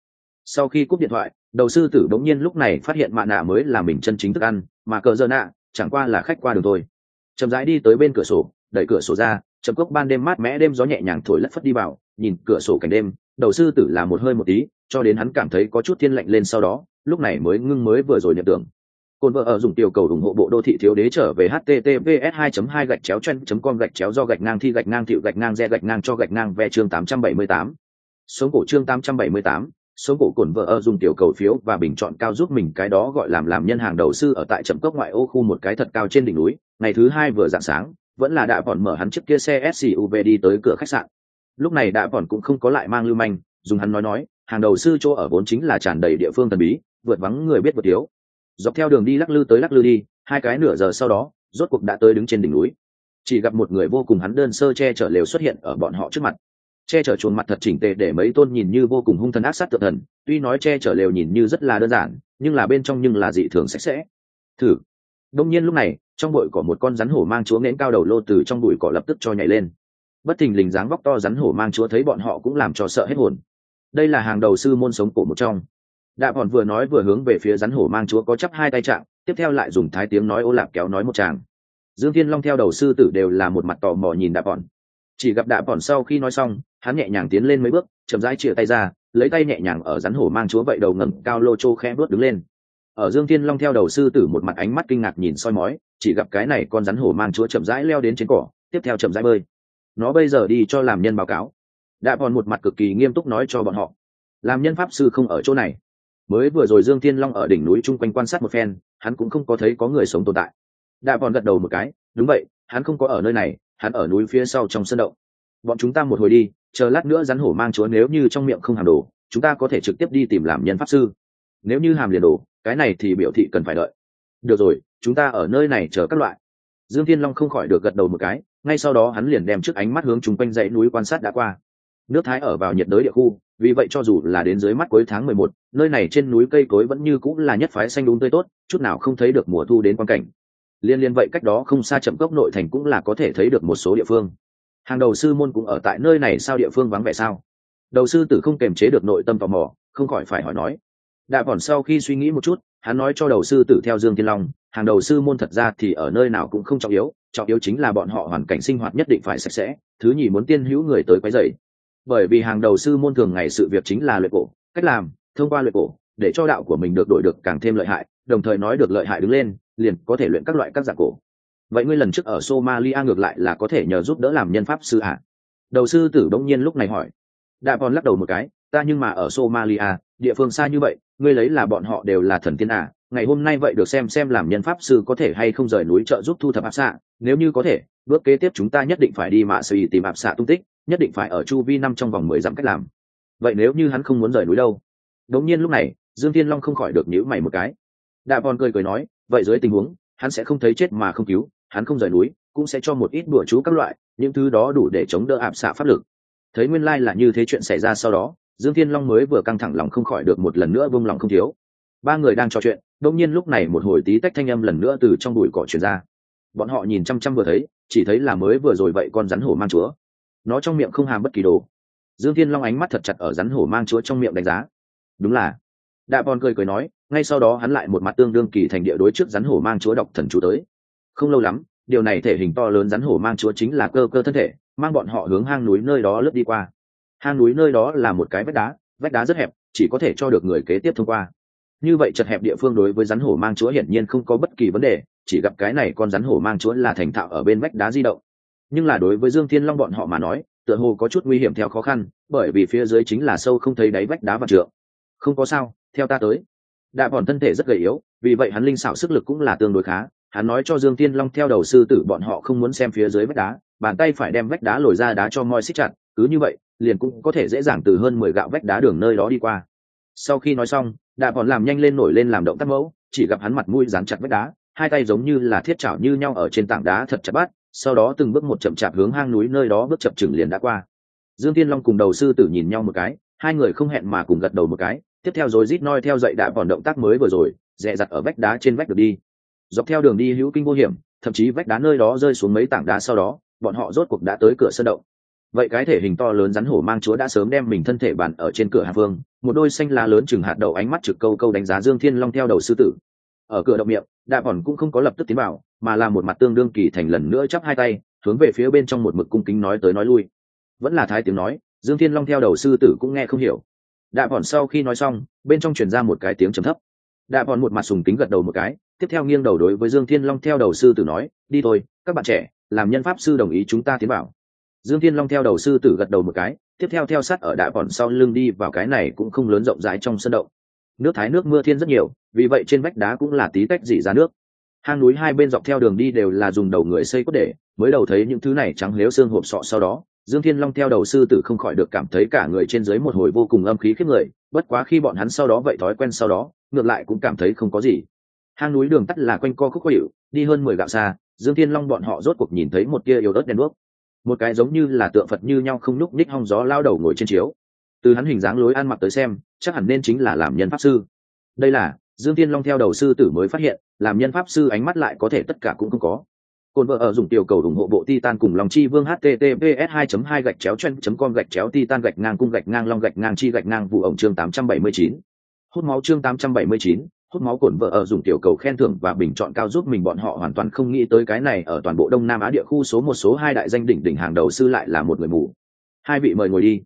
Sau khi cúp điện thoại, đầu sư tử bỗng nhiên lúc này phát hiện mạ nạ mới là mình chân chính thức ăn, mà cờ dơ nạ chẳng qua là khách qua đường thôi. Chậm rãi đi tới bên cửa sổ, đẩy cửa sổ ra, chậm cốc ban đêm mát mẽ đêm gió nhẹ nhàng thổi lất phất đi vào, nhìn cửa sổ cảnh đêm, đầu sư tử là một hơi một tí cho đến hắn cảm thấy có chút thiên lạnh lên sau đó lúc này mới ngưng mới vừa rồi nhận tưởng cồn vợ ở dùng tiểu cầu ủng hộ bộ đô thị thiếu đế trở về https 2 2 gạch chéo chen com gạch chéo do gạch ngang thi gạch ngang thiệu gạch ngang re gạch ngang cho gạch ngang ve chương 878. Sống cổ chương 878, số cổ cồn vợ ở dùng tiểu cầu phiếu và bình chọn cao giúp mình cái đó gọi làm làm nhân hàng đầu sư ở tại trầm cốc ngoại ô khu một cái thật cao trên đỉnh núi ngày thứ hai vừa dạng sáng vẫn là đạ bọn mở hắn chiếc kia xe suv đi tới cửa khách sạn lúc này đạ bọn cũng không có lại mang lưu manh dùng hắn nói nói hàng đầu sư chỗ ở vốn chính là tràn đầy địa phương thần bí, vượt vắng người biết vượt thiếu. Dọc theo đường đi lắc lư tới lắc lư đi, hai cái nửa giờ sau đó, rốt cuộc đã tới đứng trên đỉnh núi. Chỉ gặp một người vô cùng hắn đơn sơ che chở lều xuất hiện ở bọn họ trước mặt. Che chở chuồn mặt thật chỉnh tề để mấy tôn nhìn như vô cùng hung thần ác sát tự thần, tuy nói che chở lều nhìn như rất là đơn giản, nhưng là bên trong nhưng là dị thường sạch sẽ. Thử. Đông nhiên lúc này, trong bụi có một con rắn hổ mang chúa nến cao đầu lô từ trong bụi cỏ lập tức cho nhảy lên. Bất thình lình dáng vóc to rắn hổ mang chúa thấy bọn họ cũng làm cho sợ hết hồn đây là hàng đầu sư môn sống cổ một trong. Đạ bọn vừa nói vừa hướng về phía rắn hổ mang chúa có chắp hai tay chạm, tiếp theo lại dùng thái tiếng nói ô lạp kéo nói một chàng dương thiên long theo đầu sư tử đều là một mặt tò mò nhìn đạ bọn. Chỉ gặp đạ bọn sau khi nói xong, hắn nhẹ nhàng tiến lên mấy bước, chậm rãi chĩa tay ra, lấy tay nhẹ nhàng ở rắn hổ mang chúa vậy đầu ngẩng cao lô chô khẽ bước đứng lên. Ở dương thiên long theo đầu sư tử một mặt ánh mắt kinh ngạc nhìn soi mói, chỉ gặp cái này con rắn hổ mang chúa chậm rãi leo đến trên cỏ, tiếp theo chậm rãi bơi. Nó bây giờ đi cho làm nhân báo cáo đã còn một mặt cực kỳ nghiêm túc nói cho bọn họ. Làm nhân pháp sư không ở chỗ này. Mới vừa rồi dương thiên long ở đỉnh núi chung quanh quan sát một phen, hắn cũng không có thấy có người sống tồn tại. Đã còn gật đầu một cái, đúng vậy, hắn không có ở nơi này, hắn ở núi phía sau trong sân động. Bọn chúng ta một hồi đi, chờ lát nữa rắn hổ mang chúa nếu như trong miệng không hàm đồ, chúng ta có thể trực tiếp đi tìm làm nhân pháp sư. Nếu như hàm liền đồ, cái này thì biểu thị cần phải đợi. Được rồi, chúng ta ở nơi này chờ các loại. Dương thiên long không khỏi được gật đầu một cái, ngay sau đó hắn liền đem trước ánh mắt hướng chung quanh dãy núi quan sát đã qua nước thái ở vào nhiệt đới địa khu vì vậy cho dù là đến dưới mắt cuối tháng mười một, nơi này trên núi cây cối vẫn như cũng là nhất phái xanh đúng tươi tốt chút nào không thấy được mùa thu đến quan cảnh. Liên liên vậy cách đó không xa chậm cốc nội thành cũng là có thể thấy được một số địa phương. Hàng đầu sư môn cũng ở tại nơi này sao địa phương vắng vẻ sao? Đầu sư tử không kềm chế được nội tâm tò mò không khỏi phải hỏi nói. Đạ còn sau khi suy nghĩ một chút hắn nói cho đầu sư tử theo dương thiên long hàng đầu sư môn thật ra thì ở nơi nào cũng không trọng yếu trọng yếu chính là bọn họ hoàn cảnh sinh hoạt nhất định phải sạch sẽ thứ nhì muốn tiên hữu người tới quấy dày bởi vì hàng đầu sư môn thường ngày sự việc chính là luyện cổ, cách làm, thông qua luyện cổ, để cho đạo của mình được đổi được càng thêm lợi hại, đồng thời nói được lợi hại đứng lên, liền có thể luyện các loại các dạng cổ. Vậy ngươi lần trước ở somalia ngược lại là có thể nhờ giúp đỡ làm nhân pháp sư ạ à? đầu sư tử bỗng nhiên lúc này hỏi. Đạ còn lắc đầu một cái, ta nhưng mà ở somalia, địa phương xa như vậy, ngươi lấy là bọn họ đều là thần tiên à? Ngày hôm nay vậy được xem xem làm nhân pháp sư có thể hay không rời núi trợ giúp thu thập áp xạ. Nếu như có thể, bước kế tiếp chúng ta nhất định phải đi mạ xì tìm áp xạ tung tích nhất định phải ở chu vi năm trong vòng mười dặm cách làm. Vậy nếu như hắn không muốn rời núi đâu? Đống nhiên lúc này, dương thiên long không khỏi được nhíu mày một cái. Đạ bòn cười cười nói, vậy dưới tình huống, hắn sẽ không thấy chết mà không cứu, hắn không rời núi, cũng sẽ cho một ít bữa chú các loại, những thứ đó đủ để chống đỡ ạp xạ pháp lực. Thấy nguyên lai là như thế chuyện xảy ra sau đó, dương thiên long mới vừa căng thẳng lòng không khỏi được một lần nữa vung lòng không thiếu. Ba người đang trò chuyện đông nhiên lúc này một hồi tí tách thanh âm lần nữa từ trong bụi cỏ truyền ra. Bọn họ nhìn chăm chăm vừa thấy, chỉ thấy là mới vừa rồi vậy con rắn hổ mang chúa nó trong miệng không hàm bất kỳ đồ. Dương thiên long ánh mắt thật chặt ở rắn hổ mang chúa trong miệng đánh giá. Đúng là. Đạ bòn cười cười nói, ngay sau đó hắn lại một mặt tương đương kỳ thành địa đối trước rắn hổ mang chúa đọc thần chú tới. Không lâu lắm, điều này thể hình to lớn rắn hổ mang chúa chính là cơ cơ thân thể, mang bọn họ hướng hang núi nơi đó lướt đi qua. Hang núi nơi đó là một cái vách đá vách đá rất hẹp, chỉ có thể cho được người kế tiếp thông qua. Như vậy chật hẹp địa phương đối với rắn hổ mang chúa hiển nhiên không có bất kỳ vấn đề, chỉ gặp cái này con rắn hổ mang chúa là thành thạo ở bên vách đá di động nhưng là đối với dương thiên long bọn họ mà nói, tựa hồ có chút nguy hiểm theo khó khăn, bởi vì phía dưới chính là sâu không thấy đáy vách đá và trượng. Không có sao, theo ta tới. Đạ bọn thân thể rất gầy yếu, vì vậy hắn linh xảo sức lực cũng là tương đối khá. Hắn nói cho dương thiên long theo đầu sư tử bọn họ không muốn xem phía dưới vách đá, bàn tay phải đem vách đá lồi ra đá cho moi xích chặt, cứ như vậy, liền cũng có thể dễ dàng từ hơn mười gạo vách đá đường nơi đó đi qua. Sau khi nói xong, đạ bọn làm nhanh lên nổi lên làm động tác mẫu, chỉ gặp hắn mặt mũi dán chặt vách đá, hai tay giống như là thiết chảo như nhau ở trên tảng đá thật chặt bát sau đó từng bước một chậm chạp hướng hang núi nơi đó bước chập chừng liền đã qua. Dương tiên long cùng đầu sư tử nhìn nhau một cái, hai người không hẹn mà cùng gật đầu một cái, tiếp theo rồi rít noi theo dậy đã còn động tác mới vừa rồi dẹ dặt ở vách đá trên vách được đi. Dọc theo đường đi hữu kinh vô hiểm, thậm chí vách đá nơi đó rơi xuống mấy tảng đá sau đó, bọn họ rốt cuộc đã tới cửa sân động. Vậy cái thể hình to lớn rắn hổ mang chúa đã sớm đem mình thân thể bàn ở trên cửa hạ phương một đôi xanh lá lớn chừng hạt đậu ánh mắt trực câu câu đánh giá dương thiên long theo đầu sư tử. Ở cửa động miệng, đạ bọn cũng không có lập tức tiến vào mà là một mặt tương đương kỳ thành lần nữa chắp hai tay, hướng về phía bên trong một mực cung kính nói tới nói lui. Vẫn là thái tiếng nói, dương thiên long theo đầu sư tử cũng nghe không hiểu. Đạ bọn sau khi nói xong, bên trong truyền ra một cái tiếng trầm thấp. Đạ bọn một mặt sùng kính gật đầu một cái, tiếp theo nghiêng đầu đối với dương thiên long theo đầu sư tử nói, đi thôi, các bạn trẻ, làm nhân pháp sư đồng ý chúng ta tiến bảo dương thiên long theo đầu sư tử gật đầu một cái, tiếp theo theo sát ở đạ bọn sau lưng đi vào cái này cũng không lớn rộng rãi trong sân động. Nước thái nước mưa thiên rất nhiều, vì vậy trên vách đá cũng là tí tách dỉ ra nước hang núi hai bên dọc theo đường đi đều là dùng đầu người xây cốt để, mới đầu thấy những thứ này trắng lếu xương hộp sọ sau đó, dương thiên long theo đầu sư tử không khỏi được cảm thấy cả người trên dưới một hồi vô cùng âm khí khiếp người, bất quá khi bọn hắn sau đó vậy thói quen sau đó, ngược lại cũng cảm thấy không có gì. Hang núi đường tắt là quanh co khúc khó hiệu đi hơn mười gạo xa, dương thiên long bọn họ rốt cuộc nhìn thấy một kia yếu đất đen đuốc. Một cái giống như là tượng phật như nhau không nhúc ních hong gió lao đầu ngồi trên chiếu. Từ hắn hình dáng lối ăn mặc tới xem, chắc hẳn nên chính là làm nhân pháp sư. Đây là, dương thiên long theo đầu sư tử mới phát hiện làm nhân pháp sư ánh mắt lại có thể tất cả cũng không có. Cồn vợ ở dùng tiểu cầu ủng hộ bộ titan cùng lòng chi vương https 2 2 gạch chéo chen com gạch chéo titan gạch ngang cung gạch ngang long gạch ngang chi gạch ngang vụ ổng chương 879. hút máu chương 879, hút máu cồn vợ ở dùng tiểu cầu khen thưởng và bình chọn cao giúp mình bọn họ hoàn toàn không nghĩ tới cái này ở toàn bộ đông nam á địa khu số một số hai đại danh đỉnh đỉnh hàng đầu sư lại là một người mù. Hai vị mời ngồi đi.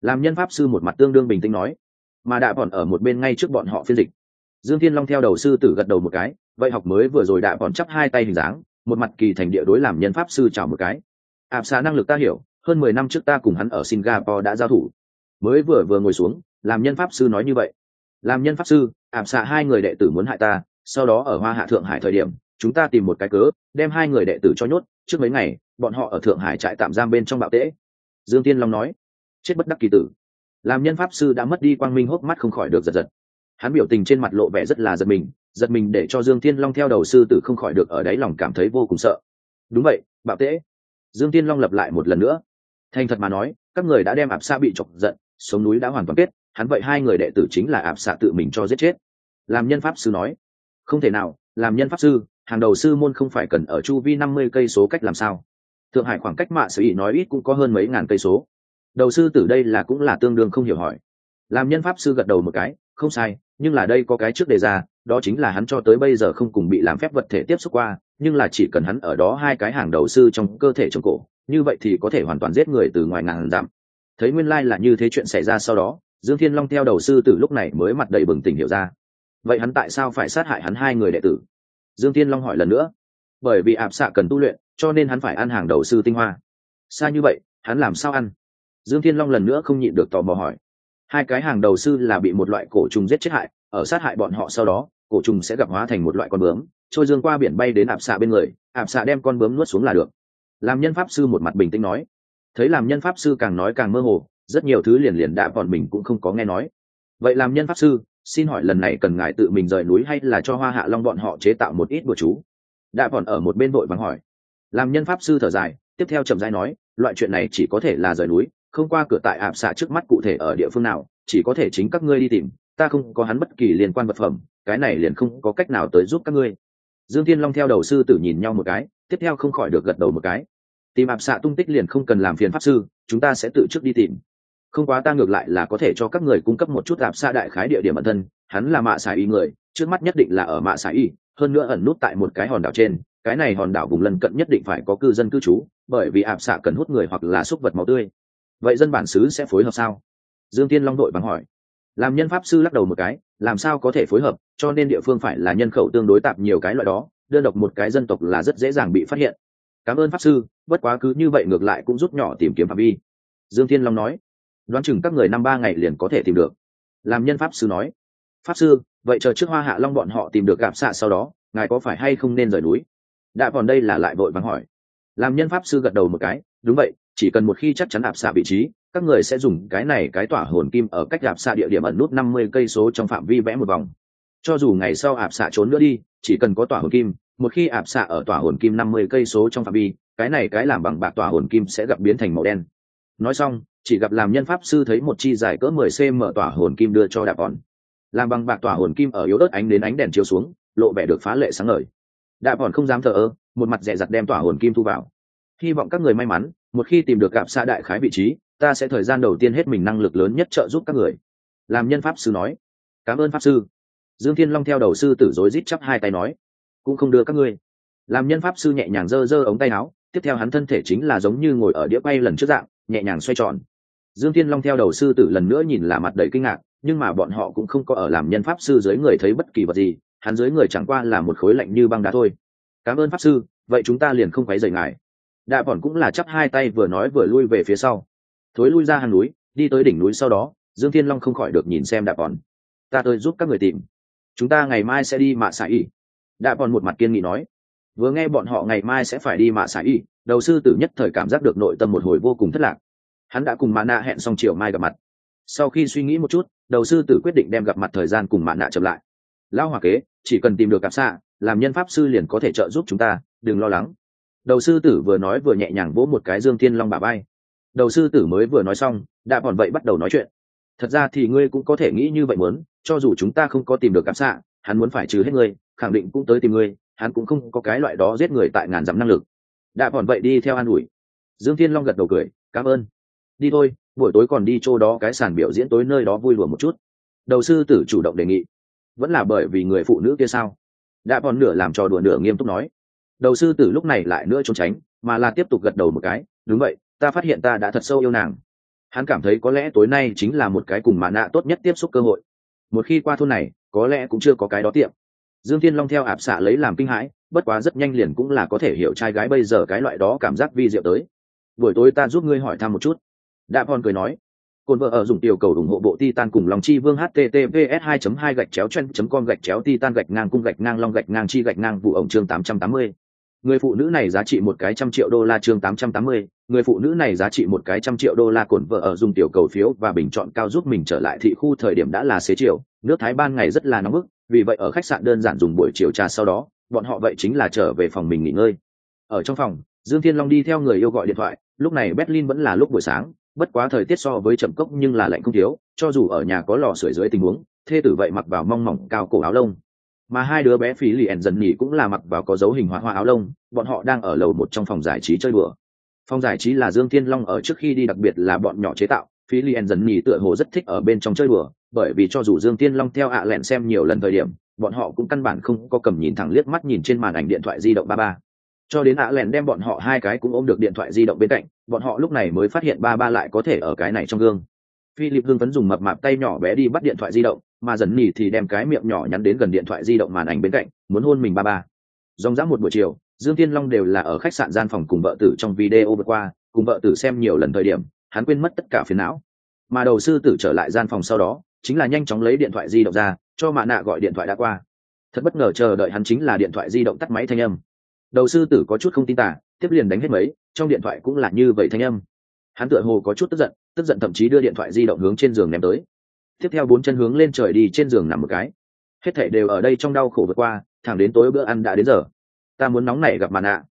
Làm nhân pháp sư một mặt tương đương bình tĩnh nói. Mà đã bọn ở một bên ngay trước bọn họ phiên dịch. Dương thiên long theo đầu sư tử gật đầu một cái vậy học mới vừa rồi đã bọn chắp hai tay hình dáng, một mặt kỳ thành địa đối làm nhân pháp sư chào một cái. Ạp xá năng lực ta hiểu, hơn mười năm trước ta cùng hắn ở singapore đã giao thủ. Mới vừa vừa ngồi xuống, làm nhân pháp sư nói như vậy. Làm nhân pháp sư ạp xạ hai người đệ tử muốn hại ta, sau đó ở hoa hạ thượng hải thời điểm, chúng ta tìm một cái cớ, đem hai người đệ tử cho nhốt, trước mấy ngày, bọn họ ở thượng hải trại tạm giam bên trong bạo tễ. Dương tiên long nói, chết bất đắc kỳ tử. Làm nhân pháp sư đã mất đi quang minh hốc mắt không khỏi được giật giật. Hắn biểu tình trên mặt lộ vẻ rất là giật mình giật mình để cho dương tiên long theo đầu sư tử không khỏi được ở đáy lòng cảm thấy vô cùng sợ. Đúng vậy, bạo tễ. Dương tiên long lập lại một lần nữa. Thành thật mà nói, các người đã đem ạp xạ bị chọc giận, sống núi đã hoàn toàn kết, hắn vậy hai người đệ tử chính là ạp xạ tự mình cho giết chết. Làm nhân pháp sư nói. Không thể nào, làm nhân pháp sư, hàng đầu sư môn không phải cần ở chu vi năm mươi cây số cách làm sao. Thượng hải khoảng cách mạ sở ý nói ít cũng có hơn mấy ngàn cây số. Đầu sư tử đây là cũng là tương đương không hiểu hỏi. Làm nhân pháp sư gật đầu một cái, không sai, nhưng là đây có cái trước đề ra đó chính là hắn cho tới bây giờ không cùng bị làm phép vật thể tiếp xúc qua, nhưng là chỉ cần hắn ở đó hai cái hàng đầu sư trong cơ thể trong cổ, như vậy thì có thể hoàn toàn giết người từ ngoài ngàn dặm. Thấy nguyên lai là như thế chuyện xảy ra sau đó, dương thiên long theo đầu sư từ lúc này mới mặt đầy bừng tỉnh hiểu ra. Vậy hắn tại sao phải sát hại hắn hai người đệ tử? Dương thiên long hỏi lần nữa. Bởi vì ạp xạ cần tu luyện, cho nên hắn phải ăn hàng đầu sư tinh hoa. Xa như vậy, hắn làm sao ăn? Dương thiên long lần nữa không nhịn được tò mò hỏi. Hai cái hàng đầu sư là bị một loại cổ trùng giết chết hại ở sát hại bọn họ sau đó, cổ trùng sẽ gặp hóa thành một loại con bướm, trôi dương qua biển bay đến ạp xạ bên người, ạp xạ đem con bướm nuốt xuống là được. Làm nhân pháp sư một mặt bình tĩnh nói. Thấy làm nhân pháp sư càng nói càng mơ hồ, rất nhiều thứ liền liền đã bọn mình cũng không có nghe nói. Vậy làm nhân pháp sư, xin hỏi lần này cần ngài tự mình rời núi hay là cho hoa hạ long bọn họ chế tạo một ít bữa chú? Đã bọn ở một bên vội vắng hỏi. Làm nhân pháp sư thở dài, tiếp theo trầm giai nói, loại chuyện này chỉ có thể là rời núi, không qua cửa tại ạp xạ trước mắt cụ thể ở địa phương nào, chỉ có thể chính các ngươi đi tìm ta không có hắn bất kỳ liên quan vật phẩm, cái này liền không có cách nào tới giúp các ngươi. Dương thiên long theo đầu sư tử nhìn nhau một cái, tiếp theo không khỏi được gật đầu một cái. Tìm ạp xạ tung tích liền không cần làm phiền pháp sư, chúng ta sẽ tự trước đi tìm. Không quá ta ngược lại là có thể cho các người cung cấp một chút ạp xạ đại khái địa điểm ẩn thân, hắn là mạ xà y người, trước mắt nhất định là ở mạ xà y, hơn nữa ẩn nút tại một cái hòn đảo trên, cái này hòn đảo vùng lân cận nhất định phải có cư dân cư trú, bởi vì ạp xạ cần hút người hoặc là xúc vật máu tươi. Vậy dân bản xứ sẽ phối hợp sao? Dương tiên long đội bằng hỏi làm nhân pháp sư lắc đầu một cái, làm sao có thể phối hợp, cho nên địa phương phải là nhân khẩu tương đối tạp nhiều cái loại đó, đơn độc một cái dân tộc là rất dễ dàng bị phát hiện. Cảm ơn pháp sư, bất quá cứ như vậy ngược lại cũng rút nhỏ tìm kiếm phạm vi. Dương thiên long nói, đoán chừng các người năm ba ngày liền có thể tìm được. Làm nhân pháp sư nói, pháp sư, vậy chờ trước hoa hạ long bọn họ tìm được gạp xạ sau đó, ngài có phải hay không nên rời núi? Đã còn đây là lại vội vắng hỏi. Làm nhân pháp sư gật đầu một cái, đúng vậy, chỉ cần một khi chắc chắn ạp xạ vị trí các người sẽ dùng cái này cái tỏa hồn kim ở cách ạp xạ địa điểm ẩn nút năm mươi cây số trong phạm vi vẽ một vòng. Cho dù ngày sau ạp xạ trốn nữa đi, chỉ cần có tỏa hồn kim, một khi ạp xạ ở tỏa hồn kim năm mươi cây số trong phạm vi, cái này cái làm bằng bạc tỏa hồn kim sẽ gặp biến thành màu đen. Nói xong, chỉ gặp làm nhân pháp sư thấy một chi dài cỡ mười cm tỏa hồn kim đưa cho đạp bọn làm bằng bạc tỏa hồn kim ở yếu ớt ánh đến ánh đèn chiếu xuống, lộ vẻ được phá lệ sáng ngời. Đạp bọn không dám thờ ơ, một mặt dè dặt đem tỏa hồn kim thu vào. Hy vọng các người may mắn một khi tìm được gặp xa đại khái vị trí, ta sẽ thời gian đầu tiên hết mình năng lực lớn nhất trợ giúp các người. Làm nhân pháp sư nói. Cảm ơn pháp sư. Dương thiên long theo đầu sư tử dối rít chắp hai tay nói. Cũng không đưa các ngươi. Làm nhân pháp sư nhẹ nhàng giơ giơ ống tay áo, tiếp theo hắn thân thể chính là giống như ngồi ở đĩa bay lần trước dạng, nhẹ nhàng xoay tròn. Dương thiên long theo đầu sư tử lần nữa nhìn là mặt đầy kinh ngạc, nhưng mà bọn họ cũng không có ở làm nhân pháp sư dưới người thấy bất kỳ vật gì, hắn dưới người chẳng qua là một khối lạnh như băng đá thôi. Cảm ơn pháp sư, vậy chúng ta liền không quấy rầy ngài đạ bọn cũng là chắp hai tay vừa nói vừa lui về phía sau. Thối lui ra hàng núi đi tới đỉnh núi sau đó dương thiên long không khỏi được nhìn xem đạ bọn ta tới giúp các người tìm. Chúng ta ngày mai sẽ đi mạ xạ Y. đạ bọn một mặt kiên nghị nói. Vừa nghe bọn họ ngày mai sẽ phải đi mạ xạ Y, đầu sư tử nhất thời cảm giác được nội tâm một hồi vô cùng thất lạc. Hắn đã cùng mạ nạ hẹn xong chiều mai gặp mặt. Sau khi suy nghĩ một chút đầu sư tử quyết định đem gặp mặt thời gian cùng mạ nạ chậm lại. Lao hòa kế chỉ cần tìm được cặp xạ làm nhân pháp sư liền có thể trợ giúp chúng ta đừng lo lắng đầu sư tử vừa nói vừa nhẹ nhàng vỗ một cái dương thiên long bà bay đầu sư tử mới vừa nói xong, đã còn vậy bắt đầu nói chuyện. Thật ra thì ngươi cũng có thể nghĩ như vậy muốn, cho dù chúng ta không có tìm được cặp xạ, hắn muốn phải trừ hết ngươi, khẳng định cũng tới tìm ngươi, hắn cũng không có cái loại đó giết người tại ngàn dặm năng lực. Đã còn vậy đi theo an ủi. Dương thiên long gật đầu cười, cảm ơn. Đi thôi, buổi tối còn đi chỗ đó cái sàn biểu diễn tối nơi đó vui lùa một chút. Đầu sư tử chủ động đề nghị. Vẫn là bởi vì người phụ nữ kia sao? Đã còn nửa làm trò đùa nửa nghiêm túc nói đầu sư tử lúc này lại nữa trốn tránh, mà là tiếp tục gật đầu một cái, đúng vậy, ta phát hiện ta đã thật sâu yêu nàng. Hắn cảm thấy có lẽ tối nay chính là một cái cùng mạ nạ tốt nhất tiếp xúc cơ hội. Một khi qua thôn này, có lẽ cũng chưa có cái đó tiệm. Dương thiên long theo ạp xạ lấy làm kinh hãi, bất quá rất nhanh liền cũng là có thể hiểu trai gái bây giờ cái loại đó cảm giác vi diệu tới. Buổi tối ta giúp ngươi hỏi thăm một chút. Đạ hòn cười nói. Cồn vợ ở dùng tiểu cầu ủng hộ bộ titan cùng lòng chi vương https 2 2 gạch chéo chen com gạch chéo titan gạch ngang cung gạch ngang long gạch ngang chi gạch ngang vụ ổng chương 880 người phụ nữ này giá trị một cái trăm triệu đô la chương 880. người phụ nữ này giá trị một cái trăm triệu đô la cổn vợ ở dùng tiểu cầu phiếu và bình chọn cao giúp mình trở lại thị khu thời điểm đã là xế chiều, nước thái ban ngày rất là nóng bức, vì vậy ở khách sạn đơn giản dùng buổi chiều trà sau đó, bọn họ vậy chính là trở về phòng mình nghỉ ngơi ở trong phòng, dương thiên long đi theo người yêu gọi điện thoại, lúc này berlin vẫn là lúc buổi sáng, bất quá thời tiết so với chậm cốc nhưng là lạnh không thiếu, cho dù ở nhà có lò sưởi dưới tình huống, thê tử vậy mặc vào mong mỏng cao cổ áo lông mà hai đứa bé phí lì ẻn dần nhỉ cũng là mặc vào có dấu hình hoa hoa áo lông, bọn họ đang ở lầu một trong phòng giải trí chơi đùa. Phòng giải trí là dương thiên long ở trước khi đi, đặc biệt là bọn nhỏ chế tạo, phí lì ẻn dần nhỉ tựa hồ rất thích ở bên trong chơi đùa, bởi vì cho dù dương thiên long theo ạ lẹn xem nhiều lần thời điểm, bọn họ cũng căn bản không có cầm nhìn thẳng liếc mắt nhìn trên màn ảnh điện thoại di động ba ba. Cho đến ạ lẹn đem bọn họ hai cái cũng ôm được điện thoại di động bên cạnh, bọn họ lúc này mới phát hiện ba ba lại có thể ở cái này trong gương philip hưng phấn dùng mập mạp tay nhỏ bé đi bắt điện thoại di động, mà dần nỉ thì đem cái miệng nhỏ nhắn đến gần điện thoại di động màn ảnh bên cạnh, muốn hôn mình ba ba. Dòng dã một buổi chiều, dương tiên long đều là ở khách sạn gian phòng cùng vợ tử trong video vượt qua, cùng vợ tử xem nhiều lần thời điểm, hắn quên mất tất cả phiền não. Mà đầu sư tử trở lại gian phòng sau đó, chính là nhanh chóng lấy điện thoại di động ra, cho mạ nạ gọi điện thoại đã qua. Thật bất ngờ chờ đợi hắn chính là điện thoại di động tắt máy thanh âm. Đầu sư tử có chút không tin tả tiếp liền đánh hết mấy, trong điện thoại cũng là như vậy thanh âm. Hắn tựa hồ có chút tức giận tức giận thậm chí đưa điện thoại di động hướng trên giường ném tới. Tiếp theo bốn chân hướng lên trời đi trên giường nằm một cái. Hết thảy đều ở đây trong đau khổ vượt qua, thẳng đến tối bữa ăn đã đến giờ. Ta muốn nóng này gặp mặt nạ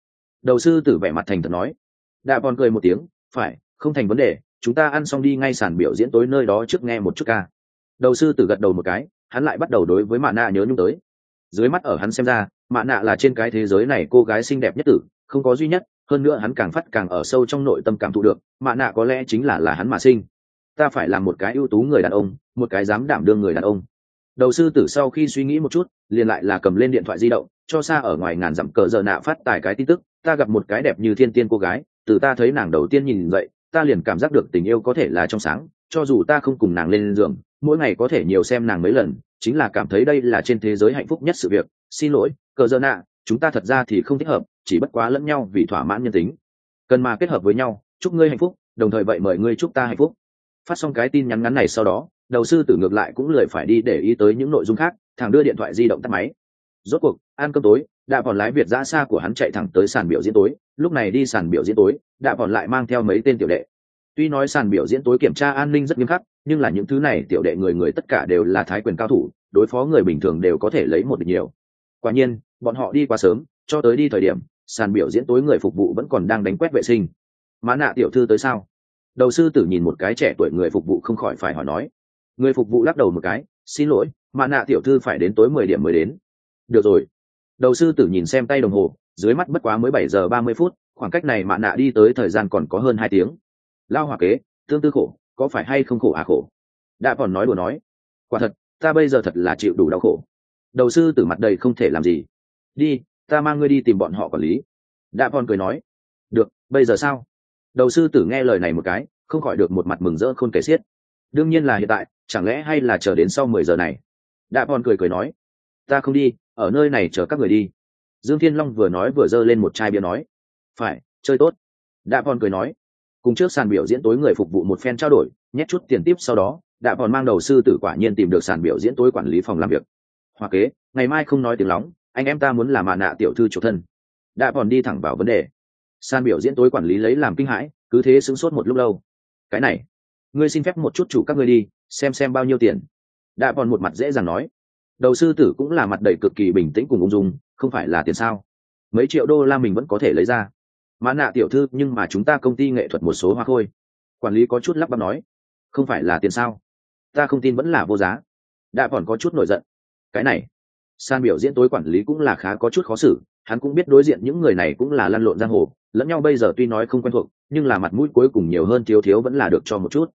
đầu sư tử vẻ mặt thành thật nói. Đạ còn cười một tiếng, phải, không thành vấn đề, chúng ta ăn xong đi ngay sàn biểu diễn tối nơi đó trước nghe một chút ca. Đầu sư tử gật đầu một cái, hắn lại bắt đầu đối với mạ nạ nhớ nhung tới. Dưới mắt ở hắn xem ra mạ nạ là trên cái thế giới này cô gái xinh đẹp nhất tử, không có duy nhất hơn nữa hắn càng phát càng ở sâu trong nội tâm cảm thụ được, mạ nạ có lẽ chính là là hắn mà sinh. Ta phải là một cái ưu tú người đàn ông, một cái dám đảm đương người đàn ông. Đầu sư tử sau khi suy nghĩ một chút, liền lại là cầm lên điện thoại di động, cho xa ở ngoài ngàn dặm cờ giờ nạ phát tài cái tin tức, ta gặp một cái đẹp như thiên tiên cô gái, từ ta thấy nàng đầu tiên nhìn vậy ta liền cảm giác được tình yêu có thể là trong sáng, cho dù ta không cùng nàng lên giường, mỗi ngày có thể nhiều xem nàng mấy lần, chính là cảm thấy đây là trên thế giới hạnh phúc nhất sự việc. Xin lỗi, cờ giờ nạ chúng ta thật ra thì không thích hợp, chỉ bất quá lẫn nhau vì thỏa mãn nhân tính. Cần mà kết hợp với nhau, chúc ngươi hạnh phúc, đồng thời vậy mời ngươi chúc ta hạnh phúc. Phát xong cái tin nhắn ngắn này sau đó, đầu sư tử ngược lại cũng lười phải đi để ý tới những nội dung khác, thằng đưa điện thoại di động tắt máy. Rốt cuộc, ăn cơm tối, đạ còn lái việt ra xa của hắn chạy thẳng tới sàn biểu diễn tối, lúc này đi sàn biểu diễn tối, đạ còn lại mang theo mấy tên tiểu đệ. Tuy nói sàn biểu diễn tối kiểm tra an ninh rất nghiêm khắc, nhưng là những thứ này tiểu đệ người người tất cả đều là thái quyền cao thủ, đối phó người bình thường đều có thể lấy một địch nhiều. Quả nhiên bọn họ đi quá sớm, cho tới đi thời điểm, sàn biểu diễn tối người phục vụ vẫn còn đang đánh quét vệ sinh. Mã nạ tiểu thư tới sao? Đầu sư tử nhìn một cái trẻ tuổi người phục vụ không khỏi phải hỏi nói. Người phục vụ lắc đầu một cái, xin lỗi, mã nạ tiểu thư phải đến tối mười điểm mới đến. Được rồi. Đầu sư tử nhìn xem tay đồng hồ, dưới mắt bất quá mới bảy giờ ba mươi phút, khoảng cách này mã nạ đi tới thời gian còn có hơn hai tiếng. Lao hòa kế, tương tư khổ, có phải hay không khổ à khổ? Đã còn nói đùa nói. Quả thật, ta bây giờ thật là chịu đủ đau khổ. Đầu sư tử mặt đầy không thể làm gì đi, ta mang ngươi đi tìm bọn họ quản lý. Đã còn cười nói. Được, bây giờ sao? Đầu sư tử nghe lời này một cái, không khỏi được một mặt mừng rỡ khôn kể xiết. Đương nhiên là hiện tại, chẳng lẽ hay là chờ đến sau mười giờ này? Đạ bọn cười cười nói. Ta không đi, ở nơi này chờ các người đi. Dương thiên long vừa nói vừa giơ lên một chai bia nói. Phải, chơi tốt. Đạ bọn cười nói. Cùng trước sàn biểu diễn tối người phục vụ một phen trao đổi, nhét chút tiền tiếp sau đó, đạ còn mang đầu sư tử quả nhiên tìm được sàn biểu diễn tối quản lý phòng làm việc. Hoa kế, ngày mai không nói tiếng lóng anh em ta muốn làm mạ nạ tiểu thư chủ thân. Đã còn đi thẳng vào vấn đề. San biểu diễn tối quản lý lấy làm kinh hãi, cứ thế sững sốt một lúc lâu. Cái này, ngươi xin phép một chút chủ các ngươi đi, xem xem bao nhiêu tiền. Đã còn một mặt dễ dàng nói. Đầu sư tử cũng là mặt đầy cực kỳ bình tĩnh cùng ung dung, không phải là tiền sao? Mấy triệu đô la mình vẫn có thể lấy ra. Mã nạ tiểu thư, nhưng mà chúng ta công ty nghệ thuật một số hoa khôi. Quản lý có chút lắp bắp nói. Không phải là tiền sao? Ta không tin vẫn là vô giá. Đã còn có chút nổi giận. Cái này san biểu diễn tối quản lý cũng là khá có chút khó xử, hắn cũng biết đối diện những người này cũng là lăn lộn giang hồ, lẫn nhau bây giờ tuy nói không quen thuộc, nhưng là mặt mũi cuối cùng nhiều hơn thiếu thiếu vẫn là được cho một chút.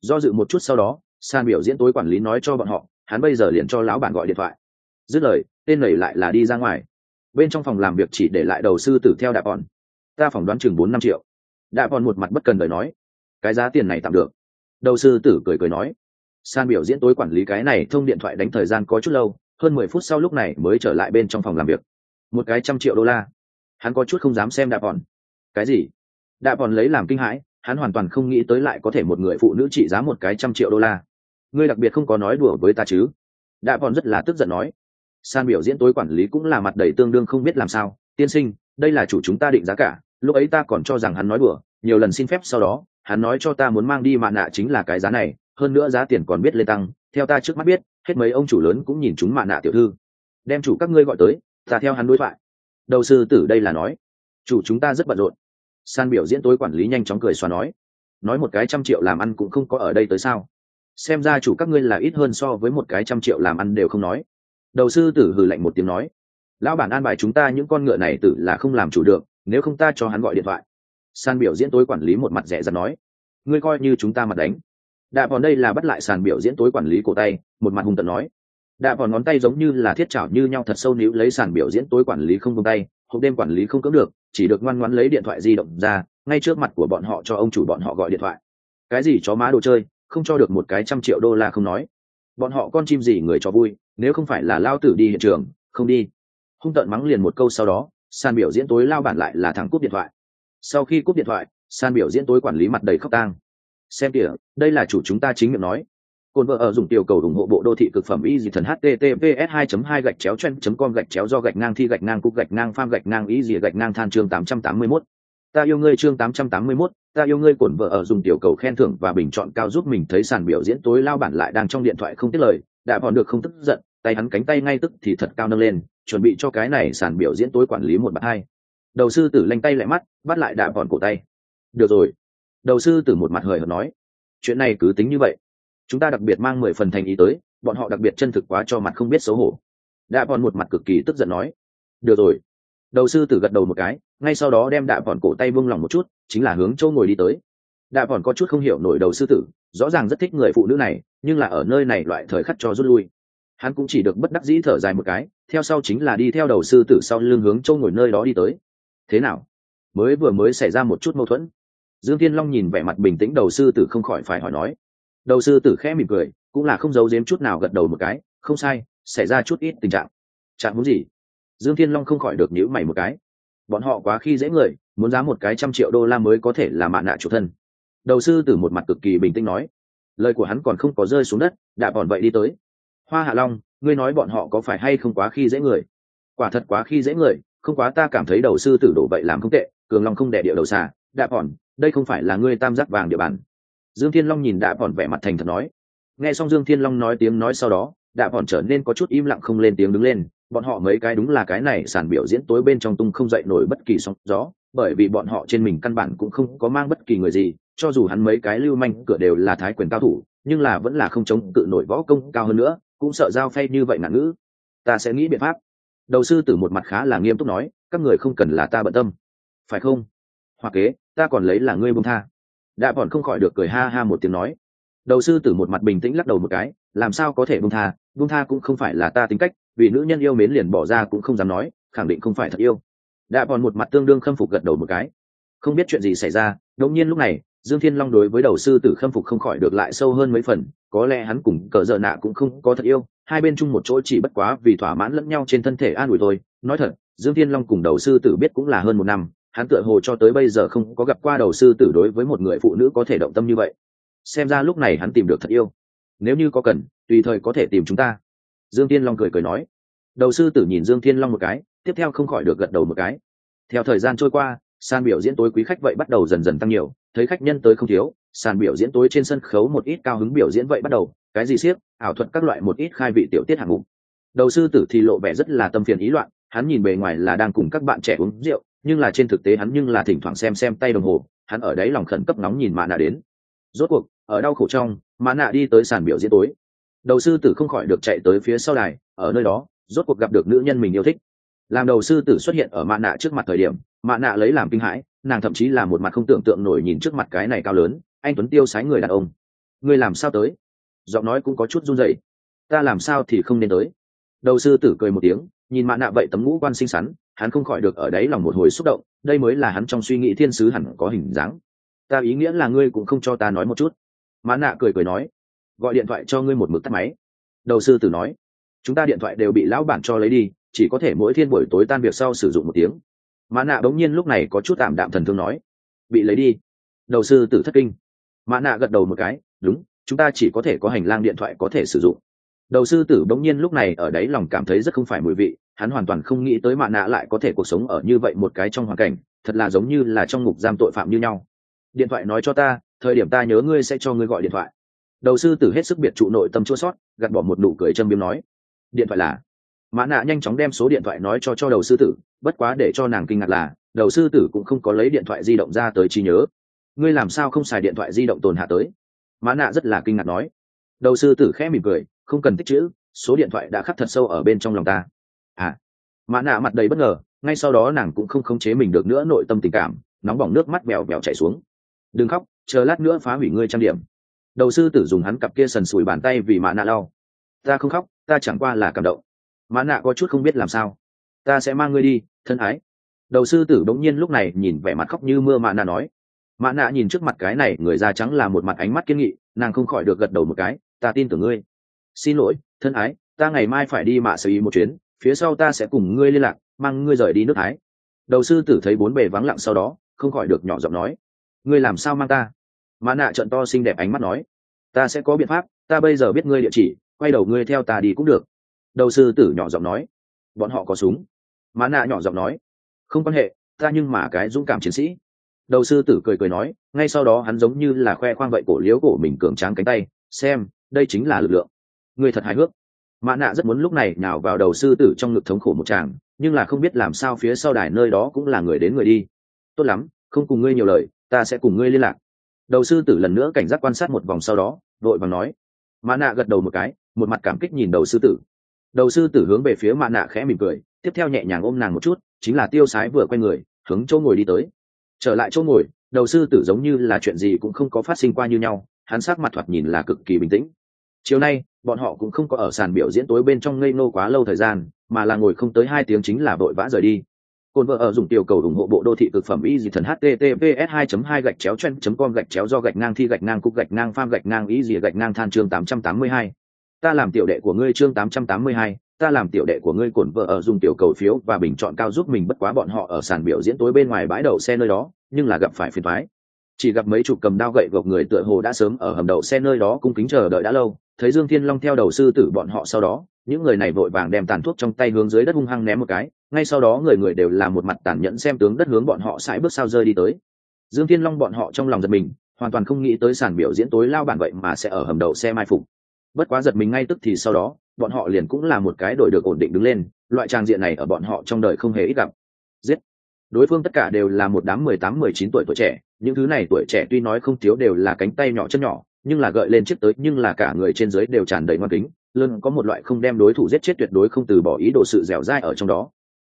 Do dự một chút sau đó, san biểu diễn tối quản lý nói cho bọn họ, hắn bây giờ liền cho lão bản gọi điện thoại. Dứt lời, tên lầy lại là đi ra ngoài. Bên trong phòng làm việc chỉ để lại đầu sư tử theo đạp bọn. Ta phỏng đoán chừng bốn năm triệu. Đạp bọn một mặt bất cần đời nói. Cái giá tiền này tạm được. Đầu sư tử cười cười nói. San biểu diễn tối quản lý cái này thông điện thoại đánh thời gian có chút lâu hơn mười phút sau lúc này mới trở lại bên trong phòng làm việc. Một cái trăm triệu đô la. Hắn có chút không dám xem đạp bọn cái gì? Đạp bọn lấy làm kinh hãi, hắn hoàn toàn không nghĩ tới lại có thể một người phụ nữ trị giá một cái trăm triệu đô la. Ngươi đặc biệt không có nói đùa với ta chứ? Đạp bọn rất là tức giận nói. San biểu diễn tối quản lý cũng là mặt đầy tương đương không biết làm sao. Tiên sinh, đây là chủ chúng ta định giá cả. Lúc ấy ta còn cho rằng hắn nói đùa. Nhiều lần xin phép sau đó, hắn nói cho ta muốn mang đi mạ nạ chính là cái giá này. Hơn nữa giá tiền còn biết lên tăng. Theo ta trước mắt biết hết mấy ông chủ lớn cũng nhìn chúng mạ nạ tiểu thư. Đem chủ các ngươi gọi tới, ta theo hắn đối thoại. Đầu sư tử đây là nói. Chủ chúng ta rất bận rộn. San biểu diễn tối quản lý nhanh chóng cười xóa nói. Nói một cái trăm triệu làm ăn cũng không có ở đây tới sao. Xem ra chủ các ngươi là ít hơn so với một cái trăm triệu làm ăn đều không nói. Đầu sư tử hừ lạnh một tiếng nói. Lão bản an bài chúng ta những con ngựa này tử là không làm chủ được, nếu không ta cho hắn gọi điện thoại. San biểu diễn tối quản lý một mặt rẻ rặt nói. Ngươi coi như chúng ta mặt đánh đạ còn đây là bắt lại sàn biểu diễn tối quản lý cổ tay, một mặt hung tận nói. Đạ còn ngón tay giống như là thiết chảo như nhau thật sâu níu lấy sàn biểu diễn tối quản lý không tung tay, hộp đêm quản lý không cưỡng được, chỉ được ngoan ngoãn lấy điện thoại di động ra, ngay trước mặt của bọn họ cho ông chủ bọn họ gọi điện thoại. Cái gì chó má đồ chơi, không cho được một cái trăm triệu đô la không nói. Bọn họ con chim gì người cho vui, nếu không phải là lao tử đi hiện trường, không đi. Hung tợn mắng liền một câu sau đó, sàn biểu diễn tối lao bản lại là thằng cúp điện thoại. Sau khi cúp điện thoại, sàn biểu diễn tối quản lý mặt đầy khóc tang xem kìa đây là chủ chúng ta chính miệng nói. Cồn vợ ở dùng tiểu cầu ủng hộ bộ đô thị cực phẩm y dị thần https 2 2 gạch chéo chen com gạch chéo do gạch ngang thi gạch ngang cục gạch ngang pham gạch ngang y dị gạch ngang than chương 881. ta yêu ngươi chương 881, ta yêu ngươi cổn vợ ở dùng tiểu cầu khen thưởng và bình chọn cao giúp mình thấy sàn biểu diễn tối lao bản lại đang trong điện thoại không tiết lời đã còn được không tức giận tay hắn cánh tay ngay tức thì thật cao nâng lên chuẩn bị cho cái này sàn biểu diễn tối quản lý một bát hai. Đầu sư tử lanh tay lại mắt bắt lại đạ bọn cổ tay. Được rồi đầu sư tử một mặt hời hợt nói, chuyện này cứ tính như vậy. Chúng ta đặc biệt mang mười phần thành ý tới, bọn họ đặc biệt chân thực quá cho mặt không biết xấu hổ. Đạ bọn một mặt cực kỳ tức giận nói, được rồi. Đầu sư tử gật đầu một cái, ngay sau đó đem đạ bọn cổ tay buông lòng một chút, chính là hướng châu ngồi đi tới. Đạ bọn có chút không hiểu nổi đầu sư tử, rõ ràng rất thích người phụ nữ này, nhưng là ở nơi này loại thời khắc cho rút lui. Hắn cũng chỉ được bất đắc dĩ thở dài một cái, theo sau chính là đi theo đầu sư tử sau lưng hướng châu ngồi nơi đó đi tới. Thế nào? Mới vừa mới xảy ra một chút mâu thuẫn dương thiên long nhìn vẻ mặt bình tĩnh đầu sư tử không khỏi phải hỏi nói. Đầu sư tử khẽ mỉm cười, cũng là không giấu giếm chút nào gật đầu một cái, không sai, xảy ra chút ít tình trạng. Trạng muốn gì. Dương thiên long không khỏi được nhíu mày một cái. Bọn họ quá khi dễ người, muốn giá một cái trăm triệu đô la mới có thể là mạ nạ chủ thân. Đầu sư tử một mặt cực kỳ bình tĩnh nói. Lời của hắn còn không có rơi xuống đất, đã bọn vậy đi tới. Hoa hạ long, ngươi nói bọn họ có phải hay không quá khi dễ người? Quả thật quá khi dễ người, không quá ta cảm thấy đầu sư tử đổ vậy làm không tệ, cường long không đẻ địa đầu xà, Đã bọn đây không phải là ngươi tam giác vàng địa bàn. Dương thiên long nhìn đạ bọn vẻ mặt thành thật nói. Nghe xong dương thiên long nói tiếng nói sau đó, đạ bọn trở nên có chút im lặng không lên tiếng đứng lên. Bọn họ mấy cái đúng là cái này sàn biểu diễn tối bên trong tung không dậy nổi bất kỳ sóng gió, bởi vì bọn họ trên mình căn bản cũng không có mang bất kỳ người gì, cho dù hắn mấy cái lưu manh cửa đều là thái quyền cao thủ, nhưng là vẫn là không chống cự nổi võ công cao hơn nữa, cũng sợ giao phay như vậy ngạn ngữ. Ta sẽ nghĩ biện pháp. Đầu sư tử một mặt khá là nghiêm túc nói, các người không cần là ta bận tâm. Phải không? Hoặc kế, ta còn lấy là ngươi buông tha. Đã bọn không khỏi được cười ha ha một tiếng nói. Đầu sư tử một mặt bình tĩnh lắc đầu một cái, làm sao có thể buông tha? Buông tha cũng không phải là ta tính cách, vì nữ nhân yêu mến liền bỏ ra cũng không dám nói, khẳng định không phải thật yêu. Đã bọn một mặt tương đương khâm phục gật đầu một cái. Không biết chuyện gì xảy ra đống nhiên lúc này, dương thiên long đối với đầu sư tử khâm phục không khỏi được lại sâu hơn mấy phần, có lẽ hắn cùng cờ dợ nạ cũng không có thật yêu, hai bên chung một chỗ chỉ bất quá vì thỏa mãn lẫn nhau trên thân thể an ủi thôi. Nói thật, dương thiên long cùng đầu sư tử biết cũng là hơn một năm hắn tựa hồ cho tới bây giờ không có gặp qua đầu sư tử đối với một người phụ nữ có thể động tâm như vậy. Xem ra lúc này hắn tìm được thật yêu. Nếu như có cần, tùy thời có thể tìm chúng ta. Dương thiên long cười cười nói. Đầu sư tử nhìn dương thiên long một cái, tiếp theo không khỏi được gật đầu một cái. Theo thời gian trôi qua, sàn biểu diễn tối quý khách vậy bắt đầu dần dần tăng nhiều, thấy khách nhân tới không thiếu, sàn biểu diễn tối trên sân khấu một ít cao hứng biểu diễn vậy bắt đầu, cái gì siếc, ảo thuật các loại một ít khai vị tiểu tiết hạng mục. Đầu sư tử thì lộ vẻ rất là tâm phiền ý loạn, hắn nhìn bề ngoài là đang cùng các bạn trẻ uống rượu nhưng là trên thực tế hắn nhưng là thỉnh thoảng xem xem tay đồng hồ, hắn ở đấy lòng khẩn cấp nóng nhìn mã nạ đến. Rốt cuộc, ở đau khổ trong, mã nạ đi tới sàn biểu diễn tối. Đầu sư tử không khỏi được chạy tới phía sau đài, ở nơi đó, rốt cuộc gặp được nữ nhân mình yêu thích. Làm đầu sư tử xuất hiện ở mã nạ trước mặt thời điểm, mã nạ lấy làm kinh hãi, nàng thậm chí là một mặt không tưởng tượng nổi nhìn trước mặt cái này cao lớn, anh tuấn tiêu sái người đàn ông. Người làm sao tới? Giọng nói cũng có chút run rẩy. Ta làm sao thì không nên tới. Đầu sư tử cười một tiếng, nhìn mã nạ vậy tấm ngũ quan xinh xắn hắn không khỏi được ở đấy lòng một hồi xúc động, đây mới là hắn trong suy nghĩ thiên sứ hẳn có hình dáng. Ta ý nghĩa là ngươi cũng không cho ta nói một chút. Mã nạ cười cười nói, gọi điện thoại cho ngươi một mực tắt máy. Đầu sư tử nói, chúng ta điện thoại đều bị lão bản cho lấy đi, chỉ có thể mỗi thiên buổi tối tan việc sau sử dụng một tiếng. Mã nạ bỗng nhiên lúc này có chút tạm đạm thần thương nói, bị lấy đi. Đầu sư tử thất kinh. Mã nạ gật đầu một cái, đúng, chúng ta chỉ có thể có hành lang điện thoại có thể sử dụng. Đầu sư tử bỗng nhiên lúc này ở đấy lòng cảm thấy rất không phải mùi vị hắn hoàn toàn không nghĩ tới mạ nạ lại có thể cuộc sống ở như vậy một cái trong hoàn cảnh, thật là giống như là trong ngục giam tội phạm như nhau. Điện thoại nói cho ta, thời điểm ta nhớ ngươi sẽ cho ngươi gọi điện thoại. Đầu sư tử hết sức biệt trụ nội tâm chua sót, gạt bỏ một nụ cười châm biếm nói, điện thoại là. Mã nạ nhanh chóng đem số điện thoại nói cho cho đầu sư tử, bất quá để cho nàng kinh ngạc là, đầu sư tử cũng không có lấy điện thoại di động ra tới trí nhớ. Ngươi làm sao không xài điện thoại di động tồn hạ tới? Mã nạ rất là kinh ngạc nói. Đầu sư tử khẽ mỉm cười, không cần tích chữ, số điện thoại đã khắc thật sâu ở bên trong lòng ta à mã nạ mặt đầy bất ngờ, ngay sau đó nàng cũng không khống chế mình được nữa, nội tâm tình cảm, nóng bỏng nước mắt bèo bèo chảy xuống. Đừng khóc, chờ lát nữa phá hủy ngươi trang điểm. Đầu sư tử dùng hắn cặp kia sần sùi bàn tay vì mã nạ lau. Ta không khóc, ta chẳng qua là cảm động. Mã nạ có chút không biết làm sao. Ta sẽ mang ngươi đi, thân ái. Đầu sư tử bỗng nhiên lúc này nhìn vẻ mặt khóc như mưa mã nạ nói. Mã nạ nhìn trước mặt cái này, người da trắng là một mặt ánh mắt kiên nghị, nàng không khỏi được gật đầu một cái. Ta tin tưởng ngươi. Xin lỗi, thân ái, ta ngày mai phải đi mạ sở ý một chuyến phía sau ta sẽ cùng ngươi liên lạc, mang ngươi rời đi nước thái. Đầu sư tử thấy bốn bề vắng lặng sau đó, không khỏi được nhỏ giọng nói, ngươi làm sao mang ta? Mã nạ trận to xinh đẹp ánh mắt nói, ta sẽ có biện pháp, ta bây giờ biết ngươi địa chỉ, quay đầu ngươi theo ta đi cũng được. Đầu sư tử nhỏ giọng nói, bọn họ có súng. Mã nạ nhỏ giọng nói, không quan hệ, ta nhưng mà cái dũng cảm chiến sĩ. Đầu sư tử cười cười nói, ngay sau đó hắn giống như là khoe khoang vậy cổ liếu cổ mình cường tráng cánh tay, xem, đây chính là lực lượng. Người thật hài hước mã nạ rất muốn lúc này nào vào đầu sư tử trong ngực thống khổ một chàng nhưng là không biết làm sao phía sau đài nơi đó cũng là người đến người đi. Tốt lắm, không cùng ngươi nhiều lời, ta sẽ cùng ngươi liên lạc. Đầu sư tử lần nữa cảnh giác quan sát một vòng sau đó, đội và nói. Mã nạ gật đầu một cái, một mặt cảm kích nhìn đầu sư tử. Đầu sư tử hướng về phía mã nạ khẽ mỉm cười, tiếp theo nhẹ nhàng ôm nàng một chút, chính là tiêu sái vừa quay người, hướng chỗ ngồi đi tới. Trở lại chỗ ngồi, đầu sư tử giống như là chuyện gì cũng không có phát sinh qua như nhau, hắn sắc mặt thoạt nhìn là cực kỳ bình tĩnh. Chiều nay bọn họ cũng không có ở sàn biểu diễn tối bên trong ngây nô quá lâu thời gian mà là ngồi không tới hai tiếng chính là vội vã rời đi. Cồn vợ ở dùng tiểu cầu ủng hộ bộ đô thị cực phẩm y dị thần https 2 2 gạch chéo chen com gạch chéo do gạch ngang thi gạch ngang cục gạch ngang pham gạch ngang y dị gạch ngang than chương 882. ta làm tiểu đệ của ngươi chương 882, ta làm tiểu đệ của ngươi cồn vợ ở dùng tiểu cầu phiếu và bình chọn cao giúp mình bất quá bọn họ ở sàn biểu diễn tối bên ngoài bãi đậu xe nơi đó nhưng là gặp phải phiền toái. Chỉ gặp mấy chục cầm đao gậy gộc người tựa hồ đã sớm ở hầm đậu xe nơi đó cung kính chờ đợi đã lâu thấy dương thiên long theo đầu sư tử bọn họ sau đó, những người này vội vàng đem tàn thuốc trong tay hướng dưới đất hung hăng ném một cái, ngay sau đó người người đều làm một mặt tàn nhẫn xem tướng đất hướng bọn họ sải bước sao rơi đi tới. Dương thiên long bọn họ trong lòng giật mình, hoàn toàn không nghĩ tới sàn biểu diễn tối lao bản vậy mà sẽ ở hầm đậu xe mai phục. Bất quá giật mình ngay tức thì sau đó, bọn họ liền cũng là một cái đổi được ổn định đứng lên, loại trang diện này ở bọn họ trong đời không hề ít gặp. Giết! Đối phương tất cả đều là một đám mười tám, mười chín tuổi tuổi trẻ, những thứ này tuổi trẻ tuy nói không thiếu đều là cánh tay nhỏ, chân nhỏ nhưng là gợi lên chiếc tới, nhưng là cả người trên dưới đều tràn đầy ngoan kính, luôn có một loại không đem đối thủ giết chết tuyệt đối không từ bỏ ý đồ sự dẻo dai ở trong đó.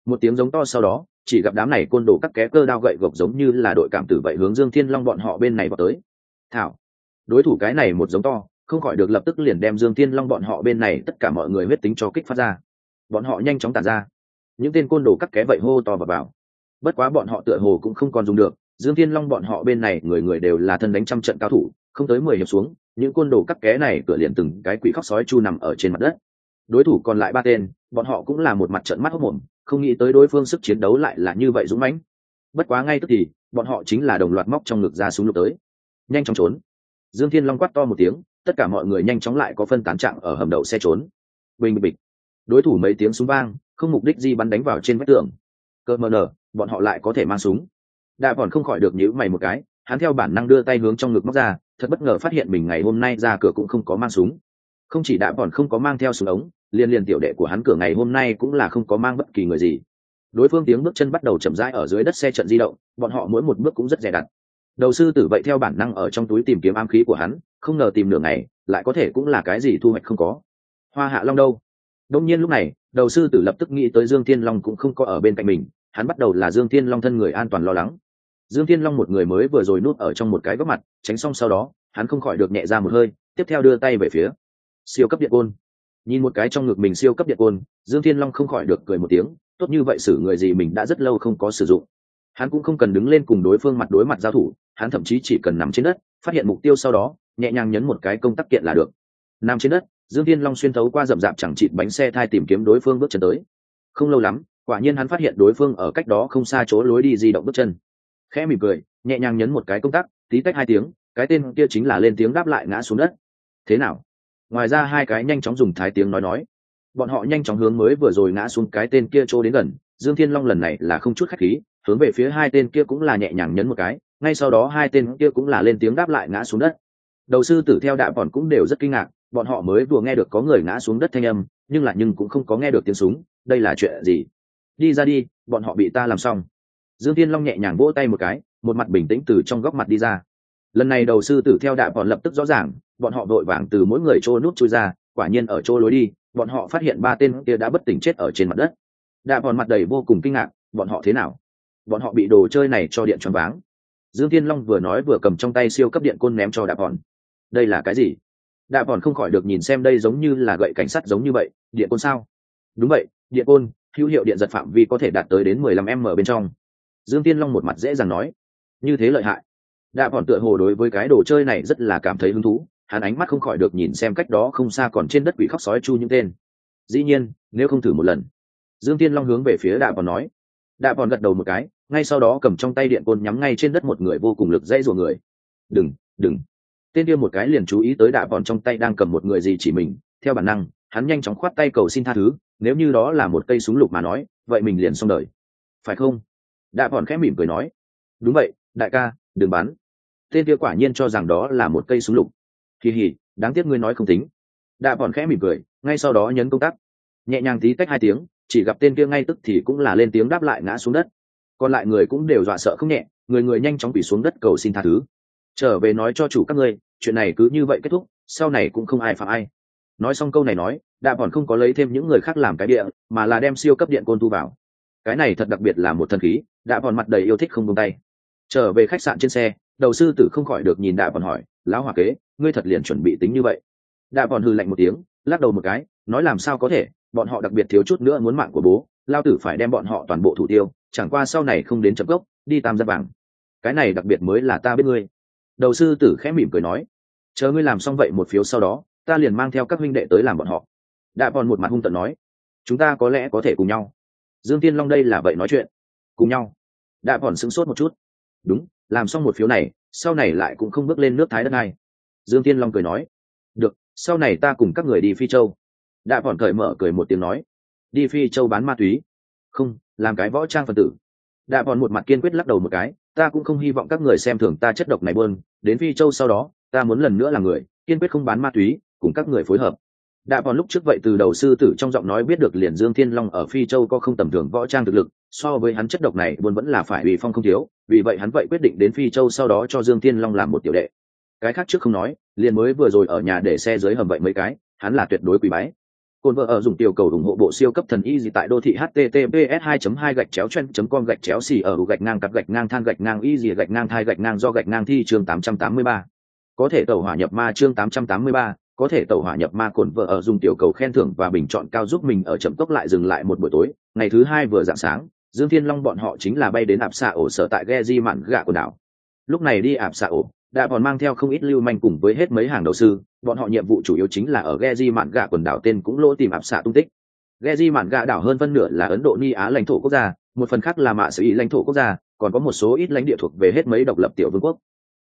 Một tiếng giống to sau đó, chỉ gặp đám này côn đồ cắt ké cơ đao gậy gộc giống như là đội cảm tử vậy hướng dương thiên long bọn họ bên này vào tới. Thảo, đối thủ cái này một giống to, không khỏi được lập tức liền đem dương thiên long bọn họ bên này tất cả mọi người huyết tính cho kích phát ra. Bọn họ nhanh chóng tàn ra. Những tên côn đồ cắt ké vậy hô to và vào bất quá bọn họ tựa hồ cũng không còn dùng được, dương thiên long bọn họ bên này người người đều là thân đánh trăm trận cao thủ không tới mười hiệp xuống, những côn đồ cắt ké này cửa liền từng cái quỷ khóc sói chu nằm ở trên mặt đất. Đối thủ còn lại ba tên, bọn họ cũng là một mặt trận mắt hốc mồm không nghĩ tới đối phương sức chiến đấu lại là như vậy dũng mãnh. Bất quá ngay tức thì, bọn họ chính là đồng loạt móc trong ngực ra súng lục tới. Nhanh chóng trốn. Dương thiên long quát to một tiếng, tất cả mọi người nhanh chóng lại có phân tán trạng ở hầm đậu xe trốn. Bình bịch đối thủ mấy tiếng súng vang, không mục đích gì bắn đánh vào trên vách tường. Cơ mờ nở, bọn họ lại có thể mang súng. Đạ còn không khỏi được nhíu mày một cái hắn theo bản năng đưa tay hướng trong ngực móc ra, thật bất ngờ phát hiện mình ngày hôm nay ra cửa cũng không có mang súng. Không chỉ đã còn không có mang theo súng ống liên liên tiểu đệ của hắn cửa ngày hôm nay cũng là không có mang bất kỳ người gì. Đối phương tiếng bước chân bắt đầu chậm rãi ở dưới đất xe trận di động, bọn họ mỗi một bước cũng rất dè đặt đầu sư tử vậy theo bản năng ở trong túi tìm kiếm am khí của hắn, không ngờ tìm nửa ngày, lại có thể cũng là cái gì thu hoạch không có. Hoa hạ long đâu? Đông nhiên lúc này, đầu sư tử lập tức nghĩ tới dương thiên long cũng không có ở bên cạnh mình, hắn bắt đầu là dương thiên long thân người an toàn lo lắng dương thiên long một người mới vừa rồi núp ở trong một cái góc mặt, tránh xong sau đó, hắn không khỏi được nhẹ ra một hơi, tiếp theo đưa tay về phía siêu cấp điện côn. Nhìn một cái trong ngực mình siêu cấp điện côn, dương thiên long không khỏi được cười một tiếng, tốt như vậy xử người gì mình đã rất lâu không có sử dụng. Hắn cũng không cần đứng lên cùng đối phương mặt đối mặt giao thủ, hắn thậm chí chỉ cần nằm trên đất, phát hiện mục tiêu sau đó, nhẹ nhàng nhấn một cái công tắc kiện là được. Nằm trên đất, dương thiên long xuyên thấu qua rậm rạp chẳng chịt bánh xe thai tìm kiếm đối phương bước chân tới. Không lâu lắm, quả nhiên hắn phát hiện đối phương ở cách đó không xa chỗ lối đi di động bước chân khẽ mỉm cười, nhẹ nhàng nhấn một cái công tắc, tí tách hai tiếng, cái tên kia chính là lên tiếng đáp lại ngã xuống đất. Thế nào? Ngoài ra hai cái nhanh chóng dùng thái tiếng nói nói. Bọn họ nhanh chóng hướng mới vừa rồi ngã xuống cái tên kia trô đến gần, dương thiên long lần này là không chút khách khí, hướng về phía hai tên kia cũng là nhẹ nhàng nhấn một cái, ngay sau đó hai tên kia cũng là lên tiếng đáp lại ngã xuống đất. Đầu sư tử theo đạ bọn cũng đều rất kinh ngạc, bọn họ mới vừa nghe được có người ngã xuống đất thanh âm, nhưng là nhưng cũng không có nghe được tiếng súng, đây là chuyện gì? Đi ra đi, bọn họ bị ta làm xong dương thiên long nhẹ nhàng vỗ tay một cái, một mặt bình tĩnh từ trong góc mặt đi ra. Lần này đầu sư tử theo đạ bọn lập tức rõ ràng, bọn họ vội vàng từ mỗi người trôi nút chui ra, quả nhiên ở chỗ lối đi, bọn họ phát hiện ba tên kia đã bất tỉnh chết ở trên mặt đất. Đạ bọn mặt đầy vô cùng kinh ngạc, bọn họ thế nào? Bọn họ bị đồ chơi này cho điện choáng váng. Dương thiên long vừa nói vừa cầm trong tay siêu cấp điện côn ném cho đạ bọn. Đây là cái gì? Đạ bọn không khỏi được nhìn xem đây giống như là gậy cảnh sát giống như vậy, điện côn sao? Đúng vậy, điện côn, hữu hiệu điện giật phạm vi có thể đạt tới đến mười lăm m bên trong dương tiên long một mặt dễ dàng nói, như thế lợi hại. Đạ bọn tựa hồ đối với cái đồ chơi này rất là cảm thấy hứng thú, hắn ánh mắt không khỏi được nhìn xem cách đó không xa còn trên đất quỷ khóc sói chu những tên. Dĩ nhiên, nếu không thử một lần. Dương tiên long hướng về phía đạ bọn nói. Đạ bọn gật đầu một cái, ngay sau đó cầm trong tay điện côn nhắm ngay trên đất một người vô cùng lực dãy rùa người. Đừng đừng. Tên kia một cái liền chú ý tới đạ bọn trong tay đang cầm một người gì chỉ mình, theo bản năng, hắn nhanh chóng khoát tay cầu xin tha thứ, nếu như đó là một cây súng lục mà nói, vậy mình liền xong đời. Phải không? Đã bọn khẽ mỉm cười nói, đúng vậy, đại ca, đừng bắn tên kia quả nhiên cho rằng đó là một cây súng lục. Kỳ hỉ đáng tiếc ngươi nói không tính. Đã bọn khẽ mỉm cười, ngay sau đó nhấn công tắc. Nhẹ nhàng tí tách hai tiếng, chỉ gặp tên kia ngay tức thì cũng là lên tiếng đáp lại ngã xuống đất. Còn lại người cũng đều dọa sợ không nhẹ, người người nhanh chóng bị xuống đất cầu xin tha thứ. Trở về nói cho chủ các ngươi, chuyện này cứ như vậy kết thúc, sau này cũng không ai phạm ai. Nói xong câu này nói, đạ bọn không có lấy thêm những người khác làm cái địa, mà là đem siêu cấp điện côn thu vào. Cái này thật đặc biệt là một thần khí đã còn mặt đầy yêu thích không buông tay. Trở về khách sạn trên xe, đầu sư tử không khỏi được nhìn đạ bọn hỏi, lão hòa kế, ngươi thật liền chuẩn bị tính như vậy? Đạ bọn hư lạnh một tiếng, lắc đầu một cái, nói làm sao có thể, bọn họ đặc biệt thiếu chút nữa muốn mạng của bố, lao tử phải đem bọn họ toàn bộ thủ tiêu, chẳng qua sau này không đến chậm gốc, đi tam gia vàng. Cái này đặc biệt mới là ta biết ngươi. Đầu sư tử khẽ mỉm cười nói, chờ ngươi làm xong vậy một phiếu sau đó, ta liền mang theo các huynh đệ tới làm bọn họ. Đạ bọn một mặt hung tận nói, chúng ta có lẽ có thể cùng nhau. Dương tiên long đây là vậy nói chuyện. Cùng nhau đã còn sững sốt một chút. Đúng, làm xong một phiếu này, sau này lại cũng không bước lên nước thái đất này dương tiên long cười nói, được, sau này ta cùng các người đi phi châu. Đã còn cởi mở cười một tiếng nói, đi phi châu bán ma túy. Không, làm cái võ trang phần tử. Đã còn một mặt kiên quyết lắc đầu một cái, ta cũng không hy vọng các người xem thường ta chất độc này bơn đến phi châu sau đó, ta muốn lần nữa là người, kiên quyết không bán ma túy, cùng các người phối hợp đã còn lúc trước vậy từ đầu sư tử trong giọng nói biết được liền dương thiên long ở phi châu có không tầm thường võ trang thực lực so với hắn chất độc này buôn vẫn là phải ủy phong không thiếu vì vậy hắn vậy quyết định đến phi châu sau đó cho dương thiên long làm một tiểu đệ cái khác trước không nói liền mới vừa rồi ở nhà để xe dưới hầm vậy mấy cái hắn là tuyệt đối quý bái cồn vợ ở dùng tiểu cầu ủng hộ bộ siêu cấp thần y gì tại đô thị https 2 2 gạch chéo chen com gạch chéo xì ở gạch ngang cặp gạch ngang than gạch ngang y gì gạch ngang thai gạch ngang do gạch ngang thi chương 883. có thể tẩu hỏa nhập ma chương 883, có thể tàu hỏa nhập ma cồn vợ ở dùng tiểu cầu khen thưởng và bình chọn cao giúp mình ở chậm tốc lại dừng lại một buổi tối. Ngày thứ hai vừa dạng sáng, dương thiên long bọn họ chính là bay đến ạp xạ ổ sở tại ghe di mạn gạ quần đảo. Lúc này đi ạp xạ ổ, đã còn mang theo không ít lưu manh cùng với hết mấy hàng đầu sư, bọn họ nhiệm vụ chủ yếu chính là ở ghe di mạn gạ quần đảo tên cũng lỗ tìm ạp xạ tung tích. Ghe di mạn gạ đảo hơn phân nửa là ấn độ ni á lãnh thổ quốc gia, một phần khác là mạ sĩ lãnh thổ quốc gia, còn có một số ít lãnh địa thuộc về hết mấy độc lập tiểu vương quốc.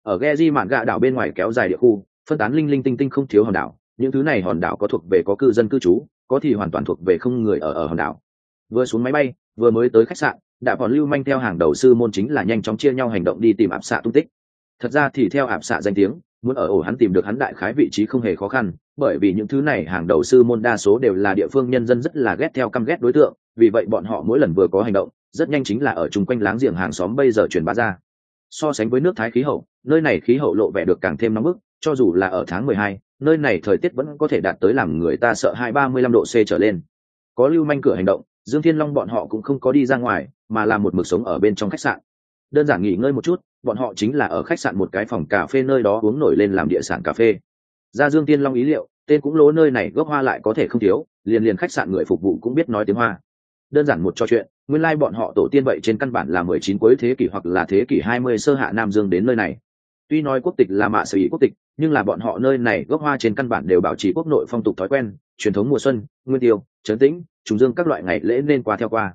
Ở ghe di mạn gạ đảo bên ngoài kéo dài địa khu phân tán linh linh tinh tinh không thiếu hòn đảo, những thứ này hòn đảo có thuộc về có cư dân cư trú, có thì hoàn toàn thuộc về không người ở ở hòn đảo. Vừa xuống máy bay, vừa mới tới khách sạn, đã còn lưu manh theo hàng đầu sư môn chính là nhanh chóng chia nhau hành động đi tìm ạp xạ tung tích. Thật ra thì theo ạp xạ danh tiếng, muốn ở ổ hắn tìm được hắn đại khái vị trí không hề khó khăn, bởi vì những thứ này hàng đầu sư môn đa số đều là địa phương nhân dân rất là ghét theo căm ghét đối tượng, vì vậy bọn họ mỗi lần vừa có hành động, rất nhanh chính là ở chung quanh láng giềng hàng xóm bây giờ truyền bá ra. So sánh với nước thái khí hậu, nơi này khí hậu lộ vẻ được càng thêm nóng bức cho dù là ở tháng mười hai, nơi này thời tiết vẫn có thể đạt tới làm người ta sợ hai ba mươi lăm độ c trở lên. Có lưu manh cửa hành động dương thiên long bọn họ cũng không có đi ra ngoài mà là một mực sống ở bên trong khách sạn. Đơn giản nghỉ ngơi một chút bọn họ chính là ở khách sạn một cái phòng cà phê nơi đó uống nổi lên làm địa sản cà phê. Ra dương Thiên long ý liệu tên cũng lố nơi này gốc hoa lại có thể không thiếu liền liền khách sạn người phục vụ cũng biết nói tiếng hoa. Đơn giản một trò chuyện nguyên lai bọn họ tổ tiên vậy trên căn bản là mười chín cuối thế kỷ hoặc là thế kỷ hai mươi sơ hạ nam dương đến nơi này. Tuy nói quốc tịch là mạ sở ý quốc tịch nhưng là bọn họ nơi này gốc hoa trên căn bản đều bảo trì quốc nội phong tục thói quen, truyền thống mùa xuân, nguyên tiêu, trấn tĩnh, trùng dương các loại ngày lễ nên qua theo qua.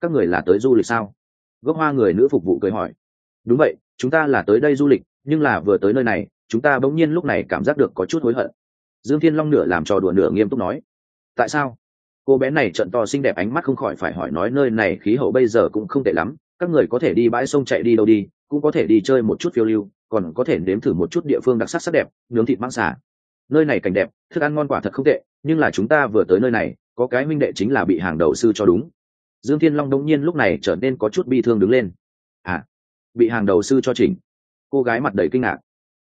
Các người là tới du lịch sao? Gốc hoa người nữ phục vụ cười hỏi. Đúng vậy, chúng ta là tới đây du lịch, nhưng là vừa tới nơi này, chúng ta bỗng nhiên lúc này cảm giác được có chút hối hận. Dương thiên long nửa làm trò đùa nửa nghiêm túc nói. Tại sao? Cô bé này trận to xinh đẹp ánh mắt không khỏi phải hỏi nói nơi này khí hậu bây giờ cũng không tệ lắm, các người có thể đi bãi sông chạy đi đâu đi, cũng có thể đi chơi một chút phiêu lưu còn có thể nếm thử một chút địa phương đặc sắc sắc đẹp, nướng thịt mãng xả nơi này cảnh đẹp, thức ăn ngon quả thật không tệ, nhưng là chúng ta vừa tới nơi này, có cái minh đệ chính là bị hàng đầu sư cho đúng. Dương thiên long đông nhiên lúc này trở nên có chút bi thương đứng lên. À bị hàng đầu sư cho chỉnh. Cô gái mặt đầy kinh ngạc.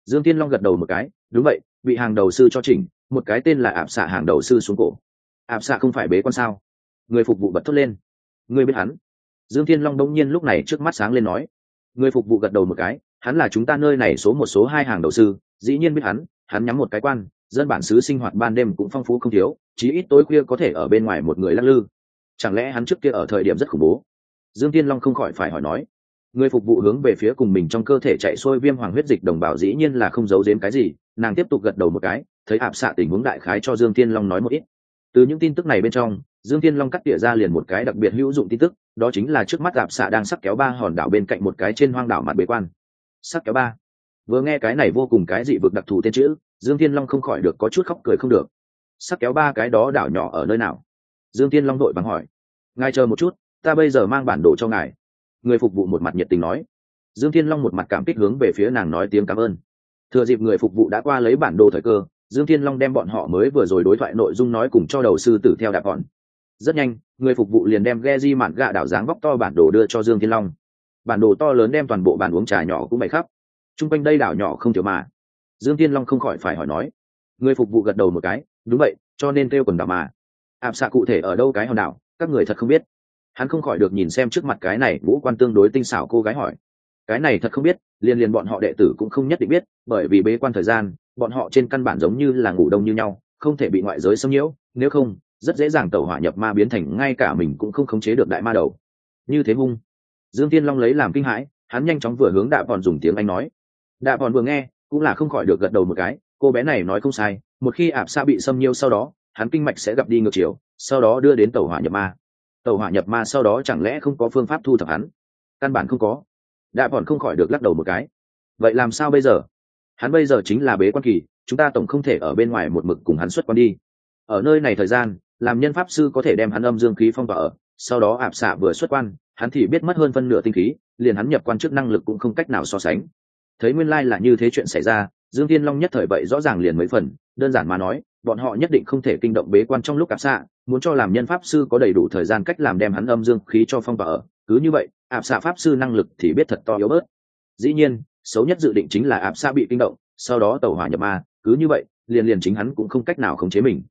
Dương thiên long gật đầu một cái, đúng vậy, bị hàng đầu sư cho chỉnh, một cái tên là ạp xạ hàng đầu sư xuống cổ. Ạp xạ không phải bế con sao? Người phục vụ bật thốt lên. Người biết hắn? Dương thiên long đông nhiên lúc này trước mắt sáng lên nói. Người phục vụ gật đầu một cái hắn là chúng ta nơi này số một số hai hàng đầu sư, dĩ nhiên biết hắn hắn nhắm một cái quan, dân bản xứ sinh hoạt ban đêm cũng phong phú không thiếu, chí ít tối khuya có thể ở bên ngoài một người lắc lư. Chẳng lẽ hắn trước kia ở thời điểm rất khủng bố? Dương tiên long không khỏi phải hỏi nói. Người phục vụ hướng về phía cùng mình trong cơ thể chạy xuôi viêm hoàng huyết dịch đồng bào dĩ nhiên là không giấu giếm cái gì, nàng tiếp tục gật đầu một cái, thấy ạp xạ tình huống đại khái cho dương tiên long nói một ít. Từ những tin tức này bên trong, dương tiên long cắt tỉa ra liền một cái đặc biệt hữu dụng tin tức, đó chính là trước mắt ạp xạ đang sắp kéo ba hòn đảo bên cạnh một cái trên hoang đảo mặt bế quan sắc kéo ba. Vừa nghe cái này vô cùng cái dị vực đặc thù tên chữ, dương tiên long không khỏi được có chút khóc cười không được. Sắc kéo ba cái đó đảo nhỏ ở nơi nào? Dương tiên long đội bằng hỏi. Ngài chờ một chút, ta bây giờ mang bản đồ cho ngài. Người phục vụ một mặt nhiệt tình nói. Dương thiên long một mặt cảm kích hướng về phía nàng nói tiếng cảm ơn. Thừa dịp người phục vụ đã qua lấy bản đồ thời cơ, dương thiên long đem bọn họ mới vừa rồi đối thoại nội dung nói cùng cho đầu sư tử theo đạp bọn. Rất nhanh, người phục vụ liền đem ghe di mạn gạ đảo dáng vóc to bản đồ đưa cho dương thiên long bản đồ to lớn đem toàn bộ bàn uống trà nhỏ cũng bày khắp. Chung quanh đây đảo nhỏ không thiếu mà. Dương tiên long không khỏi phải hỏi nói người phục vụ gật đầu một cái, đúng vậy, cho nên kêu quần đảo mà. Ạp xạ cụ thể ở đâu cái hòn đảo, các người thật không biết. Hắn không khỏi được nhìn xem trước mặt cái này ngũ quan tương đối tinh xảo cô gái hỏi, cái này thật không biết, liền liền bọn họ đệ tử cũng không nhất định biết, bởi vì bế quan thời gian, bọn họ trên căn bản giống như là ngủ đông như nhau, không thể bị ngoại giới xâm nhiễu, nếu không, rất dễ dàng tẩu hỏa nhập ma biến thành, ngay cả mình cũng không khống chế được đại ma đầu. Như thế hung dương tiên long lấy làm kinh hãi, hắn nhanh chóng vừa hướng đạ bọn dùng tiếng anh nói. Đạ bọn vừa nghe, cũng là không khỏi được gật đầu một cái, cô bé này nói không sai, một khi ạp xa bị xâm nhiêu sau đó, hắn kinh mạch sẽ gặp đi ngược chiều, sau đó đưa đến tàu hỏa nhập ma. Tàu hỏa nhập ma sau đó chẳng lẽ không có phương pháp thu thập hắn? Căn bản không có. Đạ bọn không khỏi được lắc đầu một cái. Vậy làm sao bây giờ? Hắn bây giờ chính là bế quan kỳ, chúng ta tổng không thể ở bên ngoài một mực cùng hắn xuất quan đi. Ở nơi này thời gian, làm nhân pháp sư có thể đem hắn âm dương khí phong tỏa ở, sau đó ạp xạ vừa xuất quan hắn thì biết mất hơn phân nửa tinh khí, liền hắn nhập quan chức năng lực cũng không cách nào so sánh. Thấy nguyên lai là như thế chuyện xảy ra, dương thiên long nhất thời vậy rõ ràng liền mấy phần, đơn giản mà nói, bọn họ nhất định không thể kinh động bế quan trong lúc áp xạ, muốn cho làm nhân pháp sư có đầy đủ thời gian cách làm đem hắn âm dương khí cho phong và ở. Cứ như vậy, áp xạ pháp sư năng lực thì biết thật to yếu bớt. Dĩ nhiên, xấu nhất dự định chính là áp xạ bị kinh động, sau đó tàu hỏa nhập ma, cứ như vậy, liền liền chính hắn cũng không cách nào khống chế mình.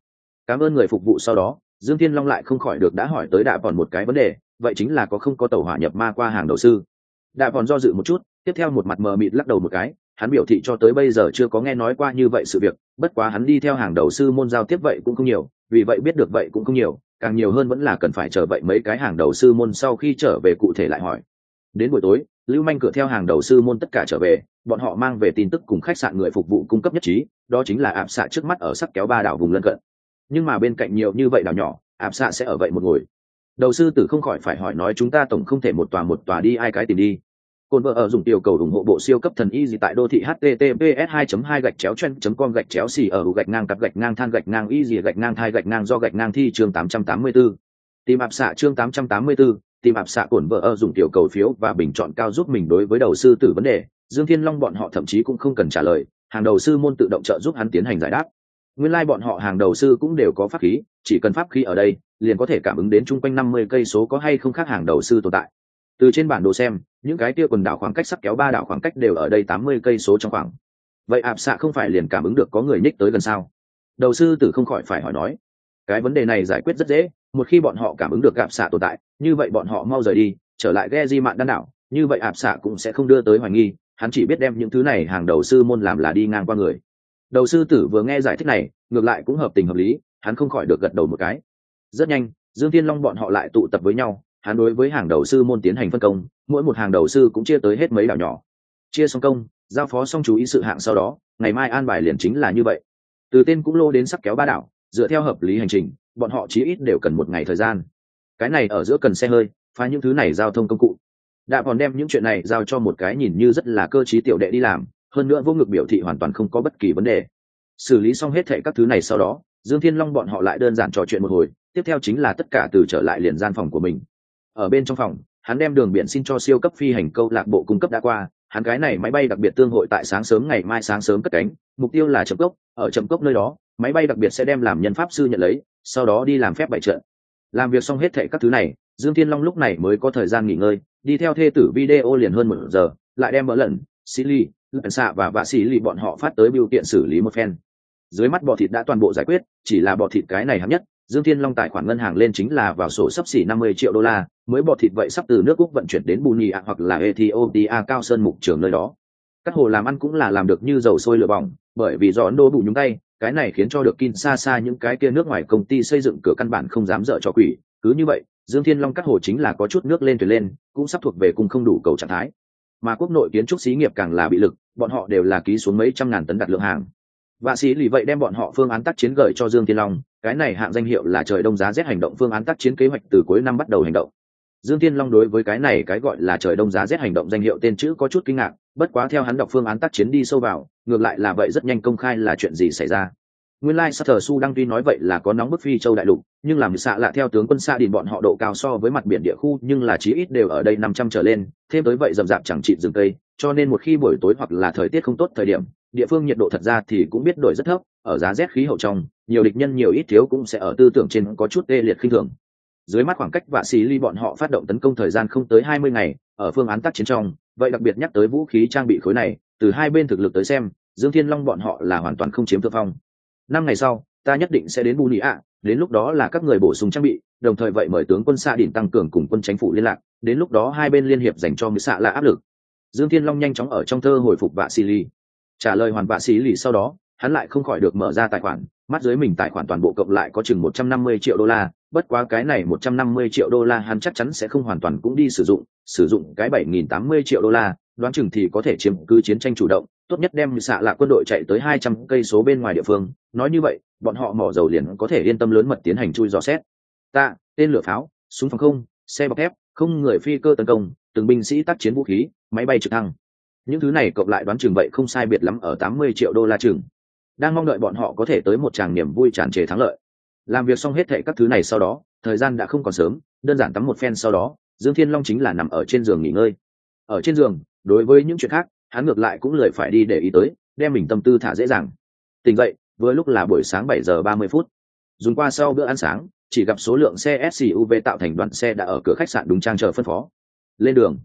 Cảm ơn người phục vụ sau đó, dương thiên long lại không khỏi được đã hỏi tới đạ còn một cái vấn đề vậy chính là có không có tàu hỏa nhập ma qua hàng đầu sư. Đạ còn do dự một chút, tiếp theo một mặt mờ mịt lắc đầu một cái, hắn biểu thị cho tới bây giờ chưa có nghe nói qua như vậy sự việc, bất quá hắn đi theo hàng đầu sư môn giao tiếp vậy cũng không nhiều, vì vậy biết được vậy cũng không nhiều, càng nhiều hơn vẫn là cần phải chờ vậy mấy cái hàng đầu sư môn sau khi trở về cụ thể lại hỏi. Đến buổi tối, lưu manh cửa theo hàng đầu sư môn tất cả trở về, bọn họ mang về tin tức cùng khách sạn người phục vụ cung cấp nhất trí, đó chính là ạp xạ trước mắt ở sắc kéo ba đảo vùng lân cận. Nhưng mà bên cạnh nhiều như vậy đảo nhỏ, ạp xạ sẽ ở vậy một ngồi đầu sư tử không khỏi phải hỏi nói chúng ta tổng không thể một tòa một tòa đi ai cái tìm đi? Cồn vợ ở dùng tiểu cầu ủng hộ bộ siêu cấp thần y gì tại đô thị https 2 2 gạch chéo chen com gạch chéo xì ở gạch ngang cặp gạch ngang than gạch ngang y gì gạch ngang thai gạch ngang do gạch ngang thi chương 884. tìm ạp xạ chương 884, tìm ạp xạ cồn vợ ở dùng tiểu cầu phiếu và bình chọn cao giúp mình đối với đầu sư tử vấn đề. Dương thiên long bọn họ thậm chí cũng không cần trả lời hàng đầu sư môn tự động trợ giúp hắn tiến hành giải đáp nguyên lai bọn họ hàng đầu sư cũng đều có pháp khí, chỉ cần pháp khí ở đây, liền có thể cảm ứng đến chung quanh năm mươi cây số có hay không khác hàng đầu sư tồn tại. Từ trên bản đồ xem, những cái tia quần đảo khoảng cách sắp kéo ba đảo khoảng cách đều ở đây tám mươi cây số trong khoảng. Vậy ạp xạ không phải liền cảm ứng được có người nhích tới gần sao? Đầu sư tử không khỏi phải hỏi nói. Cái vấn đề này giải quyết rất dễ, một khi bọn họ cảm ứng được ạp xạ tồn tại, như vậy bọn họ mau rời đi, trở lại ghe di mạn đan đảo, như vậy ạp xạ cũng sẽ không đưa tới hoài nghi, hắn chỉ biết đem những thứ này hàng đầu sư môn làm là đi ngang qua người đầu sư tử vừa nghe giải thích này, ngược lại cũng hợp tình hợp lý, hắn không khỏi được gật đầu một cái. Rất nhanh, dương thiên long bọn họ lại tụ tập với nhau, hắn đối với hàng đầu sư môn tiến hành phân công, mỗi một hàng đầu sư cũng chia tới hết mấy đảo nhỏ. Chia xong công, giao phó xong chú ý sự hạng sau đó, ngày mai an bài liền chính là như vậy. Từ tên cũng lô đến sắc kéo ba đảo, dựa theo hợp lý hành trình, bọn họ chí ít đều cần một ngày thời gian. Cái này ở giữa cần xe hơi, phá những thứ này giao thông công cụ. Đã còn đem những chuyện này giao cho một cái nhìn như rất là cơ t tiểu đệ đi làm hơn nữa vô ngực biểu thị hoàn toàn không có bất kỳ vấn đề. Xử lý xong hết thệ các thứ này sau đó, dương thiên long bọn họ lại đơn giản trò chuyện một hồi, tiếp theo chính là tất cả từ trở lại liền gian phòng của mình. Ở bên trong phòng, hắn đem đường biển xin cho siêu cấp phi hành câu lạc bộ cung cấp đã qua, hắn cái này máy bay đặc biệt tương hội tại sáng sớm ngày mai sáng sớm cất cánh, mục tiêu là chậm cốc, ở chậm cốc nơi đó, máy bay đặc biệt sẽ đem làm nhân pháp sư nhận lấy, sau đó đi làm phép bại trận. Làm việc xong hết thệ các thứ này, dương thiên long lúc này mới có thời gian nghỉ ngơi, đi theo thê tử video liền hơn một giờ, lại đem mở lần silly lần xạ và vạ xì lì bọn họ phát tới biểu kiện xử lý một phen. Dưới mắt bọ thịt đã toàn bộ giải quyết, chỉ là bọ thịt cái này hạng nhất, dương thiên long tài khoản ngân hàng lên chính là vào sổ sắp xỉ năm mươi triệu đô la, mới bọ thịt vậy sắp từ nước úc vận chuyển đến bù nhì ạ hoặc là ethiopia cao sơn mục trường nơi đó. Các hồ làm ăn cũng là làm được như dầu sôi lửa bỏng, bởi vì do ấn độ bù nhúng tay, cái này khiến cho được kin xa xa những cái kia nước ngoài công ty xây dựng cửa căn bản không dám dở cho quỷ. Cứ như vậy, dương thiên long các hồ chính là có chút nước lên thuyền lên, cũng sắp thuộc về cùng không đủ cầu trạng thái mà quốc nội kiến trúc xí nghiệp càng là bị lực, bọn họ đều là ký xuống mấy trăm ngàn tấn đặt lượng hàng. Vạ sĩ lì vậy đem bọn họ phương án tác chiến gửi cho dương thiên long, cái này hạng danh hiệu là trời đông giá rét hành động phương án tác chiến kế hoạch từ cuối năm bắt đầu hành động. Dương thiên long đối với cái này cái gọi là trời đông giá rét hành động danh hiệu tên chữ có chút kinh ngạc, bất quá theo hắn đọc phương án tác chiến đi sâu vào, ngược lại là vậy rất nhanh công khai là chuyện gì xảy ra nguyên lai like, su đang tuy nói vậy là có nóng bức phi châu đại lục nhưng làm xạ lạ theo tướng quân xa đình bọn họ độ cao so với mặt biển địa khu nhưng là chí ít đều ở đây năm trăm trở lên thêm tới vậy rậm rạp chẳng chịt rừng cây cho nên một khi buổi tối hoặc là thời tiết không tốt thời điểm địa phương nhiệt độ thật ra thì cũng biết đổi rất thấp ở giá rét khí hậu trong nhiều địch nhân nhiều ít thiếu cũng sẽ ở tư tưởng trên có chút tê liệt khinh thường. Dưới mắt khoảng cách vạ xì ly bọn họ phát động tấn công thời gian không tới hai mươi ngày ở phương án tác chiến trong vậy đặc biệt nhắc tới vũ khí trang bị khối này từ hai bên thực lực tới xem dương thiên long bọn họ là hoàn toàn không chiếm thượng phong năm ngày sau, ta nhất định sẽ đến bù nị ạ. Đến lúc đó là các người bổ sung trang bị, đồng thời vậy mời tướng quân xạ đỉnh tăng cường cùng quân chính phủ liên lạc. Đến lúc đó hai bên liên hiệp dành cho mỹ xạ là áp lực. Dương thiên long nhanh chóng ở trong thơ hồi phục vạ xì ly trả lời hoàn vạ xì lì sau đó, hắn lại không khỏi được mở ra tài khoản. Mắt dưới mình tài khoản toàn bộ cộng lại có chừng một trăm năm mươi triệu đô la. Bất quá cái này một trăm năm mươi triệu đô la hắn chắc chắn sẽ không hoàn toàn cũng đi sử dụng. Sử dụng cái bảy nghìn tám mươi triệu đô la, đoán chừng thì có thể chiếm cứ chiến tranh chủ động tốt nhất đem xạ lạ quân đội chạy tới hai trăm cây số bên ngoài địa phương. Nói như vậy, bọn họ mỏ dầu liền có thể yên tâm lớn mật tiến hành chui dò xét. Ta tên lửa pháo, súng phòng không, xe bọc thép, không người phi cơ tấn công, từng binh sĩ tác chiến vũ khí, máy bay trực thăng. Những thứ này cộng lại đoán chừng vậy không sai biệt lắm ở tám mươi triệu đô la chừng. Đang mong đợi bọn họ có thể tới một tràng niềm vui tràn trề thắng lợi. Làm việc xong hết thệ các thứ này sau đó, thời gian đã không còn sớm, đơn giản tắm một phen sau đó, dương thiên long chính là nằm ở trên giường nghỉ ngơi. Ở trên giường, đối với những chuyện khác hắn ngược lại cũng lười phải đi để ý tới, đem mình tâm tư thả dễ dàng. Tỉnh dậy, vừa lúc là buổi sáng bảy giờ ba mươi phút. Dùng qua sau bữa ăn sáng, chỉ gặp số lượng xe suv tạo thành đoàn xe đã ở cửa khách sạn đúng trang chờ phân phó. Lên đường.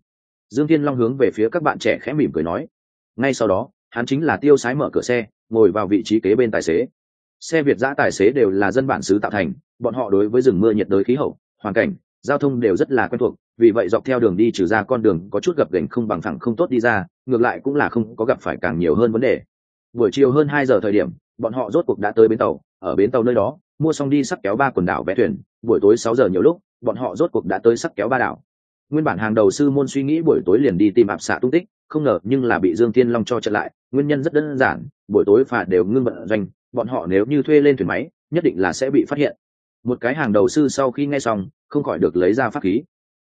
Dương thiên long hướng về phía các bạn trẻ khẽ mỉm cười nói. Ngay sau đó, hắn chính là tiêu sái mở cửa xe, ngồi vào vị trí kế bên tài xế. Xe việt giã tài xế đều là dân bản xứ tạo thành, bọn họ đối với rừng mưa nhiệt đới khí hậu, hoàn cảnh giao thông đều rất là quen thuộc, vì vậy dọc theo đường đi trừ ra con đường có chút gập ghềnh không bằng thẳng không tốt đi ra, ngược lại cũng là không có gặp phải càng nhiều hơn vấn đề. Buổi chiều hơn hai giờ thời điểm, bọn họ rốt cuộc đã tới bến tàu. Ở bến tàu nơi đó, mua xong đi sắc kéo ba quần đảo vẽ thuyền. Buổi tối sáu giờ nhiều lúc, bọn họ rốt cuộc đã tới sắc kéo ba đảo. Nguyên bản hàng đầu sư môn suy nghĩ buổi tối liền đi tìm ạp xạ tung tích, không ngờ nhưng là bị dương thiên long cho trận lại. Nguyên nhân rất đơn giản, buổi tối phà đều ngưng vận doanh, bọn họ nếu như thuê lên thuyền máy, nhất định là sẽ bị phát hiện. Một cái hàng đầu sư sau khi nghe xong không khỏi được lấy ra pháp khí.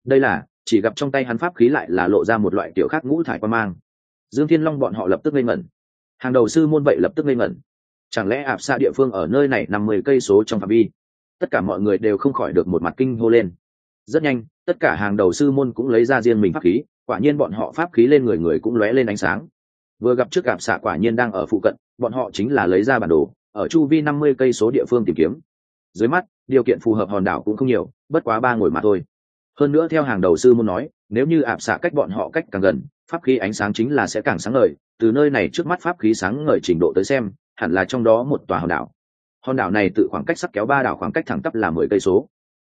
Đây là, chỉ gặp trong tay hắn pháp khí lại là lộ ra một loại kiểu khác ngũ thải quan mang. Dương thiên long bọn họ lập tức ngây ngẩn. Hàng đầu sư môn vậy lập tức ngây ngẩn. Chẳng lẽ ạp xa địa phương ở nơi này nằm mười cây số trong phạm vi? Tất cả mọi người đều không khỏi được một mặt kinh hô lên. Rất nhanh, tất cả hàng đầu sư môn cũng lấy ra riêng mình pháp khí, quả nhiên bọn họ pháp khí lên người người cũng lóe lên ánh sáng. Vừa gặp trước gặp xạ quả nhiên đang ở phụ cận, bọn họ chính là lấy ra bản đồ, ở chu vi năm mươi cây số địa phương tìm kiếm. Dưới mắt điều kiện phù hợp hòn đảo cũng không nhiều, bất quá ba ngồi mà thôi. Hơn nữa theo hàng đầu sư muốn nói, nếu như ạp xạ cách bọn họ cách càng gần, pháp khí ánh sáng chính là sẽ càng sáng ngời, từ nơi này trước mắt pháp khí sáng ngời trình độ tới xem, hẳn là trong đó một tòa hòn đảo. Hòn đảo này tự khoảng cách sắp kéo ba đảo khoảng cách thẳng tắp là mười cây số.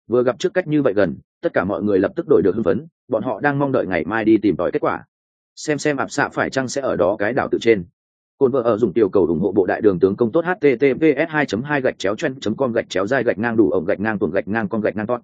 Vừa gặp trước cách như vậy gần, tất cả mọi người lập tức đổi được hưng phấn, bọn họ đang mong đợi ngày mai đi tìm tòi kết quả. Xem xem ạp xạ phải chăng sẽ ở đó cái đảo tự trên. Côn vợ ở dùng tiểu cầu ủng hộ bộ đại đường tướng công tốt https 2 2 gạch chéo chen com gạch chéo dai gạch ngang đủ ổng gạch ngang tuồng gạch ngang con gạch ngang tot